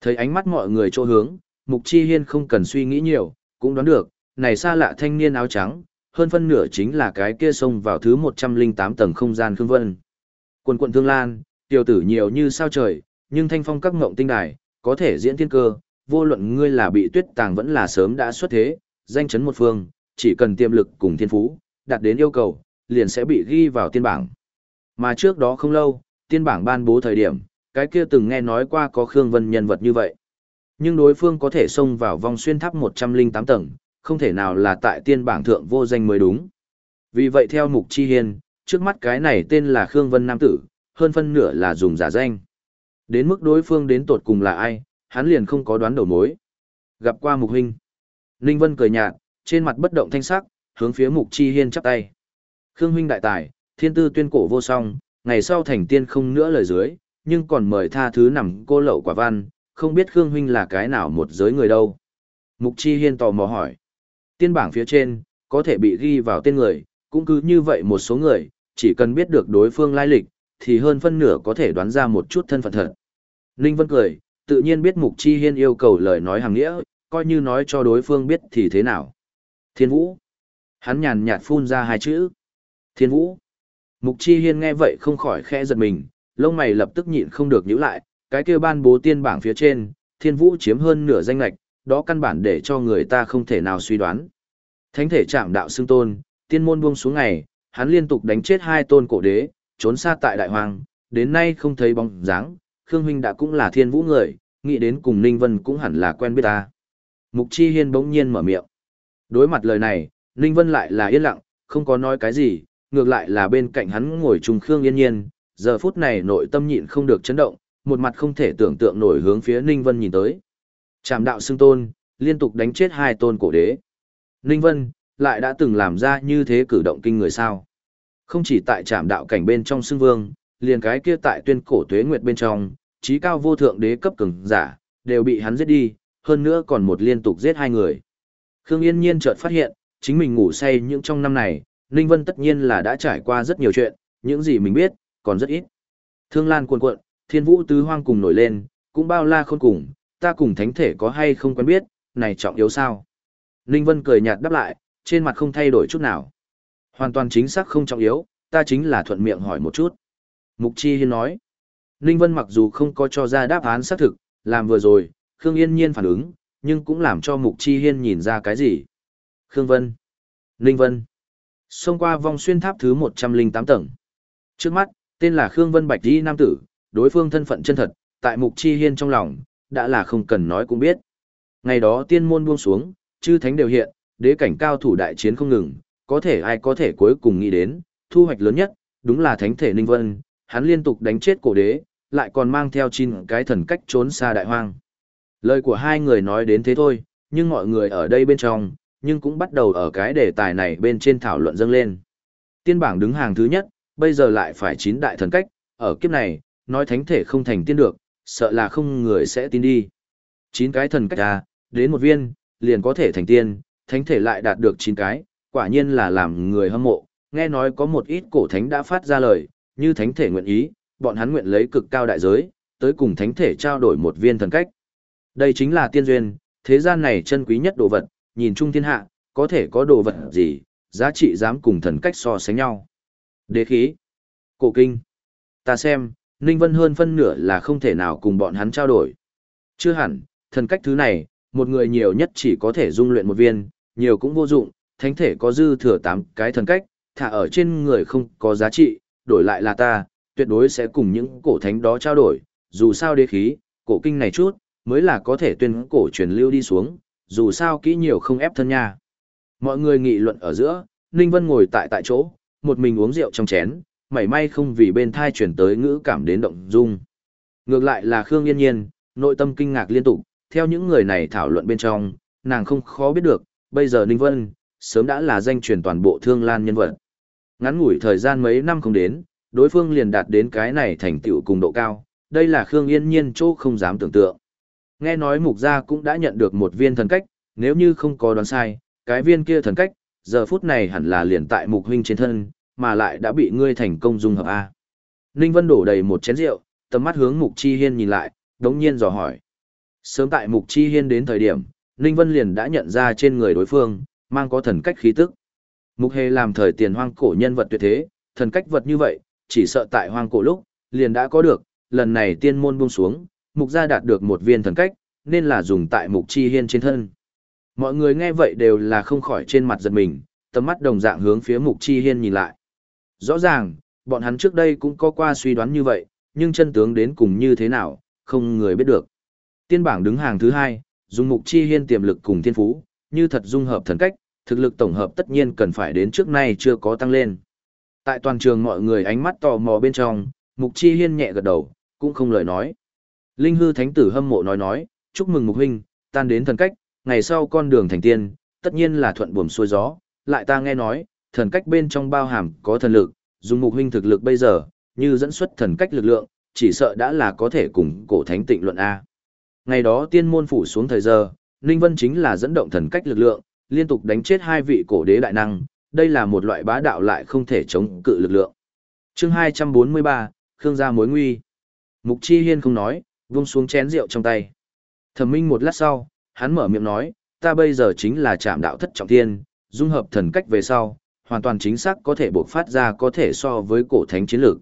Thấy ánh mắt mọi người chỗ hướng, Mục Chi Hiên không cần suy nghĩ nhiều, cũng đoán được, này xa lạ thanh niên áo trắng, hơn phân nửa chính là cái kia xông vào thứ 108 tầng không gian Khương Vân. Quần quận Thương Lan, tiểu tử nhiều như sao trời, nhưng thanh phong các ngộng tinh đài, có thể diễn thiên cơ, vô luận ngươi là bị tuyết tàng vẫn là sớm đã xuất thế, danh chấn một phương, chỉ cần tiềm lực cùng thiên phú, đạt đến yêu cầu, liền sẽ bị ghi vào tiên bảng. Mà trước đó không lâu, tiên bảng ban bố thời điểm, cái kia từng nghe nói qua có Khương Vân nhân vật như vậy. Nhưng đối phương có thể xông vào vòng xuyên tháp 108 tầng, không thể nào là tại tiên bảng thượng vô danh mới đúng. Vì vậy theo Mục Chi Hiên, trước mắt cái này tên là Khương Vân Nam Tử, hơn phân nửa là dùng giả danh. Đến mức đối phương đến tột cùng là ai, hắn liền không có đoán đầu mối. Gặp qua Mục Huynh. Ninh Vân cười nhạt, trên mặt bất động thanh sắc, hướng phía Mục Chi Hiên chắp tay. Khương Huynh đại tài, thiên tư tuyên cổ vô song, ngày sau thành tiên không nữa lời dưới, nhưng còn mời tha thứ nằm cô lậu quả văn, không biết Khương Huynh là cái nào một giới người đâu. Mục Chi Hiên tò mò hỏi. Tiên bảng phía trên, có thể bị ghi vào tên người, cũng cứ như vậy một số người, chỉ cần biết được đối phương lai lịch, thì hơn phân nửa có thể đoán ra một chút thân phận thật. Ninh Vân cười, tự nhiên biết Mục Chi Hiên yêu cầu lời nói hàng nghĩa, coi như nói cho đối phương biết thì thế nào. Thiên Vũ. Hắn nhàn nhạt phun ra hai chữ. Thiên Vũ. Mục Chi Hiên nghe vậy không khỏi khẽ giật mình, lông mày lập tức nhịn không được nhíu lại, cái kia ban bố tiên bảng phía trên, Thiên Vũ chiếm hơn nửa danh lạch, đó căn bản để cho người ta không thể nào suy đoán. Thánh thể chạm đạo xưng tôn, tiên môn buông xuống ngày, hắn liên tục đánh chết hai tôn cổ đế, trốn xa tại đại hoàng, đến nay không thấy bóng dáng, Khương huynh đã cũng là thiên vũ người, nghĩ đến cùng Ninh Vân cũng hẳn là quen biết ta. Mục Chi Hiên bỗng nhiên mở miệng. Đối mặt lời này, Ninh Vân lại là yên lặng, không có nói cái gì, ngược lại là bên cạnh hắn ngồi trùng Khương Yên Nhiên, giờ phút này nội tâm nhịn không được chấn động, một mặt không thể tưởng tượng nổi hướng phía Ninh Vân nhìn tới. Trảm đạo xưng tôn, liên tục đánh chết hai tôn cổ đế. Ninh Vân, lại đã từng làm ra như thế cử động kinh người sao. Không chỉ tại trảm đạo cảnh bên trong xưng vương, liền cái kia tại tuyên cổ tuế nguyệt bên trong, trí cao vô thượng đế cấp cường giả, đều bị hắn giết đi, hơn nữa còn một liên tục giết hai người. Khương Yên Nhiên chợt phát hiện, chính mình ngủ say những trong năm này, Ninh Vân tất nhiên là đã trải qua rất nhiều chuyện, những gì mình biết, còn rất ít. Thương Lan cuồn cuộn, Thiên Vũ tứ hoang cùng nổi lên, cũng bao la khôn cùng, ta cùng thánh thể có hay không quen biết, này trọng yếu sao? Ninh Vân cười nhạt đáp lại, trên mặt không thay đổi chút nào. Hoàn toàn chính xác không trọng yếu, ta chính là thuận miệng hỏi một chút. Mục Chi Hiên nói. Ninh Vân mặc dù không có cho ra đáp án xác thực, làm vừa rồi, Khương Yên Nhiên phản ứng, nhưng cũng làm cho Mục Chi Hiên nhìn ra cái gì. Khương Vân. Ninh Vân. Xông qua vòng xuyên tháp thứ 108 tầng. Trước mắt, tên là Khương Vân Bạch Di Nam Tử, đối phương thân phận chân thật, tại Mục Chi Hiên trong lòng, đã là không cần nói cũng biết. Ngày đó tiên môn buông xuống, chư thánh đều hiện, đế cảnh cao thủ đại chiến không ngừng, có thể ai có thể cuối cùng nghĩ đến, thu hoạch lớn nhất, đúng là thánh thể Ninh Vân, hắn liên tục đánh chết cổ đế, lại còn mang theo chín cái thần cách trốn xa đại hoang. Lời của hai người nói đến thế thôi, nhưng mọi người ở đây bên trong, nhưng cũng bắt đầu ở cái đề tài này bên trên thảo luận dâng lên. Tiên bảng đứng hàng thứ nhất, bây giờ lại phải chín đại thần cách, ở kiếp này, nói thánh thể không thành tiên được, sợ là không người sẽ tin đi. Chín cái thần cách ra, đến một viên, liền có thể thành tiên, thánh thể lại đạt được chín cái, quả nhiên là làm người hâm mộ, nghe nói có một ít cổ thánh đã phát ra lời, như thánh thể nguyện ý, bọn hắn nguyện lấy cực cao đại giới, tới cùng thánh thể trao đổi một viên thần cách. Đây chính là tiên duyên, thế gian này chân quý nhất đồ vật, nhìn chung thiên hạ, có thể có đồ vật gì, giá trị dám cùng thần cách so sánh nhau. Đế khí, cổ kinh, ta xem, Ninh Vân hơn phân nửa là không thể nào cùng bọn hắn trao đổi. Chưa hẳn, thần cách thứ này, một người nhiều nhất chỉ có thể dung luyện một viên, nhiều cũng vô dụng, thánh thể có dư thừa tám cái thần cách, thả ở trên người không có giá trị, đổi lại là ta, tuyệt đối sẽ cùng những cổ thánh đó trao đổi, dù sao đế khí, cổ kinh này chút, mới là có thể tuyên cổ truyền lưu đi xuống, dù sao kỹ nhiều không ép thân nha. Mọi người nghị luận ở giữa, Ninh Vân ngồi tại tại chỗ, một mình uống rượu trong chén, mảy may không vì bên thai chuyển tới ngữ cảm đến động dung. Ngược lại là Khương Yên Nhiên, nội tâm kinh ngạc liên tục, theo những người này thảo luận bên trong, nàng không khó biết được, bây giờ Ninh Vân, sớm đã là danh truyền toàn bộ thương lan nhân vật. Ngắn ngủi thời gian mấy năm không đến, đối phương liền đạt đến cái này thành tựu cùng độ cao, đây là Khương Yên Nhiên chỗ không dám tưởng tượng. Nghe nói mục gia cũng đã nhận được một viên thần cách, nếu như không có đoán sai, cái viên kia thần cách, giờ phút này hẳn là liền tại mục huynh trên thân, mà lại đã bị ngươi thành công dung hợp A. Ninh Vân đổ đầy một chén rượu, tầm mắt hướng mục chi hiên nhìn lại, đống nhiên dò hỏi. Sớm tại Mục Chi Hiên đến thời điểm, Ninh Vân liền đã nhận ra trên người đối phương, mang có thần cách khí tức. Mục Hề làm thời tiền hoang cổ nhân vật tuyệt thế, thần cách vật như vậy, chỉ sợ tại hoang cổ lúc, liền đã có được, lần này tiên môn buông xuống, Mục gia đạt được một viên thần cách, nên là dùng tại Mục Chi Hiên trên thân. Mọi người nghe vậy đều là không khỏi trên mặt giật mình, tầm mắt đồng dạng hướng phía Mục Chi Hiên nhìn lại. Rõ ràng, bọn hắn trước đây cũng có qua suy đoán như vậy, nhưng chân tướng đến cùng như thế nào, không người biết được. Tiên bảng đứng hàng thứ hai, dùng Mục Chi Hiên tiềm lực cùng thiên phú, như thật dung hợp thần cách, thực lực tổng hợp tất nhiên cần phải đến trước nay chưa có tăng lên. Tại toàn trường mọi người ánh mắt tò mò bên trong, Mục Chi Hiên nhẹ gật đầu, cũng không lời nói. Linh hư thánh tử hâm mộ nói nói, chúc mừng Mục huynh, tan đến thần cách, ngày sau con đường thành tiên, tất nhiên là thuận buồm xuôi gió, lại ta nghe nói, thần cách bên trong bao hàm có thần lực, dùng Mục huynh thực lực bây giờ, như dẫn xuất thần cách lực lượng, chỉ sợ đã là có thể cùng cổ thánh tịnh luận a. Ngày đó tiên môn phủ xuống thời giờ, Ninh Vân chính là dẫn động thần cách lực lượng, liên tục đánh chết hai vị cổ đế đại năng, đây là một loại bá đạo lại không thể chống cự lực lượng. Chương 243, Khương gia mối nguy. Mục Chi Hiên không nói, vung xuống chén rượu trong tay. Thẩm Minh một lát sau, hắn mở miệng nói, ta bây giờ chính là trạm đạo thất trọng thiên, dung hợp thần cách về sau, hoàn toàn chính xác có thể bộc phát ra có thể so với cổ thánh chiến lược.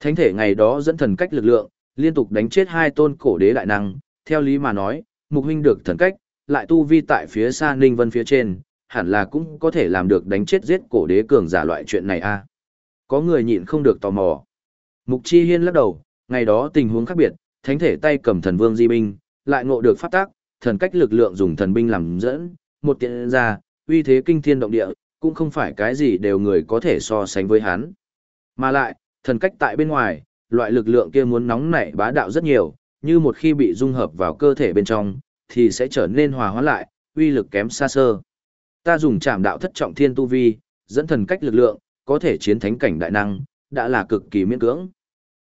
Thánh thể ngày đó dẫn thần cách lực lượng, liên tục đánh chết hai tôn cổ đế đại năng, theo lý mà nói, mục huynh được thần cách, lại tu vi tại phía xa Ninh Vân phía trên, hẳn là cũng có thể làm được đánh chết giết cổ đế cường giả loại chuyện này a. Có người nhịn không được tò mò. Mục Chi Hiên lắc đầu, ngày đó tình huống khác biệt, thánh thể tay cầm thần vương di binh, lại ngộ được pháp tác, thần cách lực lượng dùng thần binh làm dẫn, một tiện ra, uy thế kinh thiên động địa, cũng không phải cái gì đều người có thể so sánh với hắn. Mà lại, thần cách tại bên ngoài, loại lực lượng kia muốn nóng nảy bá đạo rất nhiều, như một khi bị dung hợp vào cơ thể bên trong, thì sẽ trở nên hòa hóa lại, uy lực kém xa sơ. Ta dùng chạm đạo thất trọng thiên tu vi, dẫn thần cách lực lượng, có thể chiến thánh cảnh đại năng, đã là cực kỳ miễn cưỡng.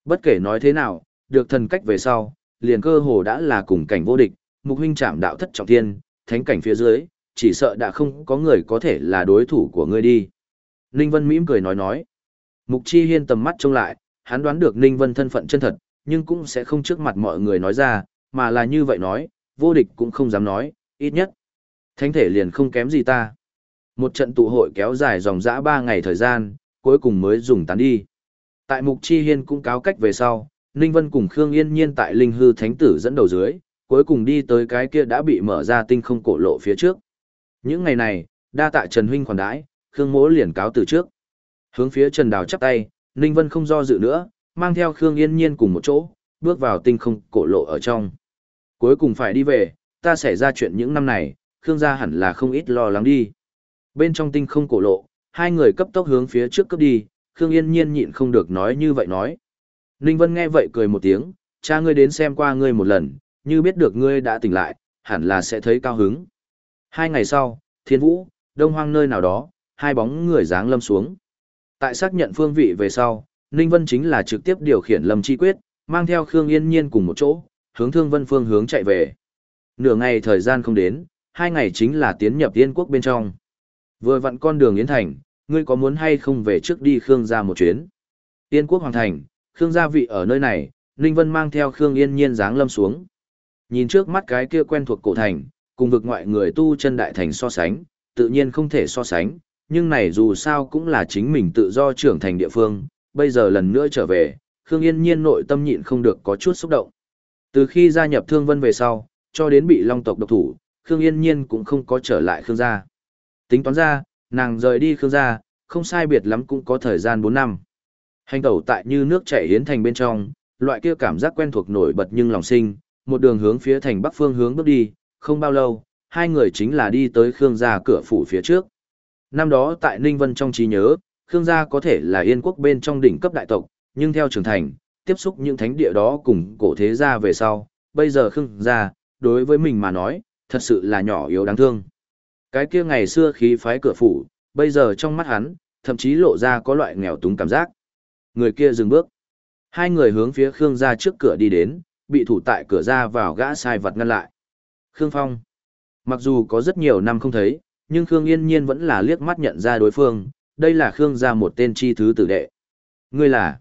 Bất kể nói thế nào, được thần cách về sau, liền cơ hồ đã là cùng cảnh vô địch, mục huynh chạm đạo thất trọng thiên, thánh cảnh phía dưới, chỉ sợ đã không có người có thể là đối thủ của ngươi đi. Ninh Vân mỉm cười nói nói. Mục Chi Hiên tầm mắt trông lại, hắn đoán được Ninh Vân thân phận chân thật, nhưng cũng sẽ không trước mặt mọi người nói ra, mà là như vậy nói, vô địch cũng không dám nói, ít nhất. Thánh thể liền không kém gì ta. Một trận tụ hội kéo dài dòng dã ba ngày thời gian, cuối cùng mới dùng tán đi. Tại Mục Chi Hiên cũng cáo cách về sau, Ninh Vân cùng Khương Yên Nhiên tại Linh Hư Thánh Tử dẫn đầu dưới, cuối cùng đi tới cái kia đã bị mở ra tinh không cổ lộ phía trước. Những ngày này, đa tạ Trần Huynh khoản đãi, Khương Mỗ liền cáo từ trước. Hướng phía Trần Đào chắp tay, Ninh Vân không do dự nữa, mang theo Khương Yên Nhiên cùng một chỗ, bước vào tinh không cổ lộ ở trong. Cuối cùng phải đi về, ta xảy ra chuyện những năm này, Khương gia hẳn là không ít lo lắng đi. Bên trong tinh không cổ lộ, hai người cấp tốc hướng phía trước cấp đi, Khương Yên Nhiên nhịn không được nói như vậy nói. Ninh Vân nghe vậy cười một tiếng, cha ngươi đến xem qua ngươi một lần, như biết được ngươi đã tỉnh lại, hẳn là sẽ thấy cao hứng. Hai ngày sau, Thiên Vũ, Đông Hoang nơi nào đó, hai bóng người dáng lâm xuống. Tại xác nhận phương vị về sau, Ninh Vân chính là trực tiếp điều khiển Lâm Chi Quyết, mang theo Khương Yên Nhiên cùng một chỗ, hướng Thương Vân phương hướng chạy về. Nửa ngày thời gian không đến, hai ngày chính là tiến nhập Yên quốc bên trong. Vừa vặn con đường Yến Thành, ngươi có muốn hay không về trước đi Khương gia một chuyến? Yên quốc hoàng thành, Khương gia vị ở nơi này, Ninh Vân mang theo Khương Yên Nhiên dáng lâm xuống. Nhìn trước mắt cái kia quen thuộc cổ thành, cùng vực ngoại người tu chân đại thành so sánh, tự nhiên không thể so sánh, nhưng này dù sao cũng là chính mình tự do trưởng thành địa phương, bây giờ lần nữa trở về, Khương Yên Nhiên nội tâm nhịn không được có chút xúc động. Từ khi gia nhập Thương Vân về sau, cho đến bị Long tộc độc thủ, Khương Yên Nhiên cũng không có trở lại Khương gia. Tính toán ra, nàng rời đi Khương gia, không sai biệt lắm cũng có thời gian 4 năm. Hành tẩu tại như nước chảy hiến thành bên trong, loại kia cảm giác quen thuộc nổi bật nhưng lòng sinh, một đường hướng phía thành bắc phương hướng bước đi, không bao lâu, hai người chính là đi tới Khương gia cửa phủ phía trước. Năm đó tại Ninh Vân trong trí nhớ, Khương gia có thể là yên quốc bên trong đỉnh cấp đại tộc, nhưng theo trưởng thành, tiếp xúc những thánh địa đó cùng cổ thế gia về sau, bây giờ Khương gia, đối với mình mà nói, thật sự là nhỏ yếu đáng thương. Cái kia ngày xưa khí phái cửa phủ, bây giờ trong mắt hắn, thậm chí lộ ra có loại nghèo túng cảm giác. Người kia dừng bước. Hai người hướng phía Khương gia trước cửa đi đến, bị thủ tại cửa ra vào gã sai vật ngăn lại. Khương Phong. Mặc dù có rất nhiều năm không thấy, nhưng Khương Yên Nhiên vẫn là liếc mắt nhận ra đối phương, đây là Khương gia một tên chi thứ tử đệ. Ngươi là?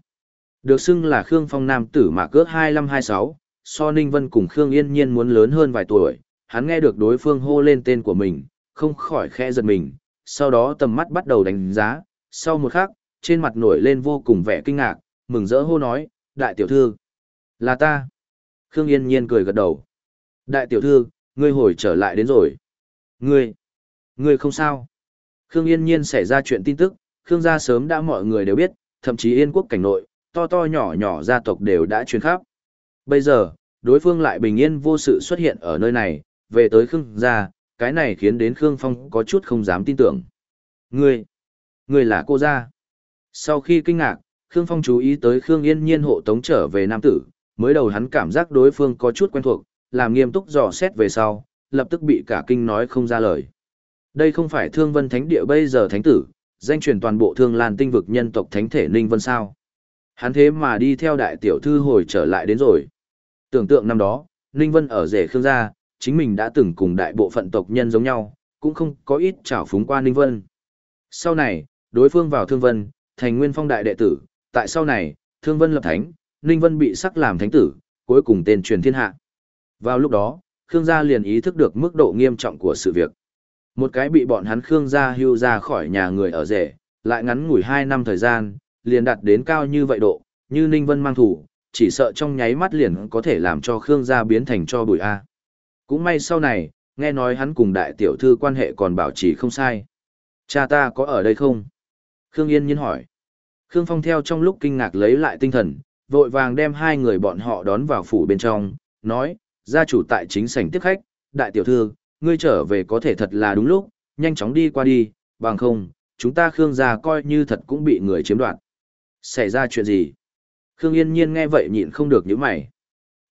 Được xưng là Khương Phong nam tử mà cước 2526, so Ninh Vân cùng Khương Yên Nhiên muốn lớn hơn vài tuổi, hắn nghe được đối phương hô lên tên của mình, không khỏi khẽ giật mình, sau đó tầm mắt bắt đầu đánh giá, sau một khắc, trên mặt nổi lên vô cùng vẻ kinh ngạc, mừng rỡ hô nói, đại tiểu thư, là ta. Khương Yên Nhiên cười gật đầu. Đại tiểu thư, ngươi hồi trở lại đến rồi. Ngươi, ngươi không sao. Khương Yên Nhiên xảy ra chuyện tin tức, Khương gia sớm đã mọi người đều biết, thậm chí Yên quốc cảnh nội, to to nhỏ nhỏ gia tộc đều đã truyền khắp. Bây giờ, đối phương lại bình yên vô sự xuất hiện ở nơi này, về tới Khương gia, cái này khiến đến Khương Phong có chút không dám tin tưởng. Ngươi, ngươi là cô gia. Sau khi kinh ngạc, Khương Phong chú ý tới Khương Yên Nhiên hộ tống trở về nam tử, mới đầu hắn cảm giác đối phương có chút quen thuộc, làm nghiêm túc dò xét về sau, lập tức bị cả kinh nói không ra lời. Đây không phải Thương Vân Thánh địa bây giờ thánh tử, danh truyền toàn bộ Thương Lan tinh vực nhân tộc thánh thể Ninh Vân sao? Hắn thế mà đi theo đại tiểu thư hồi trở lại đến rồi. Tưởng tượng năm đó, Ninh Vân ở rể Khương gia, chính mình đã từng cùng đại bộ phận tộc nhân giống nhau, cũng không có ít trảo phúng qua Ninh Vân. Sau này, đối phương vào Thương Vân, thành Nguyên Phong đại đệ tử, tại sau này, Thương Vân lập thánh, Ninh Vân bị sắc làm thánh tử, cuối cùng tên truyền thiên hạ. Vào lúc đó, Khương gia liền ý thức được mức độ nghiêm trọng của sự việc. Một cái bị bọn hắn Khương gia hưu ra khỏi nhà người ở rể, lại ngắn ngủi 2 năm thời gian, liền đạt đến cao như vậy độ, như Ninh Vân mang thủ, chỉ sợ trong nháy mắt liền có thể làm cho Khương gia biến thành cho bụi A. Cũng may sau này, nghe nói hắn cùng đại tiểu thư quan hệ còn bảo trì không sai. Cha ta có ở đây không? Khương Yên nhiên hỏi. Khương Phong theo trong lúc kinh ngạc lấy lại tinh thần, vội vàng đem hai người bọn họ đón vào phủ bên trong, nói, gia chủ tại chính sảnh tiếp khách, đại tiểu thư, ngươi trở về có thể thật là đúng lúc, nhanh chóng đi qua đi, bằng không, chúng ta Khương gia coi như thật cũng bị người chiếm đoạt. Xảy ra chuyện gì? Khương Yên Nhiên nghe vậy nhịn không được nhíu mày.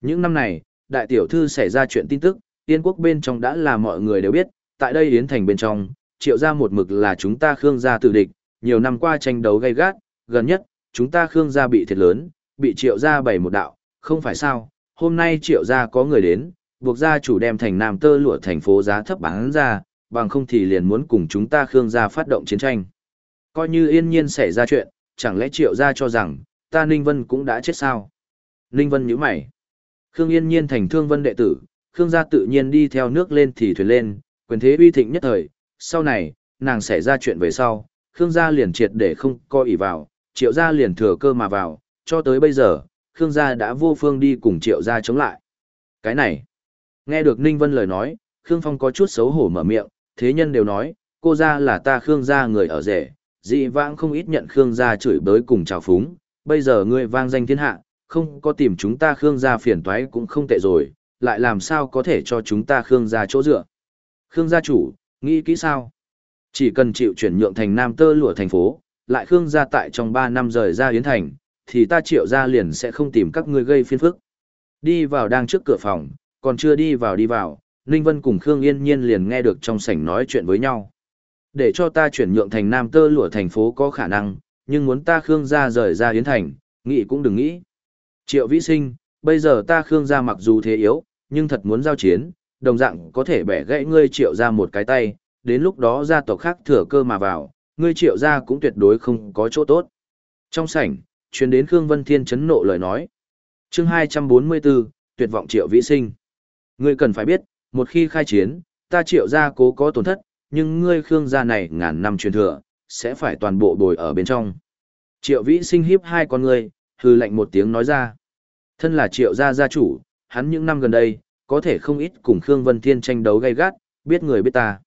Những năm này, đại tiểu thư xảy ra chuyện tin tức, tiên quốc bên trong đã là mọi người đều biết, tại đây Yến thành bên trong, triệu gia một mực là chúng ta Khương gia tử địch, nhiều năm qua tranh đấu gay gắt, gần nhất, chúng ta Khương gia bị thiệt lớn, bị triệu gia bày một đạo, không phải sao, hôm nay triệu gia có người đến, buộc gia chủ đem thành nam tơ lụa thành phố giá thấp bán ra, bằng không thì liền muốn cùng chúng ta Khương gia phát động chiến tranh. Coi như yên nhiên xảy ra chuyện, chẳng lẽ triệu gia cho rằng, ta Ninh Vân cũng đã chết sao? Ninh Vân nhíu mày. Khương Yên Nhiên thành thương vân đệ tử, Khương gia tự nhiên đi theo nước lên thì thuyền lên, quyền thế uy thịnh nhất thời, sau này, nàng xảy ra chuyện về sau, Khương gia liền triệt để không coi ỉ vào, triệu gia liền thừa cơ mà vào, cho tới bây giờ, Khương gia đã vô phương đi cùng triệu gia chống lại. Cái này, nghe được Ninh Vân lời nói, Khương Phong có chút xấu hổ mở miệng, thế nhân đều nói, cô gia là ta Khương gia người ở rể, dị vãng không ít nhận Khương gia chửi bới cùng chào phúng, bây giờ ngươi vang danh thiên hạ, không có tìm chúng ta Khương gia phiền toái cũng không tệ rồi, lại làm sao có thể cho chúng ta Khương gia chỗ dựa. Khương gia chủ, nghĩ kỹ sao? Chỉ cần chịu chuyển nhượng thành Nam Tơ lụa thành phố, lại Khương gia tại trong 3 năm rời ra Yến Thành, thì ta triệu gia liền sẽ không tìm các ngươi gây phiền phức. Đi vào đang trước cửa phòng, còn chưa đi vào đi vào, Ninh Vân cùng Khương Yên Nhiên liền nghe được trong sảnh nói chuyện với nhau. Để cho ta chuyển nhượng thành Nam Tơ lụa thành phố có khả năng, nhưng muốn ta Khương gia rời ra Yến Thành, nghĩ cũng đừng nghĩ. Triệu Vĩ Sinh, bây giờ ta Khương gia mặc dù thế yếu, nhưng thật muốn giao chiến, đồng dạng có thể bẻ gãy ngươi triệu ra một cái tay, đến lúc đó gia tộc khác thừa cơ mà vào, ngươi triệu ra cũng tuyệt đối không có chỗ tốt. Trong sảnh, truyền đến Khương Vân Thiên chấn nộ lời nói. chương 244, tuyệt vọng triệu vĩ sinh. Ngươi cần phải biết, một khi khai chiến, ta triệu gia cố có tổn thất, nhưng ngươi Khương gia này ngàn năm truyền thừa, sẽ phải toàn bộ bồi ở bên trong. Triệu vĩ sinh hiếp hai con ngươi, hư lạnh một tiếng nói ra. Thân là triệu gia gia chủ, hắn những năm gần đây, có thể không ít cùng Khương Vân Thiên tranh đấu gay gắt, biết người biết ta.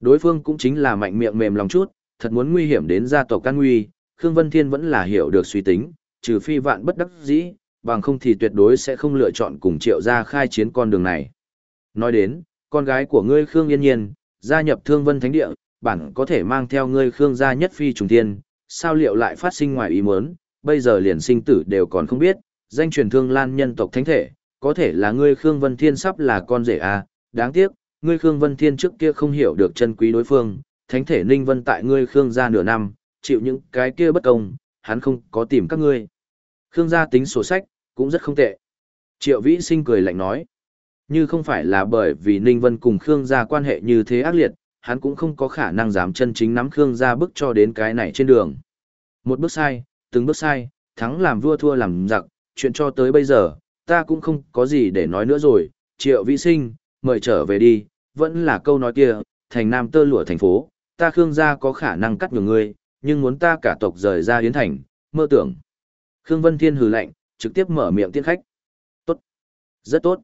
Đối phương cũng chính là mạnh miệng mềm lòng chút, thật muốn nguy hiểm đến gia tộc can nguy, Khương Vân Thiên vẫn là hiểu được suy tính, trừ phi vạn bất đắc dĩ, bằng không thì tuyệt đối sẽ không lựa chọn cùng triệu gia khai chiến con đường này. Nói đến, con gái của ngươi Khương Yên Nhiên, gia nhập Thương Vân Thánh Địa, bản có thể mang theo ngươi Khương gia nhất phi trùng thiên, sao liệu lại phát sinh ngoài ý muốn, bây giờ liền sinh tử đều còn không biết, danh truyền Thương Lan nhân tộc thánh thể, có thể là ngươi Khương Vân Thiên sắp là con rể à, đáng tiếc, ngươi Khương Vân Thiên trước kia không hiểu được chân quý đối phương, thánh thể Ninh Vân tại ngươi Khương gia nửa năm, chịu những cái kia bất công, hắn không có tìm các ngươi. Khương gia tính sổ sách, cũng rất không tệ. Triệu Vĩ Sinh cười lạnh nói, như không phải là bởi vì Ninh Vân cùng Khương gia quan hệ như thế ác liệt, hắn cũng không có khả năng dám chân chính nắm Khương gia bước cho đến cái này trên đường. Một bước sai, từng bước sai, thắng làm vua thua làm giặc, chuyện cho tới bây giờ, ta cũng không có gì để nói nữa rồi, triệu vĩ sinh, mời trở về đi, vẫn là câu nói kia, thành nam tơ lụa thành phố, ta Khương gia có khả năng cắt nhường ngươi, nhưng muốn ta cả tộc rời ra Yến Thành, mơ tưởng. Khương Vân Thiên hừ lạnh, trực tiếp mở miệng tiễn khách. Tốt. Rất tốt.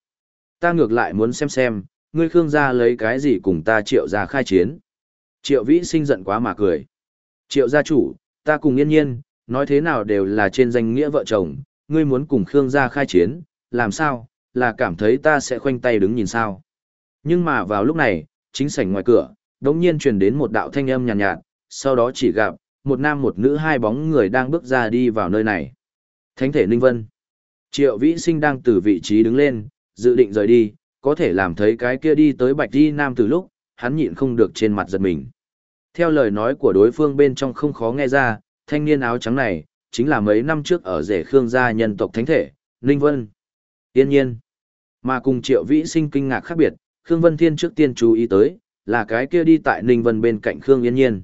Ta ngược lại muốn xem xem, ngươi Khương gia lấy cái gì cùng ta triệu ra khai chiến. Triệu vĩ sinh giận quá mà cười. Triệu gia chủ, ta cùng yên nhiên, nói thế nào đều là trên danh nghĩa vợ chồng, ngươi muốn cùng Khương gia khai chiến, làm sao, là cảm thấy ta sẽ khoanh tay đứng nhìn sao. Nhưng mà vào lúc này, chính sảnh ngoài cửa, đống nhiên truyền đến một đạo thanh âm nhàn nhạt, nhạt, sau đó chỉ gặp, một nam một nữ hai bóng người đang bước ra đi vào nơi này. Thánh thể Ninh Vân. Triệu Vĩ Sinh đang từ vị trí đứng lên, dự định rời đi, có thể làm thấy cái kia đi tới bạch đi nam từ lúc, hắn nhịn không được trên mặt giật mình. Theo lời nói của đối phương bên trong không khó nghe ra, thanh niên áo trắng này, chính là mấy năm trước ở rể Khương gia nhân tộc thánh thể, Ninh Vân. Yên nhiên. Mà cùng Triệu Vĩ Sinh kinh ngạc khác biệt, Khương Vân Thiên trước tiên chú ý tới, là cái kia đi tại Ninh Vân bên cạnh Khương Yên Nhiên.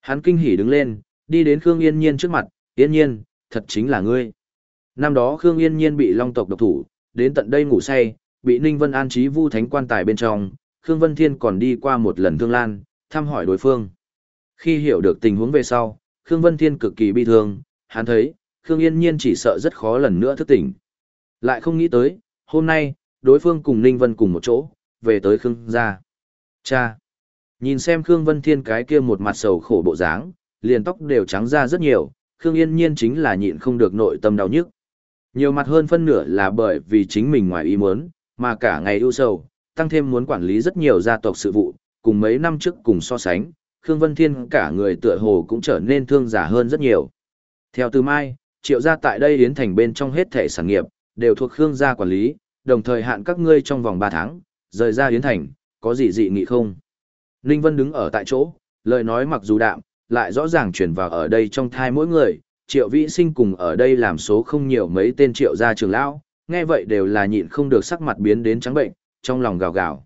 Hắn kinh hỉ đứng lên, đi đến Khương Yên Nhiên trước mặt, Yên Nhiên, thật chính là ngươi. Năm đó Khương Yên Nhiên bị Long tộc độc thủ, đến tận đây ngủ say, bị Ninh Vân an trí vu thánh quan tài bên trong, Khương Vân Thiên còn đi qua một lần thương lan, thăm hỏi đối phương. Khi hiểu được tình huống về sau, Khương Vân Thiên cực kỳ bi thương, hắn thấy, Khương Yên Nhiên chỉ sợ rất khó lần nữa thức tỉnh. Lại không nghĩ tới, hôm nay, đối phương cùng Ninh Vân cùng một chỗ, về tới Khương gia. Cha! Nhìn xem Khương Vân Thiên cái kia một mặt sầu khổ bộ dáng, liền tóc đều trắng ra rất nhiều, Khương Yên Nhiên chính là nhịn không được nội tâm đau nhức. Nhiều mặt hơn phân nửa là bởi vì chính mình ngoài ý muốn, mà cả ngày ưu sầu, tăng thêm muốn quản lý rất nhiều gia tộc sự vụ, cùng mấy năm trước cùng so sánh, Khương Vân Thiên cả người tựa hồ cũng trở nên thương giả hơn rất nhiều. Theo từ mai, triệu gia tại đây yến thành bên trong hết thể sản nghiệp, đều thuộc Khương gia quản lý, đồng thời hạn các ngươi trong vòng 3 tháng, rời ra yến thành, có gì dị nghị không? Ninh Vân đứng ở tại chỗ, lời nói mặc dù đạm, lại rõ ràng truyền vào ở đây trong thai mỗi người, triệu vĩ sinh cùng ở đây làm số không nhiều mấy tên triệu gia trường lão, nghe vậy đều là nhịn không được sắc mặt biến đến trắng bệnh, trong lòng gào gào.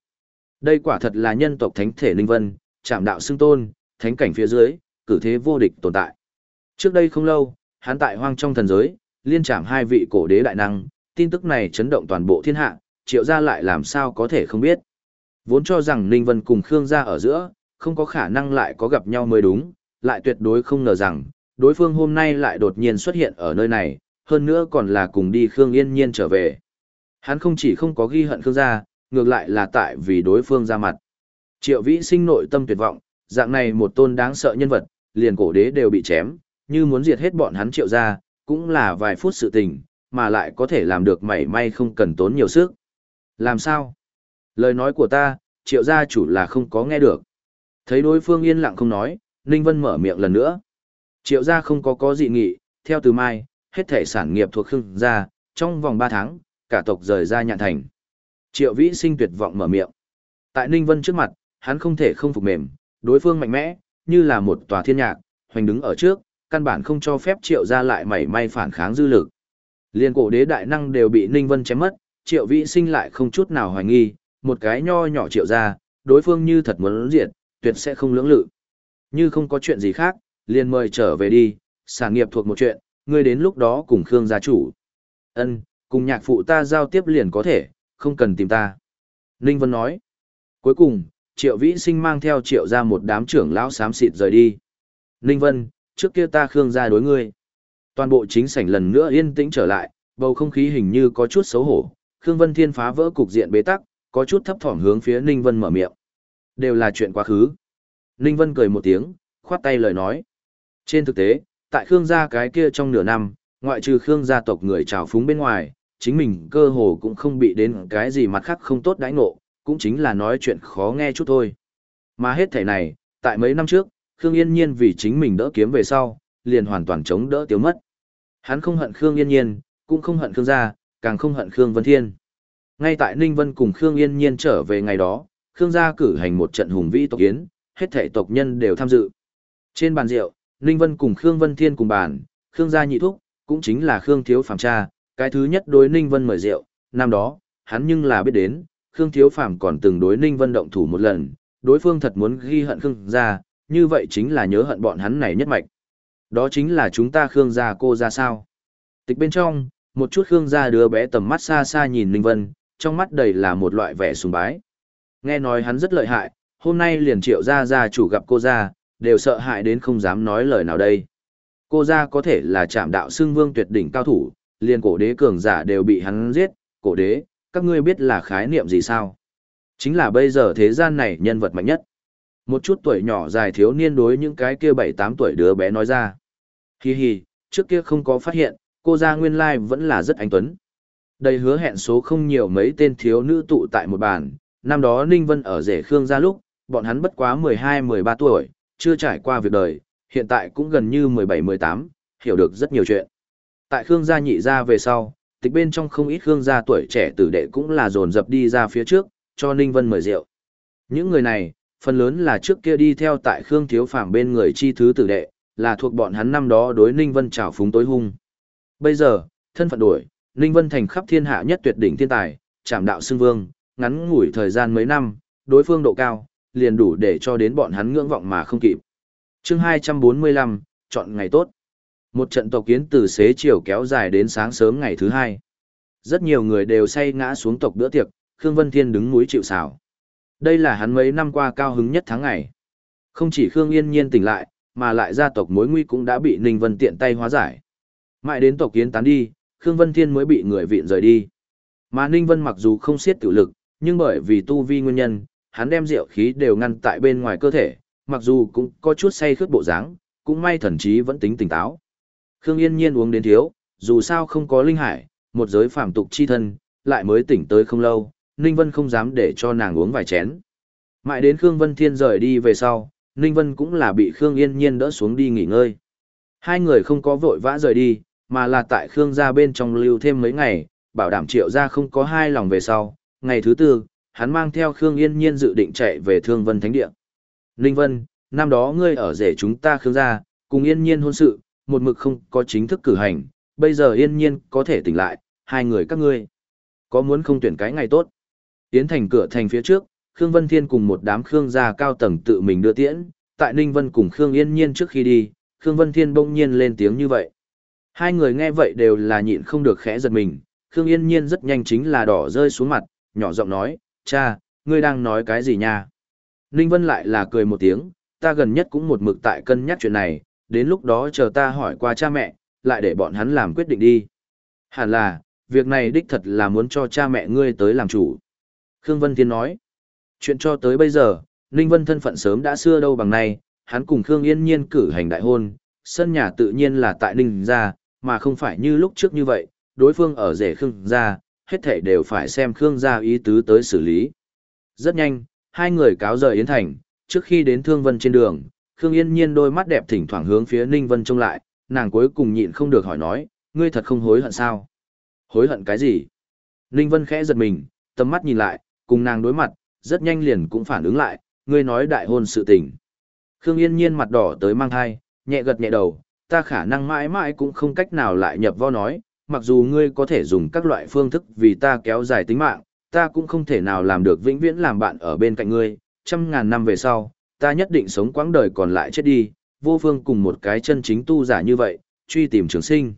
Đây quả thật là nhân tộc thánh thể Ninh Vân, chạm đạo xưng tôn, thánh cảnh phía dưới, cử thế vô địch tồn tại. Trước đây không lâu, hắn tại hoang trong thần giới, liên chạm hai vị cổ đế đại năng, tin tức này chấn động toàn bộ thiên hạ, triệu gia lại làm sao có thể không biết. Vốn cho rằng Ninh Vân cùng Khương gia ở giữa, không có khả năng lại có gặp nhau mới đúng, lại tuyệt đối không ngờ rằng, đối phương hôm nay lại đột nhiên xuất hiện ở nơi này, hơn nữa còn là cùng đi Khương Yên Nhiên trở về. Hắn không chỉ không có ghi hận Khương gia, ngược lại là tại vì đối phương ra mặt. Triệu Vĩ sinh nội tâm tuyệt vọng, dạng này một tôn đáng sợ nhân vật, liền cổ đế đều bị chém, như muốn diệt hết bọn hắn triệu gia, cũng là vài phút sự tình, mà lại có thể làm được mảy may không cần tốn nhiều sức. Làm sao? Lời nói của ta, triệu gia chủ là không có nghe được. Thấy đối phương yên lặng không nói, Ninh Vân mở miệng lần nữa. Triệu gia không có có dị nghị, theo từ mai, hết thể sản nghiệp thuộc Khương gia, trong vòng 3 tháng, cả tộc rời ra nhạn thành. Triệu vĩ sinh tuyệt vọng mở miệng. Tại Ninh Vân trước mặt, hắn không thể không phục mềm, đối phương mạnh mẽ, như là một tòa thiên nhạc, hoành đứng ở trước, căn bản không cho phép triệu gia lại mảy may phản kháng dư lực. Liên cổ đế đại năng đều bị Ninh Vân chém mất, triệu vĩ sinh lại không chút nào hoài nghi, một cái nho nhỏ triệu gia, đối phương như thật muốn diệt, tuyệt sẽ không lưỡng lự. Như không có chuyện gì khác, liền mời trở về đi, sản nghiệp thuộc một chuyện, ngươi đến lúc đó cùng Khương gia chủ. Ân, cùng nhạc phụ ta giao tiếp liền có thể, không cần tìm ta. Ninh Vân nói. Cuối cùng, Triệu Vĩ Sinh mang theo Triệu ra một đám trưởng lão xám xịt rời đi. Ninh Vân, trước kia ta Khương gia đối ngươi. Toàn bộ chính sảnh lần nữa yên tĩnh trở lại, bầu không khí hình như có chút xấu hổ. Khương Vân Thiên phá vỡ cục diện bế tắc, có chút thấp thỏm hướng phía Ninh Vân mở miệng. Đều là chuyện quá khứ. Ninh Vân cười một tiếng, khoát tay lời nói. Trên thực tế, tại Khương gia cái kia trong nửa năm, ngoại trừ Khương gia tộc người trào phúng bên ngoài, chính mình cơ hồ cũng không bị đến cái gì mặt khác không tốt đãi ngộ, cũng chính là nói chuyện khó nghe chút thôi. Mà hết thể này, tại mấy năm trước, Khương Yên Nhiên vì chính mình đỡ kiếm về sau, liền hoàn toàn chống đỡ tiêu mất. Hắn không hận Khương Yên Nhiên, cũng không hận Khương gia, càng không hận Khương Vân Thiên. Ngay tại Ninh Vân cùng Khương Yên Nhiên trở về ngày đó, Khương gia cử hành một trận hùng vĩ tộc yến, hết thảy tộc nhân đều tham dự. Trên bàn rượu, Ninh Vân cùng Khương Vân Thiên cùng bàn, Khương gia nhị thúc, cũng chính là Khương Thiếu Phàm cha, cái thứ nhất đối Ninh Vân mời rượu, năm đó, hắn nhưng là biết đến, Khương Thiếu Phàm còn từng đối Ninh Vân động thủ một lần, đối phương thật muốn ghi hận Khương gia, như vậy chính là nhớ hận bọn hắn này nhất mạch. Đó chính là chúng ta Khương gia cô ra sao. Tịch bên trong, một chút Khương gia đứa bé tầm mắt xa xa nhìn Ninh Vân, trong mắt đầy là một loại vẻ sùng bái. Nghe nói hắn rất lợi hại, hôm nay liền triệu Ra Ra chủ gặp cô Ra, đều sợ hãi đến không dám nói lời nào đây. Cô Ra có thể là trạm đạo xương vương tuyệt đỉnh cao thủ, liền cổ đế cường giả đều bị hắn giết, cổ đế, các ngươi biết là khái niệm gì sao? Chính là bây giờ thế gian này nhân vật mạnh nhất. Một chút tuổi nhỏ dài thiếu niên đối những cái kia bảy tám tuổi đứa bé nói ra. Hi hi, trước kia không có phát hiện, cô Ra nguyên lai vẫn là rất anh tuấn. Đầy hứa hẹn số không nhiều mấy tên thiếu nữ tụ tại một bàn, năm đó Ninh Vân ở rể Khương gia lúc, bọn hắn bất quá 12-13 tuổi, chưa trải qua việc đời, hiện tại cũng gần như 17-18, hiểu được rất nhiều chuyện. Tại Khương gia nhị gia về sau, tịch bên trong không ít Khương gia tuổi trẻ tử đệ cũng là dồn dập đi ra phía trước, cho Ninh Vân mời rượu. Những người này, phần lớn là trước kia đi theo tại Khương Thiếu Phàm bên người chi thứ tử đệ, là thuộc bọn hắn năm đó đối Ninh Vân trào phúng tối hung. Bây giờ, thân phận đổi, Ninh Vân thành khắp thiên hạ nhất tuyệt đỉnh thiên tài, chạm đạo xưng vương, ngắn ngủi thời gian mấy năm, đối phương độ cao, liền đủ để cho đến bọn hắn ngưỡng vọng mà không kịp. chương 245, chọn ngày tốt. Một trận tộc kiến từ xế chiều kéo dài đến sáng sớm ngày thứ hai. Rất nhiều người đều say ngã xuống tộc bữa tiệc, Khương Vân Thiên đứng núi chịu xào. Đây là hắn mấy năm qua cao hứng nhất tháng ngày. Không chỉ Khương Yên Nhiên tỉnh lại, mà lại gia tộc mối nguy cũng đã bị Ninh Vân tiện tay hóa giải. Mãi đến tộc kiến tán đi, Khương Vân Thiên mới bị người viện rời đi. Mà Ninh Vân mặc dù không siết tiểu lực, nhưng bởi vì tu vi nguyên nhân, hắn đem rượu khí đều ngăn tại bên ngoài cơ thể, mặc dù cũng có chút say khướt bộ dáng, cũng may thần trí vẫn tính tỉnh táo. Khương Yên Nhiên uống đến thiếu, dù sao không có linh hải, một giới phàm tục chi thân, lại mới tỉnh tới không lâu, Ninh Vân không dám để cho nàng uống vài chén. Mãi đến Khương Vân Thiên rời đi về sau, Ninh Vân cũng là bị Khương Yên Nhiên đỡ xuống đi nghỉ ngơi. Hai người không có vội vã rời đi, mà là tại Khương gia bên trong lưu thêm mấy ngày, bảo đảm triệu gia không có hai lòng về sau. Ngày thứ tư, hắn mang theo Khương Yên Nhiên dự định chạy về Thương Vân Thánh Địa. Ninh Vân, năm đó ngươi ở rể chúng ta Khương gia, cùng Yên Nhiên hôn sự, một mực không có chính thức cử hành, bây giờ Yên Nhiên có thể tỉnh lại, hai người các ngươi. Có muốn không tuyển cái ngày tốt? Tiến thành cửa thành phía trước, Khương Vân Thiên cùng một đám Khương gia cao tầng tự mình đưa tiễn, tại Ninh Vân cùng Khương Yên Nhiên trước khi đi, Khương Vân Thiên bỗng nhiên lên tiếng như vậy. Hai người nghe vậy đều là nhịn không được khẽ giật mình, Khương Yên Nhiên rất nhanh chính là đỏ rơi xuống mặt, nhỏ giọng nói, cha, ngươi đang nói cái gì nha? Ninh Vân lại là cười một tiếng, ta gần nhất cũng một mực tại cân nhắc chuyện này, đến lúc đó chờ ta hỏi qua cha mẹ, lại để bọn hắn làm quyết định đi. Hẳn là, việc này đích thật là muốn cho cha mẹ ngươi tới làm chủ. Khương Vân Thiên nói, chuyện cho tới bây giờ, Ninh Vân thân phận sớm đã xưa đâu bằng nay, hắn cùng Khương Yên Nhiên cử hành đại hôn, sân nhà tự nhiên là tại Ninh gia, mà không phải như lúc trước như vậy, đối phương ở rể Khương gia, hết thảy đều phải xem Khương gia ý tứ tới xử lý. Rất nhanh, hai người cáo rời Yến Thành, trước khi đến Thương Vân trên đường, Khương Yên Nhiên đôi mắt đẹp thỉnh thoảng hướng phía Ninh Vân trông lại, nàng cuối cùng nhịn không được hỏi nói, ngươi thật không hối hận sao? Hối hận cái gì? Ninh Vân khẽ giật mình, tầm mắt nhìn lại, cùng nàng đối mặt, rất nhanh liền cũng phản ứng lại, ngươi nói đại hôn sự tình. Khương Yên Nhiên mặt đỏ tới mang thai, nhẹ gật nhẹ đầu, ta khả năng mãi mãi cũng không cách nào lại nhập vo nói, mặc dù ngươi có thể dùng các loại phương thức vì ta kéo dài tính mạng, ta cũng không thể nào làm được vĩnh viễn làm bạn ở bên cạnh ngươi, trăm ngàn năm về sau, ta nhất định sống quãng đời còn lại chết đi, vô phương cùng một cái chân chính tu giả như vậy, truy tìm trường sinh.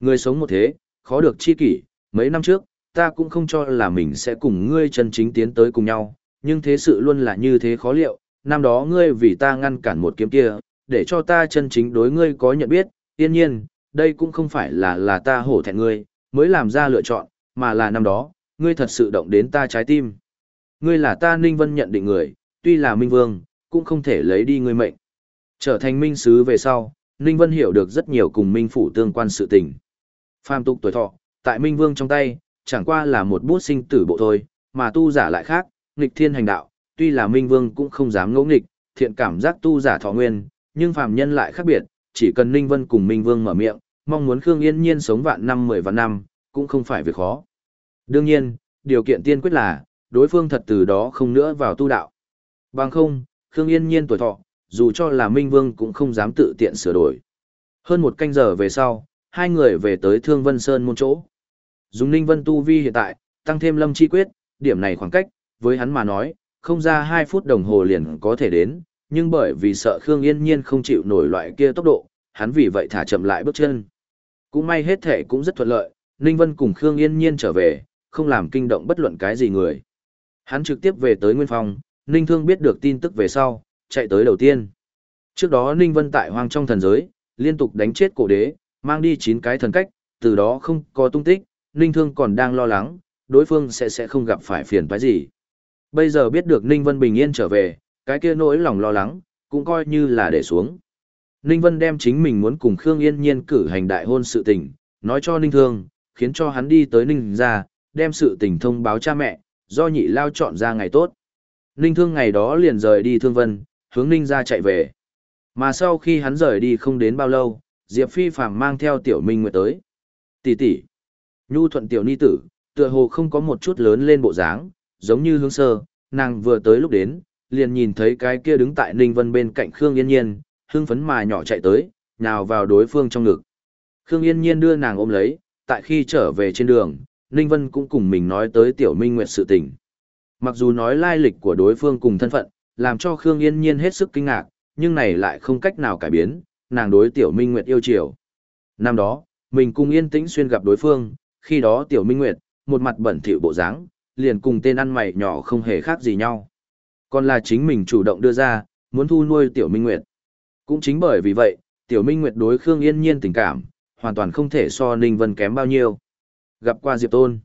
Ngươi sống một thế, khó được chi kỷ, mấy năm trước, ta cũng không cho là mình sẽ cùng ngươi chân chính tiến tới cùng nhau, nhưng thế sự luôn là như thế khó liệu, năm đó ngươi vì ta ngăn cản một kiếm kia, để cho ta chân chính đối ngươi có nhận biết, yên nhiên, đây cũng không phải là là ta hổ thẹn ngươi, mới làm ra lựa chọn, mà là năm đó, ngươi thật sự động đến ta trái tim. Ngươi là ta Ninh Vân nhận định người, tuy là Minh Vương, cũng không thể lấy đi ngươi mệnh. Trở thành Minh Sứ về sau, Ninh Vân hiểu được rất nhiều cùng Minh Phủ tương quan sự tình. Phàm tục tuổi thọ, tại Minh Vương trong tay, chẳng qua là một bút sinh tử bộ thôi, mà tu giả lại khác, nghịch thiên hành đạo, tuy là Minh Vương cũng không dám ngỗ nghịch, thiện cảm giác tu giả thọ nguyên, nhưng phàm nhân lại khác biệt, chỉ cần Ninh Vân cùng Minh Vương mở miệng, mong muốn Khương Yên Nhiên sống vạn năm mười vạn năm, cũng không phải việc khó. Đương nhiên, điều kiện tiên quyết là, đối phương thật từ đó không nữa vào tu đạo. Bằng không, Khương Yên Nhiên tuổi thọ, dù cho là Minh Vương cũng không dám tự tiện sửa đổi. Hơn một canh giờ về sau, hai người về tới Thương Vân Sơn môn chỗ. Dùng Ninh Vân tu vi hiện tại, tăng thêm Lâm Chi Quyết, điểm này khoảng cách, với hắn mà nói, không ra 2 phút đồng hồ liền có thể đến, nhưng bởi vì sợ Khương Yên Nhiên không chịu nổi loại kia tốc độ, hắn vì vậy thả chậm lại bước chân. Cũng may hết thể cũng rất thuận lợi, Ninh Vân cùng Khương Yên Nhiên trở về, không làm kinh động bất luận cái gì người. Hắn trực tiếp về tới Nguyên Phong, Ninh Thương biết được tin tức về sau, chạy tới đầu tiên. Trước đó Ninh Vân tại hoang trong thần giới, liên tục đánh chết cổ đế, mang đi 9 cái thần cách, từ đó không có tung tích, Ninh Thương còn đang lo lắng, đối phương sẽ sẽ không gặp phải phiền toái gì. Bây giờ biết được Ninh Vân bình yên trở về, cái kia nỗi lòng lo lắng, cũng coi như là để xuống. Ninh Vân đem chính mình muốn cùng Khương Yên Nhiên cử hành đại hôn sự tình, nói cho Ninh Thương, khiến cho hắn đi tới Ninh ra, đem sự tình thông báo cha mẹ, do nhị lao chọn ra ngày tốt. Ninh Thương ngày đó liền rời đi Thương Vân, hướng Ninh ra chạy về. Mà sau khi hắn rời đi không đến bao lâu, Diệp Phi Phàm mang theo Tiểu Minh Nguyệt tới. Tỷ tỷ, Nhu thuận tiểu ni tử, tựa hồ không có một chút lớn lên bộ dáng, giống như hướng sơ, nàng vừa tới lúc đến, liền nhìn thấy cái kia đứng tại Ninh Vân bên cạnh Khương Yên Nhiên, hưng phấn mà nhỏ chạy tới, nhào vào đối phương trong ngực. Khương Yên Nhiên đưa nàng ôm lấy, tại khi trở về trên đường, Ninh Vân cũng cùng mình nói tới Tiểu Minh Nguyệt sự tình. Mặc dù nói lai lịch của đối phương cùng thân phận, làm cho Khương Yên Nhiên hết sức kinh ngạc, nhưng này lại không cách nào cải biến, nàng đối Tiểu Minh Nguyệt yêu chiều. Năm đó, mình cùng Yên Tĩnh xuyên gặp đối phương, khi đó Tiểu Minh Nguyệt, một mặt bẩn thỉu bộ dáng, liền cùng tên ăn mày nhỏ không hề khác gì nhau. Còn là chính mình chủ động đưa ra, muốn thu nuôi Tiểu Minh Nguyệt. Cũng chính bởi vì vậy, Tiểu Minh Nguyệt đối Khương Yên Nhiên tình cảm, hoàn toàn không thể so Ninh Vân kém bao nhiêu. Gặp qua Diệp Tôn.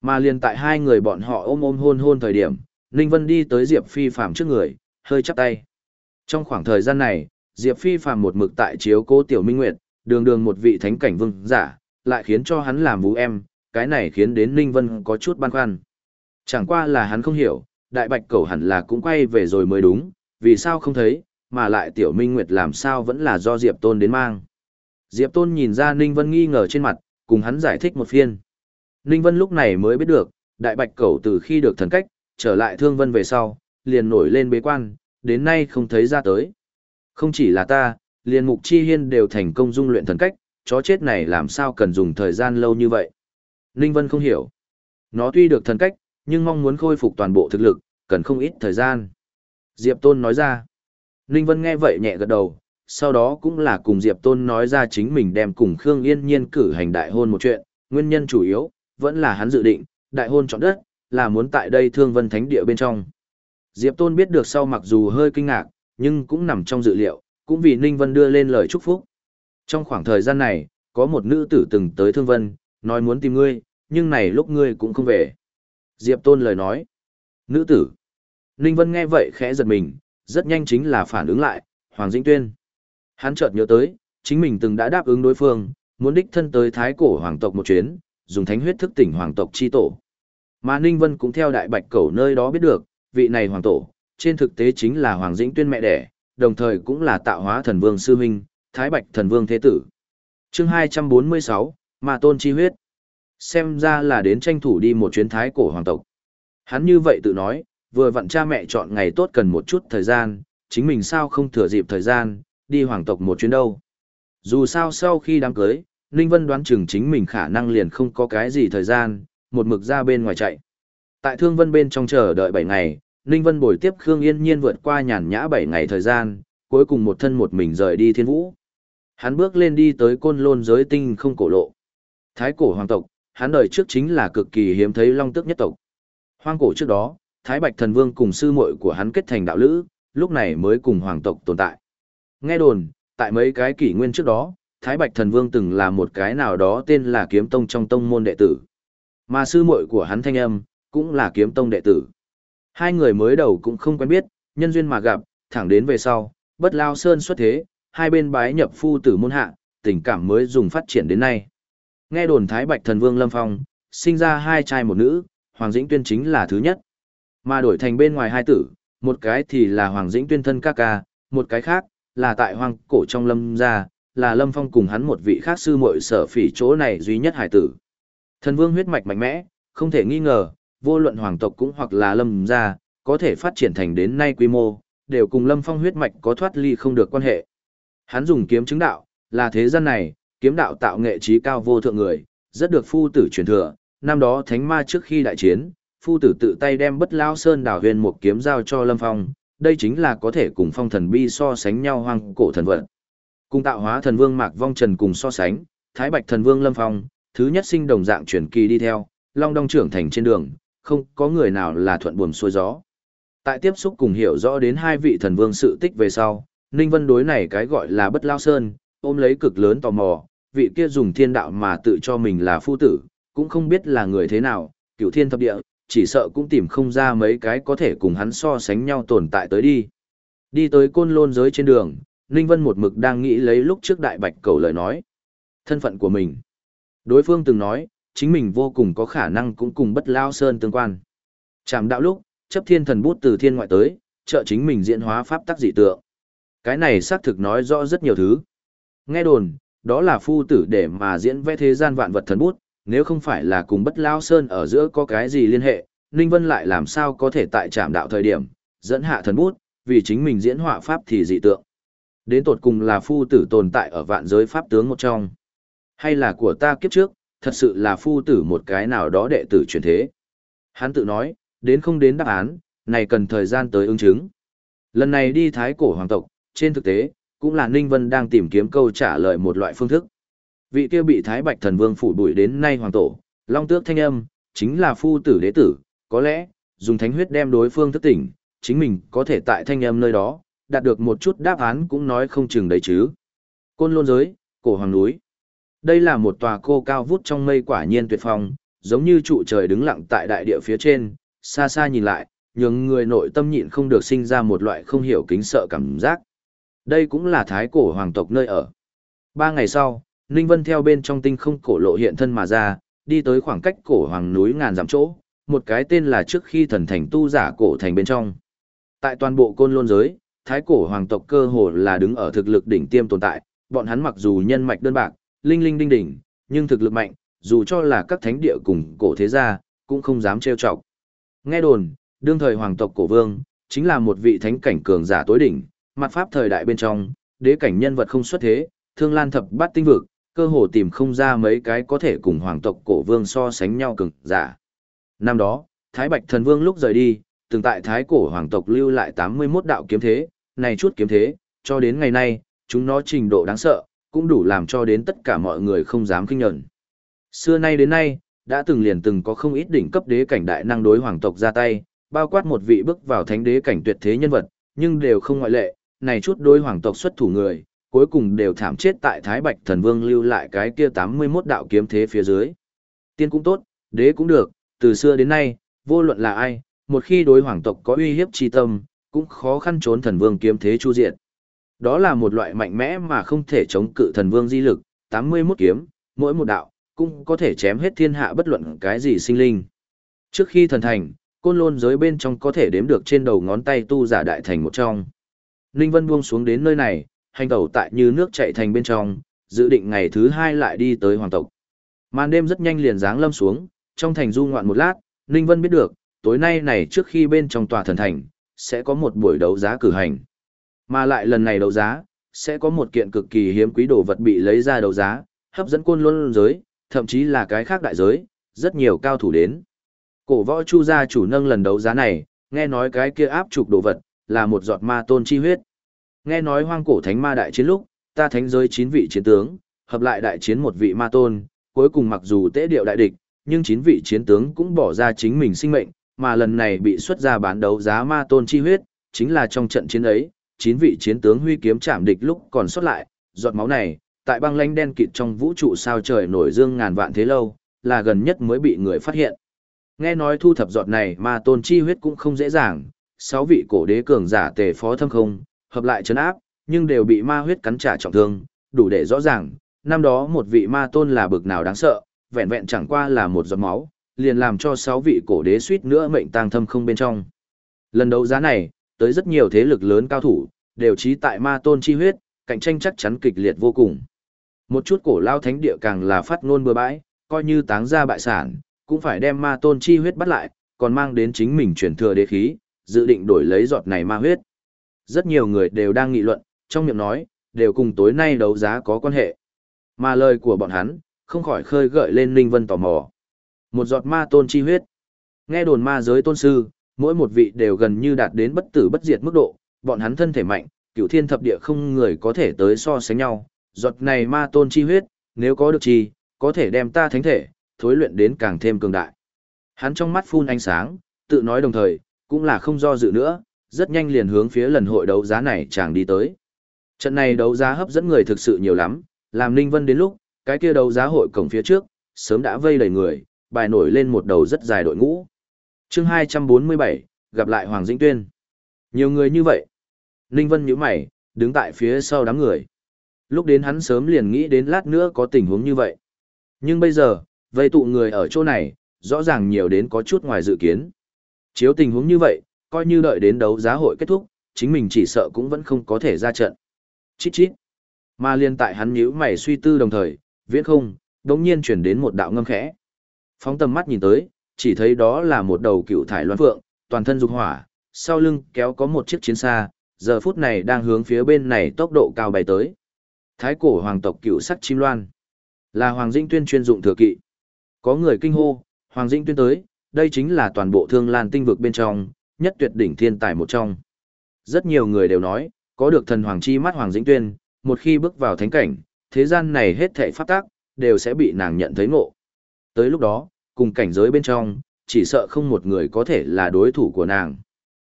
Mà liền tại hai người bọn họ ôm ôm hôn hôn thời điểm, Ninh Vân đi tới Diệp Phi Phạm trước người, hơi chắp tay. Trong khoảng thời gian này, Diệp Phi Phạm một mực tại chiếu cố Tiểu Minh Nguyệt, đường đường một vị thánh cảnh vương giả, lại khiến cho hắn làm vũ em, cái này khiến đến Ninh Vân có chút băn khoăn. Chẳng qua là hắn không hiểu, đại bạch cầu hẳn là cũng quay về rồi mới đúng, vì sao không thấy, mà lại tiểu minh nguyệt làm sao vẫn là do Diệp Tôn đến mang. Diệp Tôn nhìn ra Ninh Vân nghi ngờ trên mặt, cùng hắn giải thích một phiên. Ninh Vân lúc này mới biết được, đại bạch cầu từ khi được thần cách, trở lại thương vân về sau, liền nổi lên bế quan, đến nay không thấy ra tới. Không chỉ là ta, liền mục chi hiên đều thành công dung luyện thần cách, chó chết này làm sao cần dùng thời gian lâu như vậy. Ninh Vân không hiểu. Nó tuy được thần cách, nhưng mong muốn khôi phục toàn bộ thực lực, cần không ít thời gian. Diệp Tôn nói ra. Ninh Vân nghe vậy nhẹ gật đầu, sau đó cũng là cùng Diệp Tôn nói ra chính mình đem cùng Khương Yên Nhiên cử hành đại hôn một chuyện, nguyên nhân chủ yếu, vẫn là hắn dự định, đại hôn chọn đất, là muốn tại đây thương vân thánh địa bên trong. Diệp Tôn biết được sau mặc dù hơi kinh ngạc, nhưng cũng nằm trong dự liệu, cũng vì Ninh Vân đưa lên lời chúc phúc. Trong khoảng thời gian này, có một nữ tử từng tới Thương Vân, nói muốn tìm ngươi, nhưng này lúc ngươi cũng không về. Diệp Tôn lời nói. Nữ tử. Ninh Vân nghe vậy khẽ giật mình, rất nhanh chính là phản ứng lại, Hoàng Dĩnh Tuyên. Hắn chợt nhớ tới, chính mình từng đã đáp ứng đối phương, muốn đích thân tới thái cổ hoàng tộc một chuyến, dùng thánh huyết thức tỉnh hoàng tộc chi tổ. Mà Ninh Vân cũng theo đại bạch cầu nơi đó biết được, vị này hoàng tổ, trên thực tế chính là Hoàng Dĩnh Tuyên mẹ đẻ, đồng thời cũng là tạo hóa thần vương sư huynh, Thái Bạch Thần Vương Thế Tử. chương 246, Ma Tôn Chi Huyết. Xem ra là đến tranh thủ đi một chuyến thái cổ hoàng tộc. Hắn như vậy tự nói, vừa vặn cha mẹ chọn ngày tốt cần một chút thời gian, chính mình sao không thừa dịp thời gian, đi hoàng tộc một chuyến đâu. Dù sao sau khi đám cưới, Ninh Vân đoán chừng chính mình khả năng liền không có cái gì thời gian, một mực ra bên ngoài chạy. Tại Thương Vân bên trong chờ đợi 7 ngày, Ninh Vân bồi tiếp Khương Yên Nhiên vượt qua nhàn nhã 7 ngày thời gian, cuối cùng một thân một mình rời đi thiên vũ. Hắn bước lên đi tới côn lôn giới tinh không cổ lộ. Thái cổ hoàng tộc, hắn đời trước chính là cực kỳ hiếm thấy long tước nhất tộc. Hoang cổ trước đó, Thái Bạch Thần Vương cùng sư muội của hắn kết thành đạo lữ, lúc này mới cùng hoàng tộc tồn tại. Nghe đồn, tại mấy cái kỷ nguyên trước đó, Thái Bạch Thần Vương từng là một cái nào đó tên là Kiếm Tông trong tông môn đệ tử. Mà sư muội của hắn thanh âm, cũng là Kiếm Tông đệ tử. Hai người mới đầu cũng không quen biết, nhân duyên mà gặp, thẳng đến về sau, bất lao sơn xuất thế, hai bên bái nhập phu tử môn hạ, tình cảm mới dùng phát triển đến nay. Nghe đồn Thái Bạch Thần Vương Lâm Phong, sinh ra hai trai một nữ, Hoàng Dĩnh Tuyên chính là thứ nhất. Mà đổi thành bên ngoài hai tử, một cái thì là Hoàng Dĩnh Tuyên thân ca ca, một cái khác, là tại Hoàng Cổ trong Lâm gia, là Lâm Phong cùng hắn một vị khác sư muội sở phỉ chỗ này duy nhất hải tử. Thần Vương huyết mạch mạnh mẽ, không thể nghi ngờ, vô luận hoàng tộc cũng hoặc là Lâm gia, có thể phát triển thành đến nay quy mô, đều cùng Lâm Phong huyết mạch có thoát ly không được quan hệ. Hắn dùng kiếm chứng đạo, là thế gian này, kiếm đạo tạo nghệ trí cao vô thượng người, rất được phu tử truyền thừa. Năm đó thánh ma trước khi đại chiến, phu tử tự tay đem bất lao sơn đảo huyền một kiếm giao cho Lâm Phong, đây chính là có thể cùng phong thần bi so sánh nhau hoang cổ thần vận. Cùng tạo hóa thần vương Mạc Vong Trần cùng so sánh, Thái Bạch thần vương Lâm Phong, thứ nhất sinh đồng dạng truyền kỳ đi theo, long đong trưởng thành trên đường, không có người nào là thuận buồm xuôi gió. Tại tiếp xúc cùng hiểu rõ đến hai vị thần vương sự tích về sau, Ninh Vân đối này cái gọi là bất lao sơn, ôm lấy cực lớn tò mò, vị kia dùng thiên đạo mà tự cho mình là phu tử, cũng không biết là người thế nào, cửu thiên thập địa, chỉ sợ cũng tìm không ra mấy cái có thể cùng hắn so sánh nhau tồn tại tới đi. Đi tới côn lôn giới trên đường, Ninh Vân một mực đang nghĩ lấy lúc trước đại bạch cầu lời nói. Thân phận của mình. Đối phương từng nói, chính mình vô cùng có khả năng cũng cùng bất lao sơn tương quan. Chạm đạo lúc, chấp thiên thần bút từ thiên ngoại tới, trợ chính mình diễn hóa pháp tắc dị tượng. Cái này xác thực nói rõ rất nhiều thứ. Nghe đồn, đó là phu tử để mà diễn vẽ thế gian vạn vật thần bút, nếu không phải là cùng bất lao sơn ở giữa có cái gì liên hệ, Ninh Vân lại làm sao có thể tại trạm đạo thời điểm, dẫn hạ thần bút, vì chính mình diễn họa pháp thì dị tượng. Đến tột cùng là phu tử tồn tại ở vạn giới pháp tướng một trong. Hay là của ta kiếp trước, thật sự là phu tử một cái nào đó đệ tử truyền thế. Hắn tự nói, đến không đến đáp án, này cần thời gian tới ứng chứng. Lần này đi thái cổ hoàng tộc, trên thực tế, cũng là Ninh Vân đang tìm kiếm câu trả lời một loại phương thức. Vị kia bị Thái Bạch Thần Vương phủ đuổi đến nay hoàng tổ, Long Tước Thanh Âm, chính là phu tử đế tử, có lẽ, dùng thánh huyết đem đối phương thức tỉnh, chính mình có thể tại Thanh Âm nơi đó, đạt được một chút đáp án cũng nói không chừng đấy chứ. Côn lôn giới, cổ hoàng núi. Đây là một tòa cô cao vút trong mây quả nhiên tuyệt phong, giống như trụ trời đứng lặng tại đại địa phía trên, xa xa nhìn lại, nhường người nội tâm nhịn không được sinh ra một loại không hiểu kính sợ cảm giác. Đây cũng là thái cổ hoàng tộc nơi ở. Ba ngày sau, Ninh Vân theo bên trong tinh không cổ lộ hiện thân mà ra, đi tới khoảng cách cổ hoàng núi ngàn dặm chỗ, một cái tên là trước khi thần thành tu giả cổ thành bên trong. Tại toàn bộ côn lôn giới, thái cổ hoàng tộc cơ hồ là đứng ở thực lực đỉnh tiêm tồn tại, bọn hắn mặc dù nhân mạch đơn bạc, linh linh đinh đỉnh, nhưng thực lực mạnh, dù cho là các thánh địa cùng cổ thế gia, cũng không dám trêu chọc. Nghe đồn, đương thời hoàng tộc cổ vương, chính là một vị thánh cảnh cường giả tối đỉnh, mặt pháp thời đại bên trong, đế cảnh nhân vật không xuất thế, thương lan thập bát tinh vực, cơ hồ tìm không ra mấy cái có thể cùng hoàng tộc cổ vương so sánh nhau cường giả. Năm đó, Thái Bạch thần vương lúc rời đi, từng tại Thái cổ hoàng tộc lưu lại 81 đạo kiếm thế, này chút kiếm thế, cho đến ngày nay, chúng nó trình độ đáng sợ, cũng đủ làm cho đến tất cả mọi người không dám kinh nhận. Xưa nay đến nay, đã từng liền từng có không ít đỉnh cấp đế cảnh đại năng đối hoàng tộc ra tay, bao quát một vị bước vào thánh đế cảnh tuyệt thế nhân vật, nhưng đều không ngoại lệ, này chút đối hoàng tộc xuất thủ người, cuối cùng đều thảm chết tại Thái Bạch Thần Vương lưu lại cái kia 81 đạo kiếm thế phía dưới. Tiên cũng tốt, đế cũng được, từ xưa đến nay, vô luận là ai, một khi đối hoàng tộc có uy hiếp chi tâm, cũng khó khăn trốn thần vương kiếm thế chu diện. Đó là một loại mạnh mẽ mà không thể chống cự thần vương di lực, 81 kiếm, mỗi một đạo, cũng có thể chém hết thiên hạ bất luận cái gì sinh linh. Trước khi thần thành, côn lôn giới bên trong có thể đếm được trên đầu ngón tay tu giả đại thành một trong. Ninh Vân buông xuống đến nơi này, hành tẩu tại như nước chạy thành bên trong, dự định ngày thứ hai lại đi tới hoàng tộc. Màn đêm rất nhanh liền dáng lâm xuống, trong thành du ngoạn một lát, Ninh Vân biết được, tối nay này trước khi bên trong tòa thần thành, sẽ có một buổi đấu giá cử hành. Mà lại lần này đấu giá, sẽ có một kiện cực kỳ hiếm quý đồ vật bị lấy ra đấu giá, hấp dẫn côn luân giới, thậm chí là cái khác đại giới, rất nhiều cao thủ đến. Cổ võ chu gia chủ nâng lần đấu giá này, nghe nói cái kia áp trục đồ vật, là một giọt ma tôn chi huyết. Nghe nói hoang cổ thánh ma đại chiến lúc, ta thánh giới chín vị chiến tướng, hợp lại đại chiến một vị ma tôn, cuối cùng mặc dù tế điệu đại địch, nhưng chín vị chiến tướng cũng bỏ ra chính mình sinh mệnh, mà lần này bị xuất ra bán đấu giá ma tôn chi huyết, chính là trong trận chiến ấy, chín vị chiến tướng huy kiếm chạm địch lúc còn xuất lại, giọt máu này, tại băng lãnh đen kịt trong vũ trụ sao trời nổi dương ngàn vạn thế lâu, là gần nhất mới bị người phát hiện. Nghe nói thu thập giọt này ma tôn chi huyết cũng không dễ dàng, sáu vị cổ đế cường giả tề phó thâm không, hợp lại chấn áp, nhưng đều bị ma huyết cắn trả trọng thương, đủ để rõ ràng, năm đó một vị ma tôn là bực nào đáng sợ, vẹn vẹn chẳng qua là một giọt máu, liền làm cho sáu vị cổ đế suýt nữa mệnh tang thâm không bên trong. Lần đấu giá này, tới rất nhiều thế lực lớn cao thủ, đều trí tại ma tôn chi huyết, cạnh tranh chắc chắn kịch liệt vô cùng. Một chút cổ lao thánh địa càng là phát ngôn bừa bãi, coi như táng ra bại sản, cũng phải đem ma tôn chi huyết bắt lại, còn mang đến chính mình truyền thừa đế khí, dự định đổi lấy giọt này ma huyết. Rất nhiều người đều đang nghị luận, trong miệng nói, đều cùng tối nay đấu giá có quan hệ. Mà lời của bọn hắn, không khỏi khơi gợi lên Ninh Vân tò mò. Một giọt ma tôn chi huyết. Nghe đồn ma giới tôn sư, mỗi một vị đều gần như đạt đến bất tử bất diệt mức độ, bọn hắn thân thể mạnh, cửu thiên thập địa không người có thể tới so sánh nhau. Giọt này ma tôn chi huyết, nếu có được chi, có thể đem ta thánh thể, thối luyện đến càng thêm cường đại. Hắn trong mắt phun ánh sáng, tự nói đồng thời, cũng là không do dự nữa, rất nhanh liền hướng phía lần hội đấu giá này chàng đi tới. Trận này đấu giá hấp dẫn người thực sự nhiều lắm, làm Ninh Vân đến lúc, cái kia đấu giá hội cổng phía trước, sớm đã vây đầy người, bài nổi lên một đầu rất dài đội ngũ. chương 247, gặp lại Hoàng Dĩnh Tuyên. Nhiều người như vậy. Ninh Vân nhíu mày, đứng tại phía sau đám người. Lúc đến hắn sớm liền nghĩ đến lát nữa có tình huống như vậy. Nhưng bây giờ, vây tụ người ở chỗ này, rõ ràng nhiều đến có chút ngoài dự kiến. Chiếu tình huống như vậy, coi như đợi đến đấu giá hội kết thúc, chính mình chỉ sợ cũng vẫn không có thể ra trận. Chít chít. Mà liên tại hắn nhíu mày suy tư đồng thời, viễn không, đống nhiên chuyển đến một đạo ngâm khẽ. Phóng tầm mắt nhìn tới, chỉ thấy đó là một đầu cựu thải loan phượng, toàn thân dục hỏa, sau lưng kéo có một chiếc chiến xa, giờ phút này đang hướng phía bên này tốc độ cao bay tới. Thái cổ hoàng tộc cựu sắc chim loan, là hoàng dĩnh tuyên chuyên dụng thừa kỵ. Có người kinh hô, hoàng dĩnh tuyên tới, đây chính là toàn bộ thương lan tinh vực bên trong, nhất tuyệt đỉnh thiên tài một trong. Rất nhiều người đều nói, có được thần hoàng chi mắt hoàng dĩnh tuyên, một khi bước vào thánh cảnh, thế gian này hết thảy pháp tác, đều sẽ bị nàng nhận thấy ngộ. Tới lúc đó, cùng cảnh giới bên trong, chỉ sợ không một người có thể là đối thủ của nàng.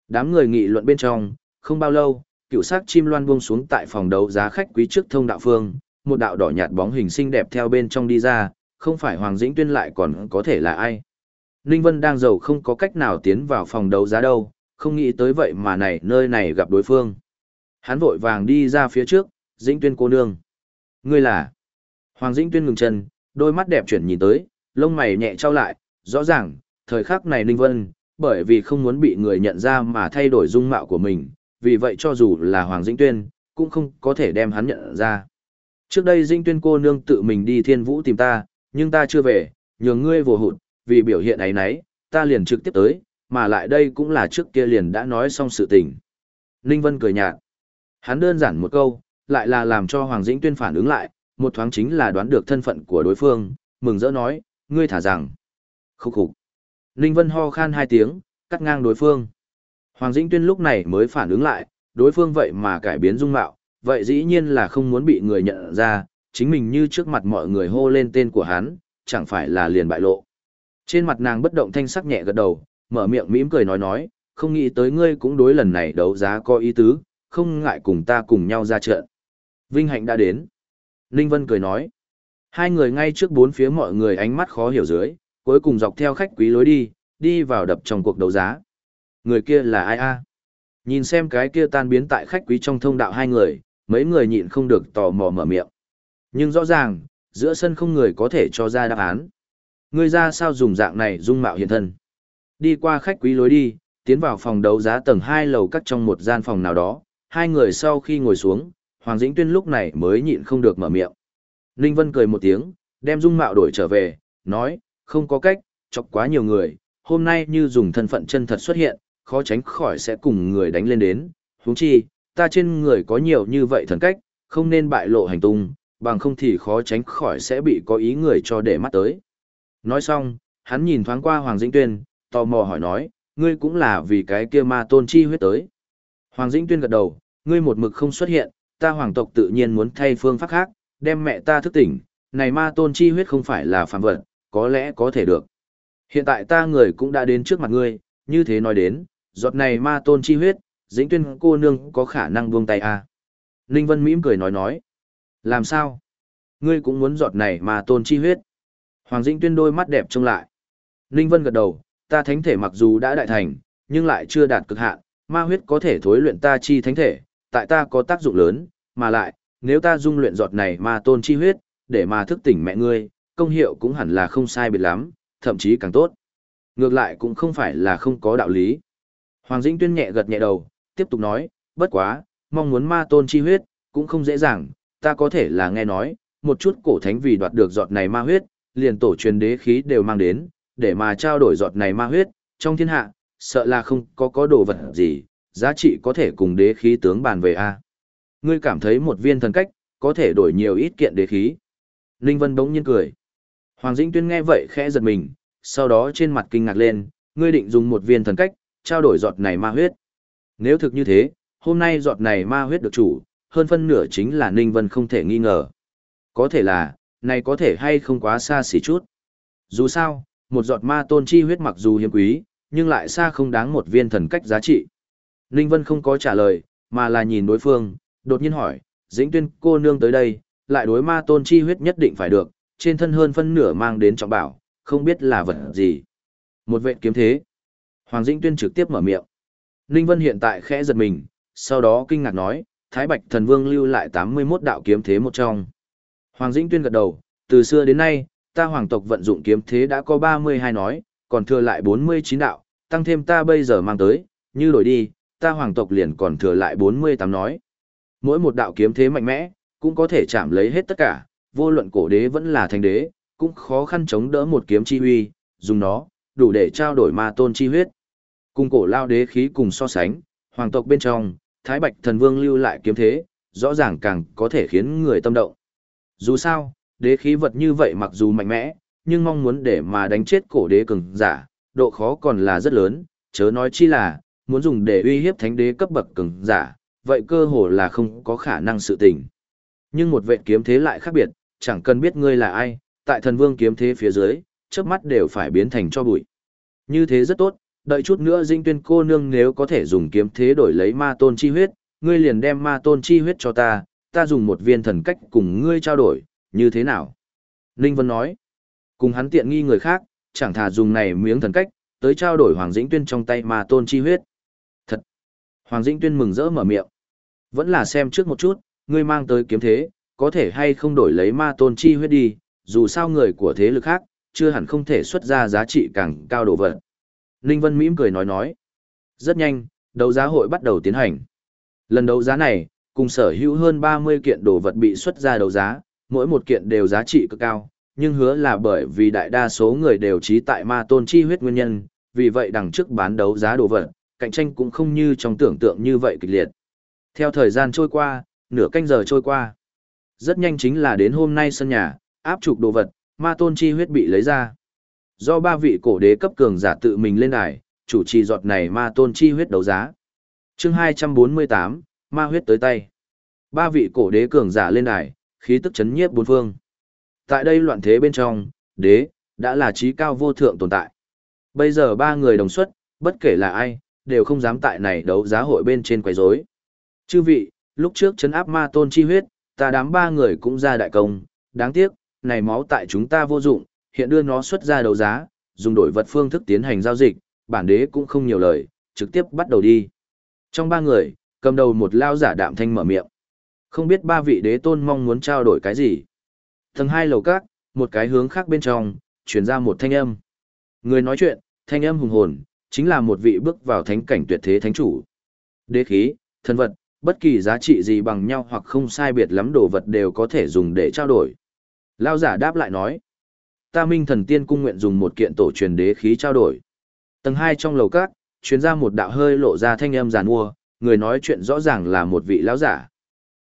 Đám người nghị luận bên trong, không bao lâu, cựu sắc chim loan buông xuống tại phòng đấu giá khách quý trước thông đạo phương, một đạo đỏ nhạt bóng hình xinh đẹp theo bên trong đi ra, không phải Hoàng Dĩnh Tuyên lại còn có thể là ai. Ninh Vân đang giàu không có cách nào tiến vào phòng đấu giá đâu, không nghĩ tới vậy mà này nơi này gặp đối phương. Hắn vội vàng đi ra phía trước, Dĩnh Tuyên cô nương. Ngươi là? Hoàng Dĩnh Tuyên ngừng chân, đôi mắt đẹp chuyển nhìn tới, lông mày nhẹ trao lại, rõ ràng, thời khắc này Ninh Vân, bởi vì không muốn bị người nhận ra mà thay đổi dung mạo của mình, vì vậy cho dù là Hoàng Dĩnh Tuyên, cũng không có thể đem hắn nhận ra. Trước đây Dĩnh Tuyên cô nương tự mình đi thiên vũ tìm ta, nhưng ta chưa về, nhường ngươi vô hụt, vì biểu hiện ấy nấy, ta liền trực tiếp tới, mà lại đây cũng là trước kia liền đã nói xong sự tình. Ninh Vân cười nhạt. Hắn đơn giản một câu, lại là làm cho Hoàng Dĩnh Tuyên phản ứng lại, một thoáng chính là đoán được thân phận của đối phương, mừng rỡ nói, ngươi thả rằng. Khúc khục. Ninh Vân ho khan hai tiếng, cắt ngang đối phương. Hoàng Dĩnh Tuyên lúc này mới phản ứng lại, đối phương vậy mà cải biến dung mạo, vậy dĩ nhiên là không muốn bị người nhận ra, chính mình như trước mặt mọi người hô lên tên của hắn, chẳng phải là liền bại lộ. Trên mặt nàng bất động thanh sắc nhẹ gật đầu, mở miệng mỉm cười nói nói, không nghĩ tới ngươi cũng đối lần này đấu giá có ý tứ, không ngại cùng ta cùng nhau ra trận. Vinh hạnh đã đến. Ninh Vân cười nói. Hai người ngay trước bốn phía mọi người ánh mắt khó hiểu dưới, cuối cùng dọc theo khách quý lối đi, đi vào đập trong cuộc đấu giá. Người kia là ai a? Nhìn xem cái kia tan biến tại khách quý trong thông đạo hai người, mấy người nhịn không được tò mò mở miệng. Nhưng rõ ràng, giữa sân không người có thể cho ra đáp án. Ngươi ra sao dùng dạng này dung mạo hiện thân. Đi qua khách quý lối đi, tiến vào phòng đấu giá tầng 2 lầu cắt trong một gian phòng nào đó, hai người sau khi ngồi xuống, Hoàng Dĩnh Tuyên lúc này mới nhịn không được mở miệng. Ninh Vân cười một tiếng, đem dung mạo đổi trở về, nói, không có cách, chọc quá nhiều người, hôm nay như dùng thân phận chân thật xuất hiện, khó tránh khỏi sẽ cùng người đánh lên đến, huống chi, ta trên người có nhiều như vậy thần cách, không nên bại lộ hành tung, bằng không thì khó tránh khỏi sẽ bị có ý người cho để mắt tới. Nói xong, hắn nhìn thoáng qua Hoàng Dĩnh Tuyên, tò mò hỏi nói, ngươi cũng là vì cái kia ma tôn chi huyết tới. Hoàng Dĩnh Tuyên gật đầu, ngươi một mực không xuất hiện, ta hoàng tộc tự nhiên muốn thay phương pháp khác, đem mẹ ta thức tỉnh, này ma tôn chi huyết không phải là phàm vật, có lẽ có thể được. Hiện tại ta người cũng đã đến trước mặt ngươi, như thế nói đến, giọt này ma tôn chi huyết, dĩnh tuyên cô nương có khả năng buông tay à. Ninh Vân mỉm cười nói nói. Làm sao? Ngươi cũng muốn giọt này ma tôn chi huyết. Hoàng dĩnh tuyên đôi mắt đẹp trông lại. Ninh Vân gật đầu, ta thánh thể mặc dù đã đại thành, nhưng lại chưa đạt cực hạn, ma huyết có thể thối luyện ta chi thánh thể, tại ta có tác dụng lớn, mà lại, nếu ta dung luyện giọt này ma tôn chi huyết, để mà thức tỉnh mẹ ngươi, công hiệu cũng hẳn là không sai biệt lắm, thậm chí càng tốt. Ngược lại cũng không phải là không có đạo lý. Hoàng Dĩnh Tuyên nhẹ gật nhẹ đầu, tiếp tục nói, bất quá, mong muốn ma tôn chi huyết, cũng không dễ dàng, ta có thể là nghe nói, một chút cổ thánh vì đoạt được giọt này ma huyết, liền tổ truyền đế khí đều mang đến, để mà trao đổi giọt này ma huyết, trong thiên hạ, sợ là không có có đồ vật gì, giá trị có thể cùng đế khí tướng bàn về a. Ngươi cảm thấy một viên thần cách, có thể đổi nhiều ít kiện đế khí. Ninh Vân bỗng nhiên cười. Hoàng Dĩnh Tuyên nghe vậy khẽ giật mình, sau đó trên mặt kinh ngạc lên, ngươi định dùng một viên thần cách, trao đổi giọt này ma huyết. Nếu thực như thế, hôm nay giọt này ma huyết được chủ, hơn phân nửa chính là Ninh Vân không thể nghi ngờ. Có thể là, này có thể hay không quá xa xỉ chút. Dù sao, một giọt ma tôn chi huyết mặc dù hiếm quý, nhưng lại xa không đáng một viên thần cách giá trị. Ninh Vân không có trả lời, mà là nhìn đối phương, đột nhiên hỏi, dĩnh tuyên cô nương tới đây, lại đối ma tôn chi huyết nhất định phải được, trên thân hơn phân nửa mang đến trọng bảo, không biết là vật gì. Một vệ kiếm thế. Hoàng Dĩnh tuyên trực tiếp mở miệng. Ninh Vân hiện tại khẽ giật mình, sau đó kinh ngạc nói, Thái Bạch Thần Vương lưu lại 81 đạo kiếm thế một trong. Hoàng Dĩnh tuyên gật đầu, từ xưa đến nay, ta hoàng tộc vận dụng kiếm thế đã có 32 nói, còn thừa lại 49 đạo, tăng thêm ta bây giờ mang tới, như đổi đi, ta hoàng tộc liền còn thừa lại 48 nói. Mỗi một đạo kiếm thế mạnh mẽ, cũng có thể chạm lấy hết tất cả, vô luận cổ đế vẫn là thành đế, cũng khó khăn chống đỡ một kiếm chi huy, dùng nó, đủ để trao đổi ma tôn chi huyết. Cùng cổ lao đế khí cùng so sánh, hoàng tộc bên trong, Thái Bạch thần vương lưu lại kiếm thế, rõ ràng càng có thể khiến người tâm động. Dù sao, đế khí vật như vậy mặc dù mạnh mẽ, nhưng mong muốn để mà đánh chết cổ đế cường giả, độ khó còn là rất lớn, chớ nói chi là, muốn dùng để uy hiếp thánh đế cấp bậc cường giả, vậy cơ hồ là không có khả năng sự tình. Nhưng một vệ kiếm thế lại khác biệt, chẳng cần biết ngươi là ai, tại thần vương kiếm thế phía dưới, chớp mắt đều phải biến thành cho bụi. Như thế rất tốt, đợi chút nữa dinh tuyên cô nương nếu có thể dùng kiếm thế đổi lấy ma tôn chi huyết, ngươi liền đem ma tôn chi huyết cho ta, ta dùng một viên thần cách cùng ngươi trao đổi, như thế nào? Ninh Vân nói, cùng hắn tiện nghi người khác, chẳng thà dùng này miếng thần cách, tới trao đổi Hoàng Dĩnh Tuyên trong tay mà tôn chi huyết. Thật! Hoàng Dĩnh Tuyên mừng rỡ mở miệng. Vẫn là xem trước một chút, ngươi mang tới kiếm thế, có thể hay không đổi lấy ma tôn chi huyết đi, dù sao người của thế lực khác, chưa hẳn không thể xuất ra giá trị càng cao đồ vật. Ninh Vân mỉm cười nói nói. Rất nhanh, đấu giá hội bắt đầu tiến hành. Lần đấu giá này, cùng sở hữu hơn 30 kiện đồ vật bị xuất ra đấu giá, mỗi một kiện đều giá trị cực cao, nhưng hứa là bởi vì đại đa số người đều trí tại ma tôn chi huyết nguyên nhân, vì vậy đằng trước bán đấu giá đồ vật, cạnh tranh cũng không như trong tưởng tượng như vậy kịch liệt. Theo thời gian trôi qua, nửa canh giờ trôi qua. Rất nhanh chính là đến hôm nay sân nhà, áp trục đồ vật, ma tôn chi huyết bị lấy ra. Do ba vị cổ đế cấp cường giả tự mình lên đài, chủ trì giọt này ma tôn chi huyết đấu giá. chương 248, ma huyết tới tay. Ba vị cổ đế cường giả lên đài, khí tức chấn nhiếp bốn phương. Tại đây loạn thế bên trong, đế, đã là trí cao vô thượng tồn tại. Bây giờ ba người đồng xuất, bất kể là ai, đều không dám tại này đấu giá hội bên trên quấy rối. Chư vị, lúc trước chấn áp ma tôn chi huyết, ta đám ba người cũng ra đại công, đáng tiếc, này máu tại chúng ta vô dụng, hiện đưa nó xuất ra đấu giá, dùng đổi vật phương thức tiến hành giao dịch, bản đế cũng không nhiều lời, trực tiếp bắt đầu đi. Trong ba người, cầm đầu một lao giả đạm thanh mở miệng. Không biết ba vị đế tôn mong muốn trao đổi cái gì. Tầng hai lầu các, một cái hướng khác bên trong, chuyển ra một thanh âm. Người nói chuyện, thanh âm hùng hồn, chính là một vị bước vào thánh cảnh tuyệt thế thánh chủ. Đế khí, thân vật, bất kỳ giá trị gì bằng nhau hoặc không sai biệt lắm đồ vật đều có thể dùng để trao đổi. Lao giả đáp lại nói, ta minh thần tiên cung nguyện dùng một kiện tổ truyền đế khí trao đổi. Tầng hai trong lầu các, chuyến ra một đạo hơi lộ ra thanh âm giàn mua, người nói chuyện rõ ràng là một vị lão giả.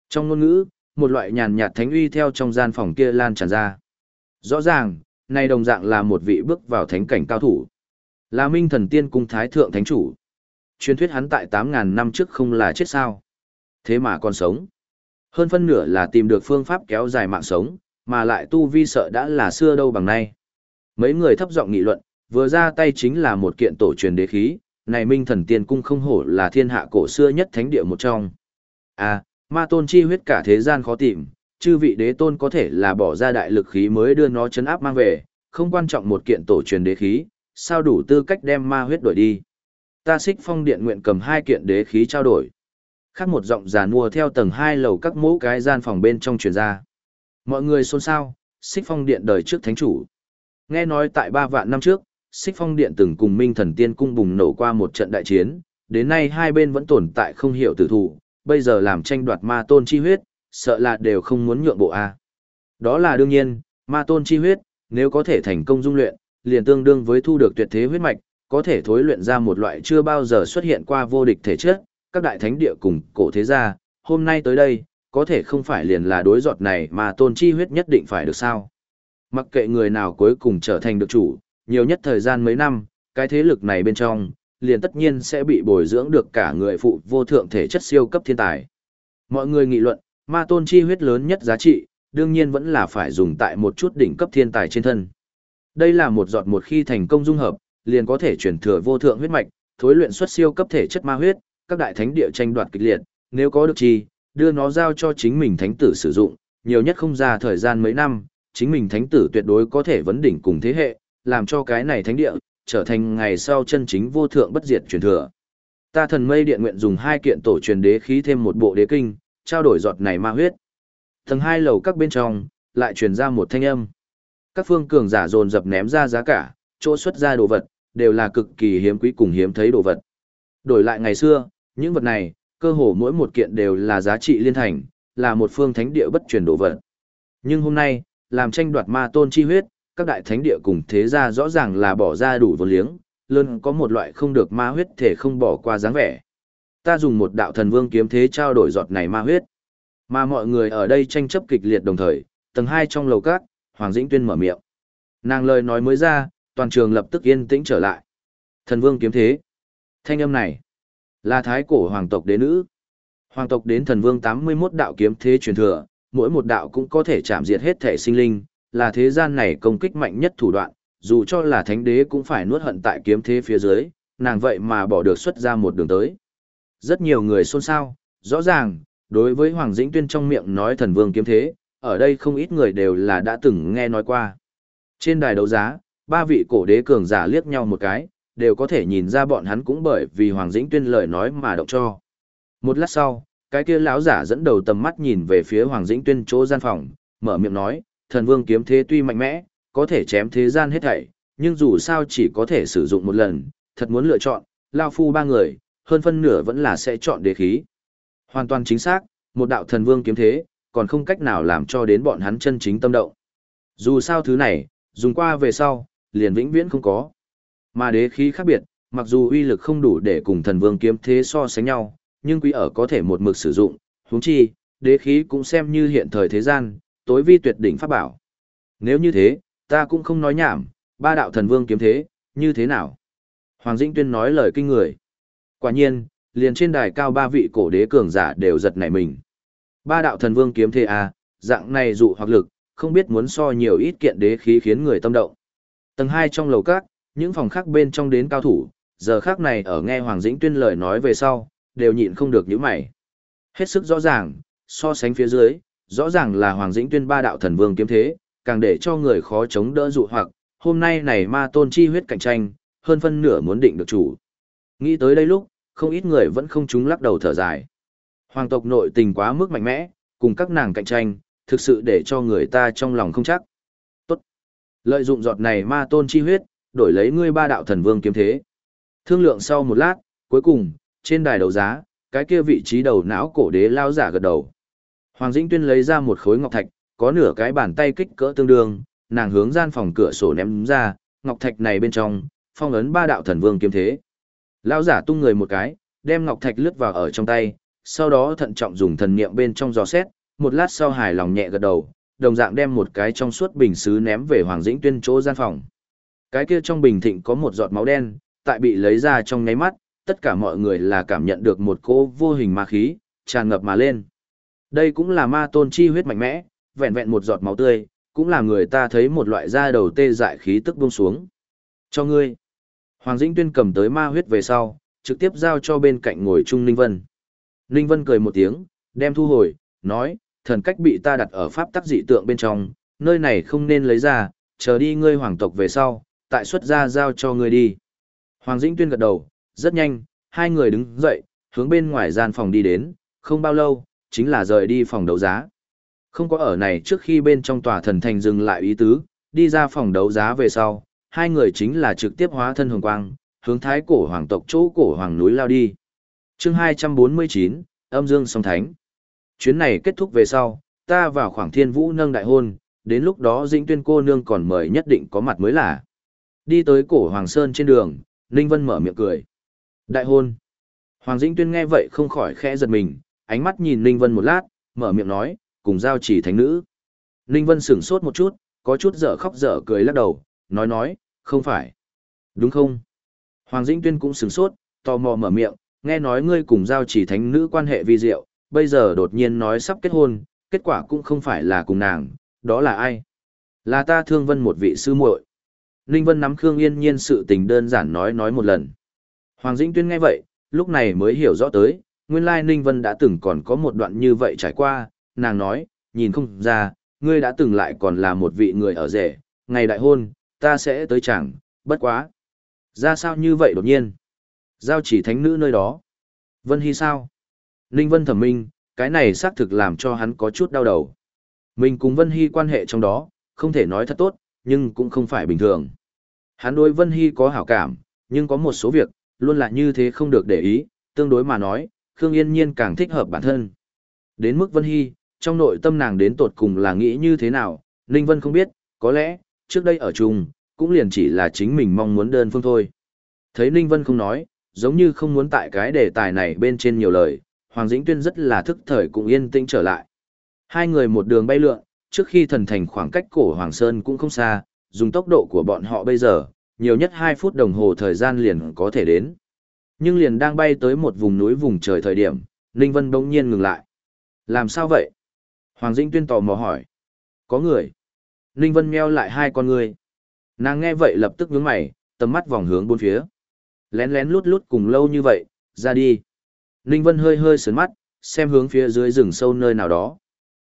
Trong ngôn ngữ, một loại nhàn nhạt thánh uy theo trong gian phòng kia lan tràn ra. Rõ ràng, này đồng dạng là một vị bước vào thánh cảnh cao thủ. Là minh thần tiên cung thái thượng thánh chủ. Truyền thuyết hắn tại 8.000 năm trước không là chết sao. Thế mà còn sống. Hơn phân nửa là tìm được phương pháp kéo dài mạng sống, mà lại tu vi sợ đã là xưa đâu bằng nay. Mấy người thấp giọng nghị luận, vừa ra tay chính là một kiện tổ truyền đế khí, này minh thần tiên cung không hổ là thiên hạ cổ xưa nhất thánh địa một trong. À, ma tôn chi huyết cả thế gian khó tìm, chư vị đế tôn có thể là bỏ ra đại lực khí mới đưa nó chấn áp mang về, không quan trọng một kiện tổ truyền đế khí, sao đủ tư cách đem ma huyết đổi đi. Ta xích phong điện nguyện cầm hai kiện đế khí trao đổi. Khác một giọng già mua theo tầng hai lầu các mũ cái gian phòng bên trong truyền ra. Mọi người xôn xao, xích phong điện đời trước thánh chủ. Nghe nói tại ba vạn năm trước, xích phong điện từng cùng minh thần tiên cung bùng nổ qua một trận đại chiến, đến nay hai bên vẫn tồn tại không hiểu tử thủ, bây giờ làm tranh đoạt ma tôn chi huyết, sợ là đều không muốn nhượng bộ a. Đó là đương nhiên, ma tôn chi huyết, nếu có thể thành công dung luyện, liền tương đương với thu được tuyệt thế huyết mạch, có thể thối luyện ra một loại chưa bao giờ xuất hiện qua vô địch thể chất, các đại thánh địa cùng cổ thế gia, hôm nay tới đây, có thể không phải liền là đối giọt này mà tôn chi huyết nhất định phải được sao. Mặc kệ người nào cuối cùng trở thành được chủ, nhiều nhất thời gian mấy năm, cái thế lực này bên trong, liền tất nhiên sẽ bị bồi dưỡng được cả người phụ vô thượng thể chất siêu cấp thiên tài. Mọi người nghị luận, ma tôn chi huyết lớn nhất giá trị, đương nhiên vẫn là phải dùng tại một chút đỉnh cấp thiên tài trên thân. Đây là một giọt một khi thành công dung hợp, liền có thể chuyển thừa vô thượng huyết mạch, thối luyện xuất siêu cấp thể chất ma huyết, các đại thánh địa tranh đoạt kịch liệt, nếu có được chi, đưa nó giao cho chính mình thánh tử sử dụng, nhiều nhất không ra thời gian mấy năm, chính mình thánh tử tuyệt đối có thể vấn đỉnh cùng thế hệ, làm cho cái này thánh địa trở thành ngày sau chân chính vô thượng bất diệt truyền thừa. Ta thần mây điện nguyện dùng hai kiện tổ truyền đế khí thêm một bộ đế kinh, trao đổi giọt này ma huyết. Tầng hai lầu các bên trong, lại truyền ra một thanh âm. Các phương cường giả dồn dập ném ra giá cả, chỗ xuất ra đồ vật, đều là cực kỳ hiếm quý cùng hiếm thấy đồ vật. Đổi lại ngày xưa, những vật này, cơ hồ mỗi một kiện đều là giá trị liên thành, là một phương thánh địa bất truyền đồ vật. Nhưng hôm nay, làm tranh đoạt ma tôn chi huyết, các đại thánh địa cùng thế gia rõ ràng là bỏ ra đủ vốn liếng, luôn có một loại không được ma huyết thể không bỏ qua dáng vẻ. Ta dùng một đạo thần vương kiếm thế trao đổi giọt này ma huyết. Mà mọi người ở đây tranh chấp kịch liệt đồng thời, tầng 2 trong lầu các, Hoàng Dĩnh Tuyên mở miệng. Nàng lời nói mới ra, toàn trường lập tức yên tĩnh trở lại. Thần vương kiếm thế. Thanh âm này, là thái cổ hoàng tộc đế nữ. Hoàng tộc đến thần vương 81 đạo kiếm thế truyền thừa, mỗi một đạo cũng có thể chạm diệt hết thể sinh linh, là thế gian này công kích mạnh nhất thủ đoạn, dù cho là thánh đế cũng phải nuốt hận tại kiếm thế phía dưới, nàng vậy mà bỏ được xuất ra một đường tới. Rất nhiều người xôn xao, rõ ràng, đối với Hoàng Dĩnh Tuyên trong miệng nói thần vương kiếm thế, ở đây không ít người đều là đã từng nghe nói qua. Trên đài đấu giá, ba vị cổ đế cường giả liếc nhau một cái, đều có thể nhìn ra bọn hắn cũng bởi vì Hoàng Dĩnh Tuyên lời nói mà động cho. Một lát sau, cái kia lão giả dẫn đầu tầm mắt nhìn về phía Hoàng Dĩnh Tuyên chỗ gian phòng, mở miệng nói, thần vương kiếm thế tuy mạnh mẽ, có thể chém thế gian hết thảy, nhưng dù sao chỉ có thể sử dụng một lần, thật muốn lựa chọn, lao phu ba người, hơn phân nửa vẫn là sẽ chọn đế khí. Hoàn toàn chính xác, một đạo thần vương kiếm thế, còn không cách nào làm cho đến bọn hắn chân chính tâm động. Dù sao thứ này, dùng qua về sau, liền vĩnh viễn không có. Mà đế khí khác biệt, mặc dù uy lực không đủ để cùng thần vương kiếm thế so sánh nhau, nhưng quý ở có thể một mực sử dụng, huống chi, đế khí cũng xem như hiện thời thế gian, tối vi tuyệt đỉnh pháp bảo. Nếu như thế, ta cũng không nói nhảm, ba đạo thần vương kiếm thế, như thế nào? Hoàng Dĩnh Tuyên nói lời kinh người. Quả nhiên, liền trên đài cao ba vị cổ đế cường giả đều giật nảy mình. Ba đạo thần vương kiếm thế à, dạng này dụ hoặc lực, không biết muốn so nhiều ít kiện đế khí khiến người tâm động. Tầng 2 trong lầu các, những phòng khác bên trong đến cao thủ, giờ khác này ở nghe Hoàng Dĩnh Tuyên lời nói về sau, đều nhịn không được những mày. Hết sức rõ ràng, so sánh phía dưới, rõ ràng là Hoàng Dĩnh Tuyên ba đạo thần vương kiếm thế, càng để cho người khó chống đỡ dụ hoặc, hôm nay này ma tôn chi huyết cạnh tranh, hơn phân nửa muốn định được chủ. Nghĩ tới đây lúc, không ít người vẫn không chúng lắc đầu thở dài. Hoàng tộc nội tình quá mức mạnh mẽ, cùng các nàng cạnh tranh, thực sự để cho người ta trong lòng không chắc. Tốt. Lợi dụng giọt này ma tôn chi huyết, đổi lấy ngươi ba đạo thần vương kiếm thế. Thương lượng sau một lát, cuối cùng, trên đài đấu giá, cái kia vị trí đầu não cổ đế lao giả gật đầu. Hoàng Dĩnh Tuyên lấy ra một khối ngọc thạch, có nửa cái bàn tay kích cỡ tương đương, nàng hướng gian phòng cửa sổ ném ra, ngọc thạch này bên trong, phong ấn ba đạo thần vương kiếm thế. Lão giả tung người một cái, đem ngọc thạch lướt vào ở trong tay, sau đó thận trọng dùng thần niệm bên trong giò xét, một lát sau hài lòng nhẹ gật đầu, đồng dạng đem một cái trong suốt bình sứ ném về Hoàng Dĩnh Tuyên chỗ gian phòng. Cái kia trong bình thịnh có một giọt máu đen, tại bị lấy ra trong nháy mắt, tất cả mọi người là cảm nhận được một cỗ vô hình ma khí, tràn ngập mà lên. Đây cũng là ma tôn chi huyết mạnh mẽ, vẹn vẹn một giọt máu tươi, cũng là người ta thấy một loại da đầu tê dại khí tức buông xuống. Cho ngươi. Hoàng Dĩnh Tuyên cầm tới ma huyết về sau, trực tiếp giao cho bên cạnh ngồi Chung Ninh Vân. Ninh Vân cười một tiếng, đem thu hồi, nói, thần cách bị ta đặt ở pháp tắc dị tượng bên trong, nơi này không nên lấy ra, chờ đi ngươi hoàng tộc về sau, tại xuất ra giao cho ngươi đi. Hoàng Dĩnh Tuyên gật đầu, rất nhanh, hai người đứng dậy, hướng bên ngoài gian phòng đi đến, không bao lâu, chính là rời đi phòng đấu giá. Không có ở này trước khi bên trong tòa thần thành dừng lại ý tứ, đi ra phòng đấu giá về sau, hai người chính là trực tiếp hóa thân hồng quang, hướng thái cổ hoàng tộc chỗ cổ hoàng núi lao đi. chương 249, âm dương song thánh. Chuyến này kết thúc về sau, ta vào khoảng thiên vũ nâng đại hôn, đến lúc đó dĩnh tuyên cô nương còn mời nhất định có mặt mới là. Đi tới cổ hoàng sơn trên đường, Ninh Vân mở miệng cười. Đại hôn. Hoàng dĩnh tuyên nghe vậy không khỏi khẽ giật mình, ánh mắt nhìn Ninh Vân một lát, mở miệng nói, cùng giao chỉ thánh nữ. Ninh Vân sửng sốt một chút, có chút dở khóc dở cười lắc đầu, nói nói, không phải. Đúng không? Hoàng Dĩnh Tuyên cũng sửng sốt, tò mò mở miệng, nghe nói ngươi cùng giao chỉ thánh nữ quan hệ vi diệu, bây giờ đột nhiên nói sắp kết hôn, kết quả cũng không phải là cùng nàng, đó là ai? Là ta thương vân một vị sư muội. Ninh Vân nắm Khương Yên Nhiên sự tình đơn giản nói nói một lần. Hoàng Dĩnh Tuyên nghe vậy, lúc này mới hiểu rõ tới, nguyên lai Ninh Vân đã từng còn có một đoạn như vậy trải qua, nàng nói, nhìn không ra, ngươi đã từng lại còn là một vị người ở rể, ngày đại hôn, ta sẽ tới chẳng, bất quá. Ra sao như vậy đột nhiên? Giao chỉ thánh nữ nơi đó. Vân Hy sao? Ninh Vân thẩm minh, cái này xác thực làm cho hắn có chút đau đầu. Mình cùng Vân Hy quan hệ trong đó, không thể nói thật tốt, nhưng cũng không phải bình thường. Hắn đối Vân Hy có hảo cảm, nhưng có một số việc, luôn là như thế không được để ý, tương đối mà nói, Khương Yên Nhiên càng thích hợp bản thân. Đến mức Vân Hy, trong nội tâm nàng đến tột cùng là nghĩ như thế nào, Ninh Vân không biết, có lẽ, trước đây ở chung, cũng liền chỉ là chính mình mong muốn đơn phương thôi. Thấy Ninh Vân không nói, giống như không muốn tại cái đề tài này bên trên nhiều lời, Hoàng Dĩnh Tuyên rất là thức thời cũng yên tĩnh trở lại. Hai người một đường bay lượn, trước khi thần thành khoảng cách cổ Hoàng Sơn cũng không xa, dùng tốc độ của bọn họ bây giờ, nhiều nhất 2 phút đồng hồ thời gian liền có thể đến. Nhưng liền đang bay tới một vùng núi vùng trời thời điểm, Ninh Vân bỗng nhiên ngừng lại. Làm sao vậy? Hoàng Dĩnh Tuyên tò mò hỏi. Có người. Ninh Vân meo lại hai con người. Nàng nghe vậy lập tức nhướng mày, tầm mắt vòng hướng bốn phía. Lén lén lút lút cùng lâu như vậy, ra đi. Ninh Vân hơi hơi sớn mắt, xem hướng phía dưới rừng sâu nơi nào đó.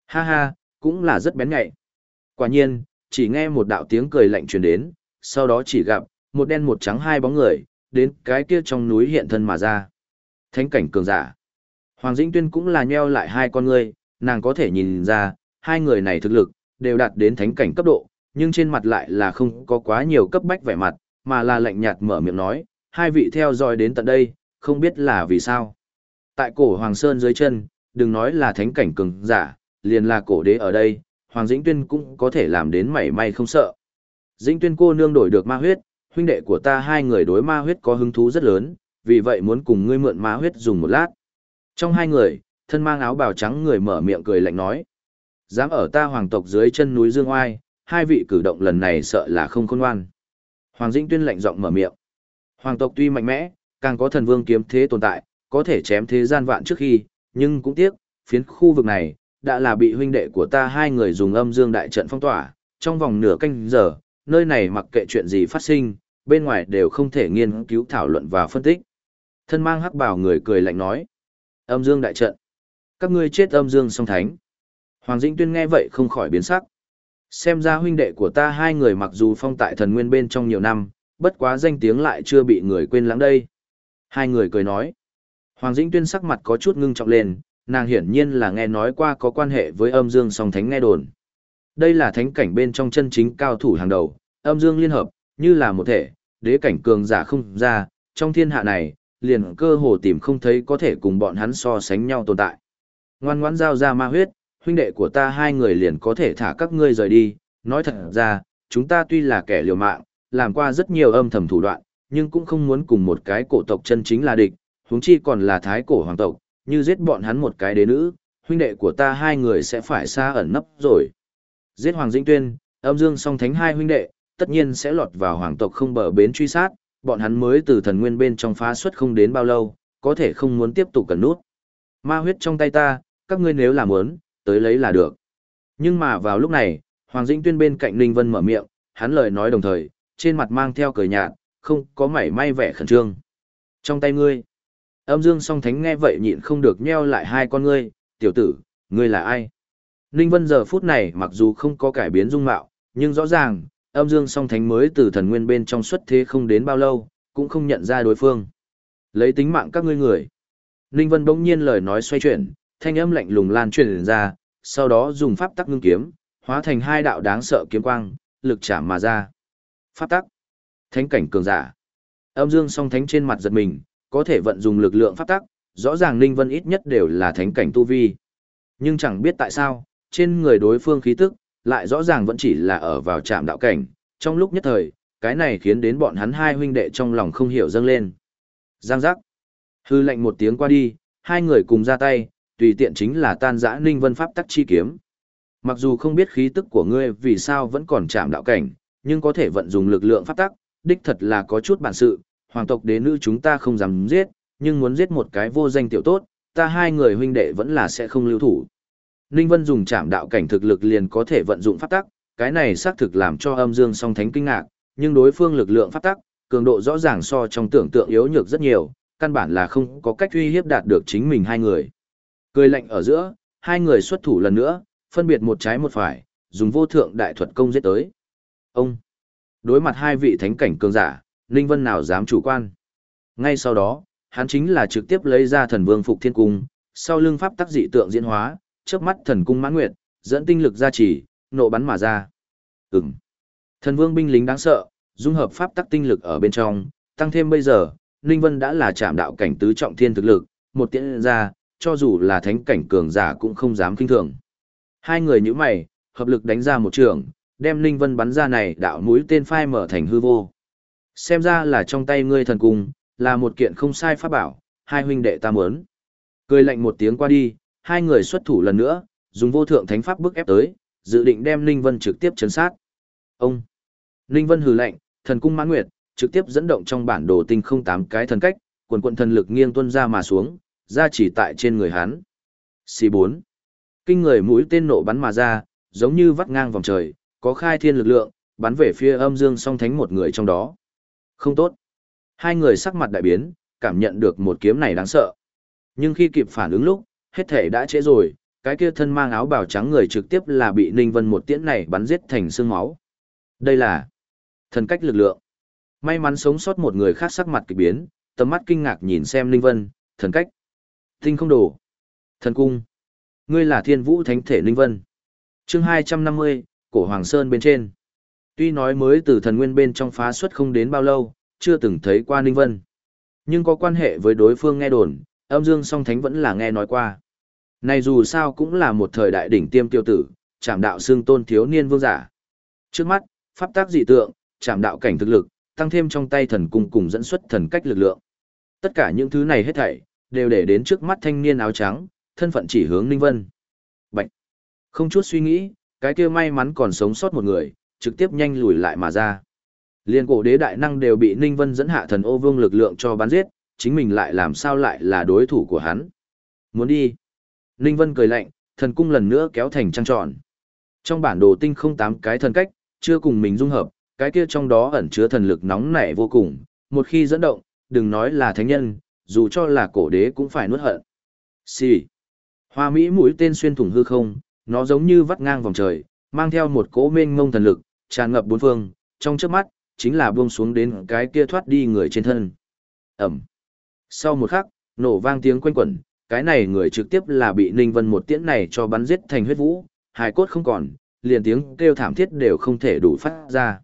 Ha ha, cũng là rất bén nhạy. Quả nhiên, chỉ nghe một đạo tiếng cười lạnh truyền đến, sau đó chỉ gặp, một đen một trắng hai bóng người, đến cái kia trong núi hiện thân mà ra. Thánh cảnh cường giả. Hoàng Dĩnh Tuyên cũng là nheo lại hai con người, nàng có thể nhìn ra, hai người này thực lực, đều đạt đến thánh cảnh cấp độ, nhưng trên mặt lại là không có quá nhiều cấp bách vẻ mặt, mà là lạnh nhạt mở miệng nói, hai vị theo dõi đến tận đây, không biết là vì sao. Tại cổ Hoàng Sơn dưới chân, đừng nói là thánh cảnh cường giả, liền là cổ đế ở đây, Hoàng Dĩnh Tuyên cũng có thể làm đến mảy may không sợ. Dĩnh Tuyên cô nương đổi được ma huyết, huynh đệ của ta hai người đối ma huyết có hứng thú rất lớn, vì vậy muốn cùng ngươi mượn ma huyết dùng một lát. Trong hai người, thân mang áo bào trắng người mở miệng cười lạnh nói. Dám ở ta hoàng tộc dưới chân núi Dương Oai, hai vị cử động lần này sợ là không khôn ngoan. Hoàng Dĩnh Tuyên lạnh giọng mở miệng. Hoàng tộc tuy mạnh mẽ, càng có thần vương kiếm thế tồn tại, có thể chém thế gian vạn trước khi, nhưng cũng tiếc, phiến khu vực này, đã là bị huynh đệ của ta hai người dùng âm dương đại trận phong tỏa, trong vòng nửa canh giờ, nơi này mặc kệ chuyện gì phát sinh, bên ngoài đều không thể nghiên cứu thảo luận và phân tích. Thân mang hắc bảo người cười lạnh nói. Âm dương đại trận. Các ngươi chết âm dương song thánh. Hoàng Dĩnh Tuyên nghe vậy không khỏi biến sắc. Xem ra huynh đệ của ta hai người mặc dù phong tại thần nguyên bên trong nhiều năm, bất quá danh tiếng lại chưa bị người quên lãng đây. Hai người cười nói. Hoàng Dĩnh Tuyên sắc mặt có chút ngưng trọng lên, nàng hiển nhiên là nghe nói qua có quan hệ với âm dương song thánh nghe đồn. Đây là thánh cảnh bên trong chân chính cao thủ hàng đầu, âm dương liên hợp, như là một thể, đế cảnh cường giả không ra, trong thiên hạ này, liền cơ hồ tìm không thấy có thể cùng bọn hắn so sánh nhau tồn tại. Ngoan ngoãn giao ra ma huyết, huynh đệ của ta hai người liền có thể thả các ngươi rời đi, nói thật ra, chúng ta tuy là kẻ liều mạng, làm qua rất nhiều âm thầm thủ đoạn, nhưng cũng không muốn cùng một cái cổ tộc chân chính là địch, huống chi còn là thái cổ hoàng tộc, như giết bọn hắn một cái đế nữ, huynh đệ của ta hai người sẽ phải xa ẩn nấp rồi. Giết Hoàng Dĩnh Tuyên, âm dương song thánh hai huynh đệ, tất nhiên sẽ lọt vào hoàng tộc không bờ bến truy sát, bọn hắn mới từ thần nguyên bên trong phá xuất không đến bao lâu, có thể không muốn tiếp tục cần nút. Ma huyết trong tay ta, các ngươi nếu làm muốn, tới lấy là được. Nhưng mà vào lúc này, Hoàng Dĩnh Tuyên bên cạnh Ninh Vân mở miệng, hắn lời nói đồng thời, trên mặt mang theo cười nhạt, không có mảy may vẻ khẩn trương. Trong tay ngươi, âm dương song thánh nghe vậy nhịn không được nheo lại hai con ngươi, tiểu tử, ngươi là ai? Ninh Vân giờ phút này mặc dù không có cải biến dung mạo, nhưng rõ ràng, âm dương song thánh mới từ thần nguyên bên trong xuất thế không đến bao lâu, cũng không nhận ra đối phương. Lấy tính mạng các ngươi người. Ninh Vân bỗng nhiên lời nói xoay chuyển, thanh âm lạnh lùng lan truyền ra, sau đó dùng pháp tắc ngưng kiếm, hóa thành hai đạo đáng sợ kiếm quang, lực chạm mà ra. Pháp tắc. Thánh cảnh cường giả. Âm dương song thánh trên mặt giật mình, có thể vận dụng lực lượng pháp tắc, rõ ràng Ninh Vân ít nhất đều là thánh cảnh tu vi. Nhưng chẳng biết tại sao, trên người đối phương khí tức, lại rõ ràng vẫn chỉ là ở vào trạm đạo cảnh, trong lúc nhất thời, cái này khiến đến bọn hắn hai huynh đệ trong lòng không hiểu dâng lên. Giang giác. Hư lệnh một tiếng qua đi, hai người cùng ra tay, tùy tiện chính là tan giã ninh vân pháp tắc chi kiếm. Mặc dù không biết khí tức của ngươi vì sao vẫn còn chạm đạo cảnh, nhưng có thể vận dụng lực lượng pháp tắc, đích thật là có chút bản sự, hoàng tộc đế nữ chúng ta không dám giết, nhưng muốn giết một cái vô danh tiểu tốt, ta hai người huynh đệ vẫn là sẽ không lưu thủ. Ninh Vân dùng chạm đạo cảnh thực lực liền có thể vận dụng pháp tắc, cái này xác thực làm cho âm dương song thánh kinh ngạc, nhưng đối phương lực lượng pháp tắc, cường độ rõ ràng so trong tưởng tượng yếu nhược rất nhiều, căn bản là không có cách uy hiếp đạt được chính mình hai người. Cười lạnh ở giữa, hai người xuất thủ lần nữa, phân biệt một trái một phải, dùng vô thượng đại thuật công giết tới. Ông, đối mặt hai vị thánh cảnh cường giả, Ninh Vân nào dám chủ quan. Ngay sau đó, hắn chính là trực tiếp lấy ra thần vương phục thiên cung, sau lưng pháp tắc dị tượng diễn hóa, chớp mắt thần cung mãn nguyệt, dẫn tinh lực ra chỉ, nộ bắn mà ra. Ừm. Thần vương binh lính đáng sợ, dung hợp pháp tắc tinh lực ở bên trong, tăng thêm bây giờ, Ninh Vân đã là trạm đạo cảnh tứ trọng thiên thực lực, một tiễn ra, cho dù là thánh cảnh cường giả cũng không dám kinh thường. Hai người như mày, hợp lực đánh ra một trường, đem Ninh Vân bắn ra này đạo mũi tên phai mở thành hư vô. Xem ra là trong tay ngươi thần cung, là một kiện không sai pháp bảo, hai huynh đệ ta muốn. Cười lạnh một tiếng qua đi, hai người xuất thủ lần nữa, dùng vô thượng thánh pháp bức ép tới, dự định đem Ninh Vân trực tiếp chấn sát. Ông! Ninh Vân hừ lạnh, thần cung mãn nguyệt, trực tiếp dẫn động trong bản đồ tinh không tám cái thần cách, quần quận thần lực nghiêng tuân ra mà xuống, ra chỉ tại trên người hắn. C4. Kinh người mũi tên nộ bắn mà ra, giống như vắt ngang vòng trời, có khai thiên lực lượng, bắn về phía âm dương song thánh một người trong đó. Không tốt. Hai người sắc mặt đại biến, cảm nhận được một kiếm này đáng sợ. Nhưng khi kịp phản ứng lúc, hết thể đã trễ rồi, cái kia thân mang áo bào trắng người trực tiếp là bị Ninh Vân một tiễn này bắn giết thành xương máu. Đây là thần cách lực lượng. May mắn sống sót một người khác sắc mặt kỳ biến, tầm mắt kinh ngạc nhìn xem Ninh Vân, thần cách. Tinh không đổ. Thần cung. Ngươi là thiên vũ thánh thể Ninh Vân. chương 250, cổ Hoàng Sơn bên trên. Tuy nói mới từ thần nguyên bên trong phá xuất không đến bao lâu, chưa từng thấy qua Ninh Vân. Nhưng có quan hệ với đối phương nghe đồn, âm dương song thánh vẫn là nghe nói qua. Này dù sao cũng là một thời đại đỉnh tiêm tiêu tử, chảm đạo xương tôn thiếu niên vương giả. Trước mắt, pháp tác dị tượng, chảm đạo cảnh thực lực, tăng thêm trong tay thần cung cùng dẫn xuất thần cách lực lượng. Tất cả những thứ này hết thảy, đều để đến trước mắt thanh niên áo trắng, thân phận chỉ hướng Ninh Vân. Bạch! Không chút suy nghĩ, cái kia may mắn còn sống sót một người, trực tiếp nhanh lùi lại mà ra. Liên cổ đế đại năng đều bị Ninh Vân dẫn hạ thần ô vương lực lượng cho bắn giết, chính mình lại làm sao lại là đối thủ của hắn. Muốn đi. Ninh Vân cười lạnh, thần cung lần nữa kéo thành trăng tròn. Trong bản đồ tinh không tám cái thần cách, chưa cùng mình dung hợp, cái kia trong đó ẩn chứa thần lực nóng nảy vô cùng, một khi dẫn động, đừng nói là thánh nhân, dù cho là cổ đế cũng phải nuốt hận. Xì. Hoa Mỹ mũi tên xuyên thủng hư không, nó giống như vắt ngang vòng trời, mang theo một cỗ mênh mông thần lực, tràn ngập bốn phương, trong chớp mắt, chính là buông xuống đến cái kia thoát đi người trên thân. Ẩm. Sau một khắc, nổ vang tiếng quanh quẩn, cái này người trực tiếp là bị Ninh Vân một tiễn này cho bắn giết thành huyết vũ, hài cốt không còn, liền tiếng kêu thảm thiết đều không thể đủ phát ra.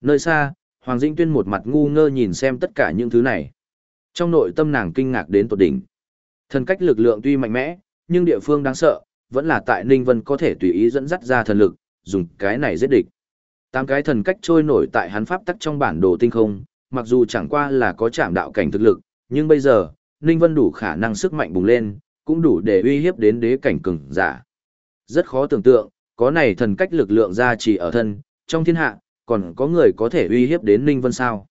Nơi xa, Hoàng Dĩnh Tuyên một mặt ngu ngơ nhìn xem tất cả những thứ này. Trong nội tâm nàng kinh ngạc đến tột đỉnh. Thần cách lực lượng tuy mạnh mẽ, nhưng địa phương đáng sợ, vẫn là tại Ninh Vân có thể tùy ý dẫn dắt ra thần lực, dùng cái này giết địch. Tám cái thần cách trôi nổi tại hắn pháp tắc trong bản đồ tinh không, mặc dù chẳng qua là có chạm đạo cảnh thực lực, nhưng bây giờ, Ninh Vân đủ khả năng sức mạnh bùng lên, cũng đủ để uy hiếp đến đế cảnh cường giả. Rất khó tưởng tượng, có này thần cách lực lượng ra chỉ ở thân, trong thiên hạ, còn có người có thể uy hiếp đến Ninh Vân sao.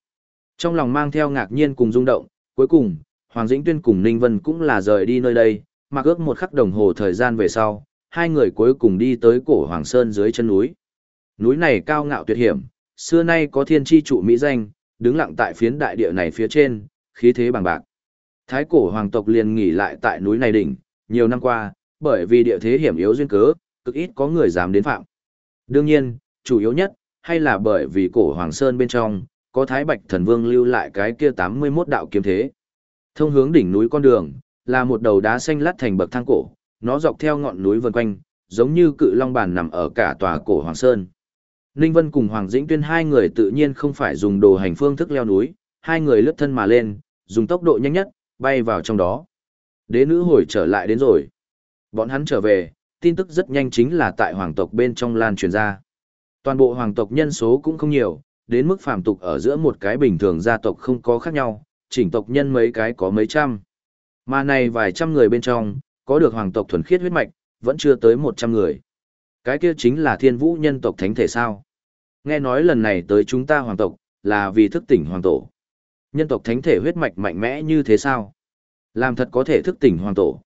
Trong lòng mang theo ngạc nhiên cùng rung động, cuối cùng, Hoàng Dĩnh Tuyên cùng Ninh Vân cũng là rời đi nơi đây, mặc ước một khắc đồng hồ thời gian về sau, hai người cuối cùng đi tới cổ Hoàng Sơn dưới chân núi. Núi này cao ngạo tuyệt hiểm, xưa nay có thiên tri trụ Mỹ danh, đứng lặng tại phiến đại địa này phía trên, khí thế bằng bạc. Thái cổ hoàng tộc liền nghỉ lại tại núi này đỉnh, nhiều năm qua, bởi vì địa thế hiểm yếu duyên cớ, cực ít có người dám đến phạm. Đương nhiên, chủ yếu nhất, hay là bởi vì cổ hoàng sơn bên trong, có thái bạch thần vương lưu lại cái kia 81 đạo kiếm thế. Thông hướng đỉnh núi con đường, là một đầu đá xanh lát thành bậc thang cổ, nó dọc theo ngọn núi vần quanh, giống như cự long bàn nằm ở cả tòa cổ hoàng sơn. Ninh Vân cùng Hoàng Dĩnh Tuyên hai người tự nhiên không phải dùng đồ hành phương thức leo núi, hai người lướt thân mà lên, dùng tốc độ nhanh nhất, bay vào trong đó. Đế nữ hồi trở lại đến rồi. Bọn hắn trở về, tin tức rất nhanh chính là tại hoàng tộc bên trong lan truyền ra. Toàn bộ hoàng tộc nhân số cũng không nhiều, đến mức phàm tục ở giữa một cái bình thường gia tộc không có khác nhau, chỉnh tộc nhân mấy cái có mấy trăm. Mà này vài trăm người bên trong, có được hoàng tộc thuần khiết huyết mạch, vẫn chưa tới một trăm người. Cái kia chính là thiên vũ nhân tộc thánh thể sao. Nghe nói lần này tới chúng ta hoàng tộc, là vì thức tỉnh hoàng tổ. Nhân tộc thánh thể huyết mạch mạnh mẽ như thế sao? Làm thật có thể thức tỉnh hoàng tổ.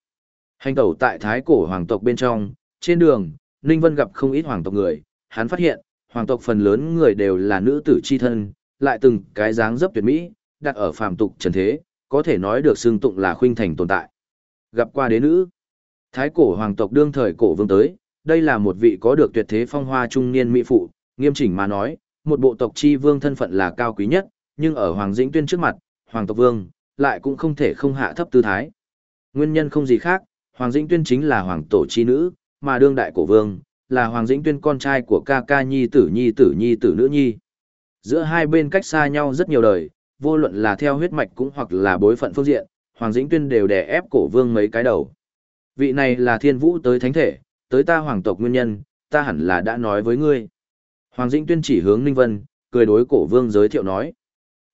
Hành tẩu tại thái cổ hoàng tộc bên trong, trên đường, Ninh Vân gặp không ít hoàng tộc người, hắn phát hiện, hoàng tộc phần lớn người đều là nữ tử chi thân, lại từng cái dáng dấp tuyệt mỹ, đặt ở phàm tục trần thế, có thể nói được xương tụng là khuynh thành tồn tại. Gặp qua đế nữ, thái cổ hoàng tộc đương thời cổ vương tới, đây là một vị có được tuyệt thế phong hoa trung niên mỹ phụ, nghiêm chỉnh mà nói, một bộ tộc chi vương thân phận là cao quý nhất, nhưng ở Hoàng Dĩnh Tuyên trước mặt, Hoàng tộc vương, lại cũng không thể không hạ thấp tư thái. Nguyên nhân không gì khác, Hoàng Dĩnh Tuyên chính là hoàng tổ chi nữ, mà đương đại cổ vương, là Hoàng Dĩnh Tuyên con trai của ca ca nhi tử nhi tử nhi tử nữ nhi. Giữa hai bên cách xa nhau rất nhiều đời, vô luận là theo huyết mạch cũng hoặc là bối phận phương diện, Hoàng Dĩnh Tuyên đều đè ép cổ vương mấy cái đầu. Vị này là thiên vũ tới thánh thể, tới ta hoàng tộc nguyên nhân, ta hẳn là đã nói với ngươi. Hoàng Dĩnh Tuyên chỉ hướng Ninh Vân, cười đối cổ vương giới thiệu nói.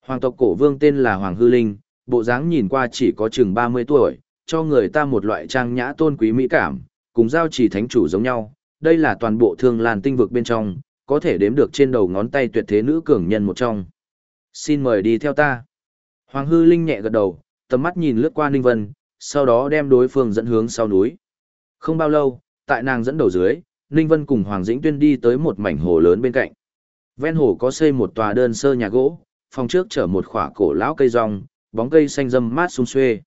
Hoàng tộc cổ vương tên là Hoàng Hư Linh, bộ dáng nhìn qua chỉ có chừng 30 tuổi, cho người ta một loại trang nhã tôn quý mỹ cảm, cùng giao chỉ thánh chủ giống nhau. Đây là toàn bộ thương làn tinh vực bên trong, có thể đếm được trên đầu ngón tay tuyệt thế nữ cường nhân một trong. Xin mời đi theo ta. Hoàng hư linh nhẹ gật đầu, tầm mắt nhìn lướt qua Ninh Vân, sau đó đem đối phương dẫn hướng sau núi. Không bao lâu, tại nàng dẫn đầu dưới, Ninh Vân cùng Hoàng Dĩnh Tuyên đi tới một mảnh hồ lớn bên cạnh. Ven hồ có xây một tòa đơn sơ nhà gỗ, phòng trước chở một khỏa cổ lão cây rong, bóng cây xanh râm mát sung xuê.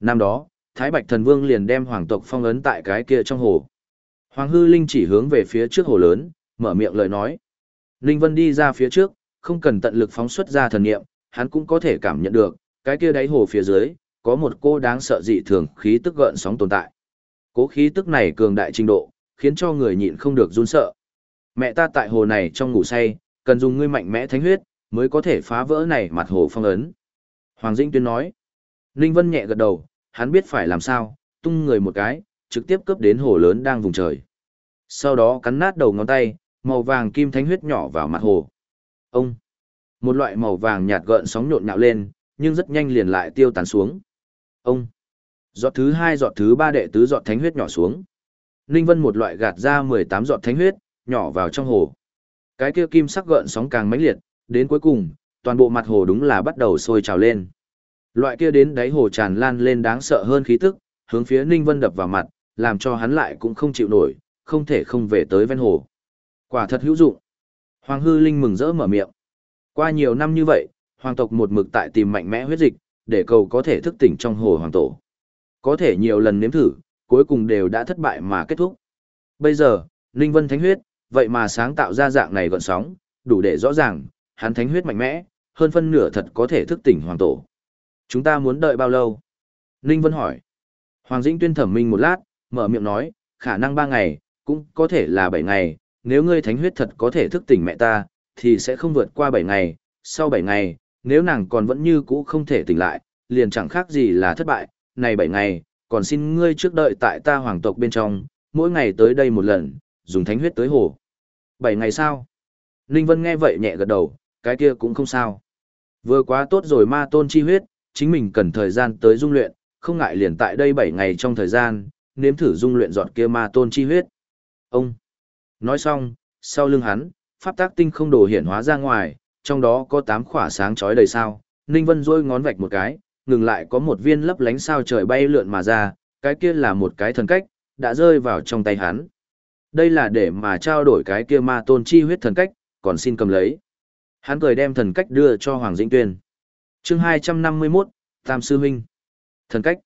Năm đó, Thái Bạch Thần Vương liền đem hoàng tộc phong ấn tại cái kia trong hồ. Hoàng Hư Linh chỉ hướng về phía trước hồ lớn, mở miệng lời nói. Linh Vân đi ra phía trước, không cần tận lực phóng xuất ra thần niệm, hắn cũng có thể cảm nhận được, cái kia đáy hồ phía dưới, có một cô đáng sợ dị thường khí tức gợn sóng tồn tại. Cố khí tức này cường đại trình độ, khiến cho người nhịn không được run sợ. Mẹ ta tại hồ này trong ngủ say, cần dùng ngươi mạnh mẽ thánh huyết, mới có thể phá vỡ này mặt hồ phong ấn. Hoàng Dĩnh Tuyên nói. Ninh Vân nhẹ gật đầu, hắn biết phải làm sao, tung người một cái, trực tiếp cướp đến hồ lớn đang vùng trời. Sau đó cắn nát đầu ngón tay, màu vàng kim thánh huyết nhỏ vào mặt hồ. Ông! Một loại màu vàng nhạt gợn sóng nhộn nhạo lên, nhưng rất nhanh liền lại tiêu tán xuống. Ông! Giọt thứ hai giọt thứ ba đệ tứ giọt thánh huyết nhỏ xuống. Ninh Vân một loại gạt ra 18 giọt thánh huyết, nhỏ vào trong hồ. Cái kia kim sắc gợn sóng càng mãnh liệt, đến cuối cùng, toàn bộ mặt hồ đúng là bắt đầu sôi trào lên. Loại kia đến đáy hồ tràn lan lên đáng sợ hơn khí tức, hướng phía Ninh Vân đập vào mặt, làm cho hắn lại cũng không chịu nổi, không thể không về tới ven hồ. Quả thật hữu dụng. Hoàng Hư Linh mừng rỡ mở miệng. Qua nhiều năm như vậy, hoàng tộc một mực tại tìm mạnh mẽ huyết dịch, để cầu có thể thức tỉnh trong hồ hoàng tổ. Có thể nhiều lần nếm thử, cuối cùng đều đã thất bại mà kết thúc. Bây giờ, Ninh Vân thánh huyết, vậy mà sáng tạo ra dạng này gọn sóng, đủ để rõ ràng, hắn thánh huyết mạnh mẽ, hơn phân nửa thật có thể thức tỉnh hoàng tổ. Chúng ta muốn đợi bao lâu? Ninh Vân hỏi. Hoàng Dĩnh tuyên thẩm minh một lát, mở miệng nói, khả năng ba ngày, cũng có thể là bảy ngày, nếu ngươi thánh huyết thật có thể thức tỉnh mẹ ta, thì sẽ không vượt qua bảy ngày, sau bảy ngày, nếu nàng còn vẫn như cũ không thể tỉnh lại, liền chẳng khác gì là thất bại, này bảy ngày, còn xin ngươi trước đợi tại ta hoàng tộc bên trong, mỗi ngày tới đây một lần, dùng thánh huyết tới hồ. Bảy ngày sao? Ninh Vân nghe vậy nhẹ gật đầu, cái kia cũng không sao. Vừa quá tốt rồi ma tôn chi huyết, chính mình cần thời gian tới dung luyện, không ngại liền tại đây 7 ngày trong thời gian, nếm thử dung luyện giọt kia ma tôn chi huyết. Ông. Nói xong, sau lưng hắn, pháp tác tinh không đồ hiển hóa ra ngoài, trong đó có 8 khỏa sáng chói đầy sao. Ninh Vân rôi ngón vạch một cái, ngừng lại có một viên lấp lánh sao trời bay lượn mà ra, cái kia là một cái thần cách, đã rơi vào trong tay hắn. Đây là để mà trao đổi cái kia ma tôn chi huyết thần cách, còn xin cầm lấy. Hắn cười đem thần cách đưa cho Hoàng Dĩnh Tuyên. chương 251, Tam Sư Huynh. Thần cách.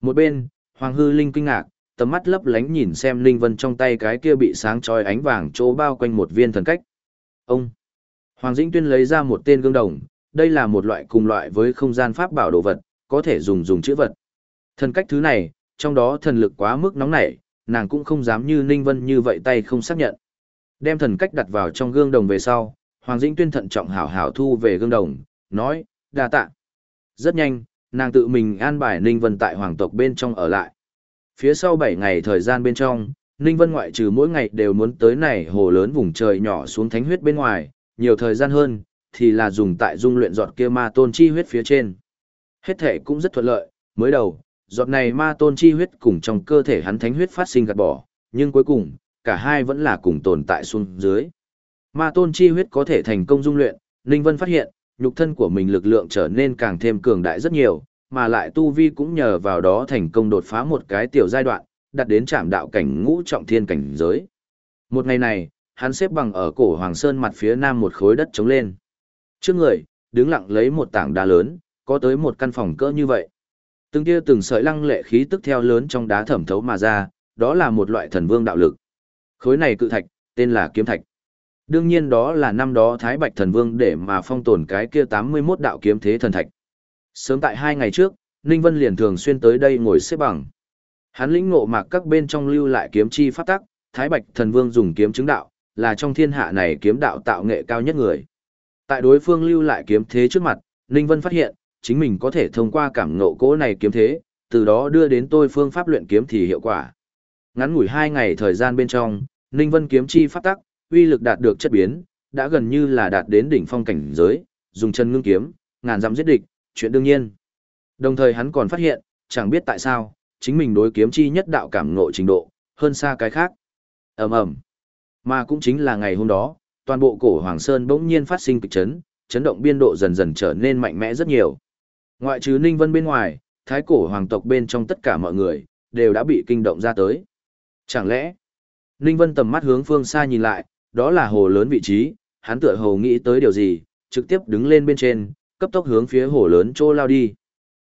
Một bên, Hoàng Hư Linh kinh ngạc, tầm mắt lấp lánh nhìn xem Linh Vân trong tay cái kia bị sáng chói ánh vàng chỗ bao quanh một viên thần cách. Ông. Hoàng Dĩnh Tuyên lấy ra một tên gương đồng, đây là một loại cùng loại với không gian pháp bảo đồ vật, có thể dùng dùng chữ vật. Thần cách thứ này, trong đó thần lực quá mức nóng nảy, nàng cũng không dám như Ninh Vân như vậy tay không xác nhận. Đem thần cách đặt vào trong gương đồng về sau, Hoàng Dĩnh Tuyên thận trọng hảo hảo thu về gương đồng, nói, đa tạ. Rất nhanh, nàng tự mình an bài Ninh Vân tại hoàng tộc bên trong ở lại. Phía sau 7 ngày thời gian bên trong, Ninh Vân ngoại trừ mỗi ngày đều muốn tới này hồ lớn vùng trời nhỏ xuống thánh huyết bên ngoài, nhiều thời gian hơn, thì là dùng tại dung luyện giọt kia ma tôn chi huyết phía trên. Hết thể cũng rất thuận lợi, mới đầu, giọt này ma tôn chi huyết cùng trong cơ thể hắn thánh huyết phát sinh gạt bỏ, nhưng cuối cùng, cả hai vẫn là cùng tồn tại xuống dưới. Ma tôn chi huyết có thể thành công dung luyện, Ninh Vân phát hiện, nhục thân của mình lực lượng trở nên càng thêm cường đại rất nhiều, mà lại tu vi cũng nhờ vào đó thành công đột phá một cái tiểu giai đoạn, đặt đến trạm đạo cảnh ngũ trọng thiên cảnh giới. Một ngày này, hắn xếp bằng ở cổ Hoàng Sơn mặt phía nam một khối đất trống lên. Trước người, đứng lặng lấy một tảng đá lớn, có tới một căn phòng cỡ như vậy. Từng kia từng sợi lăng lệ khí tức theo lớn trong đá thẩm thấu mà ra, đó là một loại thần vương đạo lực. Khối này cự thạch, tên là kiếm thạch. Đương nhiên đó là năm đó Thái Bạch thần vương để mà phong tồn cái kia 81 đạo kiếm thế thần thạch. Sớm tại hai ngày trước, Ninh Vân liền thường xuyên tới đây ngồi xếp bằng. Hắn lĩnh ngộ mạc các bên trong lưu lại kiếm chi pháp tắc, Thái Bạch thần vương dùng kiếm chứng đạo, là trong thiên hạ này kiếm đạo tạo nghệ cao nhất người. Tại đối phương lưu lại kiếm thế trước mặt, Ninh Vân phát hiện, chính mình có thể thông qua cảm ngộ cỗ này kiếm thế, từ đó đưa đến tôi phương pháp luyện kiếm thì hiệu quả. Ngắn ngủi hai ngày thời gian bên trong, Ninh Vân kiếm chi pháp tắc, uy lực đạt được chất biến, đã gần như là đạt đến đỉnh phong cảnh giới, dùng chân ngưng kiếm, ngàn dặm giết địch, chuyện đương nhiên. Đồng thời hắn còn phát hiện, chẳng biết tại sao, chính mình đối kiếm chi nhất đạo cảm ngộ trình độ, hơn xa cái khác. Ầm ầm. Mà cũng chính là ngày hôm đó, toàn bộ cổ Hoàng Sơn bỗng nhiên phát sinh kịch chấn, chấn động biên độ dần dần trở nên mạnh mẽ rất nhiều. Ngoại trừ Ninh Vân bên ngoài, thái cổ hoàng tộc bên trong tất cả mọi người, đều đã bị kinh động ra tới. Chẳng lẽ, Ninh Vân tầm mắt hướng phương xa nhìn lại, đó là hồ lớn vị trí, hắn tựa hồ nghĩ tới điều gì, trực tiếp đứng lên bên trên, cấp tốc hướng phía hồ lớn chỗ lao đi.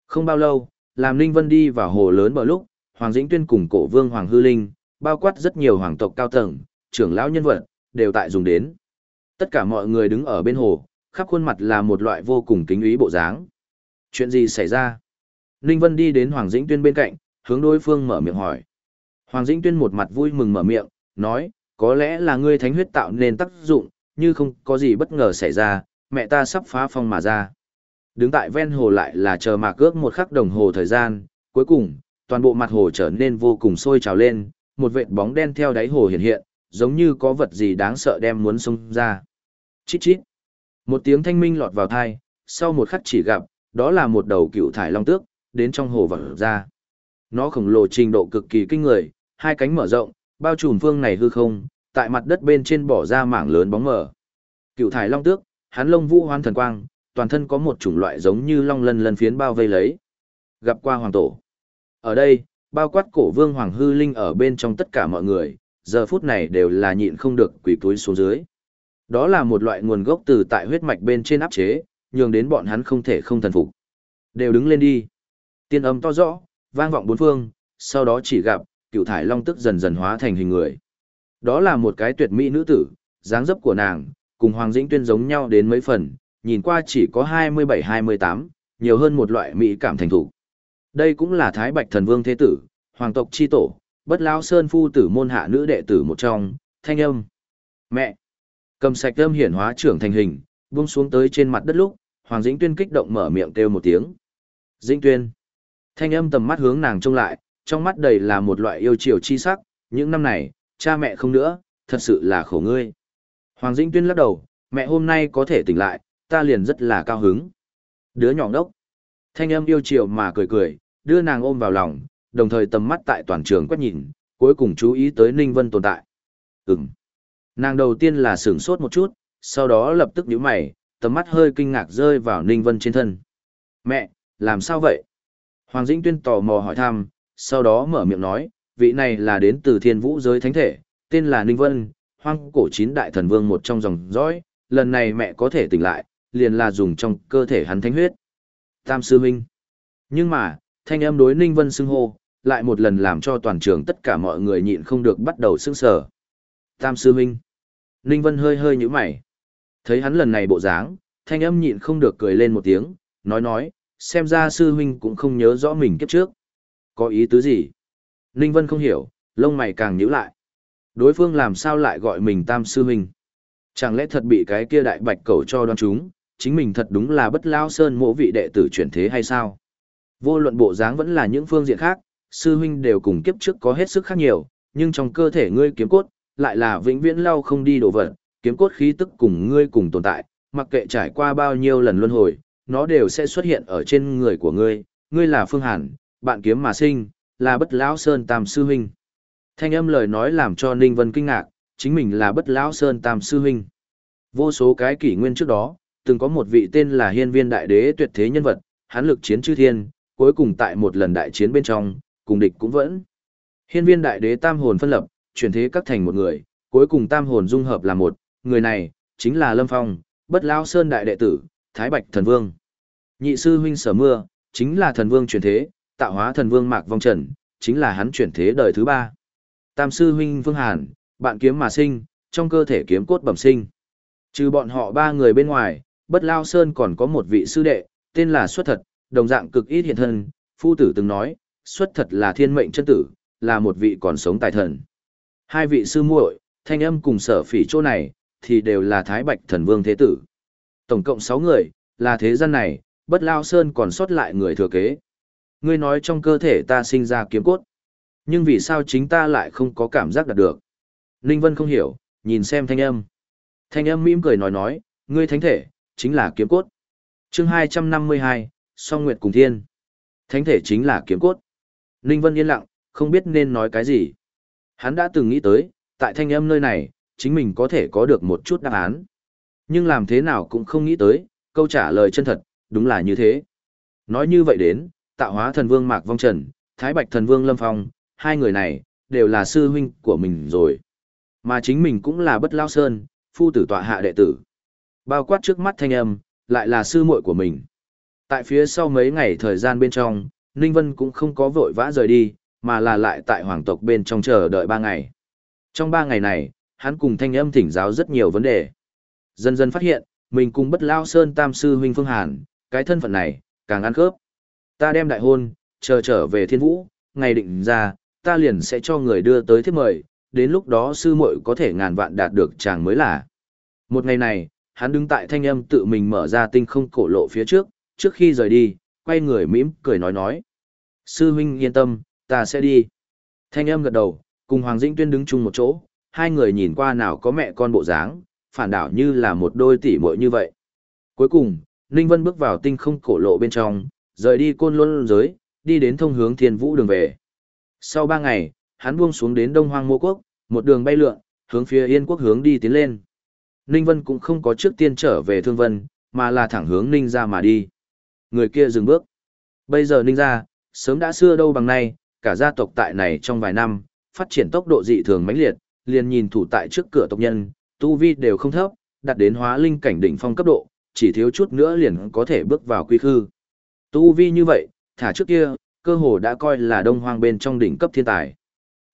Không bao lâu, làm Ninh Vân đi vào hồ lớn bờ lúc, Hoàng Dĩnh Tuyên cùng cổ vương Hoàng Hư Linh, bao quát rất nhiều hoàng tộc cao tầng, trưởng lão nhân vật, đều tại dùng đến. Tất cả mọi người đứng ở bên hồ, khắp khuôn mặt là một loại vô cùng kính ý bộ dáng. Chuyện gì xảy ra? Ninh Vân đi đến Hoàng Dĩnh Tuyên bên cạnh, hướng đối phương mở miệng hỏi. Hoàng Dĩnh Tuyên một mặt vui mừng mở miệng, nói, có lẽ là ngươi thánh huyết tạo nên tác dụng, như không có gì bất ngờ xảy ra, mẹ ta sắp phá phong mà ra. Đứng tại ven hồ lại là chờ mạc ước một khắc đồng hồ thời gian, cuối cùng, toàn bộ mặt hồ trở nên vô cùng sôi trào lên, một vệt bóng đen theo đáy hồ hiện hiện, giống như có vật gì đáng sợ đem muốn xông ra. Chít chít. Một tiếng thanh minh lọt vào thai, sau một khắc chỉ gặp, đó là một đầu cựu thải long tước, đến trong hồ vỡ ra. Nó khổng lồ trình độ cực kỳ kinh người, hai cánh mở rộng, bao trùm phương này hư không, tại mặt đất bên trên bỏ ra mảng lớn bóng mờ. Cựu thải long tước, hắn lông vũ hoan thần quang, toàn thân có một chủng loại giống như long lân lân phiến bao vây lấy. Gặp qua hoàng tổ. Ở đây, bao quát cổ vương hoàng hư linh ở bên trong tất cả mọi người, giờ phút này đều là nhịn không được quỳ túi xuống dưới. Đó là một loại nguồn gốc từ tại huyết mạch bên trên áp chế, nhường đến bọn hắn không thể không thần phục. Đều đứng lên đi. Tiên âm to rõ, vang vọng bốn phương, sau đó chỉ gặp, cựu thải long tức dần dần hóa thành hình người. Đó là một cái tuyệt mỹ nữ tử, dáng dấp của nàng, cùng Hoàng Dĩnh Tuyên giống nhau đến mấy phần, nhìn qua chỉ có 27-28, nhiều hơn một loại mỹ cảm thành thủ. Đây cũng là Thái Bạch Thần Vương Thế Tử, Hoàng tộc chi tổ, bất lao sơn phu tử môn hạ nữ đệ tử một trong, thanh âm. Mẹ! Cầm sạch âm hiển hóa trưởng thành hình, buông xuống tới trên mặt đất lúc, Hoàng Dĩnh Tuyên kích động mở miệng kêu một tiếng. Dĩnh Tuyên! Thanh âm tầm mắt hướng nàng trông lại, trong mắt đầy là một loại yêu chiều chi sắc, những năm này, cha mẹ không nữa, thật sự là khổ ngươi. Hoàng Dĩnh Tuyên lắc đầu, mẹ hôm nay có thể tỉnh lại, ta liền rất là cao hứng. Đứa nhỏ đốc. Thanh âm yêu chiều mà cười cười, đưa nàng ôm vào lòng, đồng thời tầm mắt tại toàn trường quét nhìn, cuối cùng chú ý tới Ninh Vân tồn tại. Ừm. Nàng đầu tiên là sửng sốt một chút, sau đó lập tức nhíu mày, tầm mắt hơi kinh ngạc rơi vào Ninh Vân trên thân. Mẹ, làm sao vậy? Hoàng Dĩnh Tuyên tò mò hỏi thăm, sau đó mở miệng nói, vị này là đến từ thiên vũ giới thánh thể, tên là Ninh Vân, hoang cổ chín đại thần vương một trong dòng dõi, lần này mẹ có thể tỉnh lại, liền là dùng trong cơ thể hắn thánh huyết. Tam sư huynh. Nhưng mà, thanh âm đối Ninh Vân xưng hô, lại một lần làm cho toàn trường tất cả mọi người nhịn không được bắt đầu sững sờ. Tam sư huynh. Ninh Vân hơi hơi nhíu mày. Thấy hắn lần này bộ dáng, thanh âm nhịn không được cười lên một tiếng, nói nói, xem ra sư huynh cũng không nhớ rõ mình kiếp trước. Có ý tứ gì? Ninh Vân không hiểu, lông mày càng nhíu lại. Đối phương làm sao lại gọi mình tam sư huynh? Chẳng lẽ thật bị cái kia đại bạch cầu cho đoán chúng, chính mình thật đúng là bất lao sơn mộ vị đệ tử chuyển thế hay sao? Vô luận bộ dáng vẫn là những phương diện khác, sư huynh đều cùng kiếp trước có hết sức khác nhiều, nhưng trong cơ thể ngươi kiếm cốt, lại là vĩnh viễn lao không đi đổ vật, kiếm cốt khí tức cùng ngươi cùng tồn tại, mặc kệ trải qua bao nhiêu lần luân hồi, nó đều sẽ xuất hiện ở trên người của ngươi, ngươi là Phương Hàn, bạn kiếm mà sinh, là bất lão sơn tam sư huynh. Thanh âm lời nói làm cho Ninh Vân kinh ngạc, chính mình là bất lão sơn tam sư huynh. Vô số cái kỷ nguyên trước đó, từng có một vị tên là hiên viên đại đế tuyệt thế nhân vật, hán lực chiến chư thiên, cuối cùng tại một lần đại chiến bên trong, cùng địch cũng vẫn. Hiên viên đại đế tam hồn phân lập, chuyển thế các thành một người, cuối cùng tam hồn dung hợp là một, người này, chính là Lâm Phong, bất lão sơn đại đệ tử, Thái Bạch thần vương. Nhị sư huynh sở mưa, chính là thần vương chuyển thế, tạo hóa thần vương mạc vong trần, chính là hắn chuyển thế đời thứ ba. Tam sư huynh Vương Hàn, bạn kiếm mà sinh, trong cơ thể kiếm cốt bẩm sinh. Trừ bọn họ ba người bên ngoài, bất lao sơn còn có một vị sư đệ, tên là Xuất Thật, đồng dạng cực ít hiện thân, phu tử từng nói, Xuất Thật là thiên mệnh chân tử, là một vị còn sống tài thần. Hai vị sư muội, thanh âm cùng sở phỉ chỗ này, thì đều là Thái Bạch thần vương thế tử. Tổng cộng 6 người, là thế gian này, bất lao sơn còn sót lại người thừa kế. Ngươi nói trong cơ thể ta sinh ra kiếm cốt. Nhưng vì sao chính ta lại không có cảm giác đạt được? Ninh Vân không hiểu, nhìn xem thanh âm. Thanh âm mỉm cười nói nói, ngươi thánh thể, chính là kiếm cốt. chương 252, song nguyệt cùng thiên. Thánh thể chính là kiếm cốt. Ninh Vân yên lặng, không biết nên nói cái gì. Hắn đã từng nghĩ tới, tại thanh âm nơi này, chính mình có thể có được một chút đáp án. Nhưng làm thế nào cũng không nghĩ tới, câu trả lời chân thật, đúng là như thế. Nói như vậy đến, tạo hóa thần vương Mạc Vong Trần, Thái Bạch thần vương Lâm Phong, hai người này, đều là sư huynh của mình rồi. Mà chính mình cũng là bất lao sơn, phu tử tọa hạ đệ tử. Bao quát trước mắt thanh âm, lại là sư muội của mình. Tại phía sau mấy ngày thời gian bên trong, Ninh Vân cũng không có vội vã rời đi, mà là lại tại hoàng tộc bên trong chờ đợi ba ngày. Trong ba ngày này, hắn cùng thanh âm thỉnh giáo rất nhiều vấn đề. Dần dần phát hiện, mình cùng bất lao sơn tam sư huynh Phương Hàn, cái thân phận này, càng ăn khớp. Ta đem đại hôn, chờ trở về thiên vũ, ngày định ra, ta liền sẽ cho người đưa tới thiết mời, đến lúc đó sư muội có thể ngàn vạn đạt được chàng mới là. Một ngày này, hắn đứng tại thanh âm tự mình mở ra tinh không cổ lộ phía trước, trước khi rời đi, quay người mỉm cười nói nói. Sư huynh yên tâm, ta sẽ đi. Thanh âm gật đầu, cùng Hoàng Dĩnh Tuyên đứng chung một chỗ, hai người nhìn qua nào có mẹ con bộ dáng, phản đảo như là một đôi tỷ muội như vậy. Cuối cùng, Ninh Vân bước vào tinh không cổ lộ bên trong, rời đi côn luân giới, đi đến thông hướng thiên vũ đường về. Sau ba ngày, hắn buông xuống đến Đông Hoang Mô Quốc, một đường bay lượn, hướng phía Yên Quốc hướng đi tiến lên. Ninh Vân cũng không có trước tiên trở về Thương Vân, mà là thẳng hướng Ninh ra mà đi. Người kia dừng bước. Bây giờ Ninh ra, sớm đã xưa đâu bằng nay, cả gia tộc tại này trong vài năm, phát triển tốc độ dị thường mãnh liệt, liền nhìn thủ tại trước cửa tộc nhân, tu vi đều không thấp, đạt đến hóa linh cảnh đỉnh phong cấp độ, chỉ thiếu chút nữa liền có thể bước vào quy khư. Tu vi như vậy, thả trước kia, cơ hồ đã coi là đông hoang bên trong đỉnh cấp thiên tài.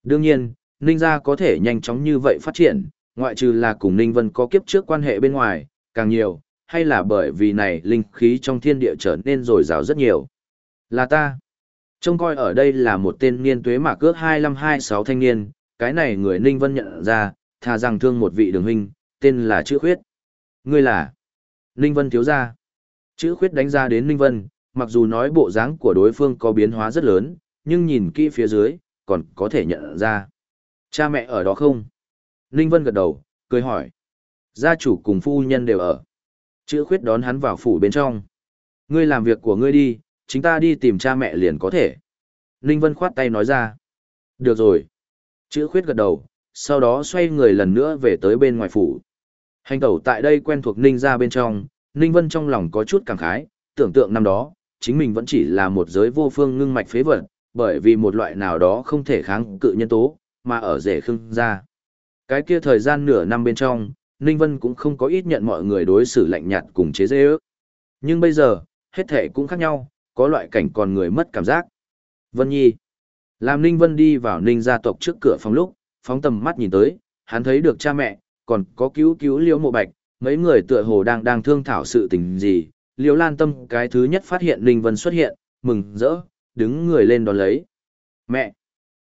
Đương nhiên, Ninh gia có thể nhanh chóng như vậy phát triển, ngoại trừ là cùng Ninh Vân có kiếp trước quan hệ bên ngoài, càng nhiều, hay là bởi vì này linh khí trong thiên địa trở nên dồi dào rất nhiều. Là ta. Trông coi ở đây là một tên niên tuế mà cước 2526 thanh niên, cái này người Ninh Vân nhận ra, thà rằng thương một vị đường huynh, tên là Chữ Khuyết. Ngươi là? Ninh Vân thiếu gia. Chữ Khuyết đánh ra đến Ninh Vân, mặc dù nói bộ dáng của đối phương có biến hóa rất lớn, nhưng nhìn kỹ phía dưới, còn có thể nhận ra. Cha mẹ ở đó không? Ninh Vân gật đầu, cười hỏi. Gia chủ cùng phu nhân đều ở. Chữ Khuyết đón hắn vào phủ bên trong. Ngươi làm việc của ngươi đi, chúng ta đi tìm cha mẹ liền có thể. Ninh Vân khoát tay nói ra. Được rồi. Chữ Khuyết gật đầu, sau đó xoay người lần nữa về tới bên ngoài phủ. Hành tẩu tại đây quen thuộc Ninh ra bên trong, Ninh Vân trong lòng có chút cảm khái, tưởng tượng năm đó, chính mình vẫn chỉ là một giới vô phương ngưng mạch phế vật, bởi vì một loại nào đó không thể kháng cự nhân tố, mà ở rể khưng ra. Cái kia thời gian nửa năm bên trong, Ninh Vân cũng không có ít nhận mọi người đối xử lạnh nhạt cùng chế dễ ước. Nhưng bây giờ, hết thể cũng khác nhau, có loại cảnh còn người mất cảm giác. Vân Nhi. Làm Ninh Vân đi vào Ninh gia tộc trước cửa phòng lúc, phóng tầm mắt nhìn tới, hắn thấy được cha mẹ, còn có cứu cứu liễu mộ bạch, mấy người tựa hồ đang đang thương thảo sự tình gì. Liễu Lan Tâm cái thứ nhất phát hiện Ninh Vân xuất hiện, mừng rỡ, đứng người lên đón lấy. Mẹ!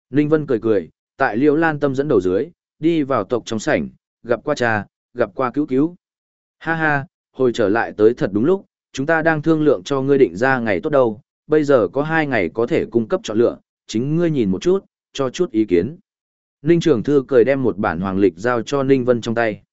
Ninh Vân cười cười, tại Liễu Lan Tâm dẫn đầu dưới, đi vào tộc trong sảnh, gặp qua cha, gặp qua cứu cứu. Ha ha, hồi trở lại tới thật đúng lúc, chúng ta đang thương lượng cho ngươi định ra ngày tốt đâu, bây giờ có hai ngày có thể cung cấp chọn lựa, chính ngươi nhìn một chút, cho chút ý kiến. Ninh Trường Thư cười đem một bản hoàng lịch giao cho Ninh Vân trong tay.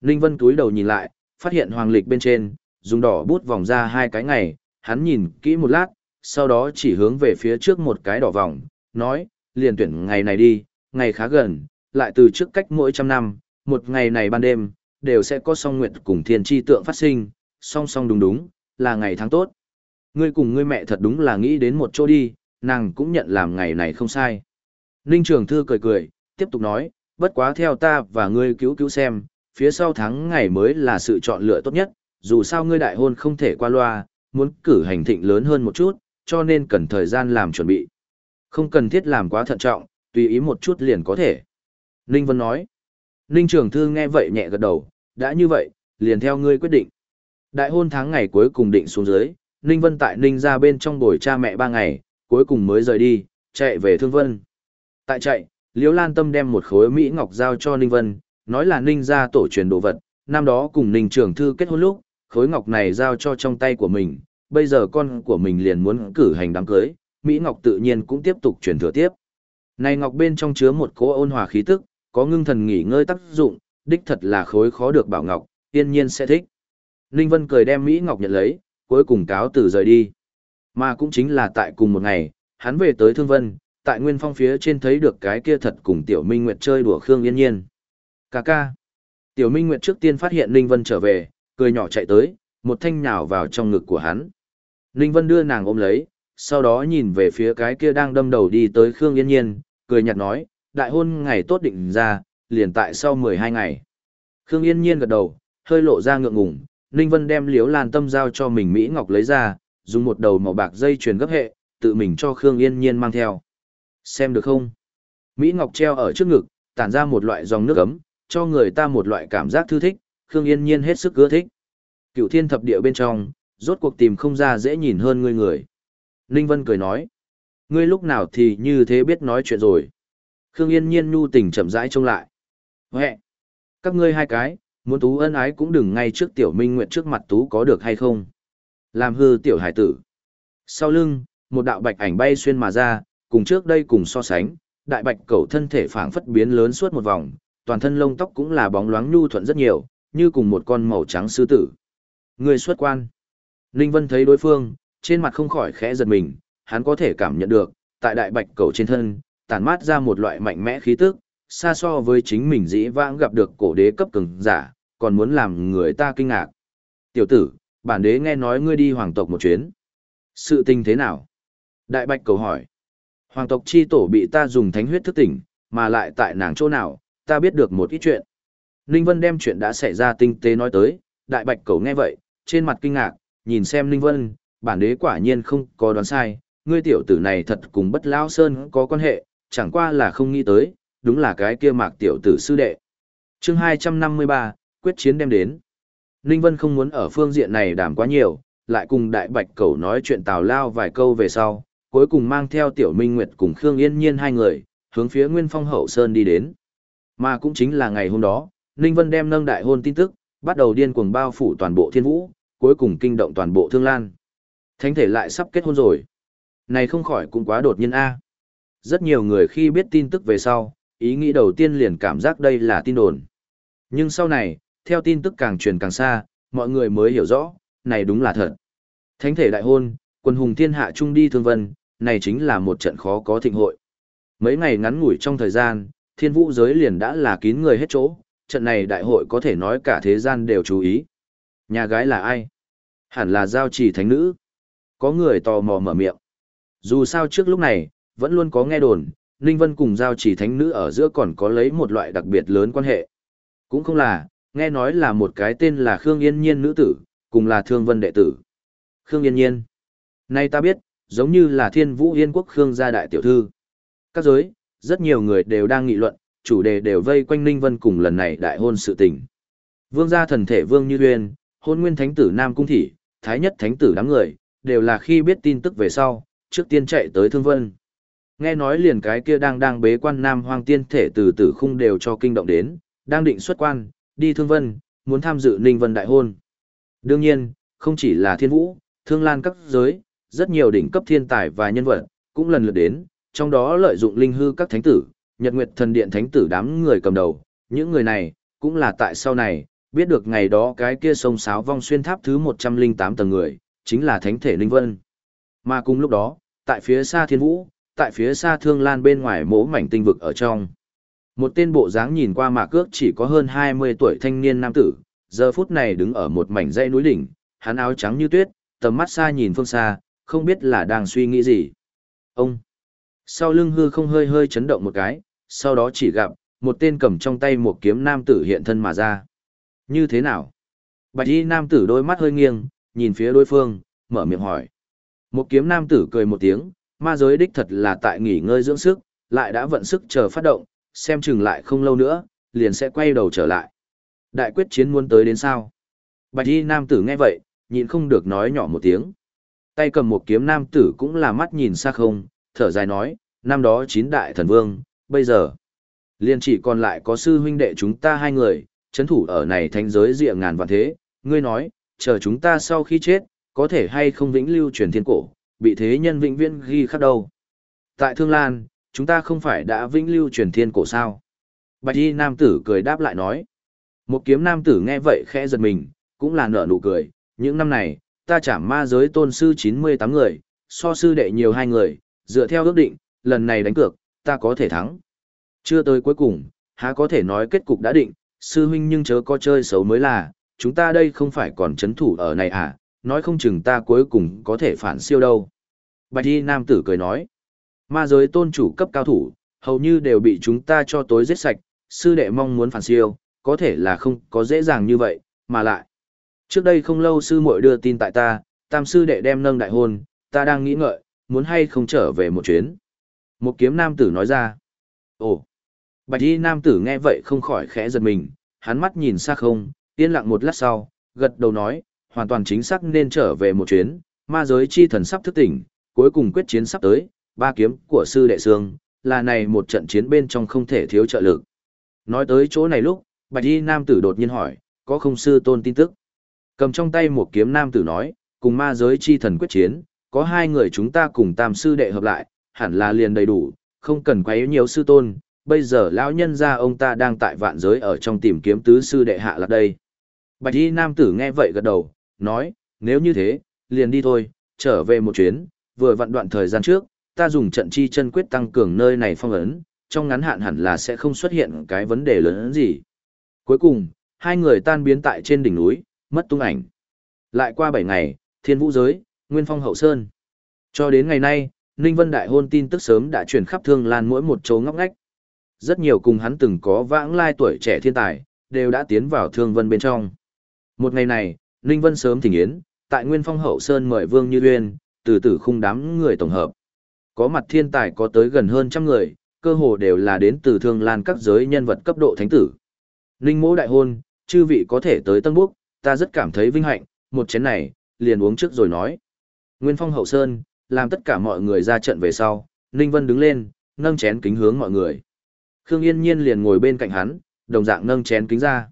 Ninh Vân cúi đầu nhìn lại, phát hiện hoàng lịch bên trên, dùng đỏ bút vòng ra hai cái ngày, hắn nhìn kỹ một lát, sau đó chỉ hướng về phía trước một cái đỏ vòng, nói, liền tuyển ngày này đi, ngày khá gần, lại từ trước cách mỗi trăm năm, một ngày này ban đêm, đều sẽ có song nguyệt cùng thiên tri tượng phát sinh, song song đúng đúng, là ngày tháng tốt. Ngươi cùng ngươi mẹ thật đúng là nghĩ đến một chỗ đi, nàng cũng nhận làm ngày này không sai. Ninh Trường Thư cười cười, tiếp tục nói, bất quá theo ta và ngươi cứu cứu xem, phía sau tháng ngày mới là sự chọn lựa tốt nhất, dù sao ngươi đại hôn không thể qua loa, muốn cử hành thịnh lớn hơn một chút, cho nên cần thời gian làm chuẩn bị. Không cần thiết làm quá thận trọng, tùy ý một chút liền có thể. Ninh Vân nói. Ninh Trường Thư nghe vậy nhẹ gật đầu, đã như vậy, liền theo ngươi quyết định. Đại hôn tháng ngày cuối cùng định xuống dưới, Ninh Vân tại Ninh ra bên trong bồi cha mẹ ba ngày, cuối cùng mới rời đi, chạy về Thương Vân. Tại chạy, Liễu Lan Tâm đem một khối Mỹ Ngọc giao cho Ninh Vân, nói là Ninh ra tổ truyền đồ vật, năm đó cùng Ninh Trường Thư kết hôn lúc, khối ngọc này giao cho trong tay của mình, bây giờ con của mình liền muốn cử hành đám cưới, Mỹ Ngọc tự nhiên cũng tiếp tục truyền thừa tiếp. Này ngọc bên trong chứa một cỗ ôn hòa khí tức, có ngưng thần nghỉ ngơi tác dụng, đích thật là khối khó được bảo ngọc, tiên nhiên sẽ thích. Ninh Vân cười đem Mỹ Ngọc nhận lấy, cuối cùng cáo từ rời đi. Mà cũng chính là tại cùng một ngày, hắn về tới Thương Vân, tại Nguyên Phong phía trên thấy được cái kia thật cùng Tiểu Minh Nguyệt chơi đùa Khương Yên Nhiên. Cà ca. Tiểu Minh Nguyệt trước tiên phát hiện Ninh Vân trở về, cười nhỏ chạy tới, một thanh nhào vào trong ngực của hắn. Ninh Vân đưa nàng ôm lấy, sau đó nhìn về phía cái kia đang đâm đầu đi tới Khương Yên Nhiên, cười nhạt nói, đại hôn ngày tốt định ra, liền tại sau 12 ngày. Khương Yên Nhiên gật đầu, hơi lộ ra ngượng ngùng, Ninh Vân đem liếu lan tâm giao cho mình Mỹ Ngọc lấy ra, dùng một đầu màu bạc dây chuyền gấp hệ, tự mình cho Khương Yên Nhiên mang theo. Xem được không? Mỹ Ngọc treo ở trước ngực, tản ra một loại dòng nước ấm, cho người ta một loại cảm giác thư thích, Khương Yên Nhiên hết sức ưa thích. Cựu thiên thập địa bên trong, rốt cuộc tìm không ra dễ nhìn hơn ngươi người. Ninh Vân cười nói, ngươi lúc nào thì như thế biết nói chuyện rồi. Khương Yên Nhiên nhu tình chậm rãi trông lại. Huệ! Các ngươi hai cái, muốn tú ân ái cũng đừng ngay trước tiểu minh nguyện trước mặt tú có được hay không. Làm hư tiểu hải tử. Sau lưng, một đạo bạch ảnh bay xuyên mà ra, cùng trước đây cùng so sánh, đại bạch cầu thân thể phảng phất biến lớn suốt một vòng, toàn thân lông tóc cũng là bóng loáng nhu thuận rất nhiều, như cùng một con màu trắng sư tử. Người xuất quan. Ninh Vân thấy đối phương, trên mặt không khỏi khẽ giật mình, hắn có thể cảm nhận được, tại đại bạch cầu trên thân, tản mát ra một loại mạnh mẽ khí tức, xa so với chính mình dĩ vãng gặp được cổ đế cấp cường giả, còn muốn làm người ta kinh ngạc. Tiểu tử, bản đế nghe nói ngươi đi hoàng tộc một chuyến. Sự tình thế nào? Đại bạch cầu hỏi. Hoàng tộc chi tổ bị ta dùng thánh huyết thức tỉnh, mà lại tại nàng chỗ nào, ta biết được một ít chuyện. Ninh Vân đem chuyện đã xảy ra tinh tế nói tới, đại bạch cầu nghe vậy, trên mặt kinh ngạc, nhìn xem Ninh Vân, bản đế quả nhiên không có đoán sai, ngươi tiểu tử này thật cùng bất lao sơn có quan hệ, chẳng qua là không nghĩ tới, đúng là cái kia mạc tiểu tử sư đệ. chương 253, quyết chiến đem đến. Ninh Vân không muốn ở phương diện này đảm quá nhiều, lại cùng đại bạch cầu nói chuyện tào lao vài câu về sau, cuối cùng mang theo tiểu minh nguyệt cùng Khương Yên Nhiên hai người, hướng phía Nguyên Phong Hậu Sơn đi đến. Mà cũng chính là ngày hôm đó, Ninh Vân đem nâng đại hôn tin tức, bắt đầu điên cuồng bao phủ toàn bộ thiên vũ, cuối cùng kinh động toàn bộ thương lan. Thánh thể lại sắp kết hôn rồi. Này không khỏi cũng quá đột nhiên a. Rất nhiều người khi biết tin tức về sau, ý nghĩ đầu tiên liền cảm giác đây là tin đồn. Nhưng sau này, theo tin tức càng truyền càng xa, mọi người mới hiểu rõ, này đúng là thật. Thánh thể đại hôn, quân hùng thiên hạ trung đi thương vân, này chính là một trận khó có thịnh hội. Mấy ngày ngắn ngủi trong thời gian, thiên vũ giới liền đã là kín người hết chỗ, trận này đại hội có thể nói cả thế gian đều chú ý. Nhà gái là ai? Hẳn là giao trì thánh nữ. Có người tò mò mở miệng. Dù sao trước lúc này, vẫn luôn có nghe đồn, Ninh Vân cùng giao trì thánh nữ ở giữa còn có lấy một loại đặc biệt lớn quan hệ. Cũng không là, nghe nói là một cái tên là Khương Yên Nhiên nữ tử, cùng là Thương Vân đệ tử. Khương Yên Nhiên. Nay ta biết, giống như là Thiên Vũ Yên Quốc Khương gia đại tiểu thư. Các giới, rất nhiều người đều đang nghị luận, chủ đề đều vây quanh Ninh Vân cùng lần này đại hôn sự tình. Vương gia thần thể Vương Như Uyên, hôn nguyên thánh tử Nam Cung Thị, thái nhất thánh tử đám người, đều là khi biết tin tức về sau, trước tiên chạy tới Thương Vân. Nghe nói liền cái kia đang đang bế quan Nam Hoang tiên thể từ tử khung đều cho kinh động đến, đang định xuất quan, đi Thương Vân, muốn tham dự Ninh Vân đại hôn. Đương nhiên, không chỉ là thiên vũ, thương lan các giới, rất nhiều đỉnh cấp thiên tài và nhân vật, cũng lần lượt đến, trong đó lợi dụng linh hư các thánh tử, nhật nguyệt thần điện thánh tử đám người cầm đầu, những người này, cũng là tại sau này, biết được ngày đó cái kia sông sáo vong xuyên tháp thứ 108 tầng người, chính là thánh thể linh vân. Mà cùng lúc đó, tại phía xa thiên vũ, tại phía xa thương lan bên ngoài mố mảnh tinh vực ở trong. Một tên bộ dáng nhìn qua mạc cước chỉ có hơn 20 tuổi thanh niên nam tử, giờ phút này đứng ở một mảnh dãy núi đỉnh, hắn áo trắng như tuyết, tầm mắt xa nhìn phương xa, không biết là đang suy nghĩ gì. Ông! Sau lưng hư không hơi hơi chấn động một cái, sau đó chỉ gặp, một tên cầm trong tay một kiếm nam tử hiện thân mà ra. Như thế nào? Bạch y nam tử đôi mắt hơi nghiêng, nhìn phía đối phương, mở miệng hỏi. Một kiếm nam tử cười một tiếng, ma giới đích thật là tại nghỉ ngơi dưỡng sức, lại đã vận sức chờ phát động, xem chừng lại không lâu nữa, liền sẽ quay đầu trở lại. Đại quyết chiến muốn tới đến sao? Bạch y nam tử nghe vậy, nhịn không được nói nhỏ một tiếng. Tay cầm một kiếm nam tử cũng là mắt nhìn xa không, thở dài nói, năm đó chín đại thần vương, bây giờ, liền chỉ còn lại có sư huynh đệ chúng ta hai người, chấn thủ ở này thánh giới địa ngàn vạn thế, ngươi nói, chờ chúng ta sau khi chết, có thể hay không vĩnh lưu truyền thiên cổ, bị thế nhân vĩnh viễn ghi khắc đâu. Tại Thương Lan, chúng ta không phải đã vĩnh lưu truyền thiên cổ sao? Bạch y nam tử cười đáp lại nói. Một kiếm nam tử nghe vậy khẽ giật mình, cũng là nở nụ cười. Những năm này, ta chảm ma giới tôn sư 98 người, so sư đệ nhiều hai người, dựa theo ước định, lần này đánh cược, ta có thể thắng. Chưa tới cuối cùng, há có thể nói kết cục đã định, sư huynh nhưng chớ có chơi xấu mới là, chúng ta đây không phải còn chấn thủ ở này à, nói không chừng ta cuối cùng có thể phản siêu đâu. Bạch y nam tử cười nói, ma giới tôn chủ cấp cao thủ, hầu như đều bị chúng ta cho tối giết sạch, sư đệ mong muốn phản siêu, có thể là không có dễ dàng như vậy, mà lại. Trước đây không lâu sư muội đưa tin tại ta, tam sư đệ đem nâng đại hôn, ta đang nghĩ ngợi, muốn hay không trở về một chuyến. Một kiếm nam tử nói ra. Ồ! Bạch y nam tử nghe vậy không khỏi khẽ giật mình, hắn mắt nhìn xa không, yên lặng một lát sau, gật đầu nói, hoàn toàn chính xác nên trở về một chuyến, ma giới chi thần sắp thức tỉnh, cuối cùng quyết chiến sắp tới, ba kiếm của sư đệ sương, là này một trận chiến bên trong không thể thiếu trợ lực. Nói tới chỗ này lúc, bạch y nam tử đột nhiên hỏi, có không sư tôn tin tức? Cầm trong tay một kiếm nam tử nói, cùng ma giới chi thần quyết chiến, có hai người chúng ta cùng tam sư đệ hợp lại, hẳn là liền đầy đủ, không cần quấy nhiều sư tôn, bây giờ lão nhân gia ông ta đang tại vạn giới ở trong tìm kiếm tứ sư đệ hạ lạc đây. Bạch y nam tử nghe vậy gật đầu, nói, nếu như thế, liền đi thôi, trở về một chuyến, vừa vặn đoạn thời gian trước, ta dùng trận chi chân quyết tăng cường nơi này phong ấn, trong ngắn hạn hẳn là sẽ không xuất hiện cái vấn đề lớn gì. Cuối cùng, hai người tan biến tại trên đỉnh núi, mất tung ảnh. Lại qua 7 ngày, thiên vũ giới, nguyên phong hậu sơn. Cho đến ngày nay, Ninh Vân Đại hôn tin tức sớm đã truyền khắp thương lan mỗi một chỗ ngóc ngách. Rất nhiều cùng hắn từng có vãng lai tuổi trẻ thiên tài, đều đã tiến vào thương vân bên trong. Một ngày này, Ninh Vân sớm thỉnh yến, tại Nguyên Phong Hậu Sơn mời Vương Như Uyên, từ từ khung đám người tổng hợp. Có mặt thiên tài có tới gần hơn trăm người, cơ hồ đều là đến từ thương lan các giới nhân vật cấp độ thánh tử. Ninh mỗ đại hôn, chư vị có thể tới Tân Búc, ta rất cảm thấy vinh hạnh, một chén này, liền uống trước rồi nói. Nguyên Phong Hậu Sơn, làm tất cả mọi người ra trận về sau, Ninh Vân đứng lên, nâng chén kính hướng mọi người. Khương Yên Nhiên liền ngồi bên cạnh hắn, đồng dạng nâng chén kính ra.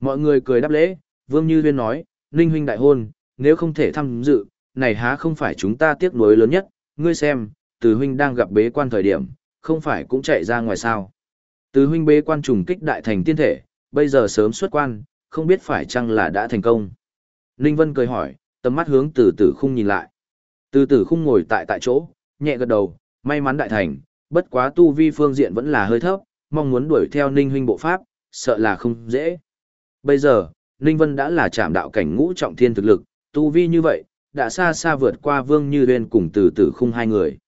Mọi người cười đáp lễ, Vương Như Viên nói, Ninh huynh đại hôn, nếu không thể tham dự, này há không phải chúng ta tiếc nuối lớn nhất, ngươi xem, từ huynh đang gặp bế quan thời điểm, không phải cũng chạy ra ngoài sao. Từ huynh bế quan trùng kích đại thành tiên thể, bây giờ sớm xuất quan, không biết phải chăng là đã thành công. Ninh Vân cười hỏi, tầm mắt hướng từ tử khung nhìn lại. Từ tử khung ngồi tại tại chỗ, nhẹ gật đầu, may mắn đại thành, bất quá tu vi phương diện vẫn là hơi thấp, mong muốn đuổi theo Ninh huynh bộ pháp, sợ là không dễ. Bây giờ, Ninh Vân đã là trạm đạo cảnh ngũ trọng thiên thực lực, tu vi như vậy, đã xa xa vượt qua Vương Như Uyên cùng từ tử khung hai người.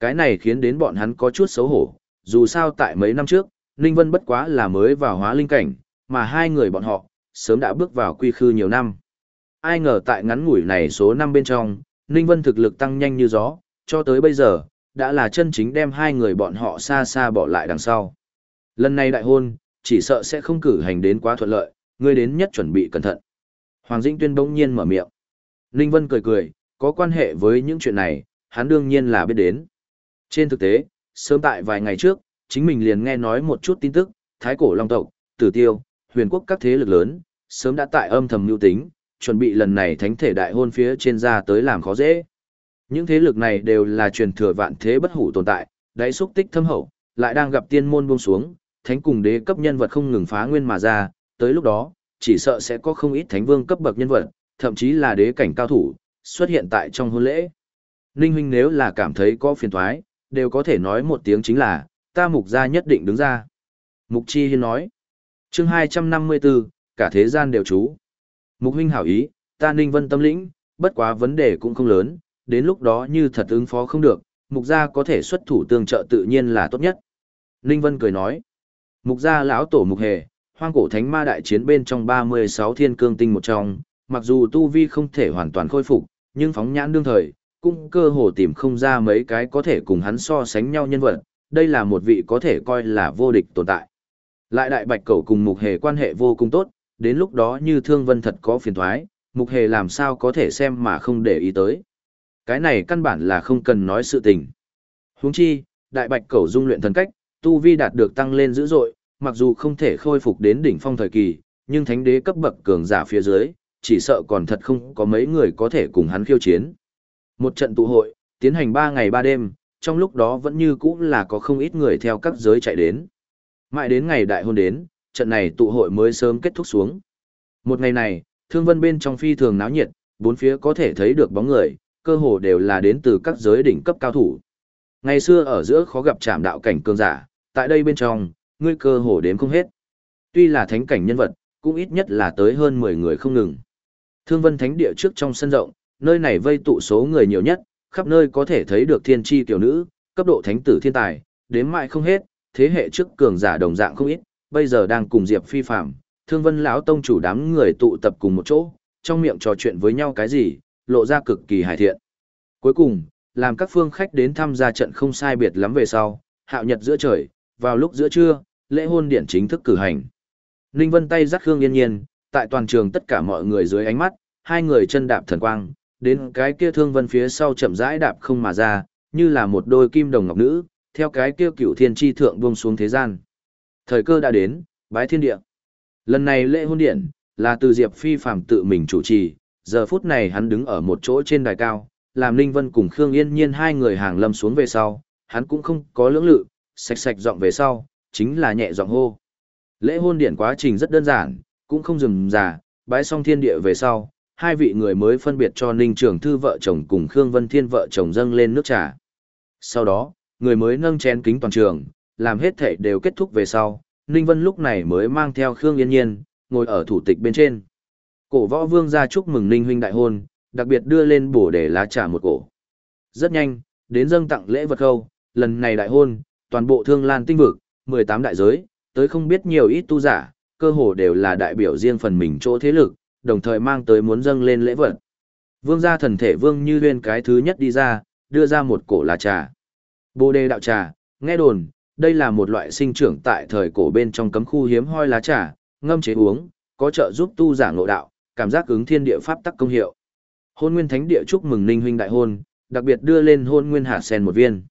Cái này khiến đến bọn hắn có chút xấu hổ, dù sao tại mấy năm trước, Ninh Vân bất quá là mới vào hóa linh cảnh, mà hai người bọn họ, sớm đã bước vào quy khư nhiều năm. Ai ngờ tại ngắn ngủi này số năm bên trong, Ninh Vân thực lực tăng nhanh như gió, cho tới bây giờ, đã là chân chính đem hai người bọn họ xa xa bỏ lại đằng sau. Lần này đại hôn, chỉ sợ sẽ không cử hành đến quá thuận lợi, ngươi đến nhất chuẩn bị cẩn thận. Hoàng Dĩnh Tuyên bỗng nhiên mở miệng. Ninh Vân cười cười, có quan hệ với những chuyện này, hắn đương nhiên là biết đến. Trên thực tế, sớm tại vài ngày trước, chính mình liền nghe nói một chút tin tức, Thái Cổ Long Tộc, Tử Tiêu, huyền quốc các thế lực lớn, sớm đã tại âm thầm mưu tính, chuẩn bị lần này thánh thể đại hôn phía trên ra tới làm khó dễ. Những thế lực này đều là truyền thừa vạn thế bất hủ tồn tại, đáy xúc tích thâm hậu, lại đang gặp tiên môn buông xuống, thánh cùng đế cấp nhân vật không ngừng phá nguyên mà ra, tới lúc đó, chỉ sợ sẽ có không ít thánh vương cấp bậc nhân vật, thậm chí là đế cảnh cao thủ, xuất hiện tại trong hôn lễ. Ninh huynh nếu là cảm thấy có phiền thoái, đều có thể nói một tiếng chính là, ta mục gia nhất định đứng ra. Mục chi hiên nói, chương 254, cả thế gian đều chú Mục huynh hảo ý, ta ninh vân tâm lĩnh, bất quá vấn đề cũng không lớn, đến lúc đó như thật ứng phó không được, mục gia có thể xuất thủ tương trợ tự nhiên là tốt nhất. Ninh Vân cười nói, mục gia lão tổ mục hề, hoang cổ thánh ma đại chiến bên trong 36 thiên cương tinh một trong, mặc dù tu vi không thể hoàn toàn khôi phục, nhưng phóng nhãn đương thời, cũng cơ hồ tìm không ra mấy cái có thể cùng hắn so sánh nhau nhân vật, đây là một vị có thể coi là vô địch tồn tại. Lại đại bạch cầu cùng mục hề quan hệ vô cùng tốt, đến lúc đó như thương vân thật có phiền thoái, mục hề làm sao có thể xem mà không để ý tới. Cái này căn bản là không cần nói sự tình. Huống chi, đại bạch cầu dung luyện thần cách, tu vi đạt được tăng lên dữ dội, mặc dù không thể khôi phục đến đỉnh phong thời kỳ, nhưng thánh đế cấp bậc cường giả phía dưới, chỉ sợ còn thật không có mấy người có thể cùng hắn khiêu chiến. Một trận tụ hội, tiến hành 3 ngày 3 đêm, trong lúc đó vẫn như cũ là có không ít người theo các giới chạy đến. Mãi đến ngày đại hôn đến, trận này tụ hội mới sớm kết thúc xuống. Một ngày này, thương vân bên trong phi thường náo nhiệt, bốn phía có thể thấy được bóng người, cơ hồ đều là đến từ các giới đỉnh cấp cao thủ. Ngày xưa ở giữa khó gặp chạm đạo cảnh cường giả, tại đây bên trong, ngươi cơ hồ đếm không hết. Tuy là thánh cảnh nhân vật, cũng ít nhất là tới hơn 10 người không ngừng. Thương vân thánh địa trước trong sân rộng, nơi này vây tụ số người nhiều nhất, khắp nơi có thể thấy được thiên tri tiểu nữ, cấp độ thánh tử thiên tài, đếm mãi không hết, thế hệ trước cường giả đồng dạng không ít, bây giờ đang cùng Diệp Phi phạm, Thương Vân lão tông chủ đám người tụ tập cùng một chỗ, trong miệng trò chuyện với nhau cái gì, lộ ra cực kỳ hài thiện. Cuối cùng, làm các phương khách đến tham gia trận không sai biệt lắm về sau, hạo nhật giữa trời, vào lúc giữa trưa, lễ hôn điển chính thức cử hành. Ninh Vân tay dắt Khương Yên Nhiên, tại toàn trường tất cả mọi người dưới ánh mắt, hai người chân đạp thần quang, đến cái kia thương vân phía sau chậm rãi đạp không mà ra, như là một đôi kim đồng ngọc nữ, theo cái kia cửu thiên chi thượng buông xuống thế gian. Thời cơ đã đến, bái thiên địa. Lần này lễ hôn điện, là từ Diệp Phi phàm tự mình chủ trì, giờ phút này hắn đứng ở một chỗ trên đài cao, làm Ninh Vân cùng Khương Yên Nhiên hai người hàng lâm xuống về sau, hắn cũng không có lưỡng lự, sạch sạch giọng về sau, chính là nhẹ giọng hô. Lễ hôn điện quá trình rất đơn giản, cũng không dừng già, bái xong thiên địa về sau, hai vị người mới phân biệt cho Ninh Trường Thư vợ chồng cùng Khương Vân Thiên vợ chồng dâng lên nước trà. Sau đó, người mới nâng chén kính toàn trường, làm hết thể đều kết thúc về sau, Ninh Vân lúc này mới mang theo Khương Yên Nhiên, ngồi ở thủ tịch bên trên. Cổ võ vương ra chúc mừng Ninh huynh đại hôn, đặc biệt đưa lên bổ để lá trà một cổ. Rất nhanh, đến dâng tặng lễ vật khâu, lần này đại hôn, toàn bộ thương lan tinh vực, 18 đại giới, tới không biết nhiều ít tu giả, cơ hồ đều là đại biểu riêng phần mình chỗ thế lực, đồng thời mang tới muốn dâng lên lễ vật. Vương gia thần thể vương như huyên cái thứ nhất đi ra, đưa ra một cổ lá trà. Bồ đề đạo trà, nghe đồn, đây là một loại sinh trưởng tại thời cổ bên trong cấm khu hiếm hoi lá trà, ngâm chế uống, có trợ giúp tu giả ngộ đạo, cảm giác ứng thiên địa pháp tắc công hiệu. Hôn Nguyên Thánh Địa chúc mừng Ninh huynh đại hôn, đặc biệt đưa lên Hôn Nguyên hạt sen một viên.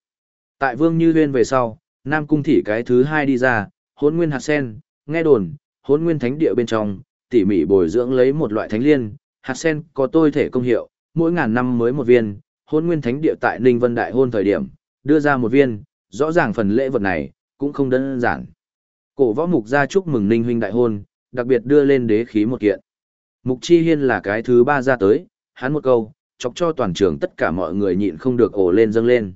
Tại Vương Như Huyên về sau, Nam cung thị cái thứ hai đi ra, Hôn Nguyên hạt sen, nghe đồn, Hôn Nguyên Thánh Địa bên trong, tỉ mỉ bồi dưỡng lấy một loại thánh liên, hạt sen có tôi thể công hiệu, mỗi ngàn năm mới một viên, Hôn Nguyên Thánh Địa tại Ninh Vân đại hôn thời điểm, đưa ra một viên, rõ ràng phần lễ vật này cũng không đơn giản. Cổ võ mục gia chúc mừng Ninh huynh đại hôn, đặc biệt đưa lên đế khí một kiện. Mục Chi Hiên là cái thứ ba ra tới, hắn một câu, chọc cho toàn trường tất cả mọi người nhịn không được ổ lên dâng lên.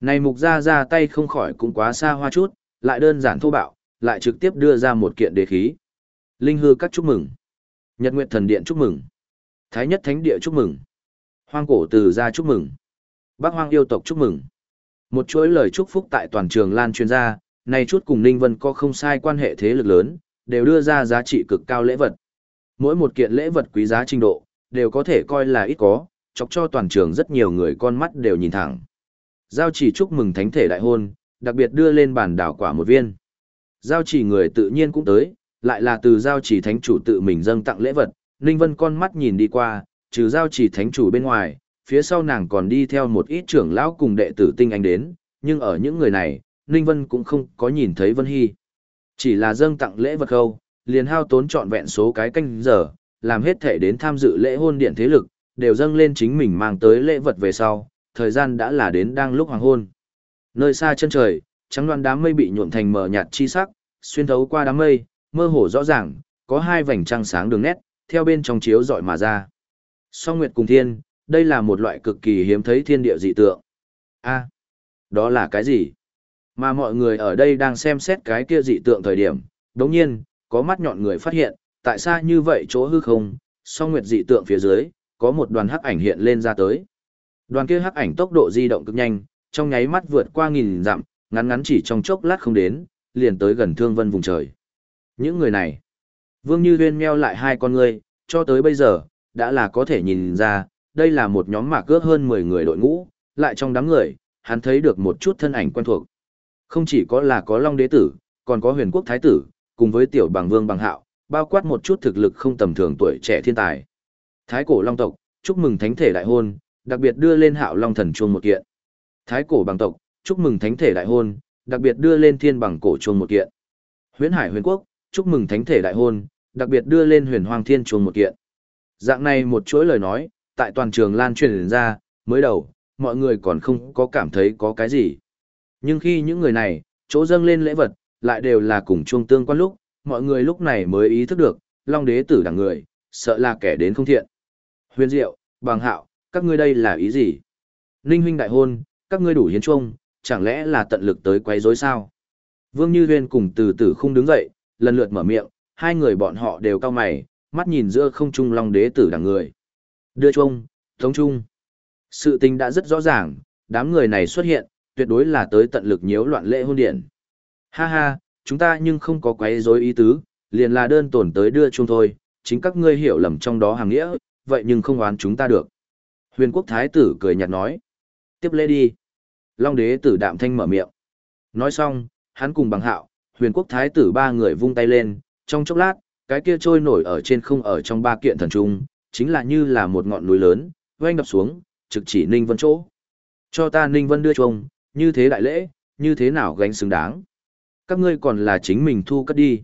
Này mục gia ra tay không khỏi cũng quá xa hoa chút, lại đơn giản thô bạo, lại trực tiếp đưa ra một kiện đế khí. Linh hư các chúc mừng. Nhật Nguyệt Thần Điện chúc mừng. Thái Nhất Thánh Địa chúc mừng. Hoang cổ từ gia chúc mừng. Bác Hoang yêu tộc chúc mừng. Một chuỗi lời chúc phúc tại toàn trường lan truyền ra, này chút cùng Ninh Vân có không sai quan hệ thế lực lớn, đều đưa ra giá trị cực cao lễ vật. Mỗi một kiện lễ vật quý giá trình độ, đều có thể coi là ít có, chọc cho toàn trường rất nhiều người con mắt đều nhìn thẳng. Giao chỉ chúc mừng thánh thể đại hôn, đặc biệt đưa lên bàn đảo quả một viên. Giao chỉ người tự nhiên cũng tới, lại là từ giao chỉ thánh chủ tự mình dâng tặng lễ vật, Ninh Vân con mắt nhìn đi qua, trừ giao chỉ thánh chủ bên ngoài, phía sau nàng còn đi theo một ít trưởng lão cùng đệ tử tinh anh đến, nhưng ở những người này, Ninh Vân cũng không có nhìn thấy Vân Hy. Chỉ là dâng tặng lễ vật khâu, liền hao tốn trọn vẹn số cái canh giờ, làm hết thể đến tham dự lễ hôn điện thế lực, đều dâng lên chính mình mang tới lễ vật về sau, thời gian đã là đến đang lúc hoàng hôn. Nơi xa chân trời, trắng đoan đám mây bị nhuộm thành mờ nhạt chi sắc, xuyên thấu qua đám mây, mơ hồ rõ ràng, có hai vành trăng sáng đường nét, theo bên trong chiếu dọi mà ra. Song Nguyệt cùng Thiên, đây là một loại cực kỳ hiếm thấy thiên địa dị tượng. A, đó là cái gì? Mà mọi người ở đây đang xem xét cái kia dị tượng thời điểm, đồng nhiên, có mắt nhọn người phát hiện, tại sao như vậy chỗ hư không, song nguyệt dị tượng phía dưới, có một đoàn hắc ảnh hiện lên ra tới. Đoàn kia hắc ảnh tốc độ di động cực nhanh, trong nháy mắt vượt qua nghìn dặm, ngắn ngắn chỉ trong chốc lát không đến, liền tới gần thương vân vùng trời. Những người này, Vương Như Huyên meo lại hai con người, cho tới bây giờ, đã là có thể nhìn ra, đây là một nhóm mạc ước hơn 10 người đội ngũ, lại trong đám người, hắn thấy được một chút thân ảnh quen thuộc. Không chỉ có là có Long Đế Tử, còn có huyền quốc Thái Tử, cùng với tiểu bằng Vương bằng hạo, bao quát một chút thực lực không tầm thường tuổi trẻ thiên tài. Thái cổ Long tộc, chúc mừng thánh thể đại hôn, đặc biệt đưa lên hạo Long thần chuông một kiện. Thái cổ bằng tộc, chúc mừng thánh thể đại hôn, đặc biệt đưa lên thiên bằng cổ chuông một kiện. Huyền Hải huyền quốc, chúc mừng thánh thể đại hôn, đặc biệt đưa lên huyền hoang thiên chuông một kiện. Dạng này một chuỗi lời nói, tại toàn trường lan truyền ra, mới đầu, mọi người còn không có cảm thấy có cái gì. Nhưng khi những người này, chỗ dâng lên lễ vật, lại đều là cùng chuông tương quan lúc, mọi người lúc này mới ý thức được, Long đế tử đẳng người, sợ là kẻ đến không thiện. Huyền Diệu, Bàng Hạo, các ngươi đây là ý gì? Ninh huynh đại hôn, các ngươi đủ hiến chuông, chẳng lẽ là tận lực tới quấy rối sao? Vương Như Huyên cùng từ từ không đứng dậy, lần lượt mở miệng, hai người bọn họ đều cao mày, mắt nhìn giữa không trung long đế tử đằng người. Đưa chung, thống trung. Sự tình đã rất rõ ràng, đám người này xuất hiện, tuyệt đối là tới tận lực nhiễu loạn lễ hôn điện. Ha ha, chúng ta nhưng không có quấy rối ý tứ, liền là đơn tổn tới đưa chung thôi, chính các ngươi hiểu lầm trong đó hàng nghĩa, vậy nhưng không oán chúng ta được. Huyền quốc thái tử cười nhạt nói. Tiếp lễ đi. Long đế tử đạm thanh mở miệng. Nói xong, hắn cùng bằng hạo, huyền quốc thái tử ba người vung tay lên, trong chốc lát, cái kia trôi nổi ở trên không ở trong ba kiện thần trung, chính là như là một ngọn núi lớn, oanh đập xuống, trực chỉ Ninh Vân chỗ. Cho ta Ninh Vân đưa chồng, như thế đại lễ, như thế nào gánh xứng đáng. Các ngươi còn là chính mình thu cất đi.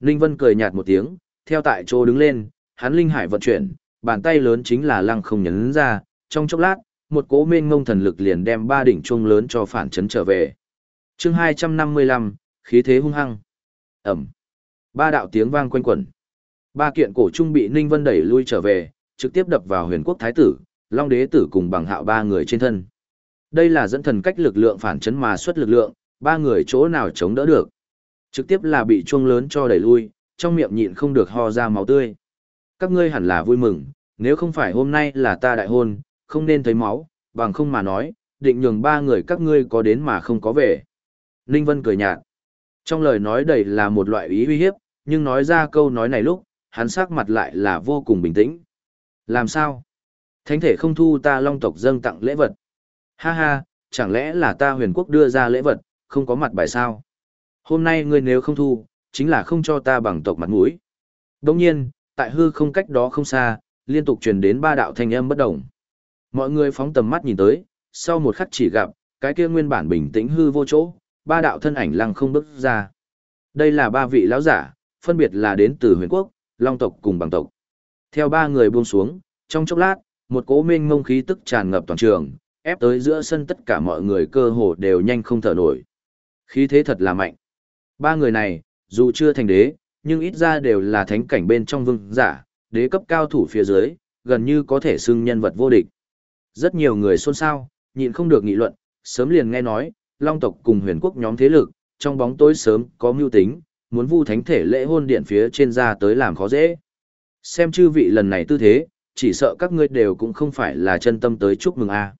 Ninh Vân cười nhạt một tiếng, theo tại chỗ đứng lên, hắn linh hải vận chuyển, bàn tay lớn chính là lăng không nhấn ra, trong chốc lát, một cỗ mênh ngông thần lực liền đem ba đỉnh chuông lớn cho phản chấn trở về. Chương 255, khí thế hung hăng. Ẩm. Ba đạo tiếng vang quanh quẩn. Ba kiện cổ trung bị Ninh Vân đẩy lui trở về, trực tiếp đập vào huyền quốc thái tử, Long đế tử cùng bằng hạo ba người trên thân. Đây là dẫn thần cách lực lượng phản chấn mà xuất lực lượng, ba người chỗ nào chống đỡ được. Trực tiếp là bị chuông lớn cho đẩy lui, trong miệng nhịn không được ho ra máu tươi. Các ngươi hẳn là vui mừng, nếu không phải hôm nay là ta đại hôn, không nên thấy máu, bằng không mà nói, định nhường ba người các ngươi có đến mà không có về. Ninh Vân cười nhạt. Trong lời nói đầy là một loại ý uy hiếp, nhưng nói ra câu nói này lúc, hắn sắc mặt lại là vô cùng bình tĩnh. Làm sao? Thánh thể không thu ta long tộc dâng tặng lễ vật. Ha ha, chẳng lẽ là ta huyền quốc đưa ra lễ vật, không có mặt bài sao? Hôm nay ngươi nếu không thu, chính là không cho ta bằng tộc mặt mũi. Đồng nhiên, tại hư không cách đó không xa, liên tục truyền đến ba đạo thanh âm bất động. Mọi người phóng tầm mắt nhìn tới, sau một khắc chỉ gặp, cái kia nguyên bản bình tĩnh hư vô chỗ, ba đạo thân ảnh lăng không bước ra. Đây là ba vị lão giả, phân biệt là đến từ huyền quốc, long tộc cùng bằng tộc. Theo ba người buông xuống, trong chốc lát, một cỗ mênh ngông khí tức tràn ngập toàn trường, ép tới giữa sân tất cả mọi người cơ hồ đều nhanh không thở nổi. Khí thế thật là mạnh. Ba người này, dù chưa thành đế, nhưng ít ra đều là thánh cảnh bên trong vương giả, đế cấp cao thủ phía dưới, gần như có thể xưng nhân vật vô địch. Rất nhiều người xôn xao, nhịn không được nghị luận, sớm liền nghe nói, Long tộc cùng huyền quốc nhóm thế lực, trong bóng tối sớm có mưu tính, muốn vu thánh thể lễ hôn điện phía trên ra tới làm khó dễ. Xem chư vị lần này tư thế, chỉ sợ các ngươi đều cũng không phải là chân tâm tới chúc mừng a.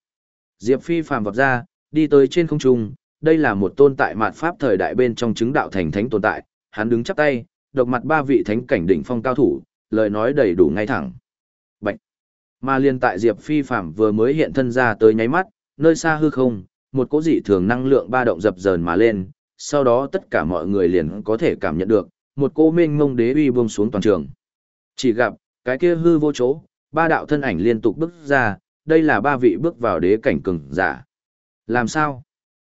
Diệp Phi phàm vọt ra, đi tới trên không trung, đây là một tôn tại mạt pháp thời đại bên trong chứng đạo thành thánh tồn tại, hắn đứng chắp tay, độc mặt ba vị thánh cảnh đỉnh phong cao thủ, lời nói đầy đủ ngay thẳng. Bạch. Mà liên tại Diệp Phi phàm vừa mới hiện thân ra tới nháy mắt, nơi xa hư không, một cỗ dị thường năng lượng ba động dập dờn mà lên, sau đó tất cả mọi người liền có thể cảm nhận được, một cô mênh mông đế uy buông xuống toàn trường. Chỉ gặp, cái kia hư vô chỗ, ba đạo thân ảnh liên tục bước ra, đây là ba vị bước vào đế cảnh cường giả. Làm sao?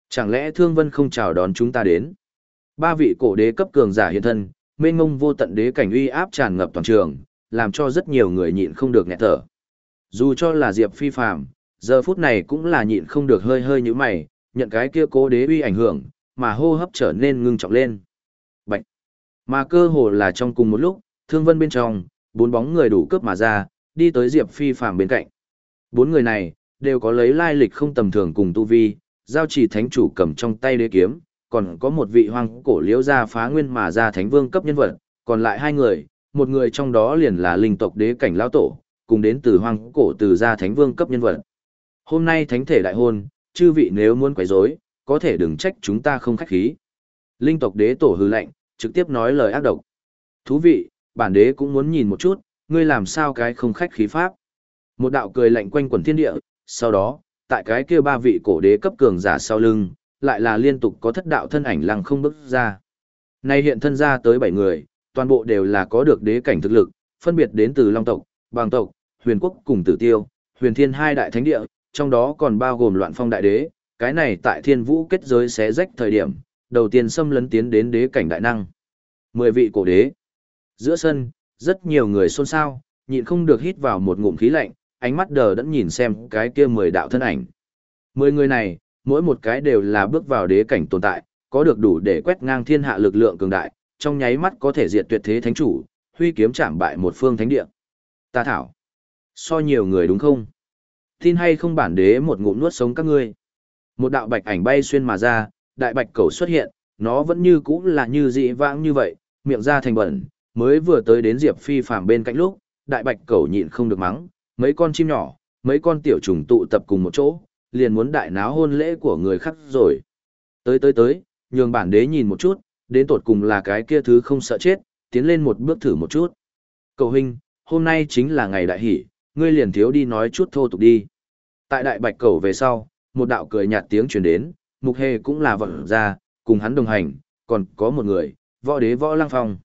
Chẳng lẽ Thương Vân không chào đón chúng ta đến? Ba vị cổ đế cấp cường giả hiện thân, mênh mông vô tận đế cảnh uy áp tràn ngập toàn trường, làm cho rất nhiều người nhịn không được nghẹt thở. Dù cho là Diệp Phi phàm, giờ phút này cũng là nhịn không được hơi hơi như mày, nhận cái kia cố đế uy ảnh hưởng, mà hô hấp trở nên ngưng trọng lên. Bạch! Mà cơ hồ là trong cùng một lúc, thương vân bên trong, bốn bóng người đủ cướp mà ra, đi tới Diệp Phi phàm bên cạnh. Bốn người này, đều có lấy lai lịch không tầm thường cùng tu vi, giao chỉ thánh chủ cầm trong tay đế kiếm, còn có một vị hoang cổ liễu gia phá nguyên mà ra thánh vương cấp nhân vật, còn lại hai người, một người trong đó liền là linh tộc đế cảnh lão tổ, cùng đến từ hoang cổ từ gia thánh vương cấp nhân vật. Hôm nay thánh thể đại hôn, chư vị nếu muốn quấy rối, có thể đừng trách chúng ta không khách khí. Linh tộc đế tổ hư lệnh, trực tiếp nói lời ác độc. Thú vị, bản đế cũng muốn nhìn một chút, ngươi làm sao cái không khách khí pháp. Một đạo cười lạnh quanh quần thiên địa, sau đó, tại cái kia ba vị cổ đế cấp cường giả sau lưng, lại là liên tục có thất đạo thân ảnh lăng không bước ra. Nay hiện thân ra tới bảy người, toàn bộ đều là có được đế cảnh thực lực, phân biệt đến từ Long tộc, Bàng tộc, Huyền quốc cùng Tử Tiêu, Huyền Thiên hai đại thánh địa, trong đó còn bao gồm Loạn Phong đại đế, cái này tại Thiên Vũ kết giới xé rách thời điểm, đầu tiên xâm lấn tiến đến đế cảnh đại năng. Mười vị cổ đế. Giữa sân, rất nhiều người xôn xao, nhịn không được hít vào một ngụm khí lạnh, ánh mắt đờ đẫn nhìn xem cái kia mười đạo thân ảnh. Mười người này, mỗi một cái đều là bước vào đế cảnh tồn tại, có được đủ để quét ngang thiên hạ lực lượng cường đại, trong nháy mắt có thể diệt tuyệt thế thánh chủ, huy kiếm chạm bại một phương thánh địa. Ta thảo. So nhiều người đúng không? Tin hay không bản đế một ngụm nuốt sống các ngươi. Một đạo bạch ảnh bay xuyên mà ra, đại bạch cầu xuất hiện, nó vẫn như cũ là như dị vãng như vậy, miệng ra thành bẩn, mới vừa tới đến Diệp Phi phàm bên cạnh lúc, đại bạch cầu nhịn không được mắng, mấy con chim nhỏ, mấy con tiểu trùng tụ tập cùng một chỗ, liền muốn đại náo hôn lễ của người khác rồi. Tới tới tới, nhường bản đế nhìn một chút, đến tột cùng là cái kia thứ không sợ chết, tiến lên một bước thử một chút. Cầu huynh, hôm nay chính là ngày đại hỷ, ngươi liền thiếu đi nói chút thô tục đi. Tại đại bạch cầu về sau, một đạo cười nhạt tiếng truyền đến, mục hề cũng là vận ra, cùng hắn đồng hành, còn có một người, võ đế võ lăng phong.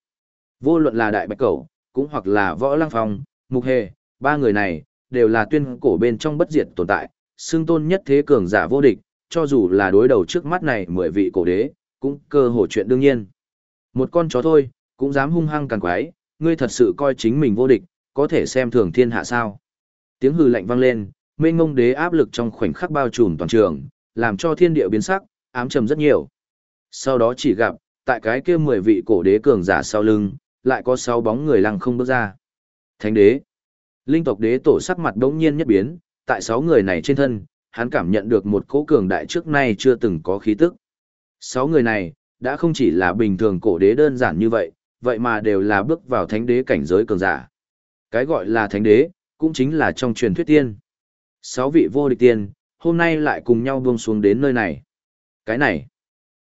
Vô luận là đại bạch cẩu, cũng hoặc là võ lăng phong, mục hề, ba người này, đều là tuyên cổ bên trong bất diệt tồn tại, xương tôn nhất thế cường giả vô địch, cho dù là đối đầu trước mắt này mười vị cổ đế, cũng cơ hồ chuyện đương nhiên. Một con chó thôi, cũng dám hung hăng càng quái, ngươi thật sự coi chính mình vô địch, có thể xem thường thiên hạ sao. Tiếng hừ lạnh vang lên, mênh ngông đế áp lực trong khoảnh khắc bao trùm toàn trường, làm cho thiên địa biến sắc, ám trầm rất nhiều. Sau đó chỉ gặp, tại cái kia mười vị cổ đế cường giả sau lưng, lại có sáu bóng người lăng không bước ra. Thánh đế. Linh tộc đế tổ sắc mặt đống nhiên nhất biến, tại sáu người này trên thân, hắn cảm nhận được một cỗ cường đại trước nay chưa từng có khí tức. Sáu người này, đã không chỉ là bình thường cổ đế đơn giản như vậy, vậy mà đều là bước vào thánh đế cảnh giới cường giả. Cái gọi là thánh đế, cũng chính là trong truyền thuyết tiên. Sáu vị vô địch tiên, hôm nay lại cùng nhau buông xuống đến nơi này. Cái này,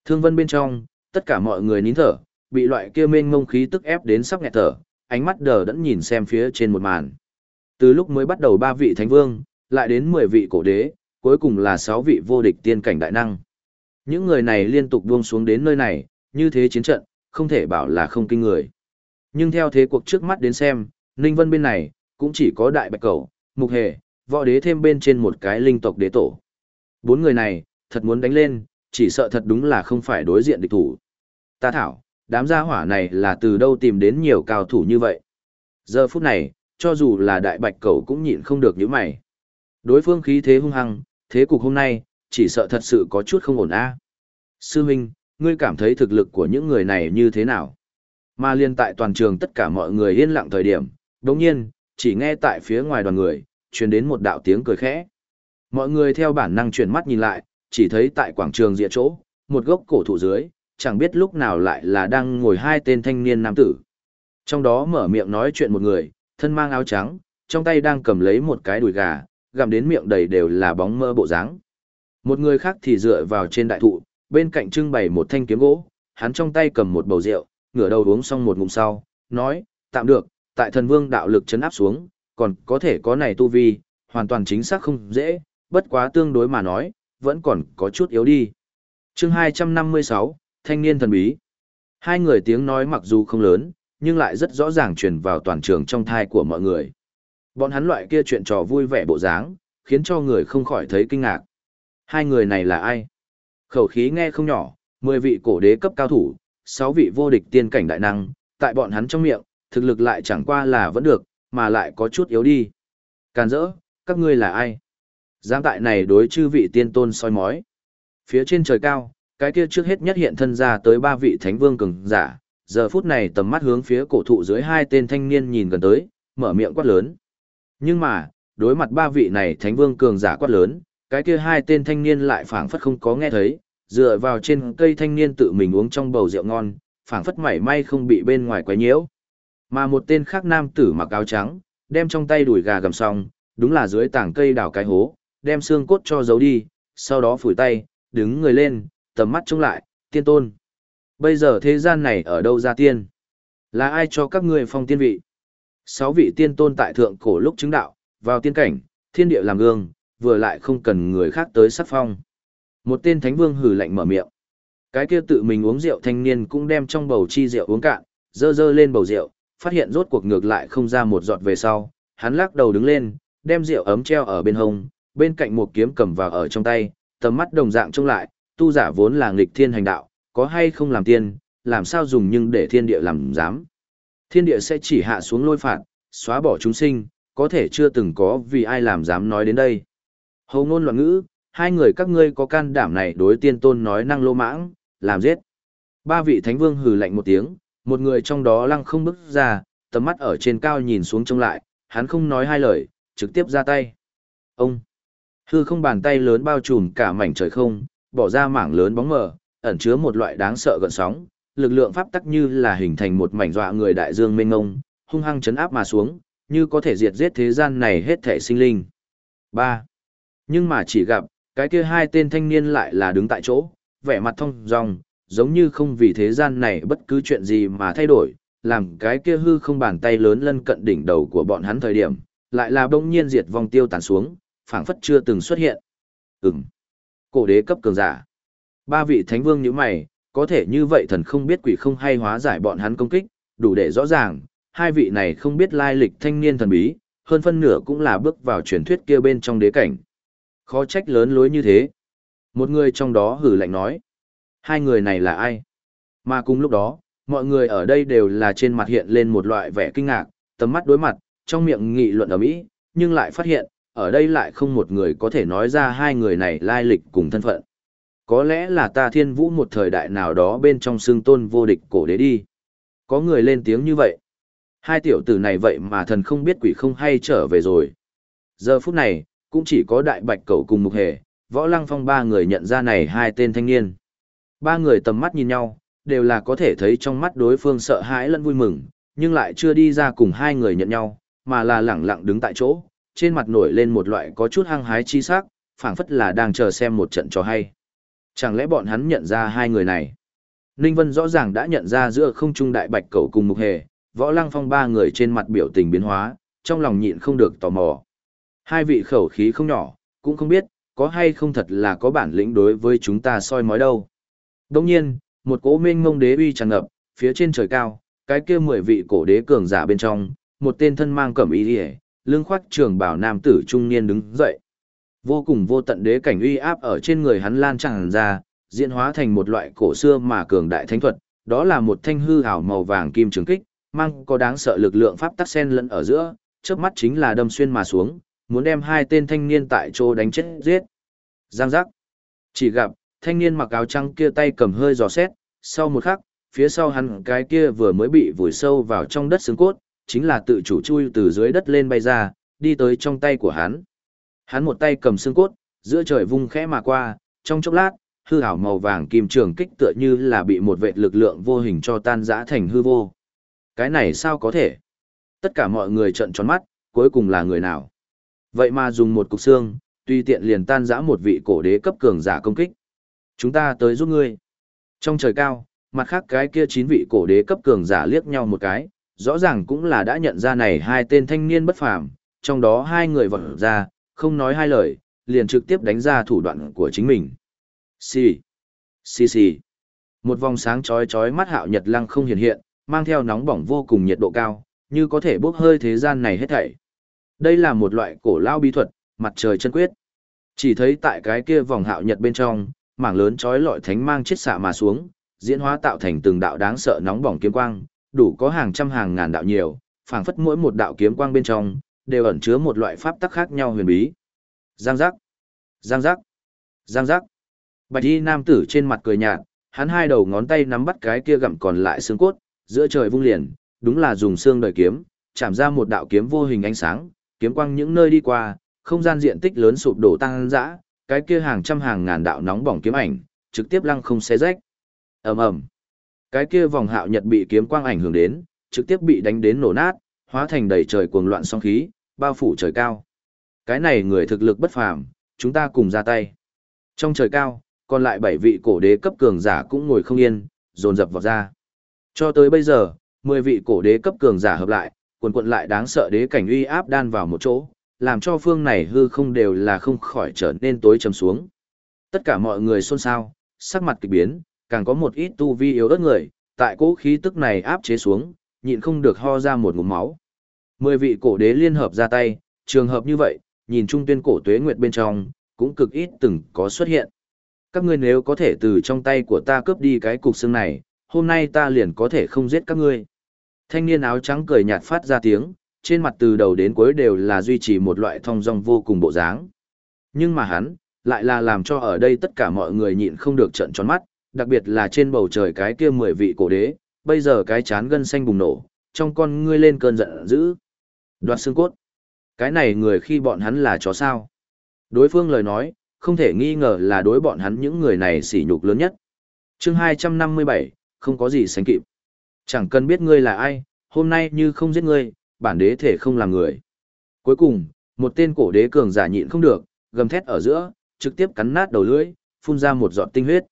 thương vân bên trong, tất cả mọi người nín thở, bị loại kia mênh ngông khí tức ép đến sắp nghẹt thở, ánh mắt đờ đẫn nhìn xem phía trên một màn. Từ lúc mới bắt đầu ba vị thánh vương, lại đến mười vị cổ đế, cuối cùng là sáu vị vô địch tiên cảnh đại năng. Những người này liên tục buông xuống đến nơi này, như thế chiến trận, không thể bảo là không kinh người. Nhưng theo thế cuộc trước mắt đến xem, Ninh Vân bên này, cũng chỉ có đại bạch cầu, mục hề, võ đế thêm bên trên một cái linh tộc đế tổ. Bốn người này, thật muốn đánh lên, chỉ sợ thật đúng là không phải đối diện địch thủ. Ta thảo, đám gia hỏa này là từ đâu tìm đến nhiều cao thủ như vậy. Giờ phút này, cho dù là đại bạch cầu cũng nhịn không được những mày. Đối phương khí thế hung hăng, thế cục hôm nay, chỉ sợ thật sự có chút không ổn a. Sư Minh, ngươi cảm thấy thực lực của những người này như thế nào? Mà liên tại toàn trường tất cả mọi người yên lặng thời điểm, đồng nhiên, chỉ nghe tại phía ngoài đoàn người, truyền đến một đạo tiếng cười khẽ. Mọi người theo bản năng chuyển mắt nhìn lại, chỉ thấy tại quảng trường địa chỗ, một gốc cổ thụ dưới, chẳng biết lúc nào lại là đang ngồi hai tên thanh niên nam tử. Trong đó mở miệng nói chuyện một người, thân mang áo trắng, trong tay đang cầm lấy một cái đùi gà, gặm đến miệng đầy đều là bóng mơ bộ dáng. Một người khác thì dựa vào trên đại thụ, bên cạnh trưng bày một thanh kiếm gỗ, hắn trong tay cầm một bầu rượu, ngửa đầu uống xong một ngụm sau, nói, tạm được, tại thần vương đạo lực chấn áp xuống, còn có thể có này tu vi, hoàn toàn chính xác không dễ, bất quá tương đối mà nói, vẫn còn có chút yếu đi. chương 256, Thanh niên thần bí. Hai người tiếng nói mặc dù không lớn, nhưng lại rất rõ ràng truyền vào toàn trường trong thai của mọi người. Bọn hắn loại kia chuyện trò vui vẻ bộ dáng, khiến cho người không khỏi thấy kinh ngạc. Hai người này là ai? Khẩu khí nghe không nhỏ, 10 vị cổ đế cấp cao thủ, 6 vị vô địch tiên cảnh đại năng, tại bọn hắn trong miệng, thực lực lại chẳng qua là vẫn được, mà lại có chút yếu đi. Càn rỡ, các ngươi là ai? Giang tại này đối chư vị tiên tôn soi mói. Phía trên trời cao, cái kia trước hết nhất hiện thân ra tới ba vị thánh vương cường giả, giờ phút này tầm mắt hướng phía cổ thụ dưới hai tên thanh niên nhìn gần tới, mở miệng quát lớn. Nhưng mà, đối mặt ba vị này thánh vương cường giả quát lớn, cái kia hai tên thanh niên lại phảng phất không có nghe thấy, dựa vào trên cây thanh niên tự mình uống trong bầu rượu ngon, phảng phất mảy may không bị bên ngoài quấy nhiễu. Mà một tên khác nam tử mặc áo trắng, đem trong tay đùi gà gầm xong, đúng là dưới tảng cây đào cái hố, đem xương cốt cho giấu đi, sau đó phủi tay, đứng người lên, tầm mắt trông lại, tiên tôn. Bây giờ thế gian này ở đâu ra tiên? Là ai cho các ngươi phong tiên vị? Sáu vị tiên tôn tại thượng cổ lúc chứng đạo, vào tiên cảnh, thiên địa làm gương, vừa lại không cần người khác tới sắc phong. Một tên thánh vương hử lạnh mở miệng. Cái kia tự mình uống rượu thanh niên cũng đem trong bầu chi rượu uống cạn, dơ dơ lên bầu rượu, phát hiện rốt cuộc ngược lại không ra một giọt về sau, hắn lắc đầu đứng lên, đem rượu ấm treo ở bên hông, bên cạnh một kiếm cầm vào ở trong tay, tầm mắt đồng dạng trông lại, tu giả vốn là nghịch thiên hành đạo, có hay không làm tiên, làm sao dùng nhưng để thiên địa làm dám. Thiên địa sẽ chỉ hạ xuống lôi phạt, xóa bỏ chúng sinh, có thể chưa từng có vì ai làm dám nói đến đây. Hầu ngôn loạn ngữ, hai người các ngươi có can đảm này đối tiên tôn nói năng lô mãng, làm giết. Ba vị thánh vương hừ lạnh một tiếng, một người trong đó lăng không bước ra, tầm mắt ở trên cao nhìn xuống trông lại, hắn không nói hai lời, trực tiếp ra tay. Ông! Hư không bàn tay lớn bao trùm cả mảnh trời không, bỏ ra mảng lớn bóng mờ, ẩn chứa một loại đáng sợ gợn sóng, lực lượng pháp tắc như là hình thành một mảnh dọa người đại dương mênh ngông, hung hăng chấn áp mà xuống, như có thể diệt giết thế gian này hết thể sinh linh. 3. Nhưng mà chỉ gặp, cái kia hai tên thanh niên lại là đứng tại chỗ, vẻ mặt thông dòng giống như không vì thế gian này bất cứ chuyện gì mà thay đổi, làm cái kia hư không bàn tay lớn lân cận đỉnh đầu của bọn hắn thời điểm, lại là bỗng nhiên diệt vong tiêu tàn xuống, phảng phất chưa từng xuất hiện. Ừm. Cổ đế cấp cường giả. Ba vị thánh vương như mày, có thể như vậy thần không biết quỷ không hay hóa giải bọn hắn công kích, đủ để rõ ràng, hai vị này không biết lai lịch thanh niên thần bí, hơn phân nửa cũng là bước vào truyền thuyết kia bên trong đế cảnh. Khó trách lớn lối như thế. Một người trong đó hử lạnh nói. Hai người này là ai? Mà cùng lúc đó, mọi người ở đây đều là trên mặt hiện lên một loại vẻ kinh ngạc, tầm mắt đối mặt, trong miệng nghị luận ở mỹ, nhưng lại phát hiện, ở đây lại không một người có thể nói ra hai người này lai lịch cùng thân phận. Có lẽ là ta thiên vũ một thời đại nào đó bên trong xương tôn vô địch cổ đế đi. Có người lên tiếng như vậy. Hai tiểu tử này vậy mà thần không biết quỷ không hay trở về rồi. Giờ phút này, cũng chỉ có đại bạch cậu cùng mục hề, võ lăng phong ba người nhận ra này hai tên thanh niên. Ba người tầm mắt nhìn nhau, đều là có thể thấy trong mắt đối phương sợ hãi lẫn vui mừng, nhưng lại chưa đi ra cùng hai người nhận nhau, mà là lẳng lặng đứng tại chỗ, trên mặt nổi lên một loại có chút hăng hái chi sắc, phảng phất là đang chờ xem một trận trò hay. Chẳng lẽ bọn hắn nhận ra hai người này? Ninh Vân rõ ràng đã nhận ra giữa không trung đại bạch cầu cùng mục hề, võ lăng phong ba người trên mặt biểu tình biến hóa, trong lòng nhịn không được tò mò. Hai vị khẩu khí không nhỏ, cũng không biết, có hay không thật là có bản lĩnh đối với chúng ta soi mói đâu. Đồng nhiên, một cỗ mênh ngông đế uy tràn ngập, phía trên trời cao, cái kia mười vị cổ đế cường giả bên trong, một tên thân mang cẩm y liễu, lưng khoác trường bảo nam tử trung niên đứng dậy. Vô cùng vô tận đế cảnh uy áp ở trên người hắn lan tràn ra, diễn hóa thành một loại cổ xưa mà cường đại thánh thuật, đó là một thanh hư ảo màu vàng kim trường kích, mang có đáng sợ lực lượng pháp tắc sen lẫn ở giữa, chớp mắt chính là đâm xuyên mà xuống, muốn đem hai tên thanh niên tại chỗ đánh chết giết. Giang giác. Chỉ gặp, thanh niên mặc áo trắng kia tay cầm hơi giò xét, sau một khắc, phía sau hắn cái kia vừa mới bị vùi sâu vào trong đất xương cốt, chính là tự chủ chui từ dưới đất lên bay ra, đi tới trong tay của hắn. Hắn một tay cầm xương cốt, giữa trời vung khẽ mà qua, trong chốc lát, hư ảo màu vàng kim trường kích tựa như là bị một vệ lực lượng vô hình cho tan rã thành hư vô. Cái này sao có thể? Tất cả mọi người trợn tròn mắt, cuối cùng là người nào? Vậy mà dùng một cục xương, tùy tiện liền tan rã một vị cổ đế cấp cường giả công kích. Chúng ta tới giúp ngươi. Trong trời cao, mặt khác cái kia chín vị cổ đế cấp cường giả liếc nhau một cái, rõ ràng cũng là đã nhận ra này hai tên thanh niên bất phàm, trong đó hai người vọt ra, không nói hai lời, liền trực tiếp đánh ra thủ đoạn của chính mình. Xì, xì xì. Một vòng sáng chói chói mắt hạo nhật lăng không hiện hiện, mang theo nóng bỏng vô cùng nhiệt độ cao, như có thể bốc hơi thế gian này hết thảy. Đây là một loại cổ lao bí thuật, mặt trời chân quyết. Chỉ thấy tại cái kia vòng hạo nhật bên trong, mảng lớn chói lọi thánh mang chết xạ mà xuống, diễn hóa tạo thành từng đạo đáng sợ nóng bỏng kiếm quang, đủ có hàng trăm hàng ngàn đạo nhiều, phảng phất mỗi một đạo kiếm quang bên trong đều ẩn chứa một loại pháp tắc khác nhau huyền bí. Giang giác, giang giác, giang giác. Bạch y nam tử trên mặt cười nhạt, hắn hai đầu ngón tay nắm bắt cái kia gặm còn lại xương cốt, giữa trời vung liền, đúng là dùng xương đời kiếm, chạm ra một đạo kiếm vô hình ánh sáng, kiếm quang những nơi đi qua, không gian diện tích lớn sụp đổ tăng dã, cái kia hàng trăm hàng ngàn đạo nóng bỏng kiếm ảnh, trực tiếp lăng không xé rách. Ầm ầm. Cái kia vòng hạo nhật bị kiếm quang ảnh hưởng đến, trực tiếp bị đánh đến nổ nát, hóa thành đầy trời cuồng loạn sóng khí, bao phủ trời cao. Cái này người thực lực bất phàm, chúng ta cùng ra tay. Trong trời cao, còn lại bảy vị cổ đế cấp cường giả cũng ngồi không yên, dồn dập vào ra. Cho tới bây giờ, 10 vị cổ đế cấp cường giả hợp lại, quần quận lại đáng sợ đế cảnh uy áp đan vào một chỗ, làm cho phương này hư không đều là không khỏi trở nên tối trầm xuống. Tất cả mọi người xôn xao, sắc mặt kỳ biến, càng có một ít tu vi yếu ớt người, tại cỗ khí tức này áp chế xuống, nhịn không được ho ra một ngụm máu. Mười vị cổ đế liên hợp ra tay, trường hợp như vậy, nhìn trung tuyên cổ tuế nguyệt bên trong, cũng cực ít từng có xuất hiện. Các ngươi nếu có thể từ trong tay của ta cướp đi cái cục xương này, hôm nay ta liền có thể không giết các ngươi. Thanh niên áo trắng cười nhạt phát ra tiếng, trên mặt từ đầu đến cuối đều là duy trì một loại thong dong vô cùng bộ dáng. Nhưng mà hắn, lại là làm cho ở đây tất cả mọi người nhịn không được trận tròn mắt, đặc biệt là trên bầu trời cái kia mười vị cổ đế, bây giờ cái chán gân xanh bùng nổ, trong con ngươi lên cơn giận dữ. Đoạt xương cốt. Cái này người khi bọn hắn là chó sao. Đối phương lời nói, không thể nghi ngờ là đối bọn hắn những người này sỉ nhục lớn nhất. chương 257, không có gì sánh kịp. Chẳng cần biết ngươi là ai, hôm nay như không giết ngươi, bản đế thể không làm người. Cuối cùng, một tên cổ đế cường giả nhịn không được, gầm thét ở giữa, trực tiếp cắn nát đầu lưỡi, phun ra một giọt tinh huyết.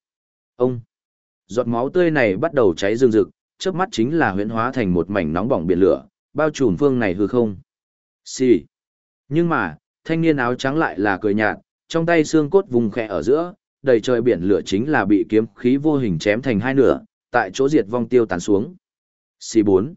Ông! Giọt máu tươi này bắt đầu cháy rừng rực, chớp mắt chính là huyễn hóa thành một mảnh nóng bỏng biển lửa, bao trùm phương này hư không. Xì! Nhưng mà, thanh niên áo trắng lại là cười nhạt, trong tay xương cốt vùng khẽ ở giữa, đầy trời biển lửa chính là bị kiếm khí vô hình chém thành hai nửa, tại chỗ diệt vong tiêu tán xuống. C4.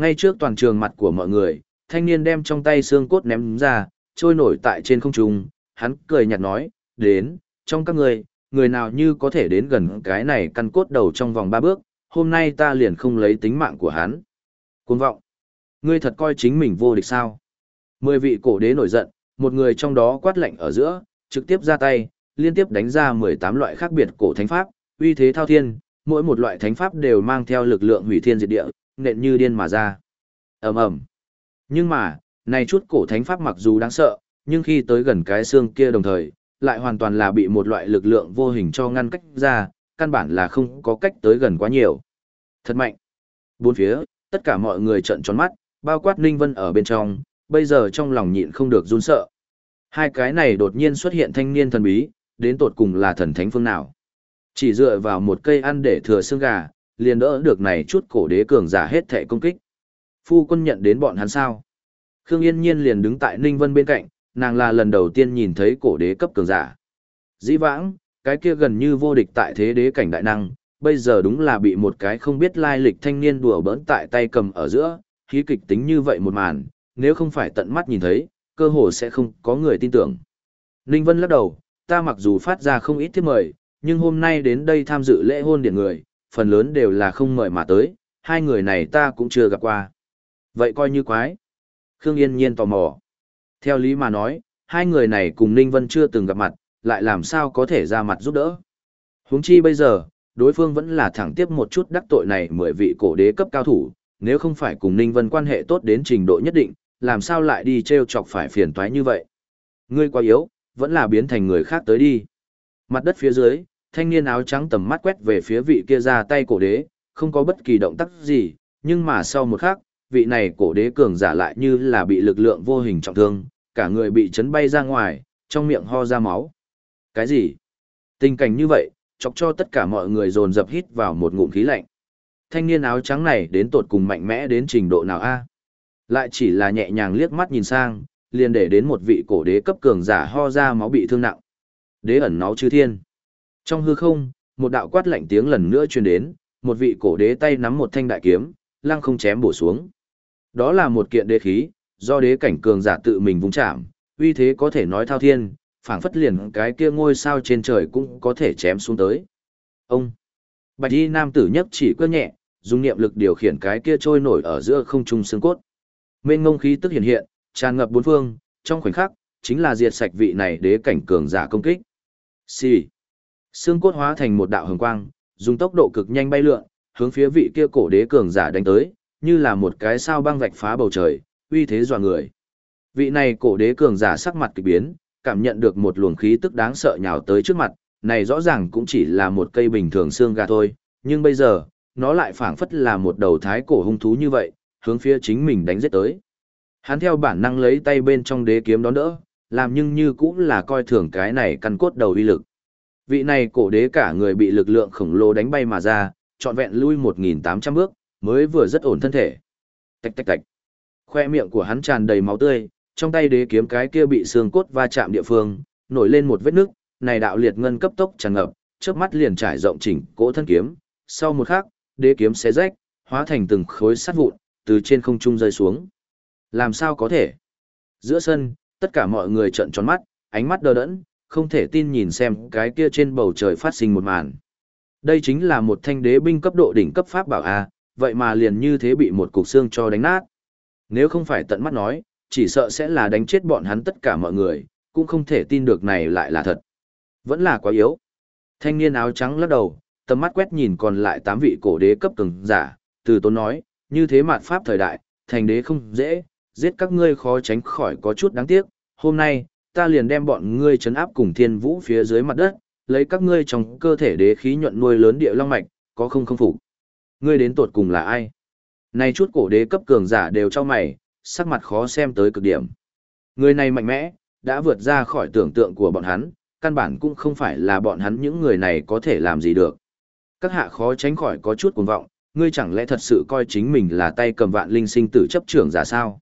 Ngay trước toàn trường mặt của mọi người, thanh niên đem trong tay xương cốt ném ra, trôi nổi tại trên không trung, hắn cười nhạt nói, đến, trong các người, người nào như có thể đến gần cái này căn cốt đầu trong vòng ba bước, hôm nay ta liền không lấy tính mạng của hắn. Cuốn vọng. Ngươi thật coi chính mình vô địch sao? Mười vị cổ đế nổi giận, một người trong đó quát lệnh ở giữa, trực tiếp ra tay, liên tiếp đánh ra 18 loại khác biệt cổ thánh pháp, uy thế thao thiên, mỗi một loại thánh pháp đều mang theo lực lượng hủy thiên diệt địa, nện như điên mà ra. Ầm ầm. Nhưng mà, này chút cổ thánh pháp mặc dù đáng sợ, nhưng khi tới gần cái xương kia đồng thời, lại hoàn toàn là bị một loại lực lượng vô hình cho ngăn cách ra, căn bản là không có cách tới gần quá nhiều. Thật mạnh. Bốn phía, tất cả mọi người trợn tròn mắt, bao quát Ninh Vân ở bên trong, bây giờ trong lòng nhịn không được run sợ. Hai cái này đột nhiên xuất hiện thanh niên thần bí, đến tột cùng là thần thánh phương nào. Chỉ dựa vào một cây ăn để thừa xương gà, liền đỡ được này chút cổ đế cường giả hết thể công kích. Phu quân nhận đến bọn hắn sao? Khương Yên Nhiên liền đứng tại Ninh Vân bên cạnh, nàng là lần đầu tiên nhìn thấy cổ đế cấp cường giả. Dĩ vãng, cái kia gần như vô địch tại thế đế cảnh đại năng, bây giờ đúng là bị một cái không biết lai lịch thanh niên đùa bỡn tại tay cầm ở giữa, khí kịch tính như vậy một màn, nếu không phải tận mắt nhìn thấy, cơ hồ sẽ không có người tin tưởng. Ninh Vân lắc đầu, ta mặc dù phát ra không ít thiết mời, nhưng hôm nay đến đây tham dự lễ hôn điển người, phần lớn đều là không mời mà tới, hai người này ta cũng chưa gặp qua. Vậy coi như quái. Khương Yên nhiên tò mò. Theo lý mà nói, hai người này cùng Ninh Vân chưa từng gặp mặt, lại làm sao có thể ra mặt giúp đỡ. Huống chi bây giờ, đối phương vẫn là thẳng tiếp một chút đắc tội này mười vị cổ đế cấp cao thủ, nếu không phải cùng Ninh Vân quan hệ tốt đến trình độ nhất định, làm sao lại đi treo chọc phải phiền toái như vậy. Ngươi quá yếu, vẫn là biến thành người khác tới đi. Mặt đất phía dưới, thanh niên áo trắng tầm mắt quét về phía vị kia ra tay cổ đế, không có bất kỳ động tác gì, nhưng mà sau một khắc, vị này cổ đế cường giả lại như là bị lực lượng vô hình trọng thương, cả người bị chấn bay ra ngoài, trong miệng ho ra máu. Cái gì? Tình cảnh như vậy, chọc cho tất cả mọi người dồn dập hít vào một ngụm khí lạnh. Thanh niên áo trắng này đến tột cùng mạnh mẽ đến trình độ nào a? Lại chỉ là nhẹ nhàng liếc mắt nhìn sang, liền để đến một vị cổ đế cấp cường giả ho ra máu bị thương nặng. Đế ẩn náu chư thiên. Trong hư không, một đạo quát lạnh tiếng lần nữa truyền đến, một vị cổ đế tay nắm một thanh đại kiếm, lăng không chém bổ xuống. Đó là một kiện đế khí, do đế cảnh cường giả tự mình vung chạm, uy thế có thể nói thao thiên, phảng phất liền cái kia ngôi sao trên trời cũng có thể chém xuống tới. Ông Bạch Y nam tử nhất chỉ quơ nhẹ, dùng niệm lực điều khiển cái kia trôi nổi ở giữa không trung xương cốt. Mênh ngông khí tức hiện hiện, tràn ngập bốn phương, trong khoảnh khắc, chính là diệt sạch vị này đế cảnh cường giả công kích. Xì. Xương cốt hóa thành một đạo hồng quang, dùng tốc độ cực nhanh bay lượn, hướng phía vị kia cổ đế cường giả đánh tới, như là một cái sao băng vạch phá bầu trời, uy thế dọa người. Vị này cổ đế cường giả sắc mặt kỳ biến, cảm nhận được một luồng khí tức đáng sợ nhào tới trước mặt, này rõ ràng cũng chỉ là một cây bình thường xương gà thôi, nhưng bây giờ, nó lại phảng phất là một đầu thái cổ hung thú như vậy, hướng phía chính mình đánh giết tới. Hắn theo bản năng lấy tay bên trong đế kiếm đón đỡ, làm nhưng như cũng là coi thường cái này căn cốt đầu uy lực. Vị này cổ đế cả người bị lực lượng khổng lồ đánh bay mà ra, trọn vẹn lui 1.800 bước, mới vừa rất ổn thân thể. Tạch tạch tạch. Khoe miệng của hắn tràn đầy máu tươi, trong tay đế kiếm cái kia bị xương cốt va chạm địa phương, nổi lên một vết nước, này đạo liệt ngân cấp tốc tràn ngập, chớp mắt liền trải rộng chỉnh cỗ thân kiếm, sau một khắc, đế kiếm xé rách, hóa thành từng khối sắt vụn, từ trên không trung rơi xuống. Làm sao có thể? Giữa sân, tất cả mọi người trợn tròn mắt, ánh mắt đờ đẫn, không thể tin nhìn xem cái kia trên bầu trời phát sinh một màn. Đây chính là một thanh đế binh cấp độ đỉnh cấp pháp bảo A, vậy mà liền như thế bị một cục xương cho đánh nát. Nếu không phải tận mắt nói, chỉ sợ sẽ là đánh chết bọn hắn tất cả mọi người, cũng không thể tin được này lại là thật. Vẫn là quá yếu. Thanh niên áo trắng lắc đầu, tầm mắt quét nhìn còn lại tám vị cổ đế cấp cường giả, từ tốn nói, như thế mạt pháp thời đại, thành đế không dễ, giết các ngươi khó tránh khỏi có chút đáng tiếc, hôm nay, ta liền đem bọn ngươi chấn áp cùng thiên vũ phía dưới mặt đất, lấy các ngươi trong cơ thể đế khí nhuận nuôi lớn địa long mạch, có không không phục. Ngươi đến tột cùng là ai? Này chút cổ đế cấp cường giả đều cho mày, sắc mặt khó xem tới cực điểm. Người này mạnh mẽ, đã vượt ra khỏi tưởng tượng của bọn hắn, căn bản cũng không phải là bọn hắn những người này có thể làm gì được. Các hạ khó tránh khỏi có chút cuồng vọng, ngươi chẳng lẽ thật sự coi chính mình là tay cầm vạn linh sinh tử chấp trưởng giả sao?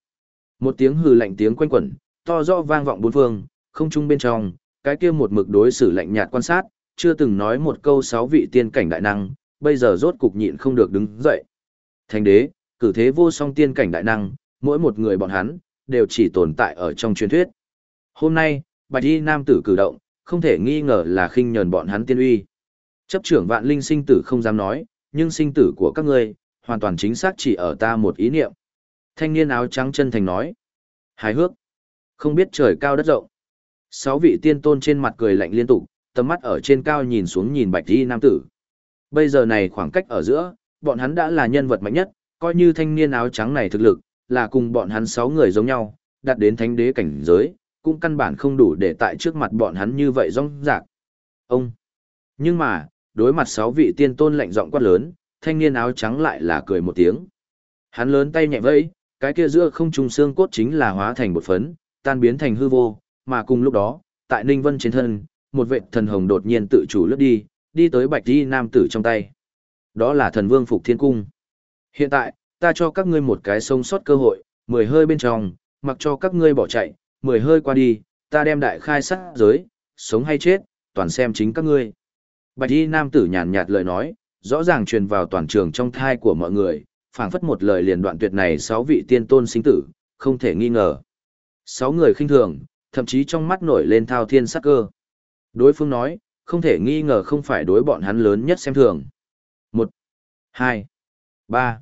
Một tiếng hừ lạnh tiếng quanh quẩn, to rõ vang vọng bốn phương, không trung bên trong, cái kia một mực đối xử lạnh nhạt quan sát, chưa từng nói một câu sáu vị tiên cảnh đại năng, bây giờ rốt cục nhịn không được đứng dậy. Thánh đế, cử thế vô song tiên cảnh đại năng, mỗi một người bọn hắn, đều chỉ tồn tại ở trong truyền thuyết. Hôm nay, bạch y nam tử cử động, không thể nghi ngờ là khinh nhờn bọn hắn tiên uy. Chấp trưởng vạn linh sinh tử không dám nói, nhưng sinh tử của các ngươi, hoàn toàn chính xác chỉ ở ta một ý niệm. Thanh niên áo trắng chân thành nói. Hài hước. Không biết trời cao đất rộng. Sáu vị tiên tôn trên mặt cười lạnh liên tục, tầm mắt ở trên cao nhìn xuống nhìn bạch y nam tử. Bây giờ này khoảng cách ở giữa, bọn hắn đã là nhân vật mạnh nhất, coi như thanh niên áo trắng này thực lực, là cùng bọn hắn sáu người giống nhau, đạt đến thánh đế cảnh giới, cũng căn bản không đủ để tại trước mặt bọn hắn như vậy rong rạc. Ông! Nhưng mà, đối mặt sáu vị tiên tôn lạnh giọng quát lớn, thanh niên áo trắng lại là cười một tiếng. Hắn lớn tay nhẹ vẫy, cái kia giữa không trung xương cốt chính là hóa thành một phấn, tan biến thành hư vô, mà cùng lúc đó, tại Ninh Vân trên thân, một vệ thần hồng đột nhiên tự chủ lướt đi, đi tới bạch đi nam tử trong tay. Đó là thần vương Phục Thiên Cung. Hiện tại, ta cho các ngươi một cái sống sót cơ hội, mười hơi bên trong, mặc cho các ngươi bỏ chạy, mười hơi qua đi, ta đem đại khai sát giới, sống hay chết, toàn xem chính các ngươi. Bạch y nam tử nhàn nhạt lời nói, rõ ràng truyền vào toàn trường trong thai của mọi người, phảng phất một lời liền đoạn tuyệt này sáu vị tiên tôn sinh tử, không thể nghi ngờ. Sáu người khinh thường, thậm chí trong mắt nổi lên thao thiên sắc cơ. Đối phương nói, không thể nghi ngờ không phải đối bọn hắn lớn nhất xem thường. Một, hai, ba.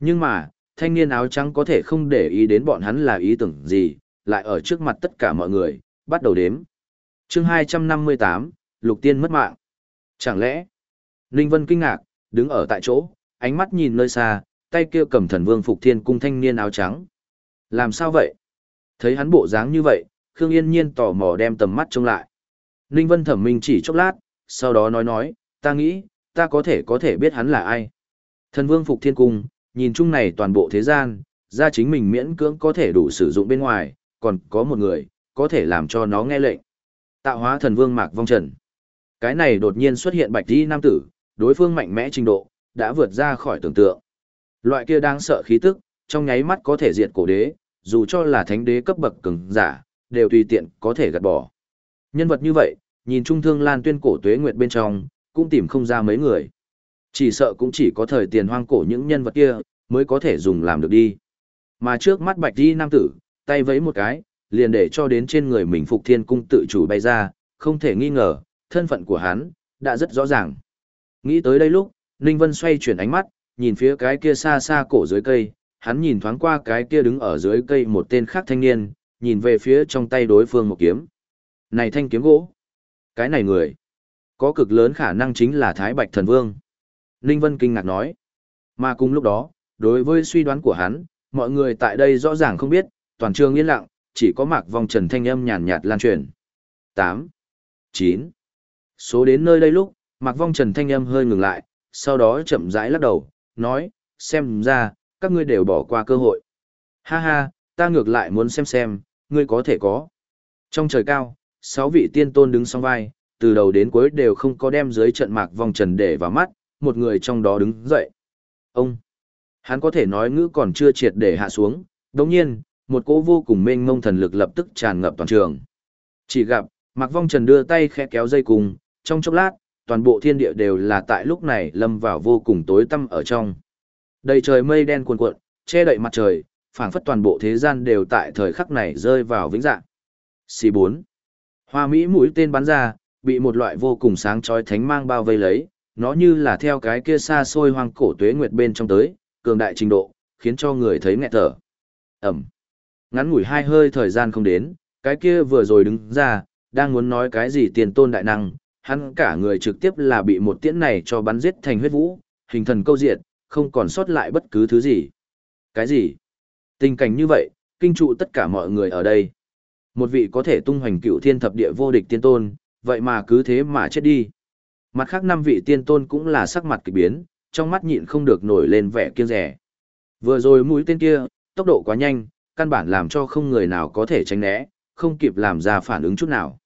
Nhưng mà, thanh niên áo trắng có thể không để ý đến bọn hắn là ý tưởng gì, lại ở trước mặt tất cả mọi người, bắt đầu đếm. chương 258, Lục Tiên mất mạng. Chẳng lẽ, Ninh Vân kinh ngạc, đứng ở tại chỗ, ánh mắt nhìn nơi xa, tay kia cầm thần vương phục thiên cung thanh niên áo trắng. Làm sao vậy? Thấy hắn bộ dáng như vậy, Khương Yên Nhiên tò mò đem tầm mắt trông lại. Ninh Vân thẩm minh chỉ chốc lát, sau đó nói nói, ta nghĩ, ta có thể có thể biết hắn là ai. Thần vương phục thiên cung, nhìn chung này toàn bộ thế gian, ra chính mình miễn cưỡng có thể đủ sử dụng bên ngoài, còn có một người, có thể làm cho nó nghe lệnh. Tạo hóa thần vương Mạc Vong Trần. Cái này đột nhiên xuất hiện bạch đi nam tử, đối phương mạnh mẽ trình độ, đã vượt ra khỏi tưởng tượng. Loại kia đáng sợ khí tức, trong nháy mắt có thể diệt cổ đế, dù cho là thánh đế cấp bậc cường giả, đều tùy tiện có thể gạt bỏ. Nhân vật như vậy, nhìn trung thương lan tuyên cổ tuế nguyệt bên trong, cũng tìm không ra mấy người. Chỉ sợ cũng chỉ có thời tiền hoang cổ những nhân vật kia, mới có thể dùng làm được đi. Mà trước mắt bạch đi nam tử, tay vẫy một cái, liền để cho đến trên người mình phục thiên cung tự chủ bay ra, không thể nghi ngờ, thân phận của hắn, đã rất rõ ràng. Nghĩ tới đây lúc, Ninh Vân xoay chuyển ánh mắt, nhìn phía cái kia xa xa cổ dưới cây, hắn nhìn thoáng qua cái kia đứng ở dưới cây một tên khác thanh niên, nhìn về phía trong tay đối phương một kiếm. Này thanh kiếm gỗ, cái này người, có cực lớn khả năng chính là Thái Bạch Thần Vương. Ninh Vân kinh ngạc nói. Mà cùng lúc đó, đối với suy đoán của hắn, mọi người tại đây rõ ràng không biết, toàn trường yên lặng, chỉ có mạc vòng trần thanh âm nhàn nhạt lan truyền. 8. 9. Số đến nơi đây lúc, mạc vong trần thanh âm hơi ngừng lại, sau đó chậm rãi lắc đầu, nói, xem ra, các ngươi đều bỏ qua cơ hội. Ha ha, ta ngược lại muốn xem xem, ngươi có thể có. Trong trời cao, sáu vị tiên tôn đứng song vai, từ đầu đến cuối đều không có đem dưới trận Mạc Vong Trần để vào mắt, một người trong đó đứng dậy. Ông, hắn có thể nói ngữ còn chưa triệt để hạ xuống, đồng nhiên, một cỗ vô cùng mênh mông thần lực lập tức tràn ngập toàn trường. Chỉ gặp, Mạc Vong Trần đưa tay khẽ kéo dây cùng, trong chốc lát, toàn bộ thiên địa đều là tại lúc này lâm vào vô cùng tối tăm ở trong. Đầy trời mây đen cuồn cuộn, che đậy mặt trời, phảng phất toàn bộ thế gian đều tại thời khắc này rơi vào vĩnh dạng. C4. Hoa Mỹ mũi tên bắn ra, bị một loại vô cùng sáng chói thánh mang bao vây lấy, nó như là theo cái kia xa xôi hoang cổ tuế nguyệt bên trong tới, cường đại trình độ, khiến cho người thấy nghẹt thở. Ẩm. Ngắn ngủi hai hơi thời gian không đến, cái kia vừa rồi đứng ra, đang muốn nói cái gì tiền tôn đại năng, hắn cả người trực tiếp là bị một tiễn này cho bắn giết thành huyết vũ, hình thần câu diệt, không còn sót lại bất cứ thứ gì. Cái gì? Tình cảnh như vậy, kinh trụ tất cả mọi người ở đây. Một vị có thể tung hoành cựu thiên thập địa vô địch tiên tôn, vậy mà cứ thế mà chết đi. Mặt khác năm vị tiên tôn cũng là sắc mặt kỳ biến, trong mắt nhịn không được nổi lên vẻ kiêng rẻ. Vừa rồi mũi tên kia, tốc độ quá nhanh, căn bản làm cho không người nào có thể tránh né, không kịp làm ra phản ứng chút nào.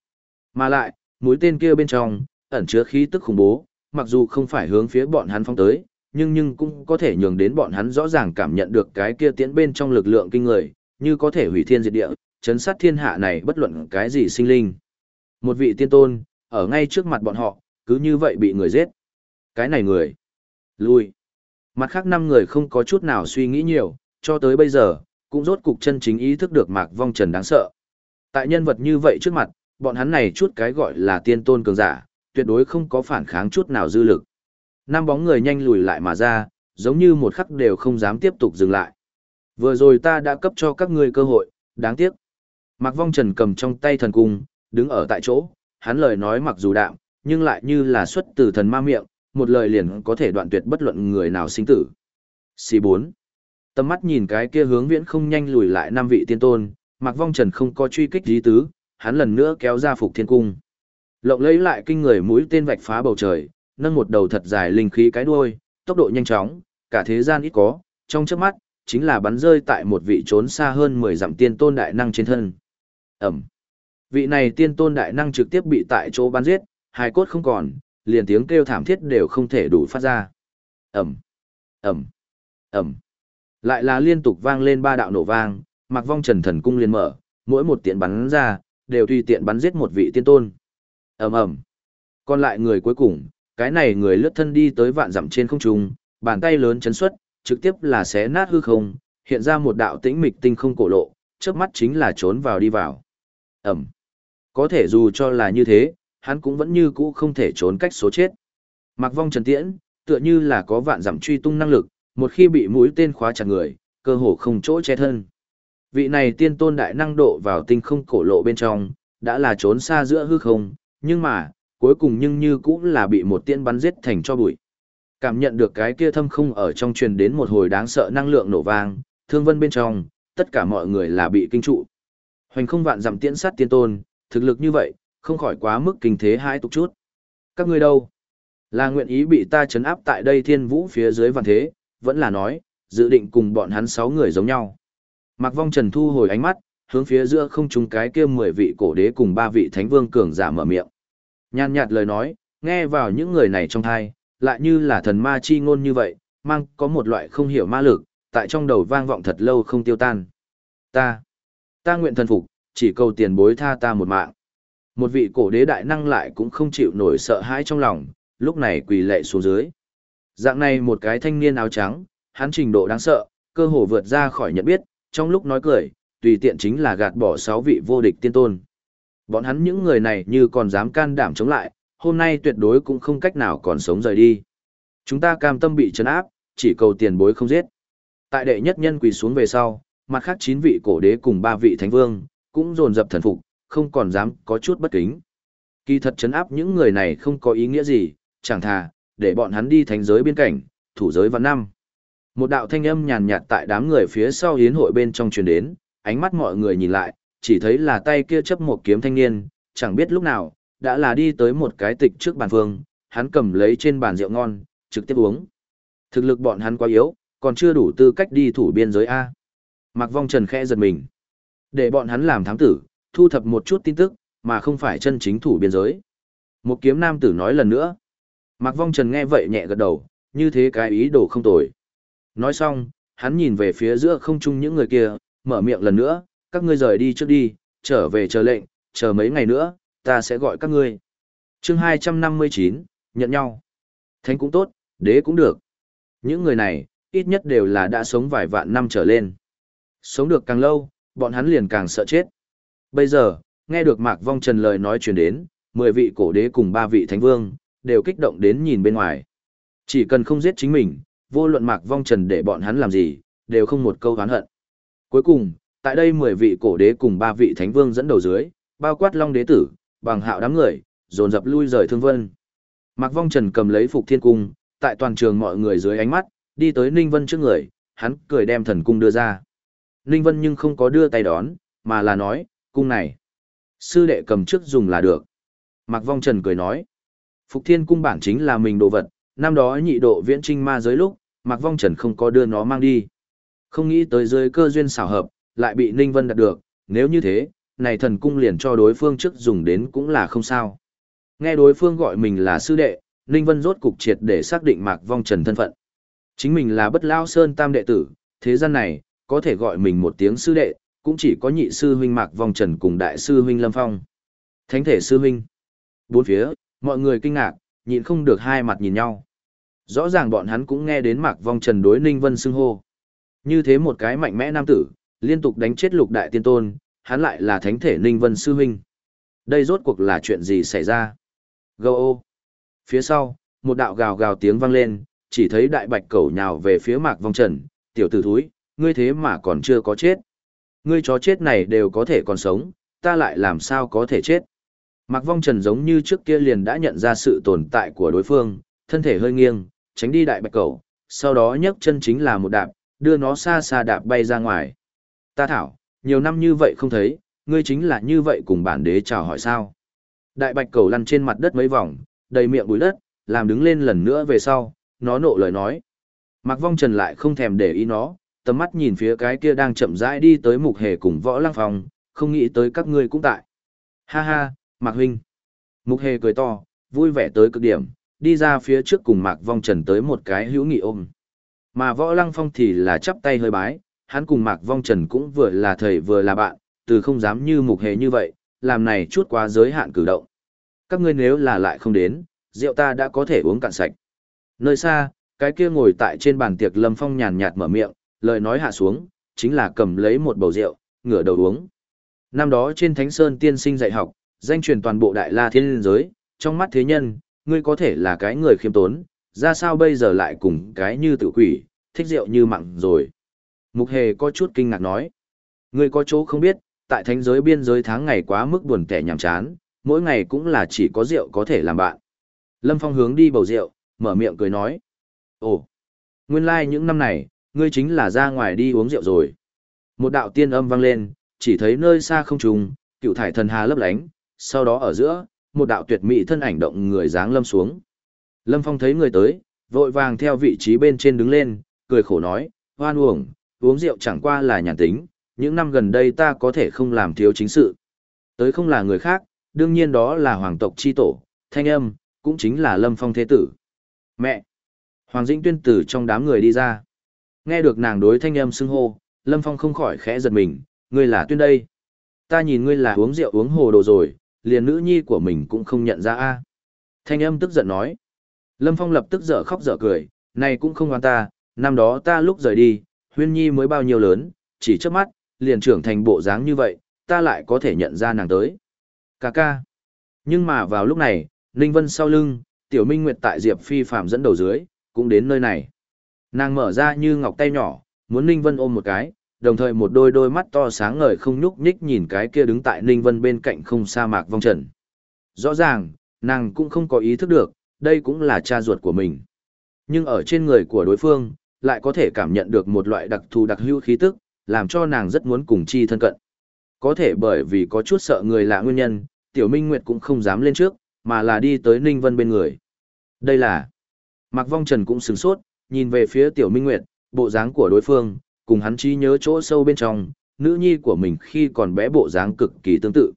Mà lại, mũi tên kia bên trong, ẩn chứa khí tức khủng bố, mặc dù không phải hướng phía bọn hắn phong tới, nhưng nhưng cũng có thể nhường đến bọn hắn rõ ràng cảm nhận được cái kia tiến bên trong lực lượng kinh người, như có thể hủy thiên diệt địa, chấn sát thiên hạ này bất luận cái gì sinh linh. Một vị tiên tôn, ở ngay trước mặt bọn họ, cứ như vậy bị người giết. Cái này người, lui. Mặt khác năm người không có chút nào suy nghĩ nhiều, cho tới bây giờ, cũng rốt cục chân chính ý thức được Mạc Vong Trần đáng sợ. Tại nhân vật như vậy trước mặt, bọn hắn này chút cái gọi là tiên tôn cường giả, tuyệt đối không có phản kháng chút nào dư lực. Năm bóng người nhanh lùi lại mà ra, giống như một khắc đều không dám tiếp tục dừng lại. Vừa rồi ta đã cấp cho các ngươi cơ hội, đáng tiếc. Mạc Vong Trần cầm trong tay thần cung, đứng ở tại chỗ, hắn lời nói mặc dù đạm, nhưng lại như là xuất từ thần ma miệng, một lời liền có thể đoạn tuyệt bất luận người nào sinh tử. C4. Tầm mắt nhìn cái kia hướng viễn không nhanh lùi lại năm vị tiên tôn, Mạc Vong Trần không có truy kích dí tứ, hắn lần nữa kéo ra phục thiên cung. Lộng lấy lại kinh người mũi tên vạch phá bầu trời, nâng một đầu thật dài linh khí cái đuôi, tốc độ nhanh chóng, cả thế gian ít có, trong chớp mắt, chính là bắn rơi tại một vị trốn xa hơn 10 dặm tiên tôn đại năng trên thân. Ẩm. Vị này tiên tôn đại năng trực tiếp bị tại chỗ bắn giết, hai cốt không còn, liền tiếng kêu thảm thiết đều không thể đủ phát ra. Ẩm. Ẩm. Ẩm. Lại là liên tục vang lên ba đạo nổ vang, mặc vong trần thần cung liền mở, mỗi một tiện bắn ra, đều tùy tiện bắn giết một vị tiên tôn. Ẩm Ẩm. Còn lại người cuối cùng, cái này người lướt thân đi tới vạn dặm trên không trung, bàn tay lớn chấn xuất, trực tiếp là xé nát hư không, hiện ra một đạo tĩnh mịch tinh không cổ lộ, trước mắt chính là trốn vào đi vào. Ẩm. Có thể dù cho là như thế, hắn cũng vẫn như cũ không thể trốn cách số chết. Mặc vong trần tiễn, tựa như là có vạn dặm truy tung năng lực, một khi bị mũi tên khóa chặt người, cơ hồ không chỗ che thân. Vị này tiên tôn đại năng độ vào tinh không cổ lộ bên trong, đã là trốn xa giữa hư không, nhưng mà, cuối cùng nhưng như cũng là bị một tiên bắn giết thành cho bụi. Cảm nhận được cái kia thâm không ở trong truyền đến một hồi đáng sợ năng lượng nổ vang, thương vân bên trong, tất cả mọi người là bị kinh trụ. Hoành không vạn dặm tiễn sát tiên tôn, thực lực như vậy, không khỏi quá mức kinh thế hai tục chút. Các ngươi đâu? Là nguyện ý bị ta chấn áp tại đây thiên vũ phía dưới vạn thế, vẫn là nói, dự định cùng bọn hắn sáu người giống nhau. Mạc Vong Trần thu hồi ánh mắt, hướng phía giữa không trung cái kia mười vị cổ đế cùng ba vị thánh vương cường giả mở miệng. Nhàn nhạt lời nói, nghe vào những người này trong thai, lại như là thần ma chi ngôn như vậy, mang có một loại không hiểu ma lực, tại trong đầu vang vọng thật lâu không tiêu tan. Ta, ta nguyện thần phục, chỉ cầu tiền bối tha ta một mạng. Một vị cổ đế đại năng lại cũng không chịu nổi sợ hãi trong lòng, lúc này quỳ lệ xuống dưới. Dạng này một cái thanh niên áo trắng, hắn trình độ đáng sợ, cơ hồ vượt ra khỏi nhận biết, trong lúc nói cười, tùy tiện chính là gạt bỏ sáu vị vô địch tiên tôn. Bọn hắn những người này như còn dám can đảm chống lại, hôm nay tuyệt đối cũng không cách nào còn sống rời đi. Chúng ta cam tâm bị trấn áp, chỉ cầu tiền bối không giết. Tại đệ nhất nhân quỳ xuống về sau, mặt khác chín vị cổ đế cùng ba vị thánh vương, cũng dồn dập thần phục, không còn dám có chút bất kính. Kỳ thật trấn áp những người này không có ý nghĩa gì, chẳng thà, để bọn hắn đi thành giới biên cảnh, thủ giới văn năm. Một đạo thanh âm nhàn nhạt tại đám người phía sau hiến hội bên trong truyền đến, ánh mắt mọi người nhìn lại, chỉ thấy là tay kia chấp một kiếm thanh niên, chẳng biết lúc nào, đã là đi tới một cái tịch trước bàn phương, hắn cầm lấy trên bàn rượu ngon, trực tiếp uống. Thực lực bọn hắn quá yếu, còn chưa đủ tư cách đi thủ biên giới A. Mạc Vong Trần khẽ giật mình. Để bọn hắn làm thám tử, thu thập một chút tin tức, mà không phải chân chính thủ biên giới. Một kiếm nam tử nói lần nữa. Mạc Vong Trần nghe vậy nhẹ gật đầu, như thế cái ý đồ không tồi. Nói xong, hắn nhìn về phía giữa không trung những người kia, mở miệng lần nữa, các ngươi rời đi trước đi, trở về chờ lệnh, chờ mấy ngày nữa, ta sẽ gọi các ngươi. chương 259, nhận nhau. Thánh cũng tốt, đế cũng được. Những người này, ít nhất đều là đã sống vài vạn năm trở lên. Sống được càng lâu, bọn hắn liền càng sợ chết. Bây giờ, nghe được Mạc Vong Trần lời nói truyền đến, 10 vị cổ đế cùng 3 vị thánh vương, đều kích động đến nhìn bên ngoài. Chỉ cần không giết chính mình, vô luận Mạc Vong Trần để bọn hắn làm gì, đều không một câu oán hận. Cuối cùng, tại đây 10 vị cổ đế cùng 3 vị thánh vương dẫn đầu dưới, bao quát Long đế tử, bằng hạo đám người, dồn dập lui rời thương vân. Mạc Vong Trần cầm lấy Phục Thiên Cung, tại toàn trường mọi người dưới ánh mắt, đi tới Ninh Vân trước người, hắn cười đem thần cung đưa ra. Ninh Vân nhưng không có đưa tay đón, mà là nói, cung này. Sư đệ cầm trước dùng là được. Mạc Vong Trần cười nói, Phục Thiên Cung bản chính là mình đồ vật, năm đó nhị độ viễn trinh ma giới lúc, Mạc Vong Trần không có đưa nó mang đi. Không nghĩ tới dưới cơ duyên xảo hợp, lại bị Ninh Vân đạt được, nếu như thế, này thần cung liền cho đối phương trước dùng đến cũng là không sao. Nghe đối phương gọi mình là sư đệ, Ninh Vân rốt cục triệt để xác định Mạc Vong Trần thân phận. Chính mình là bất lao sơn tam đệ tử, thế gian này, có thể gọi mình một tiếng sư đệ, cũng chỉ có nhị sư huynh Mạc Vong Trần cùng đại sư huynh Lâm Phong. Thánh thể sư huynh. Bốn phía, mọi người kinh ngạc, nhịn không được hai mặt nhìn nhau. Rõ ràng bọn hắn cũng nghe đến Mạc Vong Trần đối Ninh Vân xưng hô. Như thế một cái mạnh mẽ nam tử, liên tục đánh chết lục đại tiên tôn, hắn lại là thánh thể Ninh Vân sư huynh. Đây rốt cuộc là chuyện gì xảy ra? Gâu ô! Phía sau, một đạo gào gào tiếng vang lên, chỉ thấy đại bạch cẩu nhào về phía Mạc Vong Trần, tiểu tử thúi, ngươi thế mà còn chưa có chết. Ngươi chó chết này đều có thể còn sống, ta lại làm sao có thể chết. Mạc Vong Trần giống như trước kia liền đã nhận ra sự tồn tại của đối phương, thân thể hơi nghiêng, tránh đi đại bạch cẩu, sau đó nhấc chân chính là một đạp, đưa nó xa xa đạp bay ra ngoài. Ta thảo, nhiều năm như vậy không thấy, ngươi chính là như vậy cùng bản đế chào hỏi sao. Đại bạch Cầu lăn trên mặt đất mấy vòng, đầy miệng bụi đất, làm đứng lên lần nữa về sau, nó nộ lời nói. Mạc Vong Trần lại không thèm để ý nó, tầm mắt nhìn phía cái kia đang chậm rãi đi tới mục hề cùng võ lăng phòng, không nghĩ tới các ngươi cũng tại. Ha ha, Mạc Huynh. Mục hề cười to, vui vẻ tới cực điểm, đi ra phía trước cùng Mạc Vong Trần tới một cái hữu nghị ôm. Mà võ lăng phong thì là chắp tay hơi bái, hắn cùng Mạc Vong Trần cũng vừa là thầy vừa là bạn, từ không dám như mục hề như vậy, làm này chút quá giới hạn cử động. Các ngươi nếu là lại không đến, rượu ta đã có thể uống cạn sạch. Nơi xa, cái kia ngồi tại trên bàn tiệc Lâm Phong nhàn nhạt mở miệng, lời nói hạ xuống, chính là cầm lấy một bầu rượu, ngửa đầu uống. Năm đó trên Thánh Sơn tiên sinh dạy học, danh truyền toàn bộ đại la thiên giới, trong mắt thế nhân, ngươi có thể là cái người khiêm tốn, ra sao bây giờ lại cùng cái như tự quỷ, thích rượu như mặn rồi. Mục hề có chút kinh ngạc nói, ngươi có chỗ không biết, tại thánh giới biên giới tháng ngày quá mức buồn tẻ nhàm chán, mỗi ngày cũng là chỉ có rượu có thể làm bạn. Lâm Phong hướng đi bầu rượu, mở miệng cười nói, ồ, nguyên lai like những năm này, ngươi chính là ra ngoài đi uống rượu rồi. Một đạo tiên âm vang lên, chỉ thấy nơi xa không trùng, cựu thải thần hà lấp lánh, sau đó ở giữa, một đạo tuyệt mỹ thân ảnh động người dáng lâm xuống. Lâm Phong thấy người tới, vội vàng theo vị trí bên trên đứng lên, cười khổ nói, hoan uổng, uống rượu chẳng qua là nhàn tính, những năm gần đây ta có thể không làm thiếu chính sự. Tới không là người khác, đương nhiên đó là hoàng tộc chi tổ, thanh âm, cũng chính là Lâm Phong thế tử. Mẹ! Hoàng Dĩnh tuyên tử trong đám người đi ra. Nghe được nàng đối thanh âm xưng hô, Lâm Phong không khỏi khẽ giật mình, ngươi là tuyên đây. Ta nhìn ngươi là uống rượu uống hồ đồ rồi, liền nữ nhi của mình cũng không nhận ra a. Thanh âm tức giận nói. Lâm Phong lập tức dở khóc dở cười, này cũng không quan ta, năm đó ta lúc rời đi, huyên nhi mới bao nhiêu lớn, chỉ trước mắt, liền trưởng thành bộ dáng như vậy, ta lại có thể nhận ra nàng tới. Cà ca. Nhưng mà vào lúc này, Ninh Vân sau lưng, Tiểu Minh Nguyệt tại Diệp Phi Phạm dẫn đầu dưới, cũng đến nơi này. Nàng mở ra như ngọc tay nhỏ, muốn Ninh Vân ôm một cái, đồng thời một đôi đôi mắt to sáng ngời không nhúc nhích nhìn cái kia đứng tại Ninh Vân bên cạnh không sa mạc vong trần. Rõ ràng, nàng cũng không có ý thức được, đây cũng là cha ruột của mình. Nhưng ở trên người của đối phương, lại có thể cảm nhận được một loại đặc thù đặc hữu khí tức, làm cho nàng rất muốn cùng chi thân cận. Có thể bởi vì có chút sợ người lạ nguyên nhân, Tiểu Minh Nguyệt cũng không dám lên trước, mà là đi tới Ninh Vân bên người. Đây là... Mạc Vong Trần cũng sửng sốt, nhìn về phía Tiểu Minh Nguyệt, bộ dáng của đối phương, cùng hắn trí nhớ chỗ sâu bên trong, nữ nhi của mình khi còn bé bộ dáng cực kỳ tương tự.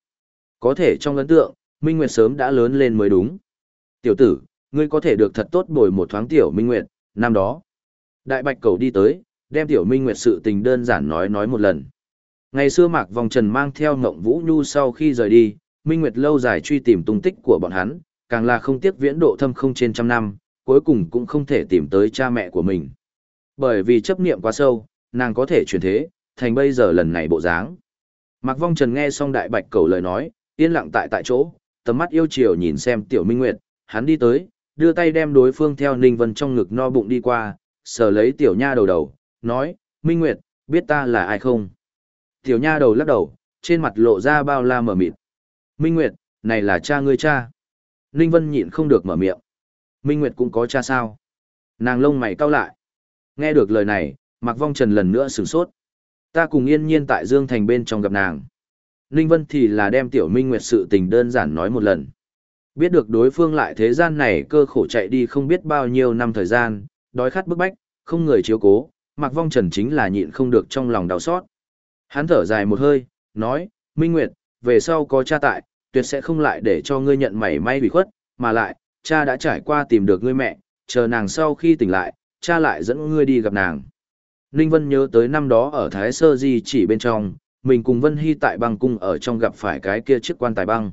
Có thể trong ấn tượng, Minh Nguyệt sớm đã lớn lên mới đúng. Tiểu tử, ngươi có thể được thật tốt bồi một thoáng tiểu Minh Nguyệt, năm đó. Đại Bạch Cầu đi tới, đem tiểu Minh Nguyệt sự tình đơn giản nói nói một lần. Ngày xưa Mạc Vong Trần mang theo Ngộng Vũ Nhu sau khi rời đi, Minh Nguyệt lâu dài truy tìm tung tích của bọn hắn, càng là không tiếc viễn độ thâm không trên trăm năm, cuối cùng cũng không thể tìm tới cha mẹ của mình. Bởi vì chấp niệm quá sâu, nàng có thể chuyển thế, thành bây giờ lần này bộ dáng. Mạc Vong Trần nghe xong Đại Bạch Cầu lời nói, yên lặng tại tại chỗ, tầm mắt yêu chiều nhìn xem Tiểu Minh Nguyệt, hắn đi tới, đưa tay đem đối phương theo Ninh Vân trong ngực no bụng đi qua, sờ lấy Tiểu Nha đầu đầu, nói, Minh Nguyệt, biết ta là ai không? Tiểu Nha đầu lắc đầu, trên mặt lộ ra bao la mở mịt. Minh Nguyệt, này là cha ngươi cha. Ninh Vân nhịn không được mở miệng. Minh Nguyệt cũng có cha sao? Nàng lông mày cau lại. Nghe được lời này, Mạc Vong Trần lần nữa sửng sốt. Ta cùng yên nhiên tại Dương Thành bên trong gặp nàng. Ninh Vân thì là đem Tiểu Minh Nguyệt sự tình đơn giản nói một lần. Biết được đối phương lại thế gian này cơ khổ chạy đi không biết bao nhiêu năm thời gian, đói khát bức bách, không người chiếu cố, Mạc Vong Trần chính là nhịn không được trong lòng đau xót. Hắn thở dài một hơi, nói, Minh Nguyệt, về sau có cha tại, tuyệt sẽ không lại để cho ngươi nhận mảy may bị khuất, mà lại, cha đã trải qua tìm được ngươi mẹ, chờ nàng sau khi tỉnh lại, cha lại dẫn ngươi đi gặp nàng. Ninh Vân nhớ tới năm đó ở Thái Sơ Di chỉ bên trong, mình cùng Vân Hy tại băng cung ở trong gặp phải cái kia chiếc quan tài băng.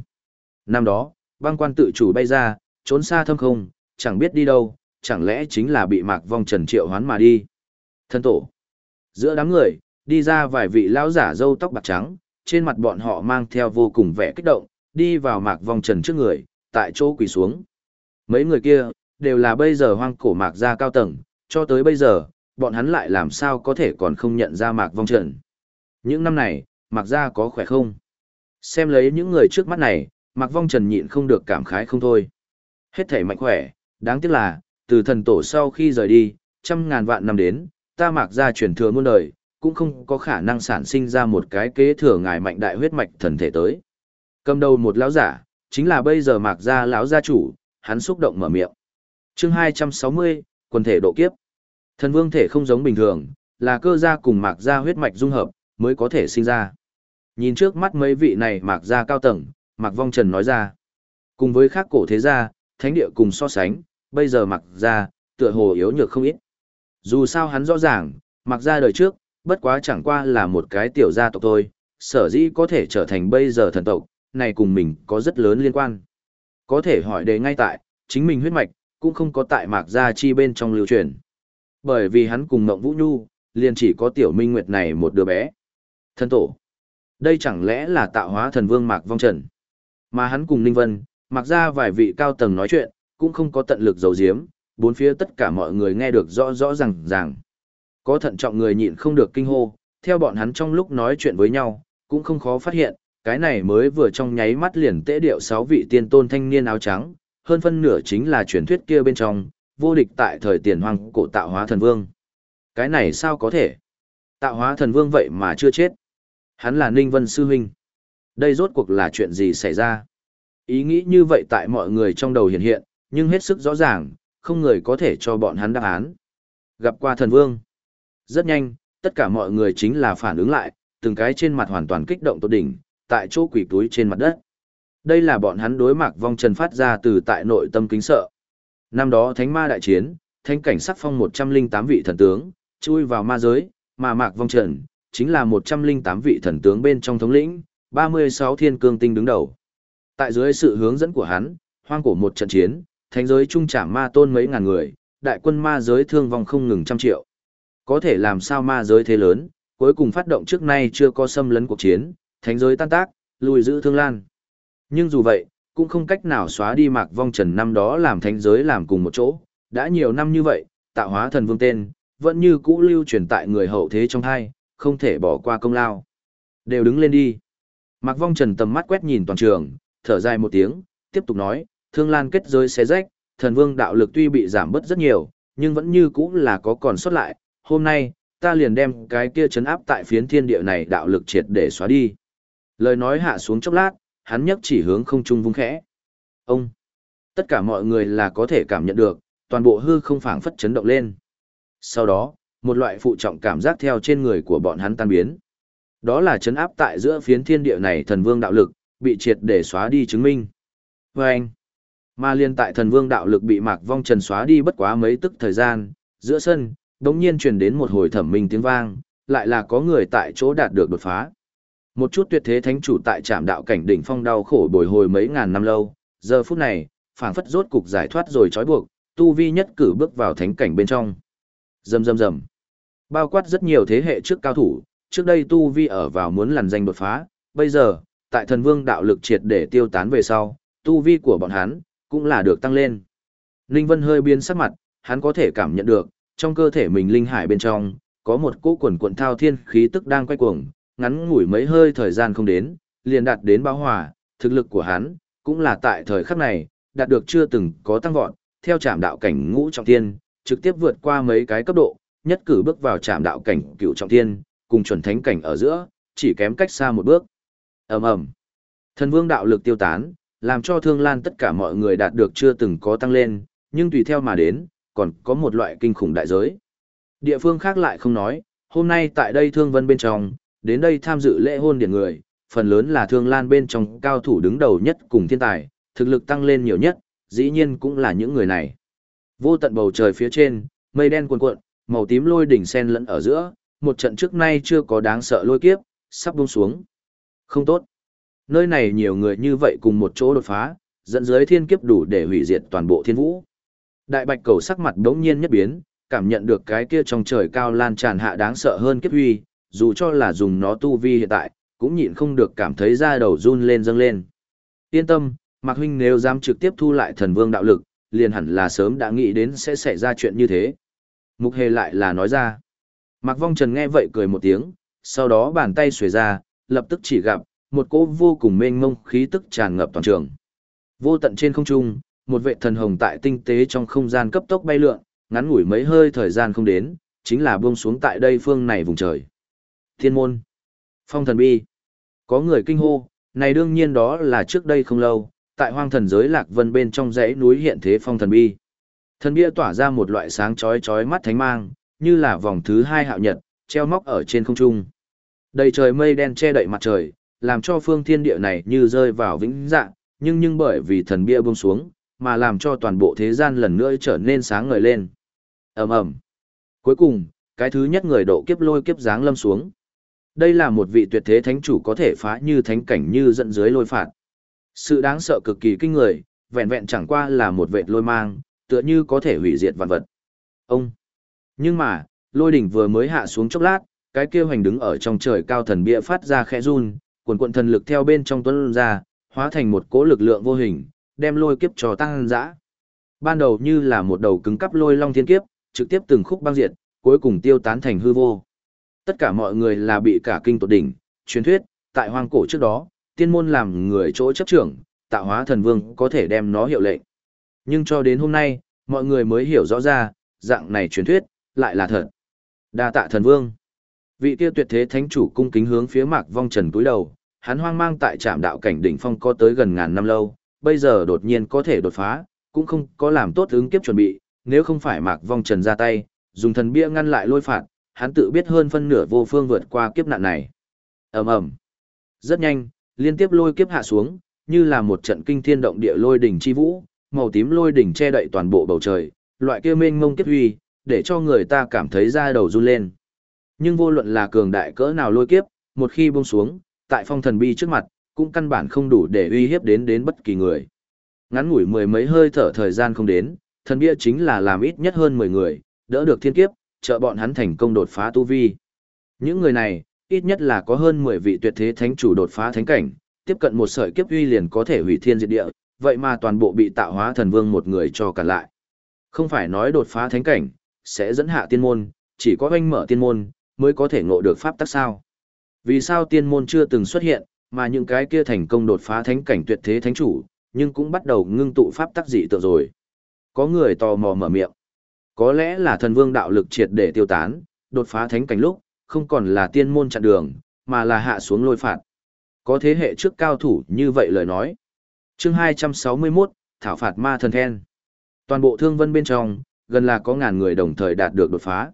Năm đó, băng quan tự chủ bay ra, trốn xa thâm không, chẳng biết đi đâu, chẳng lẽ chính là bị mạc vong trần triệu hoán mà đi. Thân tổ. Giữa đám người, đi ra vài vị lão giả râu tóc bạc trắng, trên mặt bọn họ mang theo vô cùng vẻ kích động, đi vào mạc vong trần trước người, tại chỗ quỳ xuống. Mấy người kia, đều là bây giờ hoang cổ mạc gia cao tầng, cho tới bây giờ, bọn hắn lại làm sao có thể còn không nhận ra mạc vong trần. Những năm này, mạc gia có khỏe không? Xem lấy những người trước mắt này, mạc vong trần nhịn không được cảm khái không thôi. Hết thể mạnh khỏe, đáng tiếc là, từ thần tổ sau khi rời đi, trăm ngàn vạn năm đến, ta mạc gia truyền thừa muôn đời, cũng không có khả năng sản sinh ra một cái kế thừa ngài mạnh đại huyết mạch thần thể tới. Cầm đầu một lão giả, chính là bây giờ mạc gia lão gia chủ, hắn xúc động mở miệng. Chương 260, quần thể độ kiếp. Thần vương thể không giống bình thường, là cơ gia cùng mạc gia huyết mạch dung hợp, mới có thể sinh ra. Nhìn trước mắt mấy vị này mạc gia cao tầng, mạc vong trần nói ra. Cùng với khác cổ thế gia, thánh địa cùng so sánh, bây giờ mạc gia, tựa hồ yếu nhược không ít. Dù sao hắn rõ ràng, mạc gia đời trước, bất quá chẳng qua là một cái tiểu gia tộc thôi, sở dĩ có thể trở thành bây giờ thần tộc, này cùng mình có rất lớn liên quan. Có thể hỏi đề ngay tại, chính mình huyết mạch, cũng không có tại mạc gia chi bên trong lưu truyền. Bởi vì hắn cùng Ngộng Vũ Nhu, liền chỉ có tiểu minh nguyệt này một đứa bé. Thân tổ. Đây chẳng lẽ là tạo hóa thần vương Mạc Vong Trần. Mà hắn cùng Ninh Vân, mặc ra vài vị cao tầng nói chuyện, cũng không có tận lực giấu giếm, bốn phía tất cả mọi người nghe được rõ rõ ràng ràng. Có thận trọng người nhịn không được kinh hô, theo bọn hắn trong lúc nói chuyện với nhau, cũng không khó phát hiện, cái này mới vừa trong nháy mắt liền tế điệu sáu vị tiên tôn thanh niên áo trắng, hơn phân nửa chính là truyền thuyết kia bên trong, vô địch tại thời tiền hoàng cổ tạo hóa thần vương. Cái này sao có thể? Tạo hóa thần vương vậy mà chưa chết. Hắn là Ninh Vân Sư Huynh. Đây rốt cuộc là chuyện gì xảy ra? Ý nghĩ như vậy tại mọi người trong đầu hiện hiện, nhưng hết sức rõ ràng, không người có thể cho bọn hắn đáp án. Gặp qua thần vương. Rất nhanh, tất cả mọi người chính là phản ứng lại, từng cái trên mặt hoàn toàn kích động tột đỉnh, tại chỗ quỷ túi trên mặt đất. Đây là bọn hắn đối mặt vong trần phát ra từ tại nội tâm kính sợ. Năm đó thánh ma đại chiến, thánh cảnh sắc phong 108 vị thần tướng, chui vào ma giới, mà mạc vong trần, chính là 108 vị thần tướng bên trong thống lĩnh, 36 thiên cương tinh đứng đầu. Tại dưới sự hướng dẫn của hắn, hoang cổ một trận chiến, thánh giới trung trả ma tôn mấy ngàn người, đại quân ma giới thương vong không ngừng trăm triệu. Có thể làm sao ma giới thế lớn, cuối cùng phát động trước nay chưa có xâm lấn cuộc chiến, thánh giới tan tác, lùi giữ thương lan. Nhưng dù vậy, cũng không cách nào xóa đi mạc vong trần năm đó làm thánh giới làm cùng một chỗ, đã nhiều năm như vậy, tạo hóa thần vương tên, vẫn như cũ lưu truyền tại người hậu thế trong hai, không thể bỏ qua công lao. Đều đứng lên đi. Mạc vong trần tầm mắt quét nhìn toàn trường, thở dài một tiếng, tiếp tục nói, thương lan kết giới xé rách, thần vương đạo lực tuy bị giảm bớt rất nhiều, nhưng vẫn như cũ là có còn sót lại, hôm nay, ta liền đem cái kia chấn áp tại phiến thiên địa này đạo lực triệt để xóa đi. Lời nói hạ xuống chốc lát, hắn nhấc chỉ hướng không trung vung khẽ. Ông! Tất cả mọi người là có thể cảm nhận được, toàn bộ hư không phảng phất chấn động lên. Sau đó, một loại phụ trọng cảm giác theo trên người của bọn hắn tan biến. Đó là chấn áp tại giữa phiến thiên địa này thần vương đạo lực, bị triệt để xóa đi chứng minh. anh, mà liên tại thần vương đạo lực bị Mạc Vong Trần xóa đi bất quá mấy tức thời gian, giữa sân, đống nhiên truyền đến một hồi thẩm minh tiếng vang, lại là có người tại chỗ đạt được đột phá. Một chút tuyệt thế thánh chủ tại trạm đạo cảnh đỉnh phong đau khổ bồi hồi mấy ngàn năm lâu, giờ phút này, phảng phất rốt cục giải thoát rồi trói buộc, tu vi nhất cử bước vào thánh cảnh bên trong. Rầm rầm rầm. Bao quát rất nhiều thế hệ trước cao thủ, trước đây tu vi ở vào muốn lằn danh đột phá, bây giờ, tại thần vương đạo lực triệt để tiêu tán về sau, tu vi của bọn hắn cũng là được tăng lên. Linh Vân hơi biến sắc mặt, hắn có thể cảm nhận được, trong cơ thể mình linh hải bên trong, có một cỗ quần cuộn thao thiên khí tức đang quay cuồng, ngắn ngủi mấy hơi thời gian không đến, liền đạt đến bão hòa, thực lực của hắn, cũng là tại thời khắc này, đạt được chưa từng có tăng vọt, theo trạm đạo cảnh ngũ trọng thiên, trực tiếp vượt qua mấy cái cấp độ, nhất cử bước vào trạm đạo cảnh cựu trọng thiên, cùng chuẩn thánh cảnh ở giữa, chỉ kém cách xa một bước. ầm ầm, thần vương đạo lực tiêu tán, làm cho thương lan tất cả mọi người đạt được chưa từng có tăng lên, nhưng tùy theo mà đến, còn có một loại kinh khủng đại giới. Địa phương khác lại không nói, hôm nay tại đây thương vân bên trong, đến đây tham dự lễ hôn điển người, phần lớn là thương lan bên trong cao thủ đứng đầu nhất cùng thiên tài, thực lực tăng lên nhiều nhất, dĩ nhiên cũng là những người này. Vô tận bầu trời phía trên, mây đen cuồn cuộn, màu tím lôi đỉnh sen lẫn ở giữa, một trận trước nay chưa có đáng sợ lôi kiếp, sắp buông xuống. Không tốt. Nơi này nhiều người như vậy cùng một chỗ đột phá, dẫn dưới thiên kiếp đủ để hủy diệt toàn bộ thiên vũ. Đại bạch cầu sắc mặt đống nhiên nhất biến, cảm nhận được cái kia trong trời cao lan tràn hạ đáng sợ hơn kiếp huy, dù cho là dùng nó tu vi hiện tại, cũng nhịn không được cảm thấy da đầu run lên dâng lên. Yên tâm, Mạc Huynh nếu dám trực tiếp thu lại thần vương đạo lực, liền hẳn là sớm đã nghĩ đến sẽ xảy ra chuyện như thế. Mục hề lại là nói ra. Mạc Vong Trần nghe vậy cười một tiếng, sau đó bàn tay xuề ra, lập tức chỉ gặp, một cỗ vô cùng mênh mông khí tức tràn ngập toàn trường. Vô tận trên không trung, một vệ thần hồng tại tinh tế trong không gian cấp tốc bay lượn, ngắn ngủi mấy hơi thời gian không đến, chính là buông xuống tại đây phương này vùng trời. Thiên môn, phong thần bi, có người kinh hô, này đương nhiên đó là trước đây không lâu, tại hoang thần giới lạc vân bên trong dãy núi hiện thế phong thần bi. Thần bia tỏa ra một loại sáng chói chói mắt thánh mang, như là vòng thứ hai hạo nhật, treo móc ở trên không trung. Đầy trời mây đen che đậy mặt trời, làm cho phương thiên địa này như rơi vào vĩnh dạng, nhưng nhưng bởi vì thần bia buông xuống, mà làm cho toàn bộ thế gian lần nữa trở nên sáng ngời lên. ầm ầm. Cuối cùng, cái thứ nhất người độ kiếp lôi kiếp giáng lâm xuống. Đây là một vị tuyệt thế thánh chủ có thể phá như thánh cảnh như dẫn dưới lôi phạt. Sự đáng sợ cực kỳ kinh người, vẹn vẹn chẳng qua là một vệt lôi mang, tựa như có thể hủy diệt vạn vật. Ông. Nhưng mà, lôi đỉnh vừa mới hạ xuống chốc lát, cái kia hoành đứng ở trong trời cao thần bia phát ra khẽ run, quần quận thần lực theo bên trong tuấn ra, hóa thành một cỗ lực lượng vô hình, đem lôi kiếp cho tăng dã. Ban đầu như là một đầu cứng cắp lôi long thiên kiếp, trực tiếp từng khúc băng diệt, cuối cùng tiêu tán thành hư vô. Tất cả mọi người là bị cả kinh tột đỉnh, truyền thuyết, tại hoang cổ trước đó, tiên môn làm người chỗ chấp trưởng, tạo hóa thần vương có thể đem nó hiệu lệnh. Nhưng cho đến hôm nay, mọi người mới hiểu rõ ra, dạng này truyền thuyết, lại là thật. đa tạ thần vương. Vị kia tuyệt thế thánh chủ cung kính hướng phía mạc vong trần túi đầu, hắn hoang mang tại trạm đạo cảnh đỉnh phong có tới gần ngàn năm lâu, bây giờ đột nhiên có thể đột phá, cũng không có làm tốt ứng kiếp chuẩn bị, nếu không phải mạc vong trần ra tay, dùng thần bia ngăn lại lôi phạt, hắn tự biết hơn phân nửa vô phương vượt qua kiếp nạn này. ầm ầm Rất nhanh, liên tiếp lôi kiếp hạ xuống, như là một trận kinh thiên động địa lôi đỉnh chi vũ, màu tím lôi đỉnh che đậy toàn bộ bầu trời, loại kia mênh mông kiếp huy, để cho người ta cảm thấy da đầu run lên. Nhưng vô luận là cường đại cỡ nào lôi kiếp, một khi buông xuống, tại phong thần bi trước mặt, cũng căn bản không đủ để uy hiếp đến đến bất kỳ người. Ngắn ngủi mười mấy hơi thở thời gian không đến, thần bia chính là làm ít nhất hơn 10 người, đỡ được thiên kiếp, trợ bọn hắn thành công đột phá tu vi. Những người này, ít nhất là có hơn 10 vị tuyệt thế thánh chủ đột phá thánh cảnh, tiếp cận một sợi kiếp uy liền có thể hủy thiên diệt địa, vậy mà toàn bộ bị tạo hóa thần vương một người cho cả lại. Không phải nói đột phá thánh cảnh, sẽ dẫn hạ tiên môn, chỉ có anh mở tiên môn, mới có thể ngộ được pháp tắc sao. Vì sao tiên môn chưa từng xuất hiện, mà những cái kia thành công đột phá thánh cảnh tuyệt thế thánh chủ, nhưng cũng bắt đầu ngưng tụ pháp tắc dị tượng rồi. Có người tò mò mở miệng. Có lẽ là thần vương đạo lực triệt để tiêu tán, đột phá thánh cảnh lúc, không còn là tiên môn chặn đường, mà là hạ xuống lôi phạt. Có thế hệ trước cao thủ như vậy lời nói. chương 261, Thảo phạt ma thần then. Toàn bộ thương vân bên trong, gần là có ngàn người đồng thời đạt được đột phá.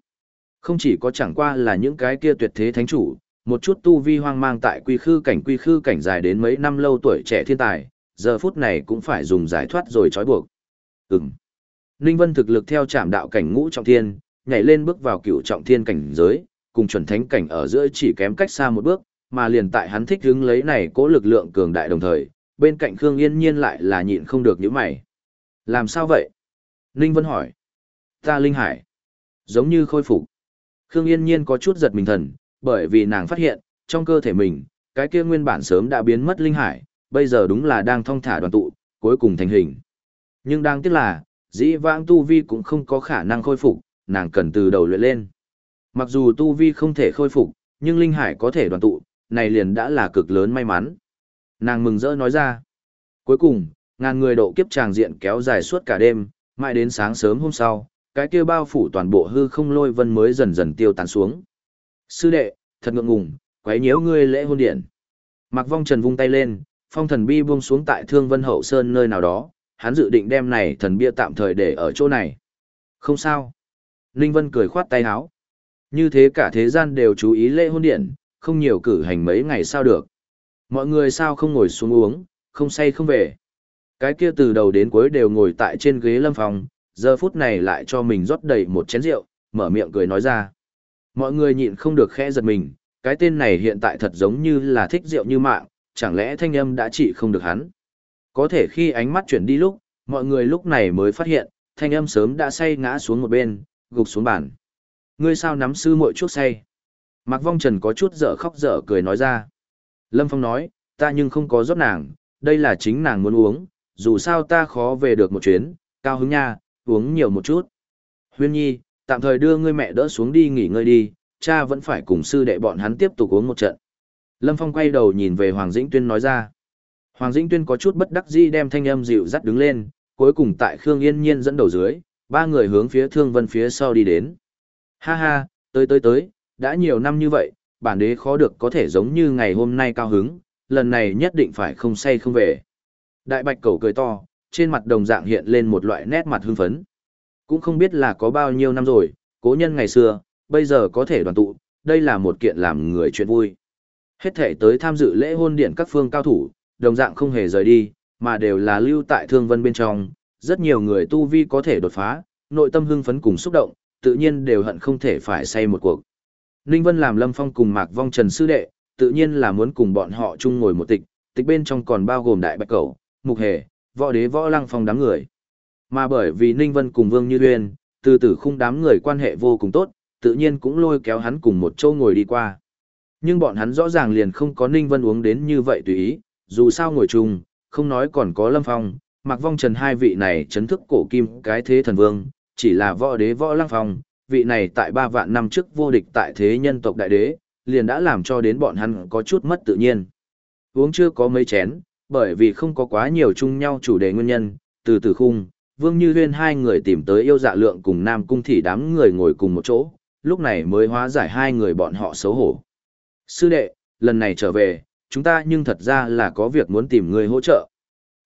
Không chỉ có chẳng qua là những cái kia tuyệt thế thánh chủ, một chút tu vi hoang mang tại quy khư cảnh quy khư cảnh dài đến mấy năm lâu tuổi trẻ thiên tài, giờ phút này cũng phải dùng giải thoát rồi trói buộc. Ừm. Ninh Vân thực lực theo trạm đạo cảnh ngũ trọng thiên, nhảy lên bước vào cựu trọng thiên cảnh giới, cùng chuẩn thánh cảnh ở giữa chỉ kém cách xa một bước, mà liền tại hắn thích hứng lấy này cố lực lượng cường đại đồng thời, bên cạnh Khương Yên Nhiên lại là nhịn không được những mày. Làm sao vậy? Ninh Vân hỏi. Ta Linh Hải. Giống như khôi phục. Khương Yên Nhiên có chút giật mình thần, bởi vì nàng phát hiện, trong cơ thể mình, cái kia nguyên bản sớm đã biến mất Linh Hải, bây giờ đúng là đang thong thả đoàn tụ, cuối cùng thành hình. Nhưng đáng tiếc là, dĩ vãng tu vi cũng không có khả năng khôi phục, nàng cần từ đầu luyện lên. Mặc dù tu vi không thể khôi phục, nhưng linh hải có thể đoàn tụ, này liền đã là cực lớn may mắn. Nàng mừng rỡ nói ra. Cuối cùng, ngàn người độ kiếp tràng diện kéo dài suốt cả đêm, mãi đến sáng sớm hôm sau, cái kia bao phủ toàn bộ hư không lôi vân mới dần dần tiêu tán xuống. Sư đệ, thật ngượng ngùng, quấy nhiễu ngươi lễ hôn điện. Mặc vong trần vung tay lên, phong thần bi buông xuống tại thương vân hậu sơn nơi nào đó, hắn dự định đem này thần bia tạm thời để ở chỗ này. Không sao. Ninh Vân cười khoát tay áo. Như thế cả thế gian đều chú ý lễ hôn điện, không nhiều cử hành mấy ngày sao được. Mọi người sao không ngồi xuống uống, không say không về. Cái kia từ đầu đến cuối đều ngồi tại trên ghế lâm phòng, giờ phút này lại cho mình rót đầy một chén rượu, mở miệng cười nói ra. Mọi người nhịn không được khẽ giật mình, cái tên này hiện tại thật giống như là thích rượu như mạng, chẳng lẽ thanh âm đã trị không được hắn. Có thể khi ánh mắt chuyển đi lúc, mọi người lúc này mới phát hiện, thanh âm sớm đã say ngã xuống một bên, gục xuống bàn. Ngươi sao nắm sư muội chuốc say? Mạc Vong Trần có chút dở khóc dở cười nói ra. Lâm Phong nói, ta nhưng không có rót nàng, đây là chính nàng muốn uống, dù sao ta khó về được một chuyến, cao hứng nha, uống nhiều một chút. Huyên Nhi, tạm thời đưa ngươi mẹ đỡ xuống đi nghỉ ngơi đi, cha vẫn phải cùng sư đệ bọn hắn tiếp tục uống một trận. Lâm Phong quay đầu nhìn về Hoàng Dĩnh Tuyên nói ra. Hoàng Dĩnh Tuyên có chút bất đắc dĩ đem thanh âm dịu dắt đứng lên, cuối cùng tại Khương Yên Nhiên dẫn đầu dưới, ba người hướng phía Thương Vân phía sau đi đến. Ha ha, tới tới tới, đã nhiều năm như vậy, bản đế khó được có thể giống như ngày hôm nay cao hứng, lần này nhất định phải không say không về. Đại bạch Cẩu cười to, trên mặt đồng dạng hiện lên một loại nét mặt hưng phấn. Cũng không biết là có bao nhiêu năm rồi, cố nhân ngày xưa, bây giờ có thể đoàn tụ, đây là một kiện làm người chuyện vui. Hết thể tới tham dự lễ hôn điện các phương cao thủ, đồng dạng không hề rời đi, mà đều là lưu tại thương vân bên trong, rất nhiều người tu vi có thể đột phá, nội tâm hưng phấn cùng xúc động, tự nhiên đều hận không thể phải say một cuộc. Ninh Vân làm Lâm Phong cùng Mạc Vong Trần Sư Đệ, tự nhiên là muốn cùng bọn họ chung ngồi một tịch, tịch bên trong còn bao gồm Đại Bạch Cẩu, Mục Hề, Võ Đế Võ Lăng Phong đám người. Mà bởi vì Ninh Vân cùng Vương Như Uyên, từ tử khung đám người quan hệ vô cùng tốt, tự nhiên cũng lôi kéo hắn cùng một chỗ ngồi đi qua. Nhưng bọn hắn rõ ràng liền không có Ninh Vân uống đến như vậy tùy ý, dù sao ngồi chung, không nói còn có Lâm Phong, Mạc Vong Trần hai vị này chấn thức cổ kim cái thế thần vương, chỉ là võ đế võ lăng phong, vị này tại ba vạn năm trước vô địch tại thế nhân tộc đại đế, liền đã làm cho đến bọn hắn có chút mất tự nhiên. Uống chưa có mấy chén, bởi vì không có quá nhiều chung nhau chủ đề nguyên nhân, từ từ khung, Vương Như Huyên hai người tìm tới yêu dạ lượng cùng Nam Cung Thị đám người ngồi cùng một chỗ, lúc này mới hóa giải hai người bọn họ xấu hổ. Sư đệ, lần này trở về, chúng ta nhưng thật ra là có việc muốn tìm người hỗ trợ.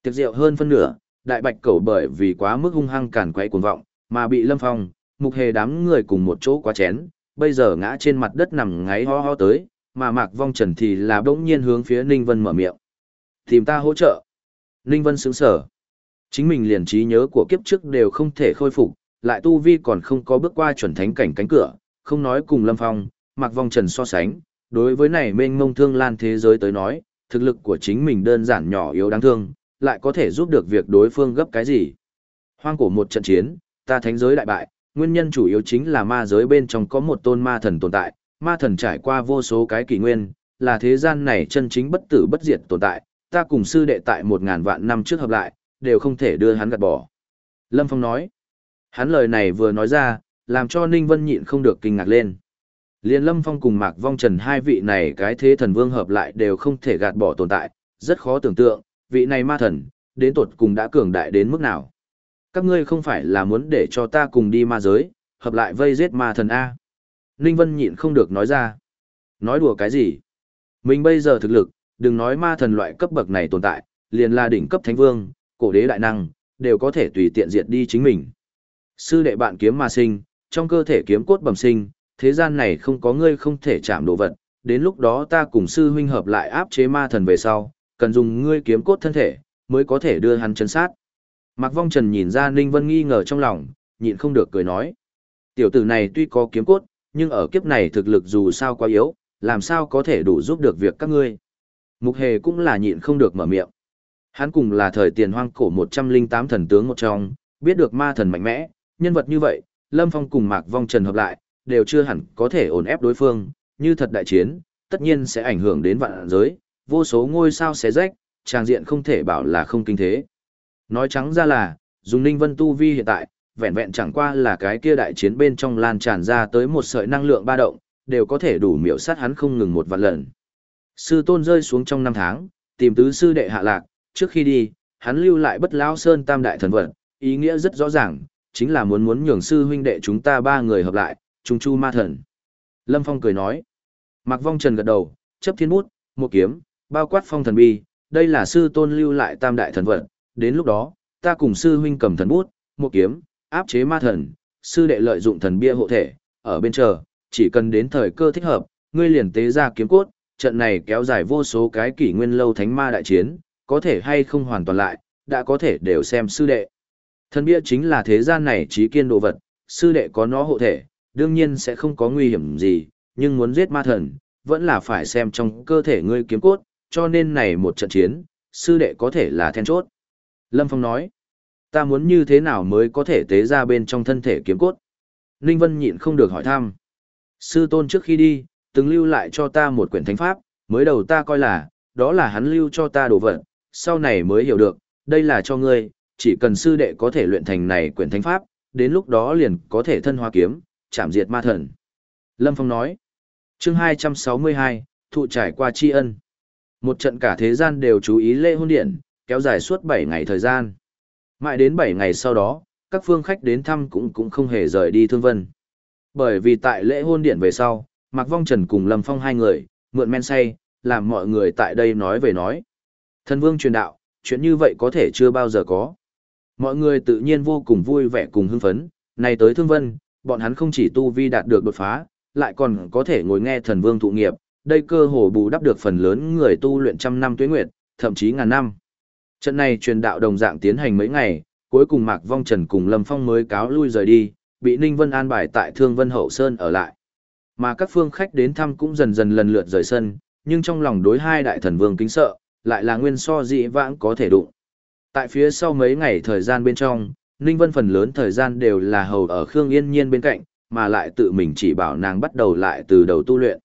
Tiệc rượu hơn phân nửa, đại bạch cẩu bởi vì quá mức hung hăng cản quấy cuồng vọng, mà bị lâm phong, mục hề đám người cùng một chỗ quá chén, bây giờ ngã trên mặt đất nằm ngáy ho ho tới, mà mạc vong trần thì là bỗng nhiên hướng phía Ninh Vân mở miệng. Tìm ta hỗ trợ. Ninh Vân sững sở. Chính mình liền trí nhớ của kiếp trước đều không thể khôi phục, lại tu vi còn không có bước qua chuẩn thánh cảnh cánh cửa, không nói cùng lâm phong, Mặc vong trần so sánh, đối với này mênh mông thương lan thế giới tới nói, thực lực của chính mình đơn giản nhỏ yếu đáng thương, lại có thể giúp được việc đối phương gấp cái gì. Hoang cổ một trận chiến, ta thánh giới đại bại, nguyên nhân chủ yếu chính là ma giới bên trong có một tôn ma thần tồn tại, ma thần trải qua vô số cái kỷ nguyên, là thế gian này chân chính bất tử bất diệt tồn tại, ta cùng sư đệ tại một ngàn vạn năm trước hợp lại, đều không thể đưa hắn gạt bỏ. Lâm Phong nói, hắn lời này vừa nói ra, làm cho Ninh Vân nhịn không được kinh ngạc lên. Liên Lâm Phong cùng Mạc Vong Trần hai vị này cái thế thần vương hợp lại đều không thể gạt bỏ tồn tại, rất khó tưởng tượng, vị này ma thần, đến tột cùng đã cường đại đến mức nào. Các ngươi không phải là muốn để cho ta cùng đi ma giới, hợp lại vây giết ma thần A. Ninh Vân nhịn không được nói ra. Nói đùa cái gì? Mình bây giờ thực lực, đừng nói ma thần loại cấp bậc này tồn tại, liền là đỉnh cấp thánh vương, cổ đế đại năng, đều có thể tùy tiện diệt đi chính mình. Sư đệ bạn kiếm ma sinh, trong cơ thể kiếm cốt bẩm sinh, thế gian này không có ngươi không thể chạm đồ vật, đến lúc đó ta cùng sư huynh hợp lại áp chế ma thần về sau, cần dùng ngươi kiếm cốt thân thể, mới có thể đưa hắn chấn sát. Mạc Vong Trần nhìn ra Ninh Vân nghi ngờ trong lòng, nhịn không được cười nói. Tiểu tử này tuy có kiếm cốt, nhưng ở kiếp này thực lực dù sao quá yếu, làm sao có thể đủ giúp được việc các ngươi. Mục hề cũng là nhịn không được mở miệng. Hắn cùng là thời tiền hoang cổ 108 thần tướng một trong, biết được ma thần mạnh mẽ, nhân vật như vậy, Lâm Phong cùng Mạc Vong Trần hợp lại, đều chưa hẳn có thể ổn ép đối phương, như thật đại chiến, tất nhiên sẽ ảnh hưởng đến vạn giới, vô số ngôi sao xé rách, tràng diện không thể bảo là không kinh thế. Nói trắng ra là, dùng Ninh Vân Tu Vi hiện tại, vẹn vẹn chẳng qua là cái kia đại chiến bên trong lan tràn ra tới một sợi năng lượng ba động, đều có thể đủ miểu sát hắn không ngừng một vạn lần. Sư tôn rơi xuống trong năm tháng, tìm tứ sư đệ hạ lạc, trước khi đi, hắn lưu lại bất lão sơn tam đại thần vật, ý nghĩa rất rõ ràng, chính là muốn muốn nhường sư huynh đệ chúng ta ba người hợp lại, trung chu ma thần. Lâm Phong cười nói, Mạc Vong Trần gật đầu, chấp thiên bút, một kiếm, bao quát phong thần bi, đây là sư tôn lưu lại tam đại thần vật, đến lúc đó, ta cùng sư huynh cầm thần bút, một kiếm, áp chế ma thần, sư đệ lợi dụng thần bia hộ thể, ở bên chờ, chỉ cần đến thời cơ thích hợp, ngươi liền tế ra kiếm cốt, trận này kéo dài vô số cái kỷ nguyên lâu thánh ma đại chiến, có thể hay không hoàn toàn lại, đã có thể đều xem sư đệ. Thần bia chính là thế gian này trí kiên đồ vật, sư đệ có nó hộ thể, đương nhiên sẽ không có nguy hiểm gì, nhưng muốn giết ma thần, vẫn là phải xem trong cơ thể ngươi kiếm cốt, cho nên này một trận chiến, sư đệ có thể là then chốt. Lâm Phong nói, ta muốn như thế nào mới có thể tế ra bên trong thân thể kiếm cốt? Ninh Vân nhịn không được hỏi thăm. Sư tôn trước khi đi, từng lưu lại cho ta một quyển thánh pháp, mới đầu ta coi là, đó là hắn lưu cho ta đồ vật, sau này mới hiểu được, đây là cho ngươi, chỉ cần sư đệ có thể luyện thành này quyển thánh pháp, đến lúc đó liền có thể thân hoa kiếm, chạm diệt ma thần. Lâm Phong nói, chương 262, thụ trải qua tri ân. Một trận cả thế gian đều chú ý lễ hôn điện, kéo dài suốt 7 ngày thời gian. Mãi đến 7 ngày sau đó, các phương khách đến thăm cũng cũng không hề rời đi thương vân. Bởi vì tại lễ hôn điện về sau, Mạc Vong Trần cùng Lâm Phong hai người, mượn men say, làm mọi người tại đây nói về nói. Thần vương truyền đạo, chuyện như vậy có thể chưa bao giờ có. Mọi người tự nhiên vô cùng vui vẻ cùng hưng phấn, này tới thương vân, bọn hắn không chỉ tu vi đạt được đột phá, lại còn có thể ngồi nghe thần vương thụ nghiệp, đây cơ hồ bù đắp được phần lớn người tu luyện trăm năm tuế nguyệt, thậm chí ngàn năm. Trận này truyền đạo đồng dạng tiến hành mấy ngày, cuối cùng Mạc Vong Trần cùng Lâm Phong mới cáo lui rời đi, bị Ninh Vân an bài tại Thương Vân Hậu Sơn ở lại. Mà các phương khách đến thăm cũng dần dần lần lượt rời sân, nhưng trong lòng đối hai đại thần vương kính sợ, lại là nguyên so dị vãng có thể đụng. Tại phía sau mấy ngày thời gian bên trong, Ninh Vân phần lớn thời gian đều là hầu ở Khương Yên Nhiên bên cạnh, mà lại tự mình chỉ bảo nàng bắt đầu lại từ đầu tu luyện.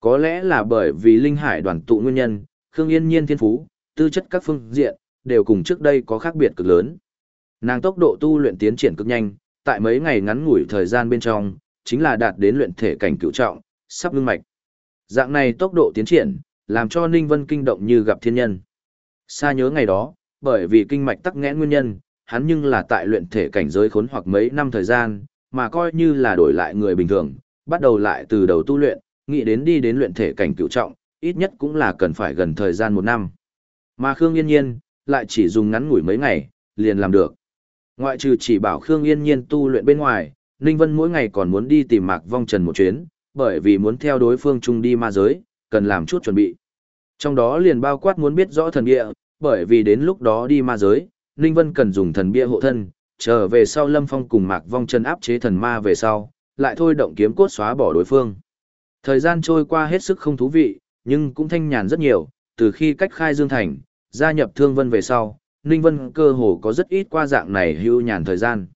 Có lẽ là bởi vì Linh Hải đoàn tụ nguyên nhân, Khương Yên Nhiên thiên phú, tư chất các phương diện, đều cùng trước đây có khác biệt cực lớn. Nàng tốc độ tu luyện tiến triển cực nhanh, tại mấy ngày ngắn ngủi thời gian bên trong, chính là đạt đến luyện thể cảnh cựu trọng, sắp ngưng mạch. Dạng này tốc độ tiến triển, làm cho Ninh Vân kinh động như gặp thiên nhân. Xa nhớ ngày đó, bởi vì kinh mạch tắc nghẽn nguyên nhân, hắn nhưng là tại luyện thể cảnh giới khốn hoặc mấy năm thời gian, mà coi như là đổi lại người bình thường, bắt đầu lại từ đầu tu luyện, nghĩ đến đi đến luyện thể cảnh cựu trọng, ít nhất cũng là cần phải gần thời gian một năm. Mà Khương Yên Nhiên, lại chỉ dùng ngắn ngủi mấy ngày, liền làm được. Ngoại trừ chỉ bảo Khương Yên Nhiên tu luyện bên ngoài, Ninh Vân mỗi ngày còn muốn đi tìm Mạc Vong Trần một chuyến, bởi vì muốn theo đối phương chung đi ma giới, cần làm chút chuẩn bị. Trong đó liền bao quát muốn biết rõ thần bia, bởi vì đến lúc đó đi ma giới, Ninh Vân cần dùng thần bia hộ thân, trở về sau Lâm Phong cùng Mạc Vong chân áp chế thần ma về sau, lại thôi động kiếm cốt xóa bỏ đối phương. Thời gian trôi qua hết sức không thú vị, nhưng cũng thanh nhàn rất nhiều, từ khi cách khai Dương Thành, gia nhập Thương Vân về sau, Ninh Vân cơ hồ có rất ít qua dạng này hưu nhàn thời gian.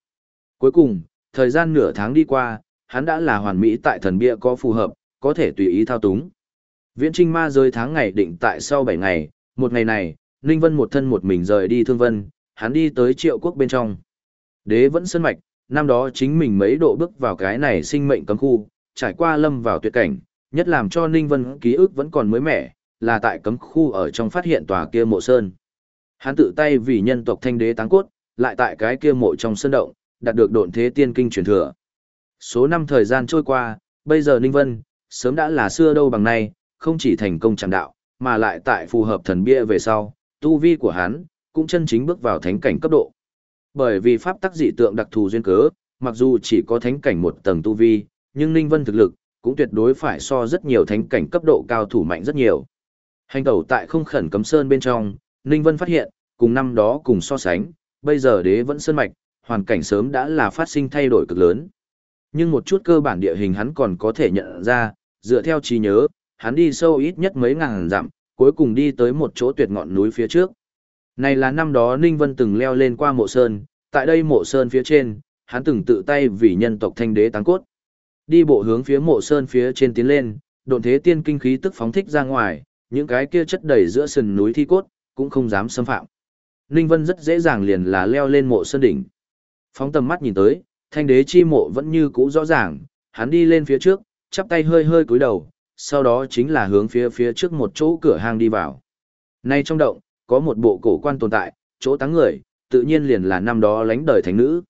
Cuối cùng, thời gian nửa tháng đi qua, hắn đã là hoàn mỹ tại thần bia có phù hợp, có thể tùy ý thao túng. Viễn trinh ma rơi tháng ngày định tại sau 7 ngày, một ngày này, Ninh Vân một thân một mình rời đi thương vân, hắn đi tới triệu quốc bên trong. Đế vẫn sân mạch, năm đó chính mình mấy độ bước vào cái này sinh mệnh cấm khu, trải qua lâm vào tuyệt cảnh, nhất làm cho Ninh Vân ký ức vẫn còn mới mẻ, là tại cấm khu ở trong phát hiện tòa kia mộ sơn. Hắn tự tay vì nhân tộc thanh đế táng cốt, lại tại cái kia mộ trong sơn động, đạt được độn thế tiên kinh truyền thừa. Số năm thời gian trôi qua, bây giờ Ninh Vân, sớm đã là xưa đâu bằng nay, không chỉ thành công chẳng đạo, mà lại tại phù hợp thần bia về sau, tu vi của hắn, cũng chân chính bước vào thánh cảnh cấp độ. Bởi vì pháp tắc dị tượng đặc thù duyên cớ, mặc dù chỉ có thánh cảnh một tầng tu vi, nhưng Ninh Vân thực lực, cũng tuyệt đối phải so rất nhiều thánh cảnh cấp độ cao thủ mạnh rất nhiều. Hành tẩu tại không khẩn cấm sơn bên trong, Ninh Vân phát hiện, Cùng năm đó cùng so sánh, bây giờ đế vẫn sơn mạch, hoàn cảnh sớm đã là phát sinh thay đổi cực lớn. Nhưng một chút cơ bản địa hình hắn còn có thể nhận ra, dựa theo trí nhớ, hắn đi sâu ít nhất mấy ngàn dặm, cuối cùng đi tới một chỗ tuyệt ngọn núi phía trước. Này là năm đó Ninh Vân từng leo lên qua mộ sơn, tại đây mộ sơn phía trên, hắn từng tự tay vì nhân tộc thanh đế táng cốt. Đi bộ hướng phía mộ sơn phía trên tiến lên, độn thế tiên kinh khí tức phóng thích ra ngoài, những cái kia chất đầy giữa sườn núi thi cốt, cũng không dám xâm phạm. Ninh Vân rất dễ dàng liền là leo lên mộ sơn đỉnh. Phóng tầm mắt nhìn tới, thanh đế chi mộ vẫn như cũ rõ ràng, hắn đi lên phía trước, chắp tay hơi hơi cúi đầu, sau đó chính là hướng phía phía trước một chỗ cửa hang đi vào. Nay trong động, có một bộ cổ quan tồn tại, chỗ táng người, tự nhiên liền là năm đó lánh đời thánh nữ.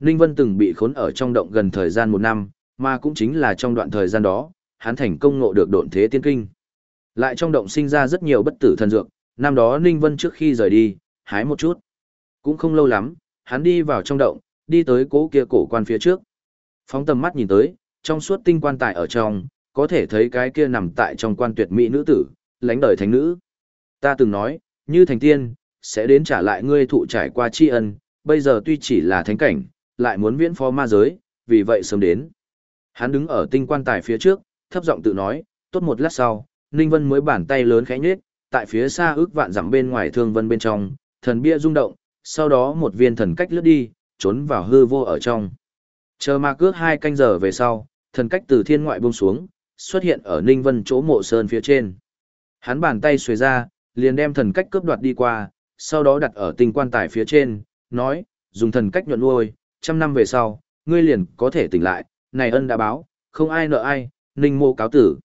Ninh Vân từng bị khốn ở trong động gần thời gian một năm, mà cũng chính là trong đoạn thời gian đó, hắn thành công ngộ được độn thế tiên kinh. Lại trong động sinh ra rất nhiều bất tử thần dược, năm đó Ninh Vân trước khi rời đi, hái một chút. Cũng không lâu lắm, hắn đi vào trong động, đi tới cố kia cổ quan phía trước. Phóng tầm mắt nhìn tới, trong suốt tinh quan tài ở trong, có thể thấy cái kia nằm tại trong quan tuyệt mỹ nữ tử, lãnh đời thánh nữ. Ta từng nói, như thành tiên, sẽ đến trả lại ngươi thụ trải qua tri ân, bây giờ tuy chỉ là thánh cảnh, lại muốn viễn phó ma giới, vì vậy sớm đến. Hắn đứng ở tinh quan tài phía trước, thấp giọng tự nói, tốt một lát sau, Ninh Vân mới bàn tay lớn khẽ nhếch, tại phía xa ước vạn dặm bên ngoài thương vân bên trong, thần bia rung động, sau đó một viên thần cách lướt đi, trốn vào hư vô ở trong. Chờ ma cước hai canh giờ về sau, thần cách từ thiên ngoại buông xuống, xuất hiện ở Ninh Vân chỗ mộ sơn phía trên. Hắn bàn tay xuề ra, liền đem thần cách cướp đoạt đi qua, sau đó đặt ở tinh quan tài phía trên, nói, dùng thần cách nhuận nuôi, trăm năm về sau, ngươi liền có thể tỉnh lại, này ân đã báo, không ai nợ ai, Ninh mô cáo tử.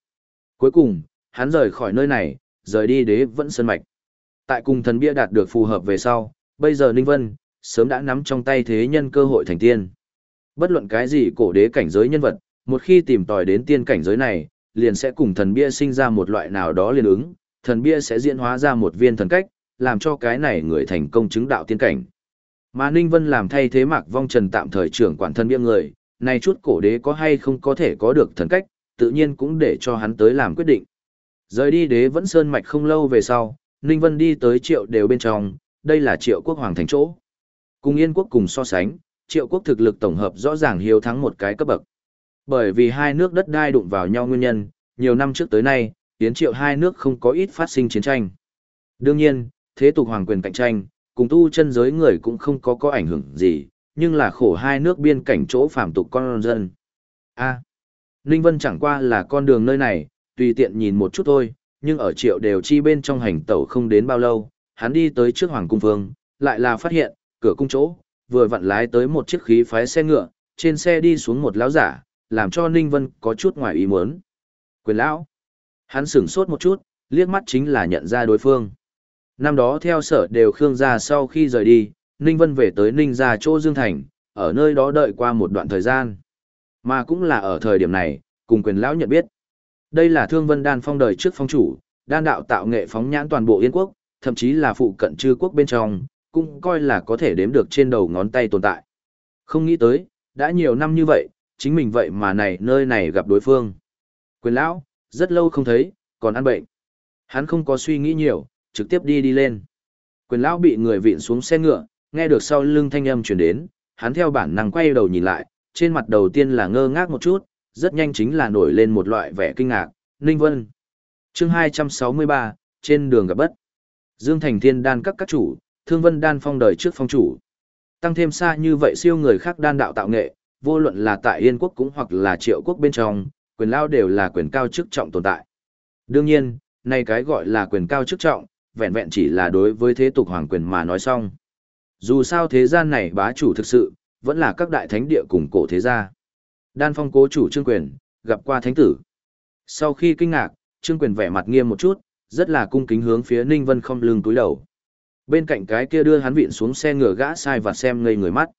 Cuối cùng, hắn rời khỏi nơi này, rời đi đế vẫn sơn mạch. Tại cùng thần bia đạt được phù hợp về sau, bây giờ Ninh Vân, sớm đã nắm trong tay thế nhân cơ hội thành tiên. Bất luận cái gì cổ đế cảnh giới nhân vật, một khi tìm tòi đến tiên cảnh giới này, liền sẽ cùng thần bia sinh ra một loại nào đó liên ứng, thần bia sẽ diễn hóa ra một viên thần cách, làm cho cái này người thành công chứng đạo tiên cảnh. Mà Ninh Vân làm thay thế Mạc Vong Trần tạm thời trưởng quản thân bia người, này chút cổ đế có hay không có thể có được thần cách, tự nhiên cũng để cho hắn tới làm quyết định. Rời đi đế vẫn sơn mạch không lâu về sau, Ninh Vân đi tới triệu đều bên trong, đây là triệu quốc hoàng thành chỗ. Cùng Yên quốc cùng so sánh, triệu quốc thực lực tổng hợp rõ ràng hiếu thắng một cái cấp bậc. Bởi vì hai nước đất đai đụng vào nhau nguyên nhân, nhiều năm trước tới nay, tiến triệu hai nước không có ít phát sinh chiến tranh. Đương nhiên, thế tục hoàng quyền cạnh tranh, cùng tu chân giới người cũng không có có ảnh hưởng gì, nhưng là khổ hai nước biên cảnh chỗ phạm tục con dân. A. À, Ninh Vân chẳng qua là con đường nơi này, tùy tiện nhìn một chút thôi, nhưng ở triệu đều chi bên trong hành tẩu không đến bao lâu, hắn đi tới trước Hoàng Cung Vương, lại là phát hiện, cửa cung chỗ, vừa vặn lái tới một chiếc khí phái xe ngựa, trên xe đi xuống một lão giả, làm cho Ninh Vân có chút ngoài ý muốn. Quyền lão. Hắn sửng sốt một chút, liếc mắt chính là nhận ra đối phương. Năm đó theo sở đều Khương gia sau khi rời đi, Ninh Vân về tới Ninh gia chỗ Dương Thành, ở nơi đó đợi qua một đoạn thời gian. Mà cũng là ở thời điểm này, cùng quyền lão nhận biết. Đây là Thương Vân Đan phong đời trước phong chủ, đan đạo tạo nghệ phóng nhãn toàn bộ Yên quốc, thậm chí là phụ cận chư quốc bên trong, cũng coi là có thể đếm được trên đầu ngón tay tồn tại. Không nghĩ tới, đã nhiều năm như vậy, chính mình vậy mà này nơi này gặp đối phương. Quyền lão, rất lâu không thấy, còn ăn bệnh. Hắn không có suy nghĩ nhiều, trực tiếp đi đi lên. Quyền lão bị người vịn xuống xe ngựa, nghe được sau lưng thanh âm truyền đến, hắn theo bản năng quay đầu nhìn lại, trên mặt đầu tiên là ngơ ngác một chút, rất nhanh chính là nổi lên một loại vẻ kinh ngạc, Ninh Vân. chương 263, trên đường gặp bất. Dương Thành Thiên đan các các chủ, Thương Vân đan phong đời trước phong chủ. Tăng thêm xa như vậy siêu người khác đan đạo tạo nghệ, vô luận là tại Yên quốc cũng hoặc là triệu quốc bên trong, quyền lao đều là quyền cao chức trọng tồn tại. Đương nhiên, nay cái gọi là quyền cao chức trọng, vẹn vẹn chỉ là đối với thế tục hoàng quyền mà nói xong. Dù sao thế gian này bá chủ thực sự, vẫn là các đại thánh địa cùng cổ thế gia. Đan phong cố chủ trương quyền, gặp qua thánh tử. Sau khi kinh ngạc, trương quyền vẻ mặt nghiêm một chút, rất là cung kính hướng phía Ninh Vân không lưng túi đầu. Bên cạnh cái kia đưa hắn vịn xuống xe ngựa gã sai và xem ngây người mắt.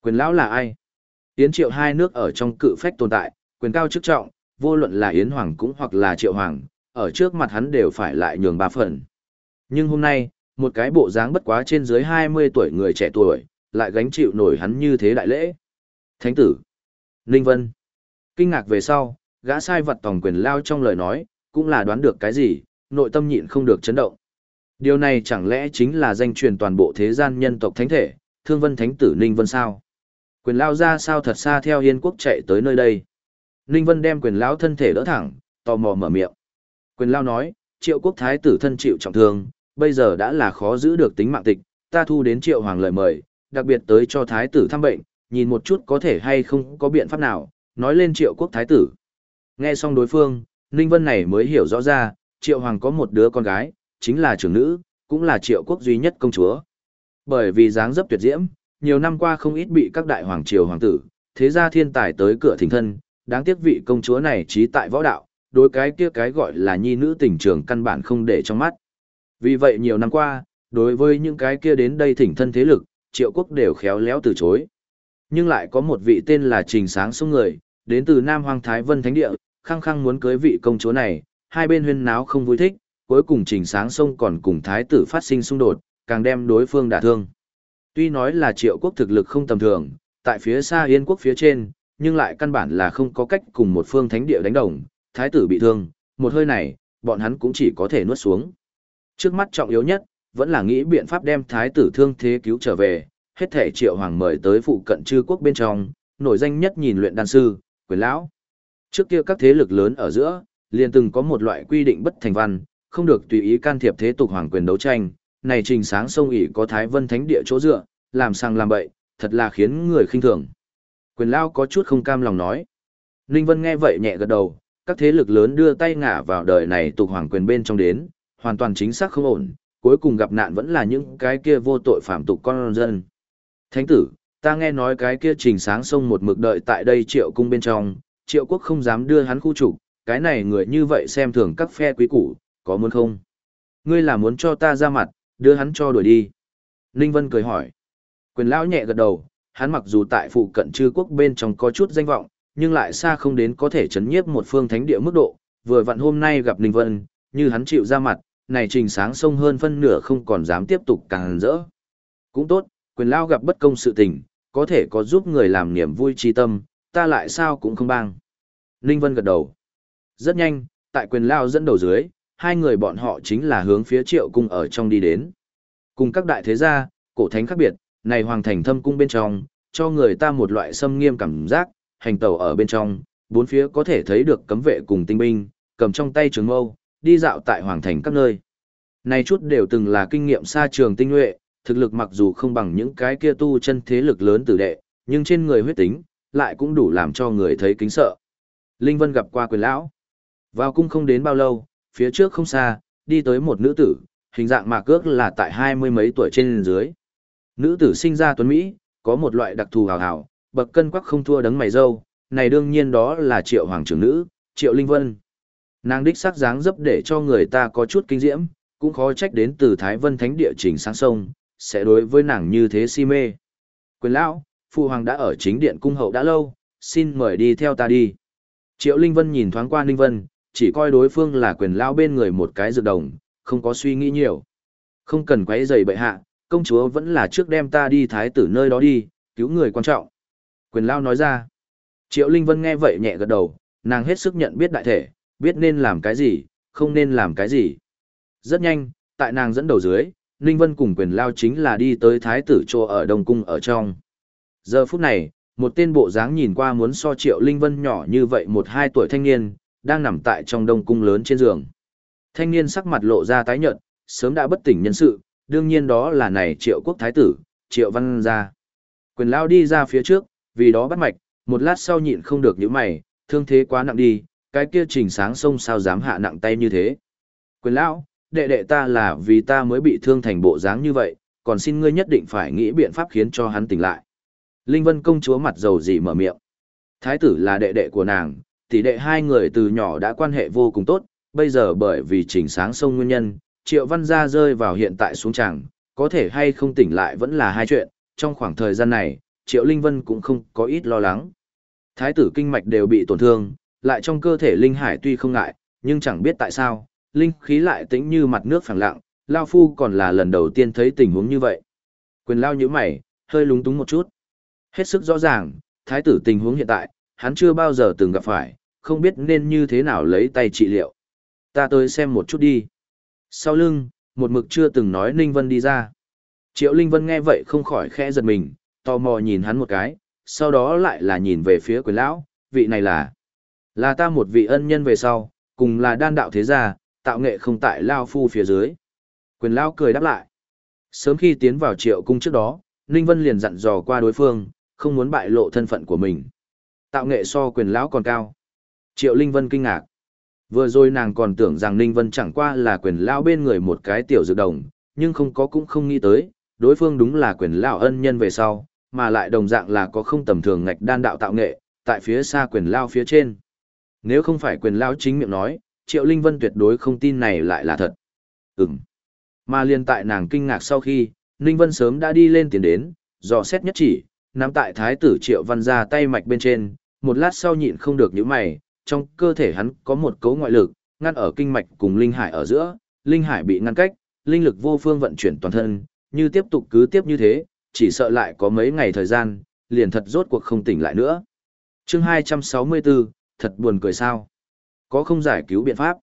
Quyền lão là ai? Yến triệu hai nước ở trong cự phách tồn tại, quyền cao chức trọng, vô luận là Yến Hoàng cũng hoặc là triệu hoàng, ở trước mặt hắn đều phải lại nhường ba phần. Nhưng hôm nay, một cái bộ dáng bất quá trên dưới 20 tuổi người trẻ tuổi, lại gánh chịu nổi hắn như thế đại lễ. Thánh tử. Ninh Vân. Kinh ngạc về sau, gã sai vật tòng quyền lao trong lời nói, cũng là đoán được cái gì, nội tâm nhịn không được chấn động. Điều này chẳng lẽ chính là danh truyền toàn bộ thế gian nhân tộc thánh thể, thương vân thánh tử Ninh Vân sao? Quyền lao ra sao thật xa theo Yên quốc chạy tới nơi đây. Ninh Vân đem quyền lão thân thể đỡ thẳng, tò mò mở miệng. Quyền lao nói, triệu quốc thái tử thân chịu trọng thương, bây giờ đã là khó giữ được tính mạng tịch, ta thu đến triệu hoàng lời mời, đặc biệt tới cho thái tử thăm bệnh, nhìn một chút có thể hay không có biện pháp nào, nói lên triệu quốc thái tử. Nghe xong đối phương, Ninh Vân này mới hiểu rõ ra, triệu hoàng có một đứa con gái, chính là trưởng nữ, cũng là triệu quốc duy nhất công chúa. Bởi vì dáng dấp tuyệt diễm, nhiều năm qua không ít bị các đại hoàng triều hoàng tử, thế gia thiên tài tới cửa thỉnh thân, đáng tiếc vị công chúa này trí tại võ đạo, đối cái kia cái gọi là nhi nữ tình trường căn bản không để trong mắt. Vì vậy nhiều năm qua, đối với những cái kia đến đây thỉnh thân thế lực, triệu quốc đều khéo léo từ chối. Nhưng lại có một vị tên là Trình Sáng Sông Người, đến từ Nam Hoàng Thái Vân Thánh Địa, khăng khăng muốn cưới vị công chúa này, hai bên huyên náo không vui thích, cuối cùng Trình Sáng Sông còn cùng Thái tử phát sinh xung đột, càng đem đối phương đả thương. Tuy nói là triệu quốc thực lực không tầm thường, tại phía xa Yên quốc phía trên, nhưng lại căn bản là không có cách cùng một phương thánh địa đánh đồng, thái tử bị thương, một hơi này, bọn hắn cũng chỉ có thể nuốt xuống. Trước mắt trọng yếu nhất, vẫn là nghĩ biện pháp đem thái tử thương thế cứu trở về, hết thể triệu hoàng mời tới phụ cận chư quốc bên trong, nổi danh nhất nhìn luyện đan sư, quyền lão. Trước kia các thế lực lớn ở giữa, liền từng có một loại quy định bất thành văn, không được tùy ý can thiệp thế tục hoàng quyền đấu tranh, này trình sáng sông ỉ có thái vân thánh địa chỗ dựa, làm sang làm bậy, thật là khiến người khinh thường. Quyền lao có chút không cam lòng nói. Ninh Vân nghe vậy nhẹ gật đầu, các thế lực lớn đưa tay ngả vào đời này tục hoàng quyền bên trong đến, hoàn toàn chính xác không ổn, cuối cùng gặp nạn vẫn là những cái kia vô tội phạm tục con dân. Thánh tử, ta nghe nói cái kia trình sáng sông một mực đợi tại đây triệu cung bên trong, triệu quốc không dám đưa hắn khu trục, cái này người như vậy xem thường các phe quý củ, có muốn không? Ngươi là muốn cho ta ra mặt, đưa hắn cho đuổi đi. Ninh Vân cười hỏi. Quyền lão nhẹ gật đầu, hắn mặc dù tại phụ cận chư quốc bên trong có chút danh vọng, nhưng lại xa không đến có thể chấn nhiếp một phương thánh địa mức độ, vừa vặn hôm nay gặp Ninh Vân, như hắn chịu ra mặt, này trình sáng sông hơn phân nửa không còn dám tiếp tục càng rỡ. Cũng tốt, quyền lao gặp bất công sự tình, có thể có giúp người làm niềm vui chi tâm, ta lại sao cũng không bang. Ninh Vân gật đầu. Rất nhanh, tại quyền lao dẫn đầu dưới, hai người bọn họ chính là hướng phía triệu cung ở trong đi đến. Cùng các đại thế gia, cổ thánh khác biệt, này hoàng thành thâm cung bên trong, cho người ta một loại xâm nghiêm cảm giác, hành tàu ở bên trong, bốn phía có thể thấy được cấm vệ cùng tinh binh, cầm trong tay trường mâu, đi dạo tại hoàng thành các nơi. Này chút đều từng là kinh nghiệm xa trường tinh nhuệ, thực lực mặc dù không bằng những cái kia tu chân thế lực lớn tử đệ, nhưng trên người huyết tính, lại cũng đủ làm cho người thấy kính sợ. Linh Vân gặp qua quyền lão. Vào cung không đến bao lâu, phía trước không xa, đi tới một nữ tử, hình dạng mạc cước là tại hai mươi mấy tuổi trên dưới. Nữ tử sinh ra tuấn Mỹ, có một loại đặc thù hào hào, bậc cân quắc không thua đấng mày dâu, này đương nhiên đó là triệu hoàng trưởng nữ, triệu linh vân. Nàng đích sắc dáng dấp để cho người ta có chút kinh diễm, cũng khó trách đến từ Thái Vân Thánh địa trình sáng sông, sẽ đối với nàng như thế si mê. Quyền lão, phụ hoàng đã ở chính điện cung hậu đã lâu, xin mời đi theo ta đi. Triệu Linh Vân nhìn thoáng qua Linh Vân, chỉ coi đối phương là quyền lao bên người một cái dược đồng, không có suy nghĩ nhiều. Không cần quấy rầy bệ hạ, công chúa vẫn là trước đem ta đi thái tử nơi đó đi, cứu người quan trọng. Quyền lao nói ra. Triệu Linh Vân nghe vậy nhẹ gật đầu, nàng hết sức nhận biết đại thể, biết nên làm cái gì, không nên làm cái gì. Rất nhanh, tại nàng dẫn đầu dưới, Linh Vân cùng quyền lao chính là đi tới thái tử chỗ ở Đông Cung ở trong. Giờ phút này, một tên bộ dáng nhìn qua muốn so Triệu Linh Vân nhỏ như vậy một hai tuổi thanh niên, đang nằm tại trong Đông Cung lớn trên giường. Thanh niên sắc mặt lộ ra tái nhợt, sớm đã bất tỉnh nhân sự, đương nhiên đó là này triệu quốc thái tử, triệu văn gia. Quyền lao đi ra phía trước, vì đó bắt mạch, một lát sau nhịn không được những mày, thương thế quá nặng đi, cái kia trình sáng sông sao dám hạ nặng tay như thế. Quyền lão, đệ đệ ta là vì ta mới bị thương thành bộ dáng như vậy, còn xin ngươi nhất định phải nghĩ biện pháp khiến cho hắn tỉnh lại. Linh Vân công chúa mặt dầu dị mở miệng. Thái tử là đệ đệ của nàng, tỷ đệ hai người từ nhỏ đã quan hệ vô cùng tốt, bây giờ bởi vì trình sáng sông nguyên nhân, triệu văn gia rơi vào hiện tại xuống tràng, có thể hay không tỉnh lại vẫn là hai chuyện, trong khoảng thời gian này, triệu linh vân cũng không có ít lo lắng. Thái tử kinh mạch đều bị tổn thương, lại trong cơ thể linh hải tuy không ngại, nhưng chẳng biết tại sao, linh khí lại tĩnh như mặt nước phẳng lặng, Lao Phu còn là lần đầu tiên thấy tình huống như vậy. Quyền Lao như mày, hơi lúng túng một chút. Hết sức rõ ràng, thái tử tình huống hiện tại, hắn chưa bao giờ từng gặp phải, không biết nên như thế nào lấy tay trị liệu. Ta tới xem một chút đi. Sau lưng, một mực chưa từng nói Ninh Vân đi ra. Triệu Linh Vân nghe vậy không khỏi khẽ giật mình, tò mò nhìn hắn một cái, sau đó lại là nhìn về phía quyền lão, vị này là, là ta một vị ân nhân về sau, cùng là đan đạo thế gia, tạo nghệ không tại Lao Phu phía dưới. Quyền lão cười đáp lại. Sớm khi tiến vào triệu cung trước đó, Ninh Vân liền dặn dò qua đối phương, không muốn bại lộ thân phận của mình. Tạo nghệ so quyền lão còn cao. Triệu Linh Vân kinh ngạc. Vừa rồi nàng còn tưởng rằng Ninh Vân chẳng qua là quyền lão bên người một cái tiểu dược đồng, nhưng không có cũng không nghĩ tới, đối phương đúng là quyền lão ân nhân về sau, mà lại đồng dạng là có không tầm thường ngạch đan đạo tạo nghệ, tại phía xa quyền lão phía trên. Nếu không phải quyền lão chính miệng nói, Triệu Linh Vân tuyệt đối không tin này lại là thật. Ừm. Mà liên tại nàng kinh ngạc sau khi, Ninh Vân sớm đã đi lên tiền đến, dò xét nhất chỉ, nắm tại thái tử Triệu Văn ra tay mạch bên trên, một lát sau nhịn không được những mày, trong cơ thể hắn có một cấu ngoại lực, ngăn ở kinh mạch cùng linh hải ở giữa, linh hải bị ngăn cách, linh lực vô phương vận chuyển toàn thân, như tiếp tục cứ tiếp như thế, chỉ sợ lại có mấy ngày thời gian, liền thật rốt cuộc không tỉnh lại nữa. Chương 264, thật buồn cười sao? Có không giải cứu biện pháp?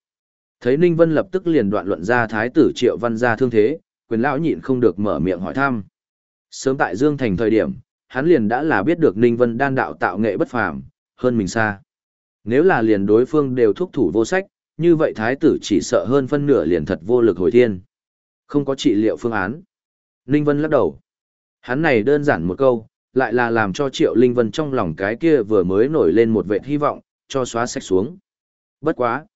Thấy Ninh Vân lập tức liền đoạn luận ra thái tử Triệu Văn gia thương thế, quyền lão nhịn không được mở miệng hỏi thăm. Sớm tại Dương Thành thời điểm, hắn liền đã là biết được Ninh Vân đan đạo tạo nghệ bất phàm, hơn mình xa. Nếu là liền đối phương đều thúc thủ vô sách, như vậy thái tử chỉ sợ hơn phân nửa liền thật vô lực hồi thiên. Không có trị liệu phương án. Ninh Vân lắc đầu. Hắn này đơn giản một câu, lại là làm cho Triệu Linh Vân trong lòng cái kia vừa mới nổi lên một vệt hy vọng, cho xóa sạch xuống. Bất quá.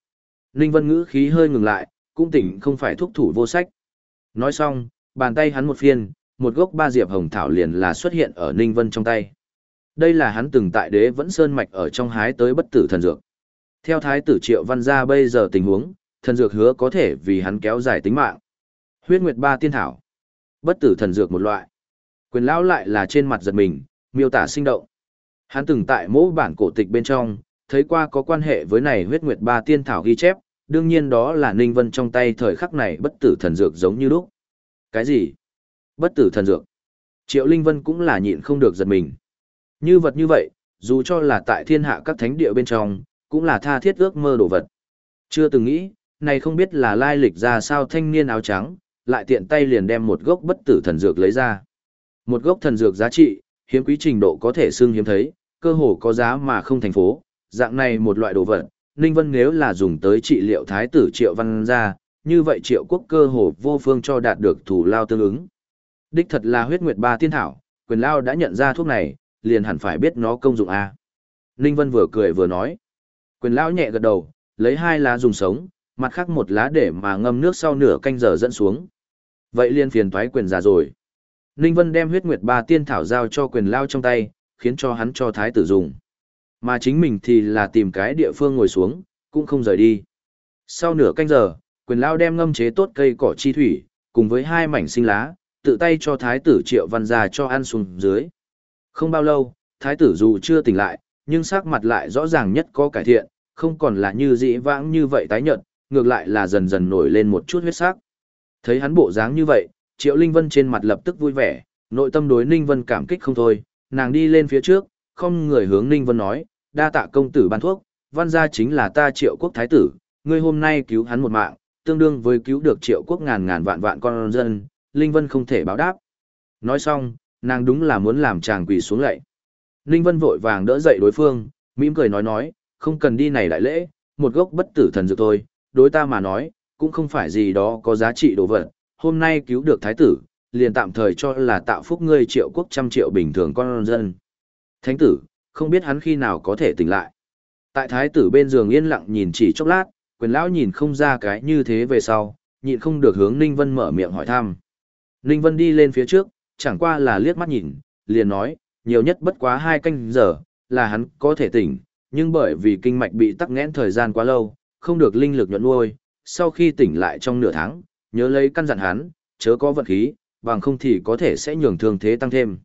Ninh Vân ngữ khí hơi ngừng lại, cũng tỉnh không phải thúc thủ vô sách. Nói xong, bàn tay hắn một phiên, một gốc ba diệp hồng thảo liền là xuất hiện ở Ninh Vân trong tay. Đây là hắn từng tại đế vẫn sơn mạch ở trong hái tới bất tử thần dược. Theo thái tử Triệu Văn gia bây giờ tình huống, thần dược hứa có thể vì hắn kéo dài tính mạng. Huyết Nguyệt Ba Tiên Thảo. Bất tử thần dược một loại. Quyền lão lại là trên mặt giật mình, miêu tả sinh động. Hắn từng tại mỗi bản cổ tịch bên trong, thấy qua có quan hệ với này huyết nguyệt ba tiên thảo ghi chép, đương nhiên đó là Ninh Vân trong tay thời khắc này bất tử thần dược giống như lúc. Cái gì? Bất tử thần dược. Triệu Linh Vân cũng là nhịn không được giật mình. Như vật như vậy, dù cho là tại thiên hạ các thánh địa bên trong, cũng là tha thiết ước mơ đồ vật. Chưa từng nghĩ, này không biết là lai lịch ra sao thanh niên áo trắng, lại tiện tay liền đem một gốc bất tử thần dược lấy ra. Một gốc thần dược giá trị, hiếm quý trình độ có thể xương hiếm thấy, cơ hồ có giá mà không thành phố, dạng này một loại đồ vật, Ninh Vân nếu là dùng tới trị liệu thái tử Triệu Văn gia, như vậy Triệu Quốc cơ hồ vô phương cho đạt được thủ lao tương ứng. Đích thật là huyết nguyệt ba tiên thảo, quyền lao đã nhận ra thuốc này, liền hẳn phải biết nó công dụng a. Ninh Vân vừa cười vừa nói. Quyền lão nhẹ gật đầu, lấy hai lá dùng sống, mặt khác một lá để mà ngâm nước sau nửa canh giờ dẫn xuống. Vậy liền phiền thoái quyền già rồi. Ninh Vân đem huyết nguyệt ba tiên thảo giao cho quyền lao trong tay, khiến cho hắn cho thái tử dùng. Mà chính mình thì là tìm cái địa phương ngồi xuống, cũng không rời đi. Sau nửa canh giờ, quyền lao đem ngâm chế tốt cây cỏ chi thủy, cùng với hai mảnh sinh lá, tự tay cho thái tử triệu văn già cho ăn xuống dưới. Không bao lâu, thái tử dù chưa tỉnh lại, nhưng sắc mặt lại rõ ràng nhất có cải thiện, không còn là như dĩ vãng như vậy tái nhợt, ngược lại là dần dần nổi lên một chút huyết sắc. Thấy hắn bộ dáng như vậy, Triệu Linh Vân trên mặt lập tức vui vẻ, nội tâm đối Ninh Vân cảm kích không thôi, nàng đi lên phía trước, không người hướng Ninh Vân nói, đa tạ công tử ban thuốc, văn gia chính là ta triệu quốc thái tử, ngươi hôm nay cứu hắn một mạng, tương đương với cứu được triệu quốc ngàn ngàn vạn vạn con dân, Linh Vân không thể báo đáp. Nói xong, nàng đúng là muốn làm chàng quỳ xuống lạy. Linh Vân vội vàng đỡ dậy đối phương, mỉm cười nói nói, không cần đi này đại lễ, một gốc bất tử thần dược thôi, đối ta mà nói, cũng không phải gì đó có giá trị đồ vật, hôm nay cứu được thái tử, liền tạm thời cho là tạo phúc ngươi triệu quốc trăm triệu bình thường con dân. Thánh tử, không biết hắn khi nào có thể tỉnh lại. Tại thái tử bên giường yên lặng nhìn chỉ chốc lát, quyền lão nhìn không ra cái như thế về sau, nhịn không được hướng Ninh Vân mở miệng hỏi thăm. Ninh Vân đi lên phía trước, chẳng qua là liếc mắt nhìn, liền nói, nhiều nhất bất quá hai canh giờ, là hắn có thể tỉnh, nhưng bởi vì kinh mạch bị tắc nghẽn thời gian quá lâu, không được linh lực nhuận nuôi, sau khi tỉnh lại trong nửa tháng, nhớ lấy căn dặn hắn, chớ có vận khí, bằng không thì có thể sẽ nhường thương thế tăng thêm.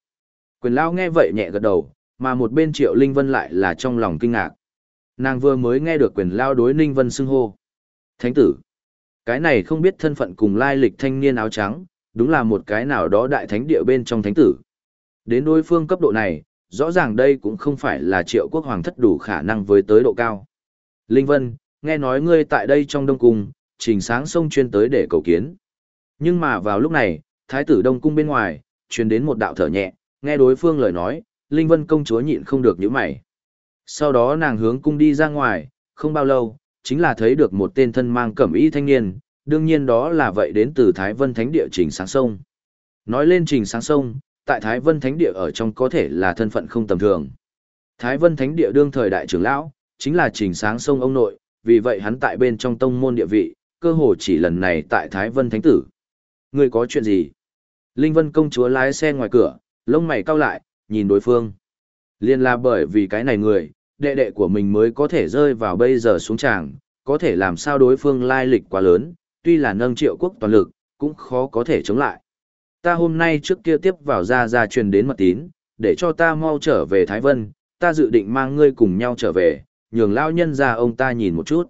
Quyền lão nghe vậy nhẹ gật đầu, mà một bên Triệu Linh Vân lại là trong lòng kinh ngạc. Nàng vừa mới nghe được quyền lao đối Ninh Vân xưng hô. Thánh tử. Cái này không biết thân phận cùng lai lịch thanh niên áo trắng, đúng là một cái nào đó đại thánh địa bên trong thánh tử. Đến đối phương cấp độ này, rõ ràng đây cũng không phải là triệu quốc hoàng thất đủ khả năng với tới độ cao. Linh Vân, nghe nói ngươi tại đây trong đông cung, trình sáng sông chuyên tới để cầu kiến. Nhưng mà vào lúc này, thái tử Đông cung bên ngoài, truyền đến một đạo thở nhẹ, nghe đối phương lời nói, Linh Vân công chúa nhịn không được những mày. Sau đó nàng hướng cung đi ra ngoài, không bao lâu, chính là thấy được một tên thân mang cẩm y thanh niên, đương nhiên đó là vậy đến từ Thái Vân Thánh Địa Trình Sáng Sông. Nói lên Trình Sáng Sông, tại Thái Vân Thánh Địa ở trong có thể là thân phận không tầm thường. Thái Vân Thánh Địa đương thời đại trưởng lão, chính là Trình Sáng Sông ông nội, vì vậy hắn tại bên trong tông môn địa vị, cơ hồ chỉ lần này tại Thái Vân Thánh Tử. Người có chuyện gì? Linh Vân công chúa lái xe ngoài cửa, lông mày cau lại, nhìn đối phương. Liên là bởi vì cái này người, đệ đệ của mình mới có thể rơi vào bây giờ xuống tràng, có thể làm sao đối phương lai lịch quá lớn, tuy là nâng triệu quốc toàn lực, cũng khó có thể chống lại. Ta hôm nay trước kia tiếp vào ra ra truyền đến mật tín, để cho ta mau trở về Thái Vân, ta dự định mang ngươi cùng nhau trở về, nhường lao nhân ra ông ta nhìn một chút.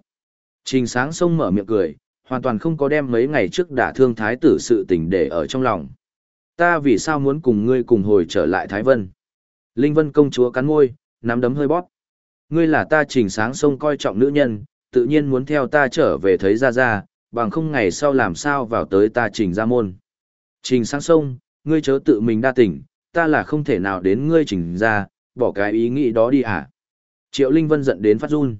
Trình sáng sông mở miệng cười, hoàn toàn không có đem mấy ngày trước đả thương thái tử sự tình để ở trong lòng. Ta vì sao muốn cùng ngươi cùng hồi trở lại Thái Vân? Linh Vân công chúa cắn môi, nắm đấm hơi bóp. Ngươi là ta trình sáng sông coi trọng nữ nhân, tự nhiên muốn theo ta trở về thấy ra ra, bằng không ngày sau làm sao vào tới ta trình ra môn. Trình sáng sông, ngươi chớ tự mình đa tỉnh, ta là không thể nào đến ngươi trình ra, bỏ cái ý nghĩ đó đi à. Triệu Linh Vân giận đến phát run.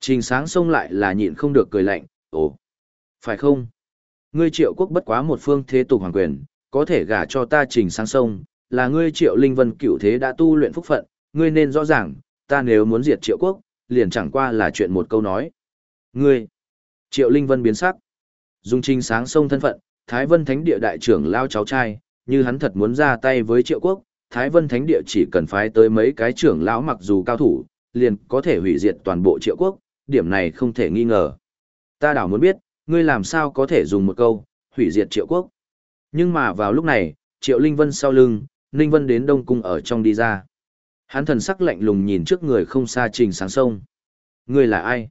Trình sáng sông lại là nhịn không được cười lạnh, ồ, phải không? Ngươi triệu quốc bất quá một phương thế tục hoàng quyền, có thể gả cho ta trình sáng sông, là ngươi triệu Linh Vân cựu thế đã tu luyện phúc phận, ngươi nên rõ ràng, ta nếu muốn diệt triệu quốc, liền chẳng qua là chuyện một câu nói. Ngươi, triệu Linh Vân biến sắc. Dung trình sáng sông thân phận, Thái Vân Thánh Địa đại trưởng lao cháu trai, như hắn thật muốn ra tay với triệu quốc, Thái Vân Thánh Địa chỉ cần phái tới mấy cái trưởng lão mặc dù cao thủ, liền có thể hủy diệt toàn bộ triệu quốc, điểm này không thể nghi ngờ. Ta đảo muốn biết, ngươi làm sao có thể dùng một câu, hủy diệt triệu quốc. Nhưng mà vào lúc này, triệu Linh Vân sau lưng, Ninh Vân đến Đông Cung ở trong đi ra. Hắn thần sắc lạnh lùng nhìn trước người không xa Trình Sáng Sông. Ngươi là ai?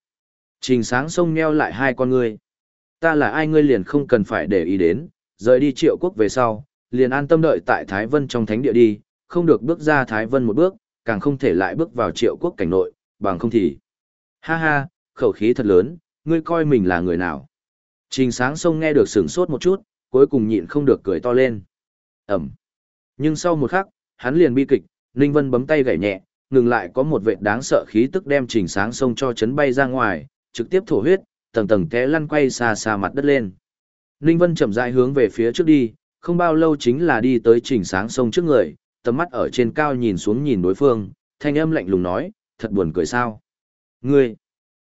Trình Sáng Sông nheo lại hai con ngươi. Ta là ai ngươi liền không cần phải để ý đến, rời đi triệu quốc về sau, liền an tâm đợi tại Thái Vân trong thánh địa đi, không được bước ra Thái Vân một bước, càng không thể lại bước vào triệu quốc cảnh nội, bằng không thì. Ha ha, khẩu khí thật lớn, ngươi coi mình là người nào. Trình sáng sông nghe được sửng sốt một chút, cuối cùng nhịn không được cười to lên. Ẩm. Nhưng sau một khắc, hắn liền bi kịch, Ninh Vân bấm tay gảy nhẹ, ngừng lại có một vệt đáng sợ khí tức đem trình sáng sông cho chấn bay ra ngoài, trực tiếp thổ huyết, tầng tầng té lăn quay xa xa mặt đất lên. Ninh Vân chậm rãi hướng về phía trước đi, không bao lâu chính là đi tới trình sáng sông trước người, tầm mắt ở trên cao nhìn xuống nhìn đối phương, thanh âm lạnh lùng nói, thật buồn cười sao. Ngươi!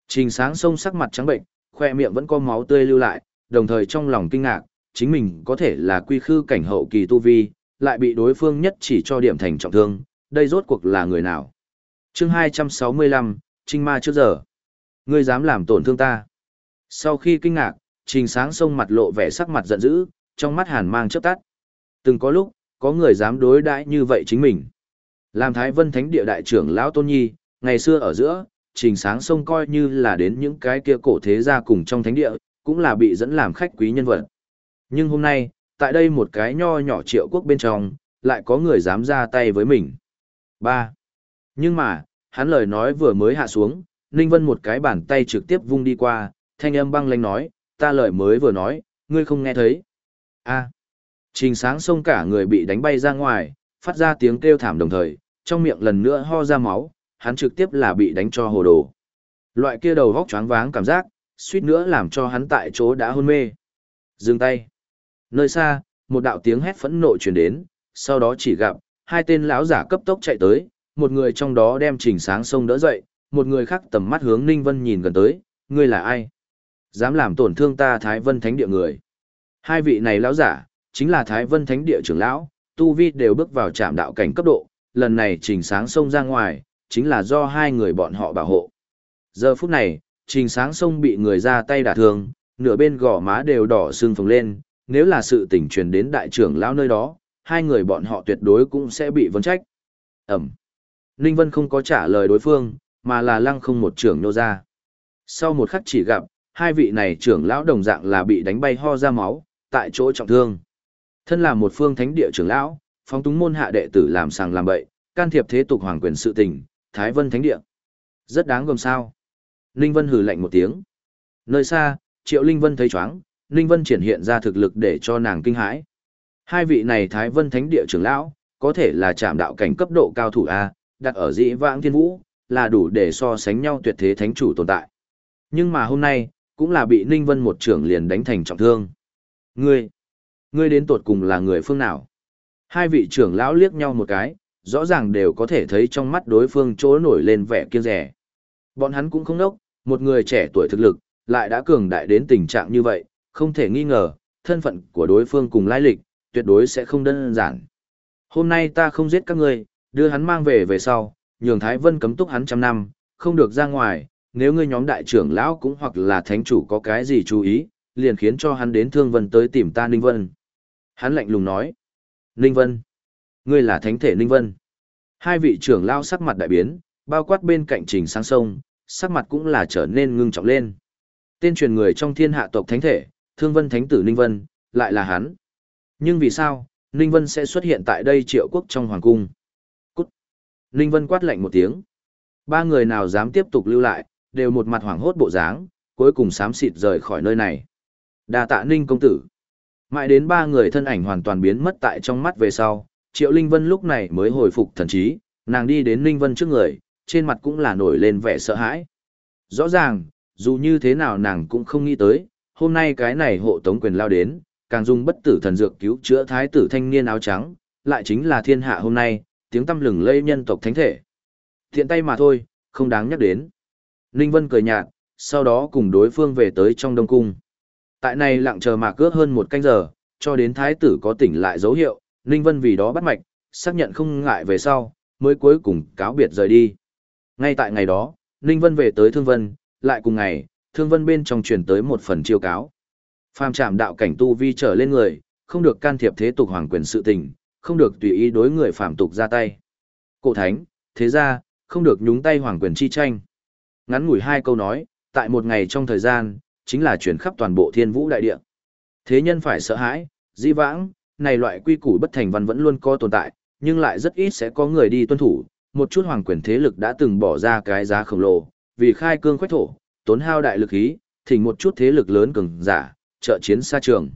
Trình sáng sông sắc mặt trắng bệnh, khoe miệng vẫn có máu tươi lưu lại, đồng thời trong lòng kinh ngạc, chính mình có thể là quy khư cảnh hậu kỳ tu vi, lại bị đối phương nhất chỉ cho điểm thành trọng thương, đây rốt cuộc là người nào. chương 265, Trinh Ma trước giờ. Ngươi dám làm tổn thương ta. Sau khi kinh ngạc, trình sáng sông mặt lộ vẻ sắc mặt giận dữ, trong mắt hàn mang chớp tắt. Từng có lúc, có người dám đối đãi như vậy chính mình. Làm Thái Vân Thánh địa đại trưởng Lão Tôn Nhi, ngày xưa ở giữa, trình sáng sông coi như là đến những cái kia cổ thế gia cùng trong thánh địa, cũng là bị dẫn làm khách quý nhân vật. Nhưng hôm nay, tại đây một cái nho nhỏ triệu quốc bên trong, lại có người dám ra tay với mình. 3. Nhưng mà, hắn lời nói vừa mới hạ xuống, Ninh Vân một cái bàn tay trực tiếp vung đi qua, thanh âm băng lanh nói, ta lời mới vừa nói, ngươi không nghe thấy. a Trình sáng sông cả người bị đánh bay ra ngoài, phát ra tiếng kêu thảm đồng thời, trong miệng lần nữa ho ra máu, hắn trực tiếp là bị đánh cho hồ đồ. Loại kia đầu vóc choáng váng cảm giác, suýt nữa làm cho hắn tại chỗ đã hôn mê. Dừng tay. Nơi xa, một đạo tiếng hét phẫn nộ truyền đến, sau đó chỉ gặp hai tên lão giả cấp tốc chạy tới, một người trong đó đem Trình Sáng sông đỡ dậy, một người khác tầm mắt hướng Ninh Vân nhìn gần tới, ngươi là ai? Dám làm tổn thương ta Thái Vân Thánh địa người. Hai vị này lão giả, chính là Thái Vân Thánh địa trưởng lão, tu vi đều bước vào trạm đạo cảnh cấp độ, lần này Trình Sáng sông ra ngoài, chính là do hai người bọn họ bảo hộ. Giờ phút này, Trình Sáng sông bị người ra tay đả thương, nửa bên gò má đều đỏ sưng phồng lên, nếu là sự tình truyền đến đại trưởng lão nơi đó, hai người bọn họ tuyệt đối cũng sẽ bị vấn trách. Ẩm. Ninh Vân không có trả lời đối phương, mà là lăng không một trưởng nô ra. Sau một khắc chỉ gặp, hai vị này trưởng lão đồng dạng là bị đánh bay ho ra máu, tại chỗ trọng thương. Thân là một phương thánh địa trưởng lão, phóng túng môn hạ đệ tử làm sàng làm bậy, can thiệp thế tục hoàng quyền sự tình, Thái Vân thánh địa. Rất đáng gồm sao. Linh Vân hừ lạnh một tiếng. Nơi xa, Triệu Linh Vân thấy chóng, Ninh Vân triển hiện ra thực lực để cho nàng kinh hãi. Hai vị này Thái Vân Thánh Địa trưởng lão, có thể là chạm đạo cảnh cấp độ cao thủ A, đặt ở dĩ vãng thiên vũ, là đủ để so sánh nhau tuyệt thế thánh chủ tồn tại. Nhưng mà hôm nay, cũng là bị Ninh Vân một trưởng liền đánh thành trọng thương. Ngươi, ngươi đến tột cùng là người phương nào? Hai vị trưởng lão liếc nhau một cái, rõ ràng đều có thể thấy trong mắt đối phương chỗ nổi lên vẻ kiêng rẻ. Bọn hắn cũng không nốc, một người trẻ tuổi thực lực, lại đã cường đại đến tình trạng như vậy, không thể nghi ngờ, thân phận của đối phương cùng lai lịch, tuyệt đối sẽ không đơn giản. Hôm nay ta không giết các ngươi, đưa hắn mang về về sau, nhường Thái Vân cấm túc hắn trăm năm, không được ra ngoài, nếu ngươi nhóm đại trưởng lão cũng hoặc là thánh chủ có cái gì chú ý, liền khiến cho hắn đến Thương Vân tới tìm ta Ninh Vân. Hắn lạnh lùng nói, Ninh Vân, ngươi là thánh thể Ninh Vân. Hai vị trưởng lão sắc mặt đại biến, bao quát bên cạnh trình sang sông, sắc mặt cũng là trở nên ngưng trọng lên. Tên truyền người trong thiên hạ tộc thánh thể, Thương Vân Thánh tử Ninh Vân, lại là hắn. Nhưng vì sao, Ninh Vân sẽ xuất hiện tại đây triệu quốc trong hoàng cung? Ninh Vân quát lạnh một tiếng. Ba người nào dám tiếp tục lưu lại, đều một mặt hoảng hốt bộ dáng, cuối cùng xám xịt rời khỏi nơi này. Đa tạ Ninh công tử. Mãi đến ba người thân ảnh hoàn toàn biến mất tại trong mắt về sau, Triệu Linh Vân lúc này mới hồi phục thần trí, nàng đi đến Ninh Vân trước người, trên mặt cũng là nổi lên vẻ sợ hãi. Rõ ràng, dù như thế nào nàng cũng không nghĩ tới, hôm nay cái này hộ tống quyền lao đến, càng dùng bất tử thần dược cứu chữa thái tử thanh niên áo trắng, lại chính là thiên hạ hôm nay, tiếng tâm lừng lây nhân tộc thánh thể. Thiện tay mà thôi, không đáng nhắc đến. Ninh Vân cười nhạt, sau đó cùng đối phương về tới trong đông cung. Tại này lặng chờ mà cướp hơn một canh giờ, cho đến thái tử có tỉnh lại dấu hiệu, Ninh Vân vì đó bắt mạch, xác nhận không ngại về sau, mới cuối cùng cáo biệt rời đi. Ngay tại ngày đó, Ninh Vân về tới Thương Vân, lại cùng ngày, Thương Vân bên trong truyền tới một phần chiêu cáo. Phàm trạm đạo cảnh tu vi trở lên người, không được can thiệp thế tục hoàng quyền sự tình, không được tùy ý đối người phạm tục ra tay. Cổ thánh, thế ra, không được nhúng tay hoàng quyền chi tranh. Ngắn ngủi hai câu nói, tại một ngày trong thời gian, chính là chuyển khắp toàn bộ thiên vũ đại địa. Thế nhân phải sợ hãi, di vãng, này loại quy củ bất thành văn vẫn luôn có tồn tại, nhưng lại rất ít sẽ có người đi tuân thủ. Một chút hoàng quyền thế lực đã từng bỏ ra cái giá khổng lồ, vì khai cương khoách thổ, tốn hao đại lực khí, thỉnh một chút thế lực lớn cường giả, trợ chiến xa trường.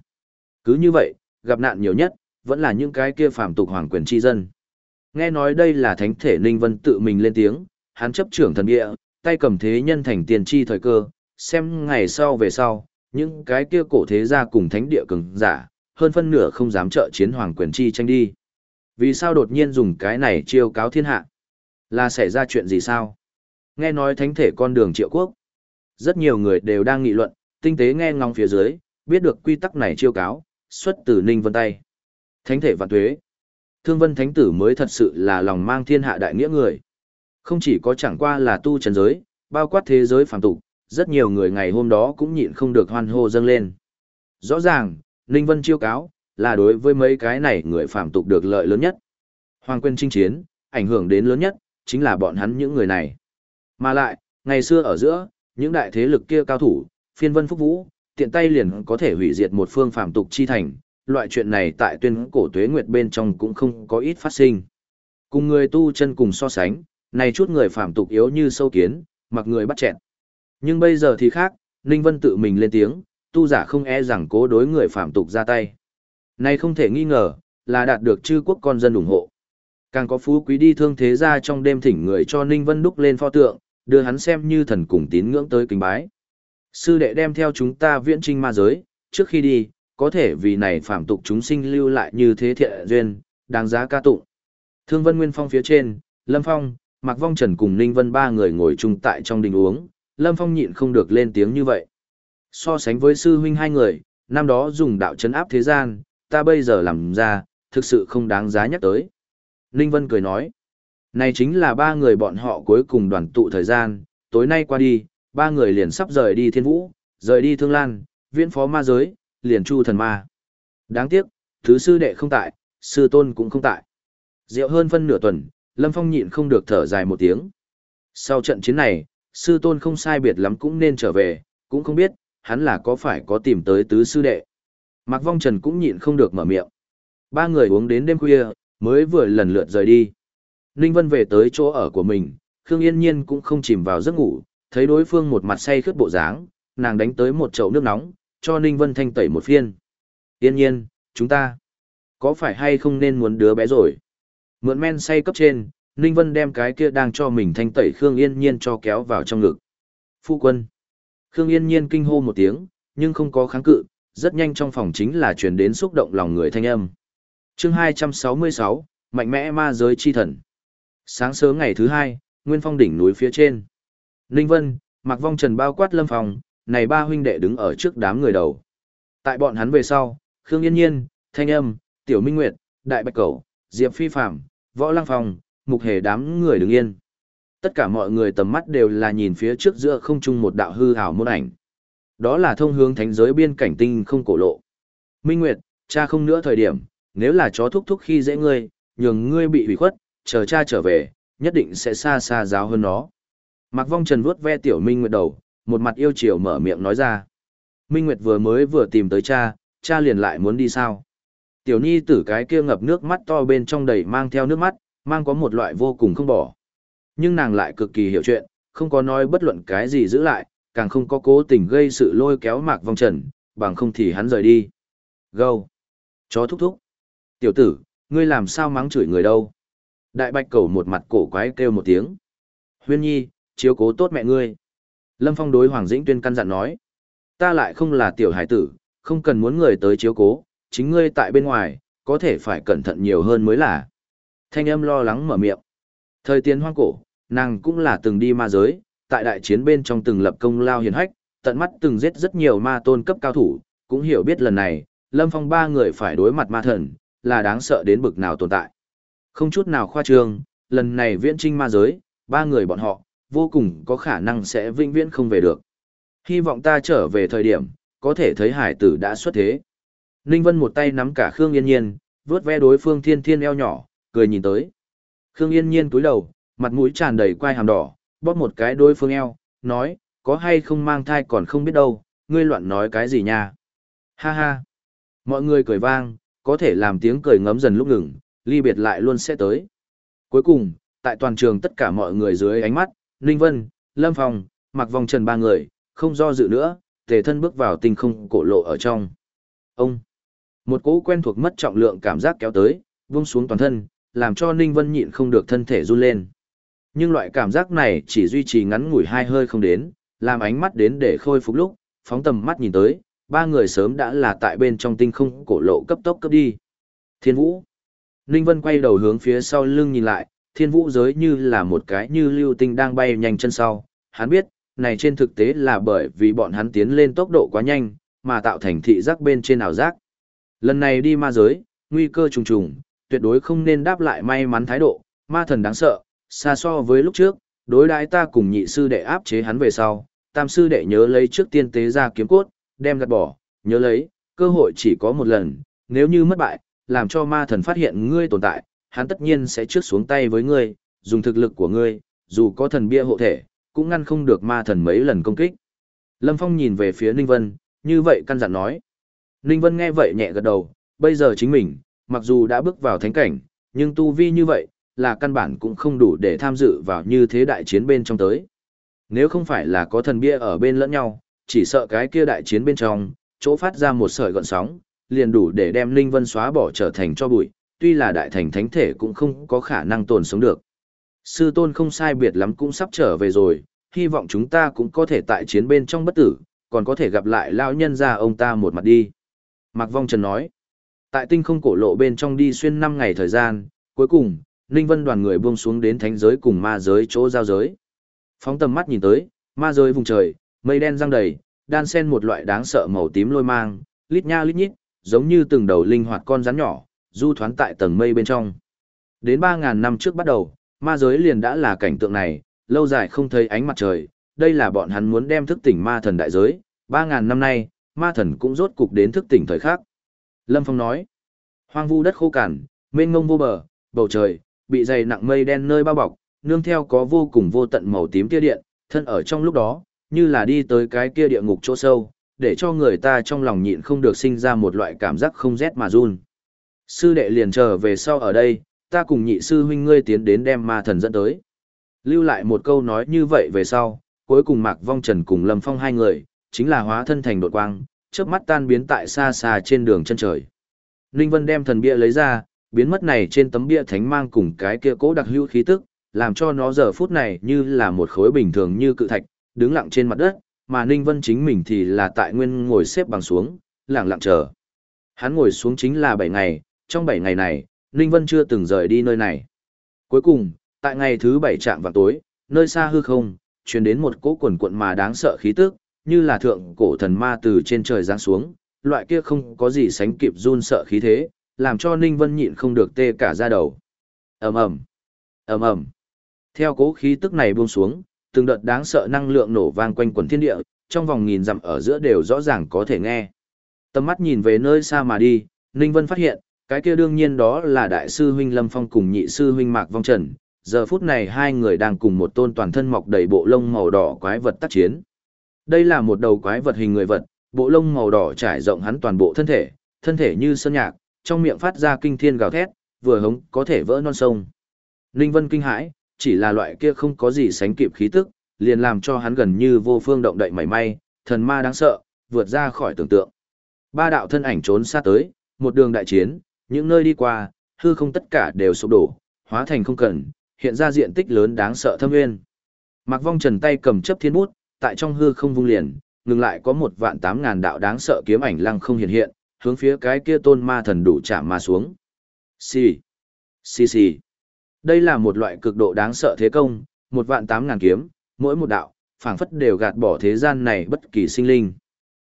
Cứ như vậy, gặp nạn nhiều nhất, vẫn là những cái kia phàm tục hoàng quyền chi dân. Nghe nói đây là thánh thể Ninh Vân tự mình lên tiếng, hắn chấp trưởng thần địa, tay cầm thế nhân thành tiền chi thời cơ, xem ngày sau về sau, những cái kia cổ thế gia cùng thánh địa cường giả, hơn phân nửa không dám trợ chiến hoàng quyền chi tranh đi. Vì sao đột nhiên dùng cái này chiêu cáo thiên hạ? Là xảy ra chuyện gì sao? Nghe nói thánh thể con đường triệu quốc. Rất nhiều người đều đang nghị luận, tinh tế nghe ngóng phía dưới, biết được quy tắc này chiêu cáo, xuất từ Ninh Vân tay. Thánh thể vạn tuế. Thương Vân Thánh Tử mới thật sự là lòng mang thiên hạ đại nghĩa người. Không chỉ có chẳng qua là tu trần giới, bao quát thế giới phàm tục, rất nhiều người ngày hôm đó cũng nhịn không được hoan hô dâng lên. Rõ ràng, Ninh Vân chiêu cáo, là đối với mấy cái này người phàm tục được lợi lớn nhất. Hoàng quyền chinh chiến, ảnh hưởng đến lớn nhất, chính là bọn hắn những người này. Mà lại, ngày xưa ở giữa, những đại thế lực kia cao thủ, phiên vân phúc vũ, tiện tay liền có thể hủy diệt một phương phàm tục chi thành, loại chuyện này tại tuyên cổ tuế nguyệt bên trong cũng không có ít phát sinh. Cùng người tu chân cùng so sánh, này chút người phạm tục yếu như sâu kiến, mặc người bắt chẹn. Nhưng bây giờ thì khác, Ninh Vân tự mình lên tiếng, tu giả không e rằng cố đối người phạm tục ra tay. Này không thể nghi ngờ, là đạt được chư quốc con dân ủng hộ. Càng có phú quý đi thương thế ra trong đêm thỉnh người cho Ninh Vân đúc lên pho tượng, đưa hắn xem như thần cùng tín ngưỡng tới kính bái. Sư đệ đem theo chúng ta viễn trinh ma giới, trước khi đi, có thể vì này phạm tục chúng sinh lưu lại như thế thiện duyên, đáng giá ca tụng. Thương Vân Nguyên Phong phía trên, Lâm Phong, Mạc Vong Trần cùng Ninh Vân ba người ngồi chung tại trong đình uống, Lâm Phong nhịn không được lên tiếng như vậy. So sánh với sư huynh hai người, năm đó dùng đạo chấn áp thế gian, ta bây giờ làm ra, thực sự không đáng giá nhắc tới. Ninh Vân cười nói, này chính là ba người bọn họ cuối cùng đoàn tụ thời gian, tối nay qua đi, ba người liền sắp rời đi thiên vũ, rời đi thương lan, viễn phó ma giới, liền chu thần ma. Đáng tiếc, thứ sư đệ không tại, sư tôn cũng không tại. Rượu hơn phân nửa tuần, Lâm Phong nhịn không được thở dài một tiếng. Sau trận chiến này, sư tôn không sai biệt lắm cũng nên trở về, cũng không biết, hắn là có phải có tìm tới tứ sư đệ. Mạc Vong Trần cũng nhịn không được mở miệng. Ba người uống đến đêm khuya, mới vừa lần lượt rời đi. Ninh Vân về tới chỗ ở của mình, Khương Yên Nhiên cũng không chìm vào giấc ngủ, thấy đối phương một mặt say khướt bộ dáng, nàng đánh tới một chậu nước nóng, cho Ninh Vân Thanh tẩy một phiên. Yên nhiên, chúng ta, có phải hay không nên muốn đứa bé rồi? Mượn men say cấp trên, Ninh Vân đem cái kia đang cho mình thanh tẩy Khương Yên nhiên cho kéo vào trong ngực. Phu quân. Khương Yên nhiên kinh hô một tiếng, nhưng không có kháng cự, rất nhanh trong phòng chính là truyền đến xúc động lòng người thanh âm. chương 266, Mạnh mẽ ma giới chi thần. Sáng sớm ngày thứ hai, Nguyên Phong đỉnh núi phía trên. Ninh Vân, Mạc Vong Trần bao quát lâm phòng, này ba huynh đệ đứng ở trước đám người đầu. Tại bọn hắn về sau, Khương Yên Nhiên, Thanh Âm, Tiểu Minh Nguyệt, Đại Bạch Cẩu, Diệp Phi Phạm, Võ Lăng Phong, Mục Hề đám người đứng yên. Tất cả mọi người tầm mắt đều là nhìn phía trước giữa không trung một đạo hư ảo môn ảnh. Đó là thông hướng thánh giới biên cảnh tinh không cổ lộ. Minh Nguyệt, cha không nữa thời điểm, nếu là chó thúc thúc khi dễ ngươi, nhường ngươi bị hủy khuất, chờ cha trở về, nhất định sẽ xa xa giáo hơn nó. Mạc Vong Trần vuốt ve Tiểu Minh Nguyệt đầu, một mặt yêu chiều mở miệng nói ra. Minh Nguyệt vừa mới vừa tìm tới cha, cha liền lại muốn đi sao? Tiểu Nhi tử cái kia ngập nước mắt to bên trong đầy mang theo nước mắt, mang có một loại vô cùng không bỏ. Nhưng nàng lại cực kỳ hiểu chuyện, không có nói bất luận cái gì giữ lại, càng không có cố tình gây sự lôi kéo Mạc Vong Trần, bằng không thì hắn rời đi. Gâu! Chó thúc thúc! Tiểu tử, ngươi làm sao mắng chửi người đâu? Đại bạch cầu một mặt cổ quái kêu một tiếng. Huyên nhi, chiếu cố tốt mẹ ngươi. Lâm Phong đối Hoàng Dĩnh Tuyên căn dặn nói. Ta lại không là tiểu hải tử, không cần muốn người tới chiếu cố, chính ngươi tại bên ngoài, có thể phải cẩn thận nhiều hơn mới là. Thanh âm lo lắng mở miệng. Thời tiến hoang cổ, nàng cũng là từng đi ma giới, tại đại chiến bên trong từng lập công lao hiền hách, tận mắt từng giết rất nhiều ma tôn cấp cao thủ, cũng hiểu biết lần này, Lâm Phong ba người phải đối mặt ma thần, là đáng sợ đến bực nào tồn tại. Không chút nào khoa trương, lần này viễn trinh ma giới, ba người bọn họ, vô cùng có khả năng sẽ vĩnh viễn không về được. Hy vọng ta trở về thời điểm, có thể thấy hải tử đã xuất thế. Ninh Vân một tay nắm cả Khương Yên Nhiên, vướt ve đối phương thiên thiên eo nhỏ, cười nhìn tới. Khương Yên Nhiên túi đầu, mặt mũi tràn đầy quai hàm đỏ, bóp một cái đối phương eo, nói, có hay không mang thai còn không biết đâu, ngươi loạn nói cái gì nha. Ha ha. Mọi người cười vang, có thể làm tiếng cười ngấm dần lúc ngừng, ly biệt lại luôn sẽ tới. Cuối cùng, tại toàn trường tất cả mọi người dưới ánh mắt, Ninh Vân, Lâm Phong, mặc vòng trần ba người, không do dự nữa, tề thân bước vào tinh không cổ lộ ở trong. Ông, một cỗ quen thuộc mất trọng lượng cảm giác kéo tới, vung xuống toàn thân, làm cho Ninh Vân nhịn không được thân thể run lên. Nhưng loại cảm giác này chỉ duy trì ngắn ngủi hai hơi không đến, làm ánh mắt đến để khôi phục lúc, phóng tầm mắt nhìn tới, ba người sớm đã là tại bên trong tinh không cổ lộ cấp tốc cấp đi. Thiên Vũ. Ninh Vân quay đầu hướng phía sau lưng nhìn lại, thiên vũ giới như là một cái như lưu tinh đang bay nhanh chân sau. Hắn biết, này trên thực tế là bởi vì bọn hắn tiến lên tốc độ quá nhanh, mà tạo thành thị giác bên trên ảo giác. Lần này đi ma giới, nguy cơ trùng trùng, tuyệt đối không nên đáp lại may mắn thái độ, ma thần đáng sợ, xa so với lúc trước, đối đãi ta cùng nhị sư đệ áp chế hắn về sau, tam sư đệ nhớ lấy trước tiên tế ra kiếm cốt, đem gạt bỏ, nhớ lấy, cơ hội chỉ có một lần, nếu như mất bại, làm cho ma thần phát hiện ngươi tồn tại, hắn tất nhiên sẽ trước xuống tay với ngươi, dùng thực lực của ngươi, dù có thần bia hộ thể, cũng ngăn không được ma thần mấy lần công kích. Lâm Phong nhìn về phía Ninh Vân, như vậy căn dặn nói. Ninh Vân nghe vậy nhẹ gật đầu, bây giờ chính mình, mặc dù đã bước vào thánh cảnh, nhưng tu vi như vậy, là căn bản cũng không đủ để tham dự vào như thế đại chiến bên trong tới. Nếu không phải là có thần bia ở bên lẫn nhau, chỉ sợ cái kia đại chiến bên trong, chỗ phát ra một sợi gọn sóng, liền đủ để đem Ninh Vân xóa bỏ trở thành cho bụi, tuy là đại thành thánh thể cũng không có khả năng tồn sống được. Sư tôn không sai biệt lắm cũng sắp trở về rồi, hy vọng chúng ta cũng có thể tại chiến bên trong bất tử, còn có thể gặp lại lão nhân ra ông ta một mặt đi. Mạc Vong Trần nói, tại tinh không cổ lộ bên trong đi xuyên 5 ngày thời gian, cuối cùng, Ninh Vân đoàn người buông xuống đến thánh giới cùng ma giới chỗ giao giới. Phóng tầm mắt nhìn tới, ma giới vùng trời, mây đen răng đầy, đan sen một loại đáng sợ màu tím lôi mang, lít nha lít nhít, giống như từng đầu linh hoạt con rắn nhỏ, du thoán tại tầng mây bên trong. Đến 3.000 năm trước bắt đầu, ma giới liền đã là cảnh tượng này, lâu dài không thấy ánh mặt trời, đây là bọn hắn muốn đem thức tỉnh ma thần đại giới, 3.000 năm nay, ma thần cũng rốt cục đến thức tỉnh thời khắc. Lâm Phong nói, hoang vu đất khô cằn, mênh mông vô bờ, bầu trời, bị dày nặng mây đen nơi bao bọc, nương theo có vô cùng vô tận màu tím tia điện, thân ở trong lúc đó, như là đi tới cái kia địa ngục chỗ sâu, để cho người ta trong lòng nhịn không được sinh ra một loại cảm giác không rét mà run. Sư đệ liền chờ về sau ở đây, ta cùng nhị sư huynh ngươi tiến đến đem ma thần dẫn tới. Lưu lại một câu nói như vậy về sau, cuối cùng Mạc Vong Trần cùng Lâm Phong hai người, chính là hóa thân thành đột quang, chớp mắt tan biến tại xa xa trên đường chân trời. Ninh Vân đem thần bia lấy ra, biến mất này trên tấm bia thánh mang cùng cái kia cố đặc hữu khí tức, làm cho nó giờ phút này như là một khối bình thường như cự thạch, đứng lặng trên mặt đất, mà Ninh Vân chính mình thì là tại nguyên ngồi xếp bằng xuống, lặng lặng chờ. Hắn ngồi xuống chính là 7 ngày, trong 7 ngày này, Ninh Vân chưa từng rời đi nơi này. Cuối cùng, tại ngày thứ 7 trạm vào tối, nơi xa hư không, truyền đến một cỗ quần cuộn mà đáng sợ khí tức, như là thượng cổ thần ma từ trên trời giáng xuống, loại kia không có gì sánh kịp run sợ khí thế, làm cho Ninh Vân nhịn không được tê cả da đầu. Ầm ầm, ầm ầm. Theo cố khí tức này buông xuống, từng đợt đáng sợ năng lượng nổ vang quanh quần thiên địa, trong vòng nghìn dặm ở giữa đều rõ ràng có thể nghe. Tầm mắt nhìn về nơi xa mà đi, Ninh Vân phát hiện, cái kia đương nhiên đó là đại sư huynh Lâm Phong cùng nhị sư huynh Mạc Vong Trần. Giờ phút này hai người đang cùng một tôn toàn thân mọc đầy bộ lông màu đỏ quái vật tác chiến. Đây là một đầu quái vật hình người vật, bộ lông màu đỏ trải rộng hắn toàn bộ thân thể, thân thể như sơn nhạc, trong miệng phát ra kinh thiên gào thét, vừa hống có thể vỡ non sông. Ninh Vân kinh hãi, chỉ là loại kia không có gì sánh kịp khí tức, liền làm cho hắn gần như vô phương động đậy mảy may, thần ma đáng sợ, vượt ra khỏi tưởng tượng. Ba đạo thân ảnh trốn xa tới, một đường đại chiến, những nơi đi qua, hư không tất cả đều sụp đổ, hóa thành không cần, hiện ra diện tích lớn đáng sợ thâm nguyên. Mạc Vong Trần tay cầm chấp thiên bút, tại trong hư không vung liền, ngừng lại có một vạn tám ngàn đạo đáng sợ kiếm ảnh lăng không hiện hiện, hướng phía cái kia tôn ma thần đủ chạm mà xuống. Xì, xì xì. Đây là một loại cực độ đáng sợ thế công, một vạn tám ngàn kiếm, mỗi một đạo, phảng phất đều gạt bỏ thế gian này bất kỳ sinh linh.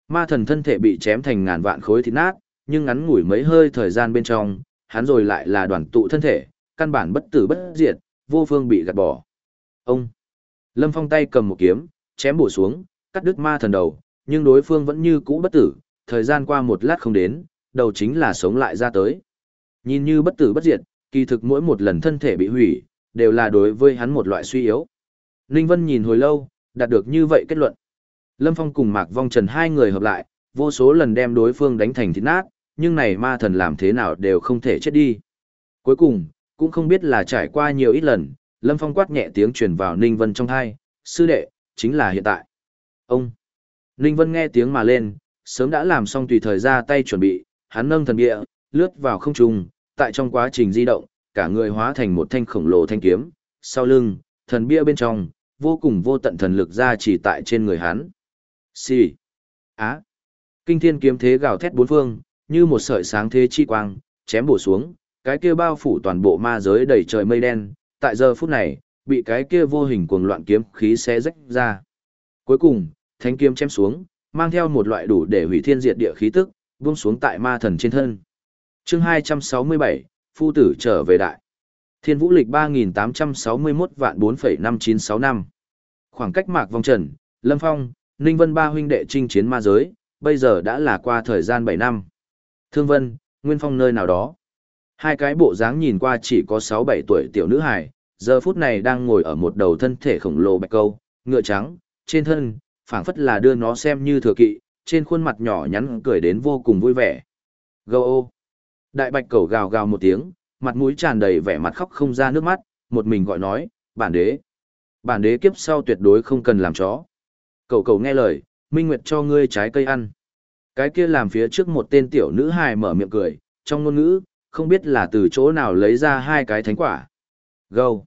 Ma thần thân thể bị chém thành ngàn vạn khối thịt nát, nhưng ngắn ngủi mấy hơi thời gian bên trong, hắn rồi lại là đoàn tụ thân thể, căn bản bất tử bất diệt, vô phương bị gạt bỏ. Ông! Lâm Phong tay cầm một kiếm, chém bổ xuống, cắt đứt ma thần đầu, nhưng đối phương vẫn như cũ bất tử, thời gian qua một lát không đến, đầu chính là sống lại ra tới. Nhìn như bất tử bất diệt, kỳ thực mỗi một lần thân thể bị hủy, đều là đối với hắn một loại suy yếu. Ninh Vân nhìn hồi lâu, đạt được như vậy kết luận. Lâm Phong cùng Mạc Vong Trần hai người hợp lại, vô số lần đem đối phương đánh thành thịt nát, nhưng này ma thần làm thế nào đều không thể chết đi. Cuối cùng, cũng không biết là trải qua nhiều ít lần, Lâm Phong quát nhẹ tiếng truyền vào Ninh Vân trong thai, sư đệ, chính là hiện tại. Ông! Ninh Vân nghe tiếng mà lên, sớm đã làm xong tùy thời ra tay chuẩn bị, hắn nâng thần bia, lướt vào không trung, tại trong quá trình di động, cả người hóa thành một thanh khổng lồ thanh kiếm, sau lưng, thần bia bên trong, vô cùng vô tận thần lực ra chỉ tại trên người hắn. Xì! Á! Kinh thiên kiếm thế gào thét bốn phương, như một sợi sáng thế chi quang, chém bổ xuống, cái kia bao phủ toàn bộ ma giới đầy trời mây đen, tại giờ phút này, bị cái kia vô hình cuồng loạn kiếm khí xé rách ra. Cuối cùng, thánh kiếm chém xuống, mang theo một loại đủ để hủy thiên diệt địa khí tức, buông xuống tại ma thần trên thân. Chương 267, phu tử trở về đại. Thiên vũ lịch 3861 vạn 4,596 năm. Khoảng cách mạc vong trần, Lâm Phong, Ninh Vân ba huynh đệ chinh chiến ma giới, bây giờ đã là qua thời gian 7 năm. Thương Vân, Nguyên Phong nơi nào đó. Hai cái bộ dáng nhìn qua chỉ có 6-7 tuổi tiểu nữ hài, giờ phút này đang ngồi ở một đầu thân thể khổng lồ bạch câu, ngựa trắng, trên thân, phảng phất là đưa nó xem như thừa kỵ, trên khuôn mặt nhỏ nhắn cười đến vô cùng vui vẻ. Gâu ô! Đại bạch cầu gào gào một tiếng, mặt mũi tràn đầy vẻ mặt khóc không ra nước mắt, một mình gọi nói, bản đế. Bản đế kiếp sau tuyệt đối không cần làm chó. Cầu cầu nghe lời, Minh Nguyệt cho ngươi trái cây ăn. Cái kia làm phía trước một tên tiểu nữ hài mở miệng cười, trong ngôn ngữ, không biết là từ chỗ nào lấy ra hai cái thánh quả. Gâu.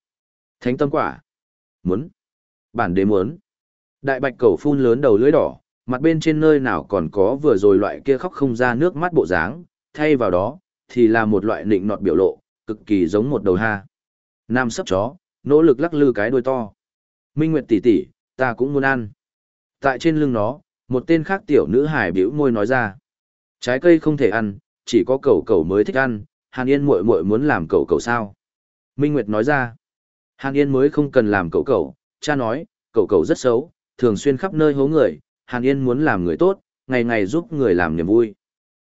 Thánh tâm quả. Muốn. Bản đế muốn. Đại bạch cầu phun lớn đầu lưỡi đỏ, mặt bên trên nơi nào còn có vừa rồi loại kia khóc không ra nước mắt bộ dáng, thay vào đó, thì là một loại nịnh nọt biểu lộ, cực kỳ giống một đầu ha. Nam sấp chó, nỗ lực lắc lư cái đuôi to. Minh Nguyệt tỷ tỷ, ta cũng muốn ăn. Tại trên lưng nó, một tên khác tiểu nữ hải biểu môi nói ra. Trái cây không thể ăn, chỉ có cầu cầu mới thích ăn, Hàn Yên muội muội muốn làm cầu cầu sao? Minh Nguyệt nói ra. Hàn Yên mới không cần làm cầu cầu, cha nói, cầu cầu rất xấu, thường xuyên khắp nơi hố người, Hàn Yên muốn làm người tốt, ngày ngày giúp người làm niềm vui.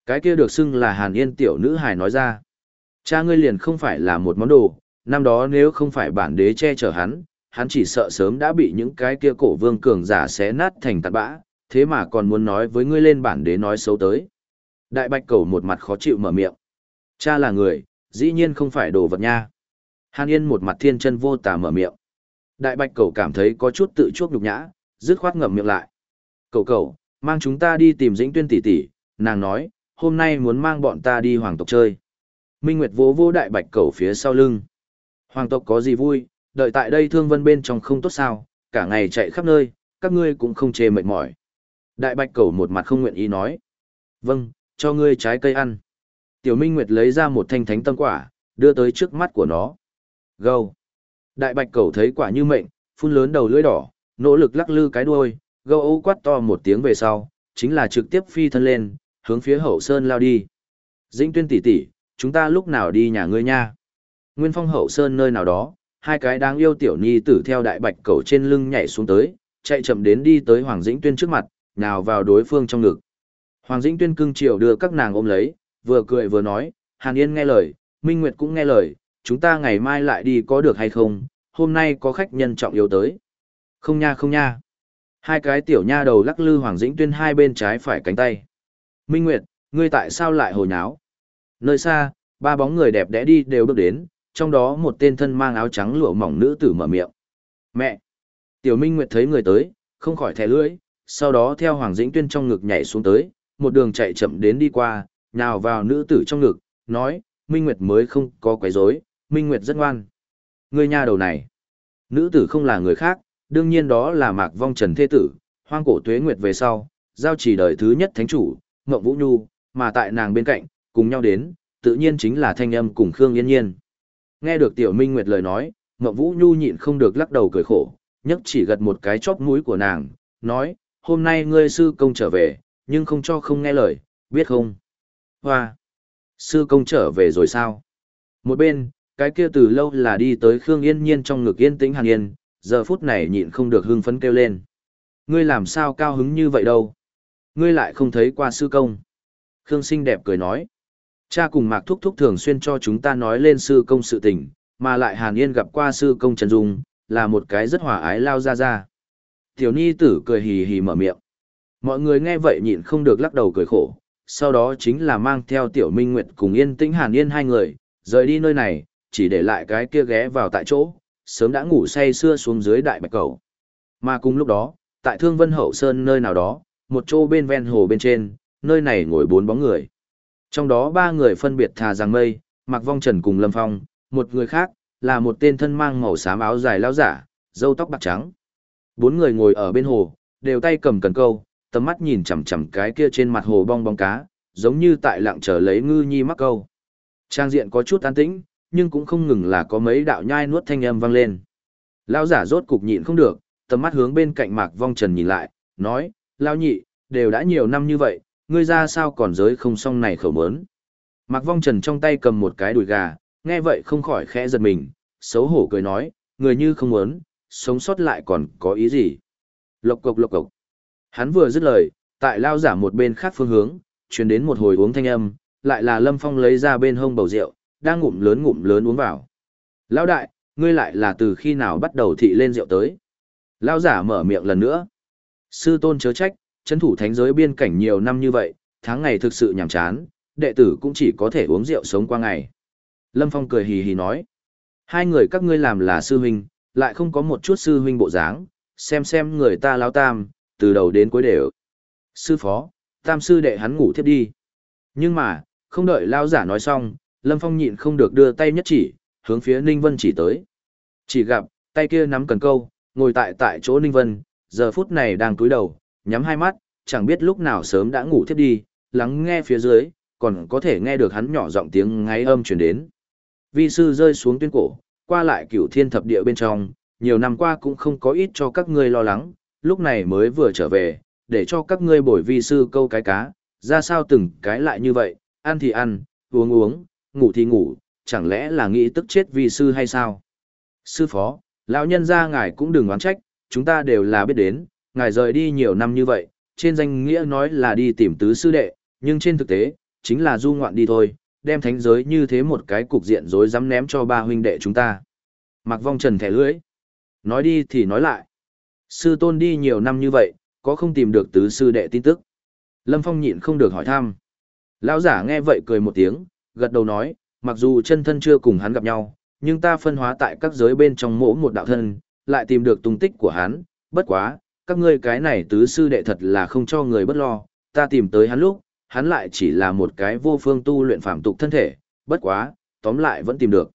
Cái kia được xưng là Hàn Yên tiểu nữ hài nói ra. Cha ngươi liền không phải là một món đồ, năm đó nếu không phải bản đế che chở hắn, hắn chỉ sợ sớm đã bị những cái kia cổ vương cường giả xé nát thành tạt bã, thế mà còn muốn nói với ngươi lên bản đế nói xấu tới. Đại bạch cầu một mặt khó chịu mở miệng. Cha là người, dĩ nhiên không phải đồ vật nha. Hàn Yên một mặt thiên chân vô tà mở miệng. Đại bạch cầu cảm thấy có chút tự chuốc nhục nhã, dứt khoát ngậm miệng lại. Cầu cầu, mang chúng ta đi tìm dĩnh tuyên tỷ tỷ, nàng nói, hôm nay muốn mang bọn ta đi hoàng tộc chơi. Minh Nguyệt vô vô đại bạch cầu phía sau lưng. Hoàng tộc có gì vui, đợi tại đây thương vân bên trong không tốt sao, cả ngày chạy khắp nơi, các ngươi cũng không chê mệt mỏi. Đại bạch cầu một mặt không nguyện ý nói. Vâng, cho ngươi trái cây ăn. Tiểu Minh Nguyệt lấy ra một thanh thánh tâm quả, đưa tới trước mắt của nó. Gâu. Đại bạch cầu thấy quả như mệnh, phun lớn đầu lưỡi đỏ, nỗ lực lắc lư cái đuôi, gâu ấu quát to một tiếng về sau, chính là trực tiếp phi thân lên, hướng phía hậu sơn lao đi. Dĩnh tuyên tỷ tỷ, chúng ta lúc nào đi nhà ngươi nha? Nguyên phong hậu sơn nơi nào đó, hai cái đáng yêu tiểu nhi tử theo đại bạch cầu trên lưng nhảy xuống tới, chạy chậm đến đi tới Hoàng Dĩnh Tuyên trước mặt, nào vào đối phương trong ngực. Hoàng Dĩnh Tuyên cưng chiều đưa các nàng ôm lấy, vừa cười vừa nói, Hàn Yên nghe lời, Minh Nguyệt cũng nghe lời, chúng ta ngày mai lại đi có được hay không, hôm nay có khách nhân trọng yếu tới. Không nha không nha. Hai cái tiểu nha đầu lắc lư Hoàng Dĩnh Tuyên hai bên trái phải cánh tay. Minh Nguyệt, ngươi tại sao lại hồi nháo? Nơi xa, ba bóng người đẹp đẽ đi đều bước đến, trong đó một tên thân mang áo trắng lụa mỏng nữ tử mở miệng. Mẹ! Tiểu Minh Nguyệt thấy người tới, không khỏi thẻ lưỡi, sau đó theo Hoàng Dĩnh Tuyên trong ngực nhảy xuống tới, một đường chạy chậm đến đi qua, nhào vào nữ tử trong ngực, nói, Minh Nguyệt mới không có quấy rối, Minh Nguyệt rất ngoan. Người nhà đầu này, nữ tử không là người khác, đương nhiên đó là Mạc Vong Trần Thế Tử, hoang cổ tuế nguyệt về sau, giao chỉ đời thứ nhất thánh chủ, Ngộng Vũ Nhu, mà tại nàng bên cạnh, cùng nhau đến, tự nhiên chính là thanh âm cùng Khương Yên Nhiên. Nghe được Tiểu Minh Nguyệt lời nói, Ngộng Vũ Nhu nhịn không được lắc đầu cười khổ, nhấc chỉ gật một cái chóp mũi của nàng, nói, hôm nay ngươi sư công trở về, nhưng không cho không nghe lời, biết không? Hoa! Sư công trở về rồi sao? Một bên, cái kia từ lâu là đi tới Khương Yên Nhiên trong ngực yên tĩnh Hàn Yên, giờ phút này nhịn không được hưng phấn kêu lên. Ngươi làm sao cao hứng như vậy đâu? Ngươi lại không thấy qua sư công. Khương xinh đẹp cười nói. Cha cùng Mạc Thúc Thúc thường xuyên cho chúng ta nói lên sư công sự tình, mà lại Hàn Yên gặp qua sư công Trần Dung, là một cái rất hòa ái lao ra ra. Tiểu Ni tử cười hì hì mở miệng. Mọi người nghe vậy nhịn không được lắc đầu cười khổ, sau đó chính là mang theo Tiểu Minh Nguyệt cùng Yên Tĩnh Hàn Yên hai người, rời đi nơi này, chỉ để lại cái kia ghé vào tại chỗ, sớm đã ngủ say xưa xuống dưới đại bạch cầu. Mà cùng lúc đó, tại Thương Vân Hậu Sơn nơi nào đó, một chỗ bên ven hồ bên trên, nơi này ngồi bốn bóng người. Trong đó ba người phân biệt thà giang mây, mặc vong trần cùng lâm phong, một người khác, là một tên thân mang màu xám áo dài lao giả, râu tóc bạc trắng. Bốn người ngồi ở bên hồ, đều tay cầm cần câu, tầm mắt nhìn chằm chằm cái kia trên mặt hồ bong bóng cá, giống như tại lặng chờ lấy ngư nhi mắc câu. Trang diện có chút an tĩnh, nhưng cũng không ngừng là có mấy đạo nhai nuốt thanh âm vang lên. Lão giả rốt cục nhịn không được, tầm mắt hướng bên cạnh Mạc Vong Trần nhìn lại, nói, Lão nhị, đều đã nhiều năm như vậy, ngươi ra sao còn giới không xong này khẩu mớn. Mạc Vong Trần trong tay cầm một cái đùi gà, nghe vậy không khỏi khẽ giật mình, xấu hổ cười nói, người như không muốn, sống sót lại còn có ý gì. Lộc cộc lộc cộc. Hắn vừa dứt lời, tại lao giả một bên khác phương hướng, truyền đến một hồi uống thanh âm, lại là Lâm Phong lấy ra bên hông bầu rượu, đang ngụm lớn ngụm lớn uống vào. Lão đại, ngươi lại là từ khi nào bắt đầu thị lên rượu tới? Lao giả mở miệng lần nữa. Sư tôn chớ trách, chân thủ thánh giới biên cảnh nhiều năm như vậy, tháng ngày thực sự nhàm chán, đệ tử cũng chỉ có thể uống rượu sống qua ngày. Lâm Phong cười hì hì nói. Hai người các ngươi làm là sư huynh, lại không có một chút sư huynh bộ dáng, xem xem người ta lao tam, từ đầu đến cuối đều. Sư phó, tam sư đệ hắn ngủ thiếp đi. Nhưng mà, không đợi lao giả nói xong, Lâm Phong nhịn không được đưa tay nhất chỉ, hướng phía Ninh Vân chỉ tới. Chỉ gặp, tay kia nắm cần câu, ngồi tại tại chỗ Ninh Vân, giờ phút này đang cúi đầu, nhắm hai mắt, chẳng biết lúc nào sớm đã ngủ thiếp đi, lắng nghe phía dưới, còn có thể nghe được hắn nhỏ giọng tiếng ngáy âm truyền đến. Vi sư rơi xuống tuyên cổ, qua lại cửu thiên thập địa bên trong, nhiều năm qua cũng không có ít cho các ngươi lo lắng, lúc này mới vừa trở về, để cho các ngươi bồi vi sư câu cái cá, ra sao từng cái lại như vậy, ăn thì ăn, uống uống, ngủ thì ngủ, chẳng lẽ là nghĩ tức chết vi sư hay sao? Sư phó, lão nhân gia ngài cũng đừng oán trách, chúng ta đều là biết đến, ngài rời đi nhiều năm như vậy, trên danh nghĩa nói là đi tìm tứ sư đệ, nhưng trên thực tế, chính là du ngoạn đi thôi, đem thánh giới như thế một cái cục diện rối rắm ném cho ba huynh đệ chúng ta. Mặc vong trần thẻ lưỡi. Nói đi thì nói lại. Sư tôn đi nhiều năm như vậy, có không tìm được tứ sư đệ tin tức. Lâm Phong nhịn không được hỏi thăm. Lão giả nghe vậy cười một tiếng, gật đầu nói, mặc dù chân thân chưa cùng hắn gặp nhau, nhưng ta phân hóa tại các giới bên trong mỗi một đạo thân, lại tìm được tung tích của hắn, bất quá, các ngươi cái này tứ sư đệ thật là không cho người bất lo, ta tìm tới hắn lúc, hắn lại chỉ là một cái vô phương tu luyện phạm tục thân thể, bất quá, tóm lại vẫn tìm được.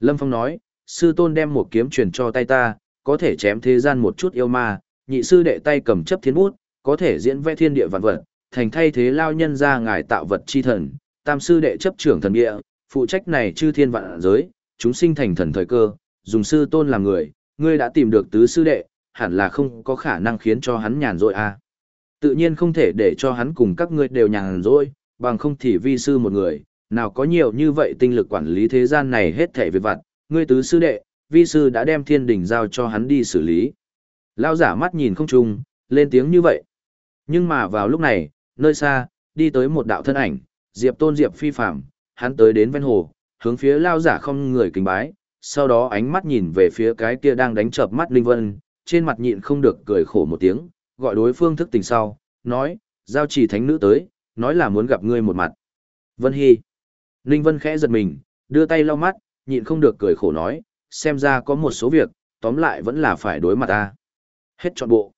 Lâm Phong nói, sư tôn đem một kiếm truyền cho tay ta, có thể chém thế gian một chút yêu ma, nhị sư đệ tay cầm chấp thiên bút, có thể diễn vẽ thiên địa vạn vật, thành thay thế lao nhân ra ngài tạo vật chi thần, tam sư đệ chấp trưởng thần địa, phụ trách này chư thiên vạn giới, chúng sinh thành thần thời cơ, dùng sư tôn làm người, ngươi đã tìm được tứ sư đệ, hẳn là không có khả năng khiến cho hắn nhàn rỗi à. Tự nhiên không thể để cho hắn cùng các ngươi đều nhàn rỗi, bằng không thì vi sư một người, nào có nhiều như vậy tinh lực quản lý thế gian này hết thảy việc vặt, ngươi tứ sư đệ, vi sư đã đem thiên đình giao cho hắn đi xử lý. Lao giả mắt nhìn không trung, lên tiếng như vậy. Nhưng mà vào lúc này, nơi xa, đi tới một đạo thân ảnh, Diệp Tôn Diệp phi phạm, hắn tới đến ven hồ, hướng phía Lao giả không người kính bái, sau đó ánh mắt nhìn về phía cái kia đang đánh chợp mắt Linh Vân, trên mặt nhịn không được cười khổ một tiếng, gọi đối phương thức tình sau, nói, giao chỉ thánh nữ tới, nói là muốn gặp ngươi một mặt. Vân Hy. Ninh Vân khẽ giật mình, đưa tay lau mắt, nhịn không được cười khổ nói, xem ra có một số việc, tóm lại vẫn là phải đối mặt ta. Hết trọn bộ.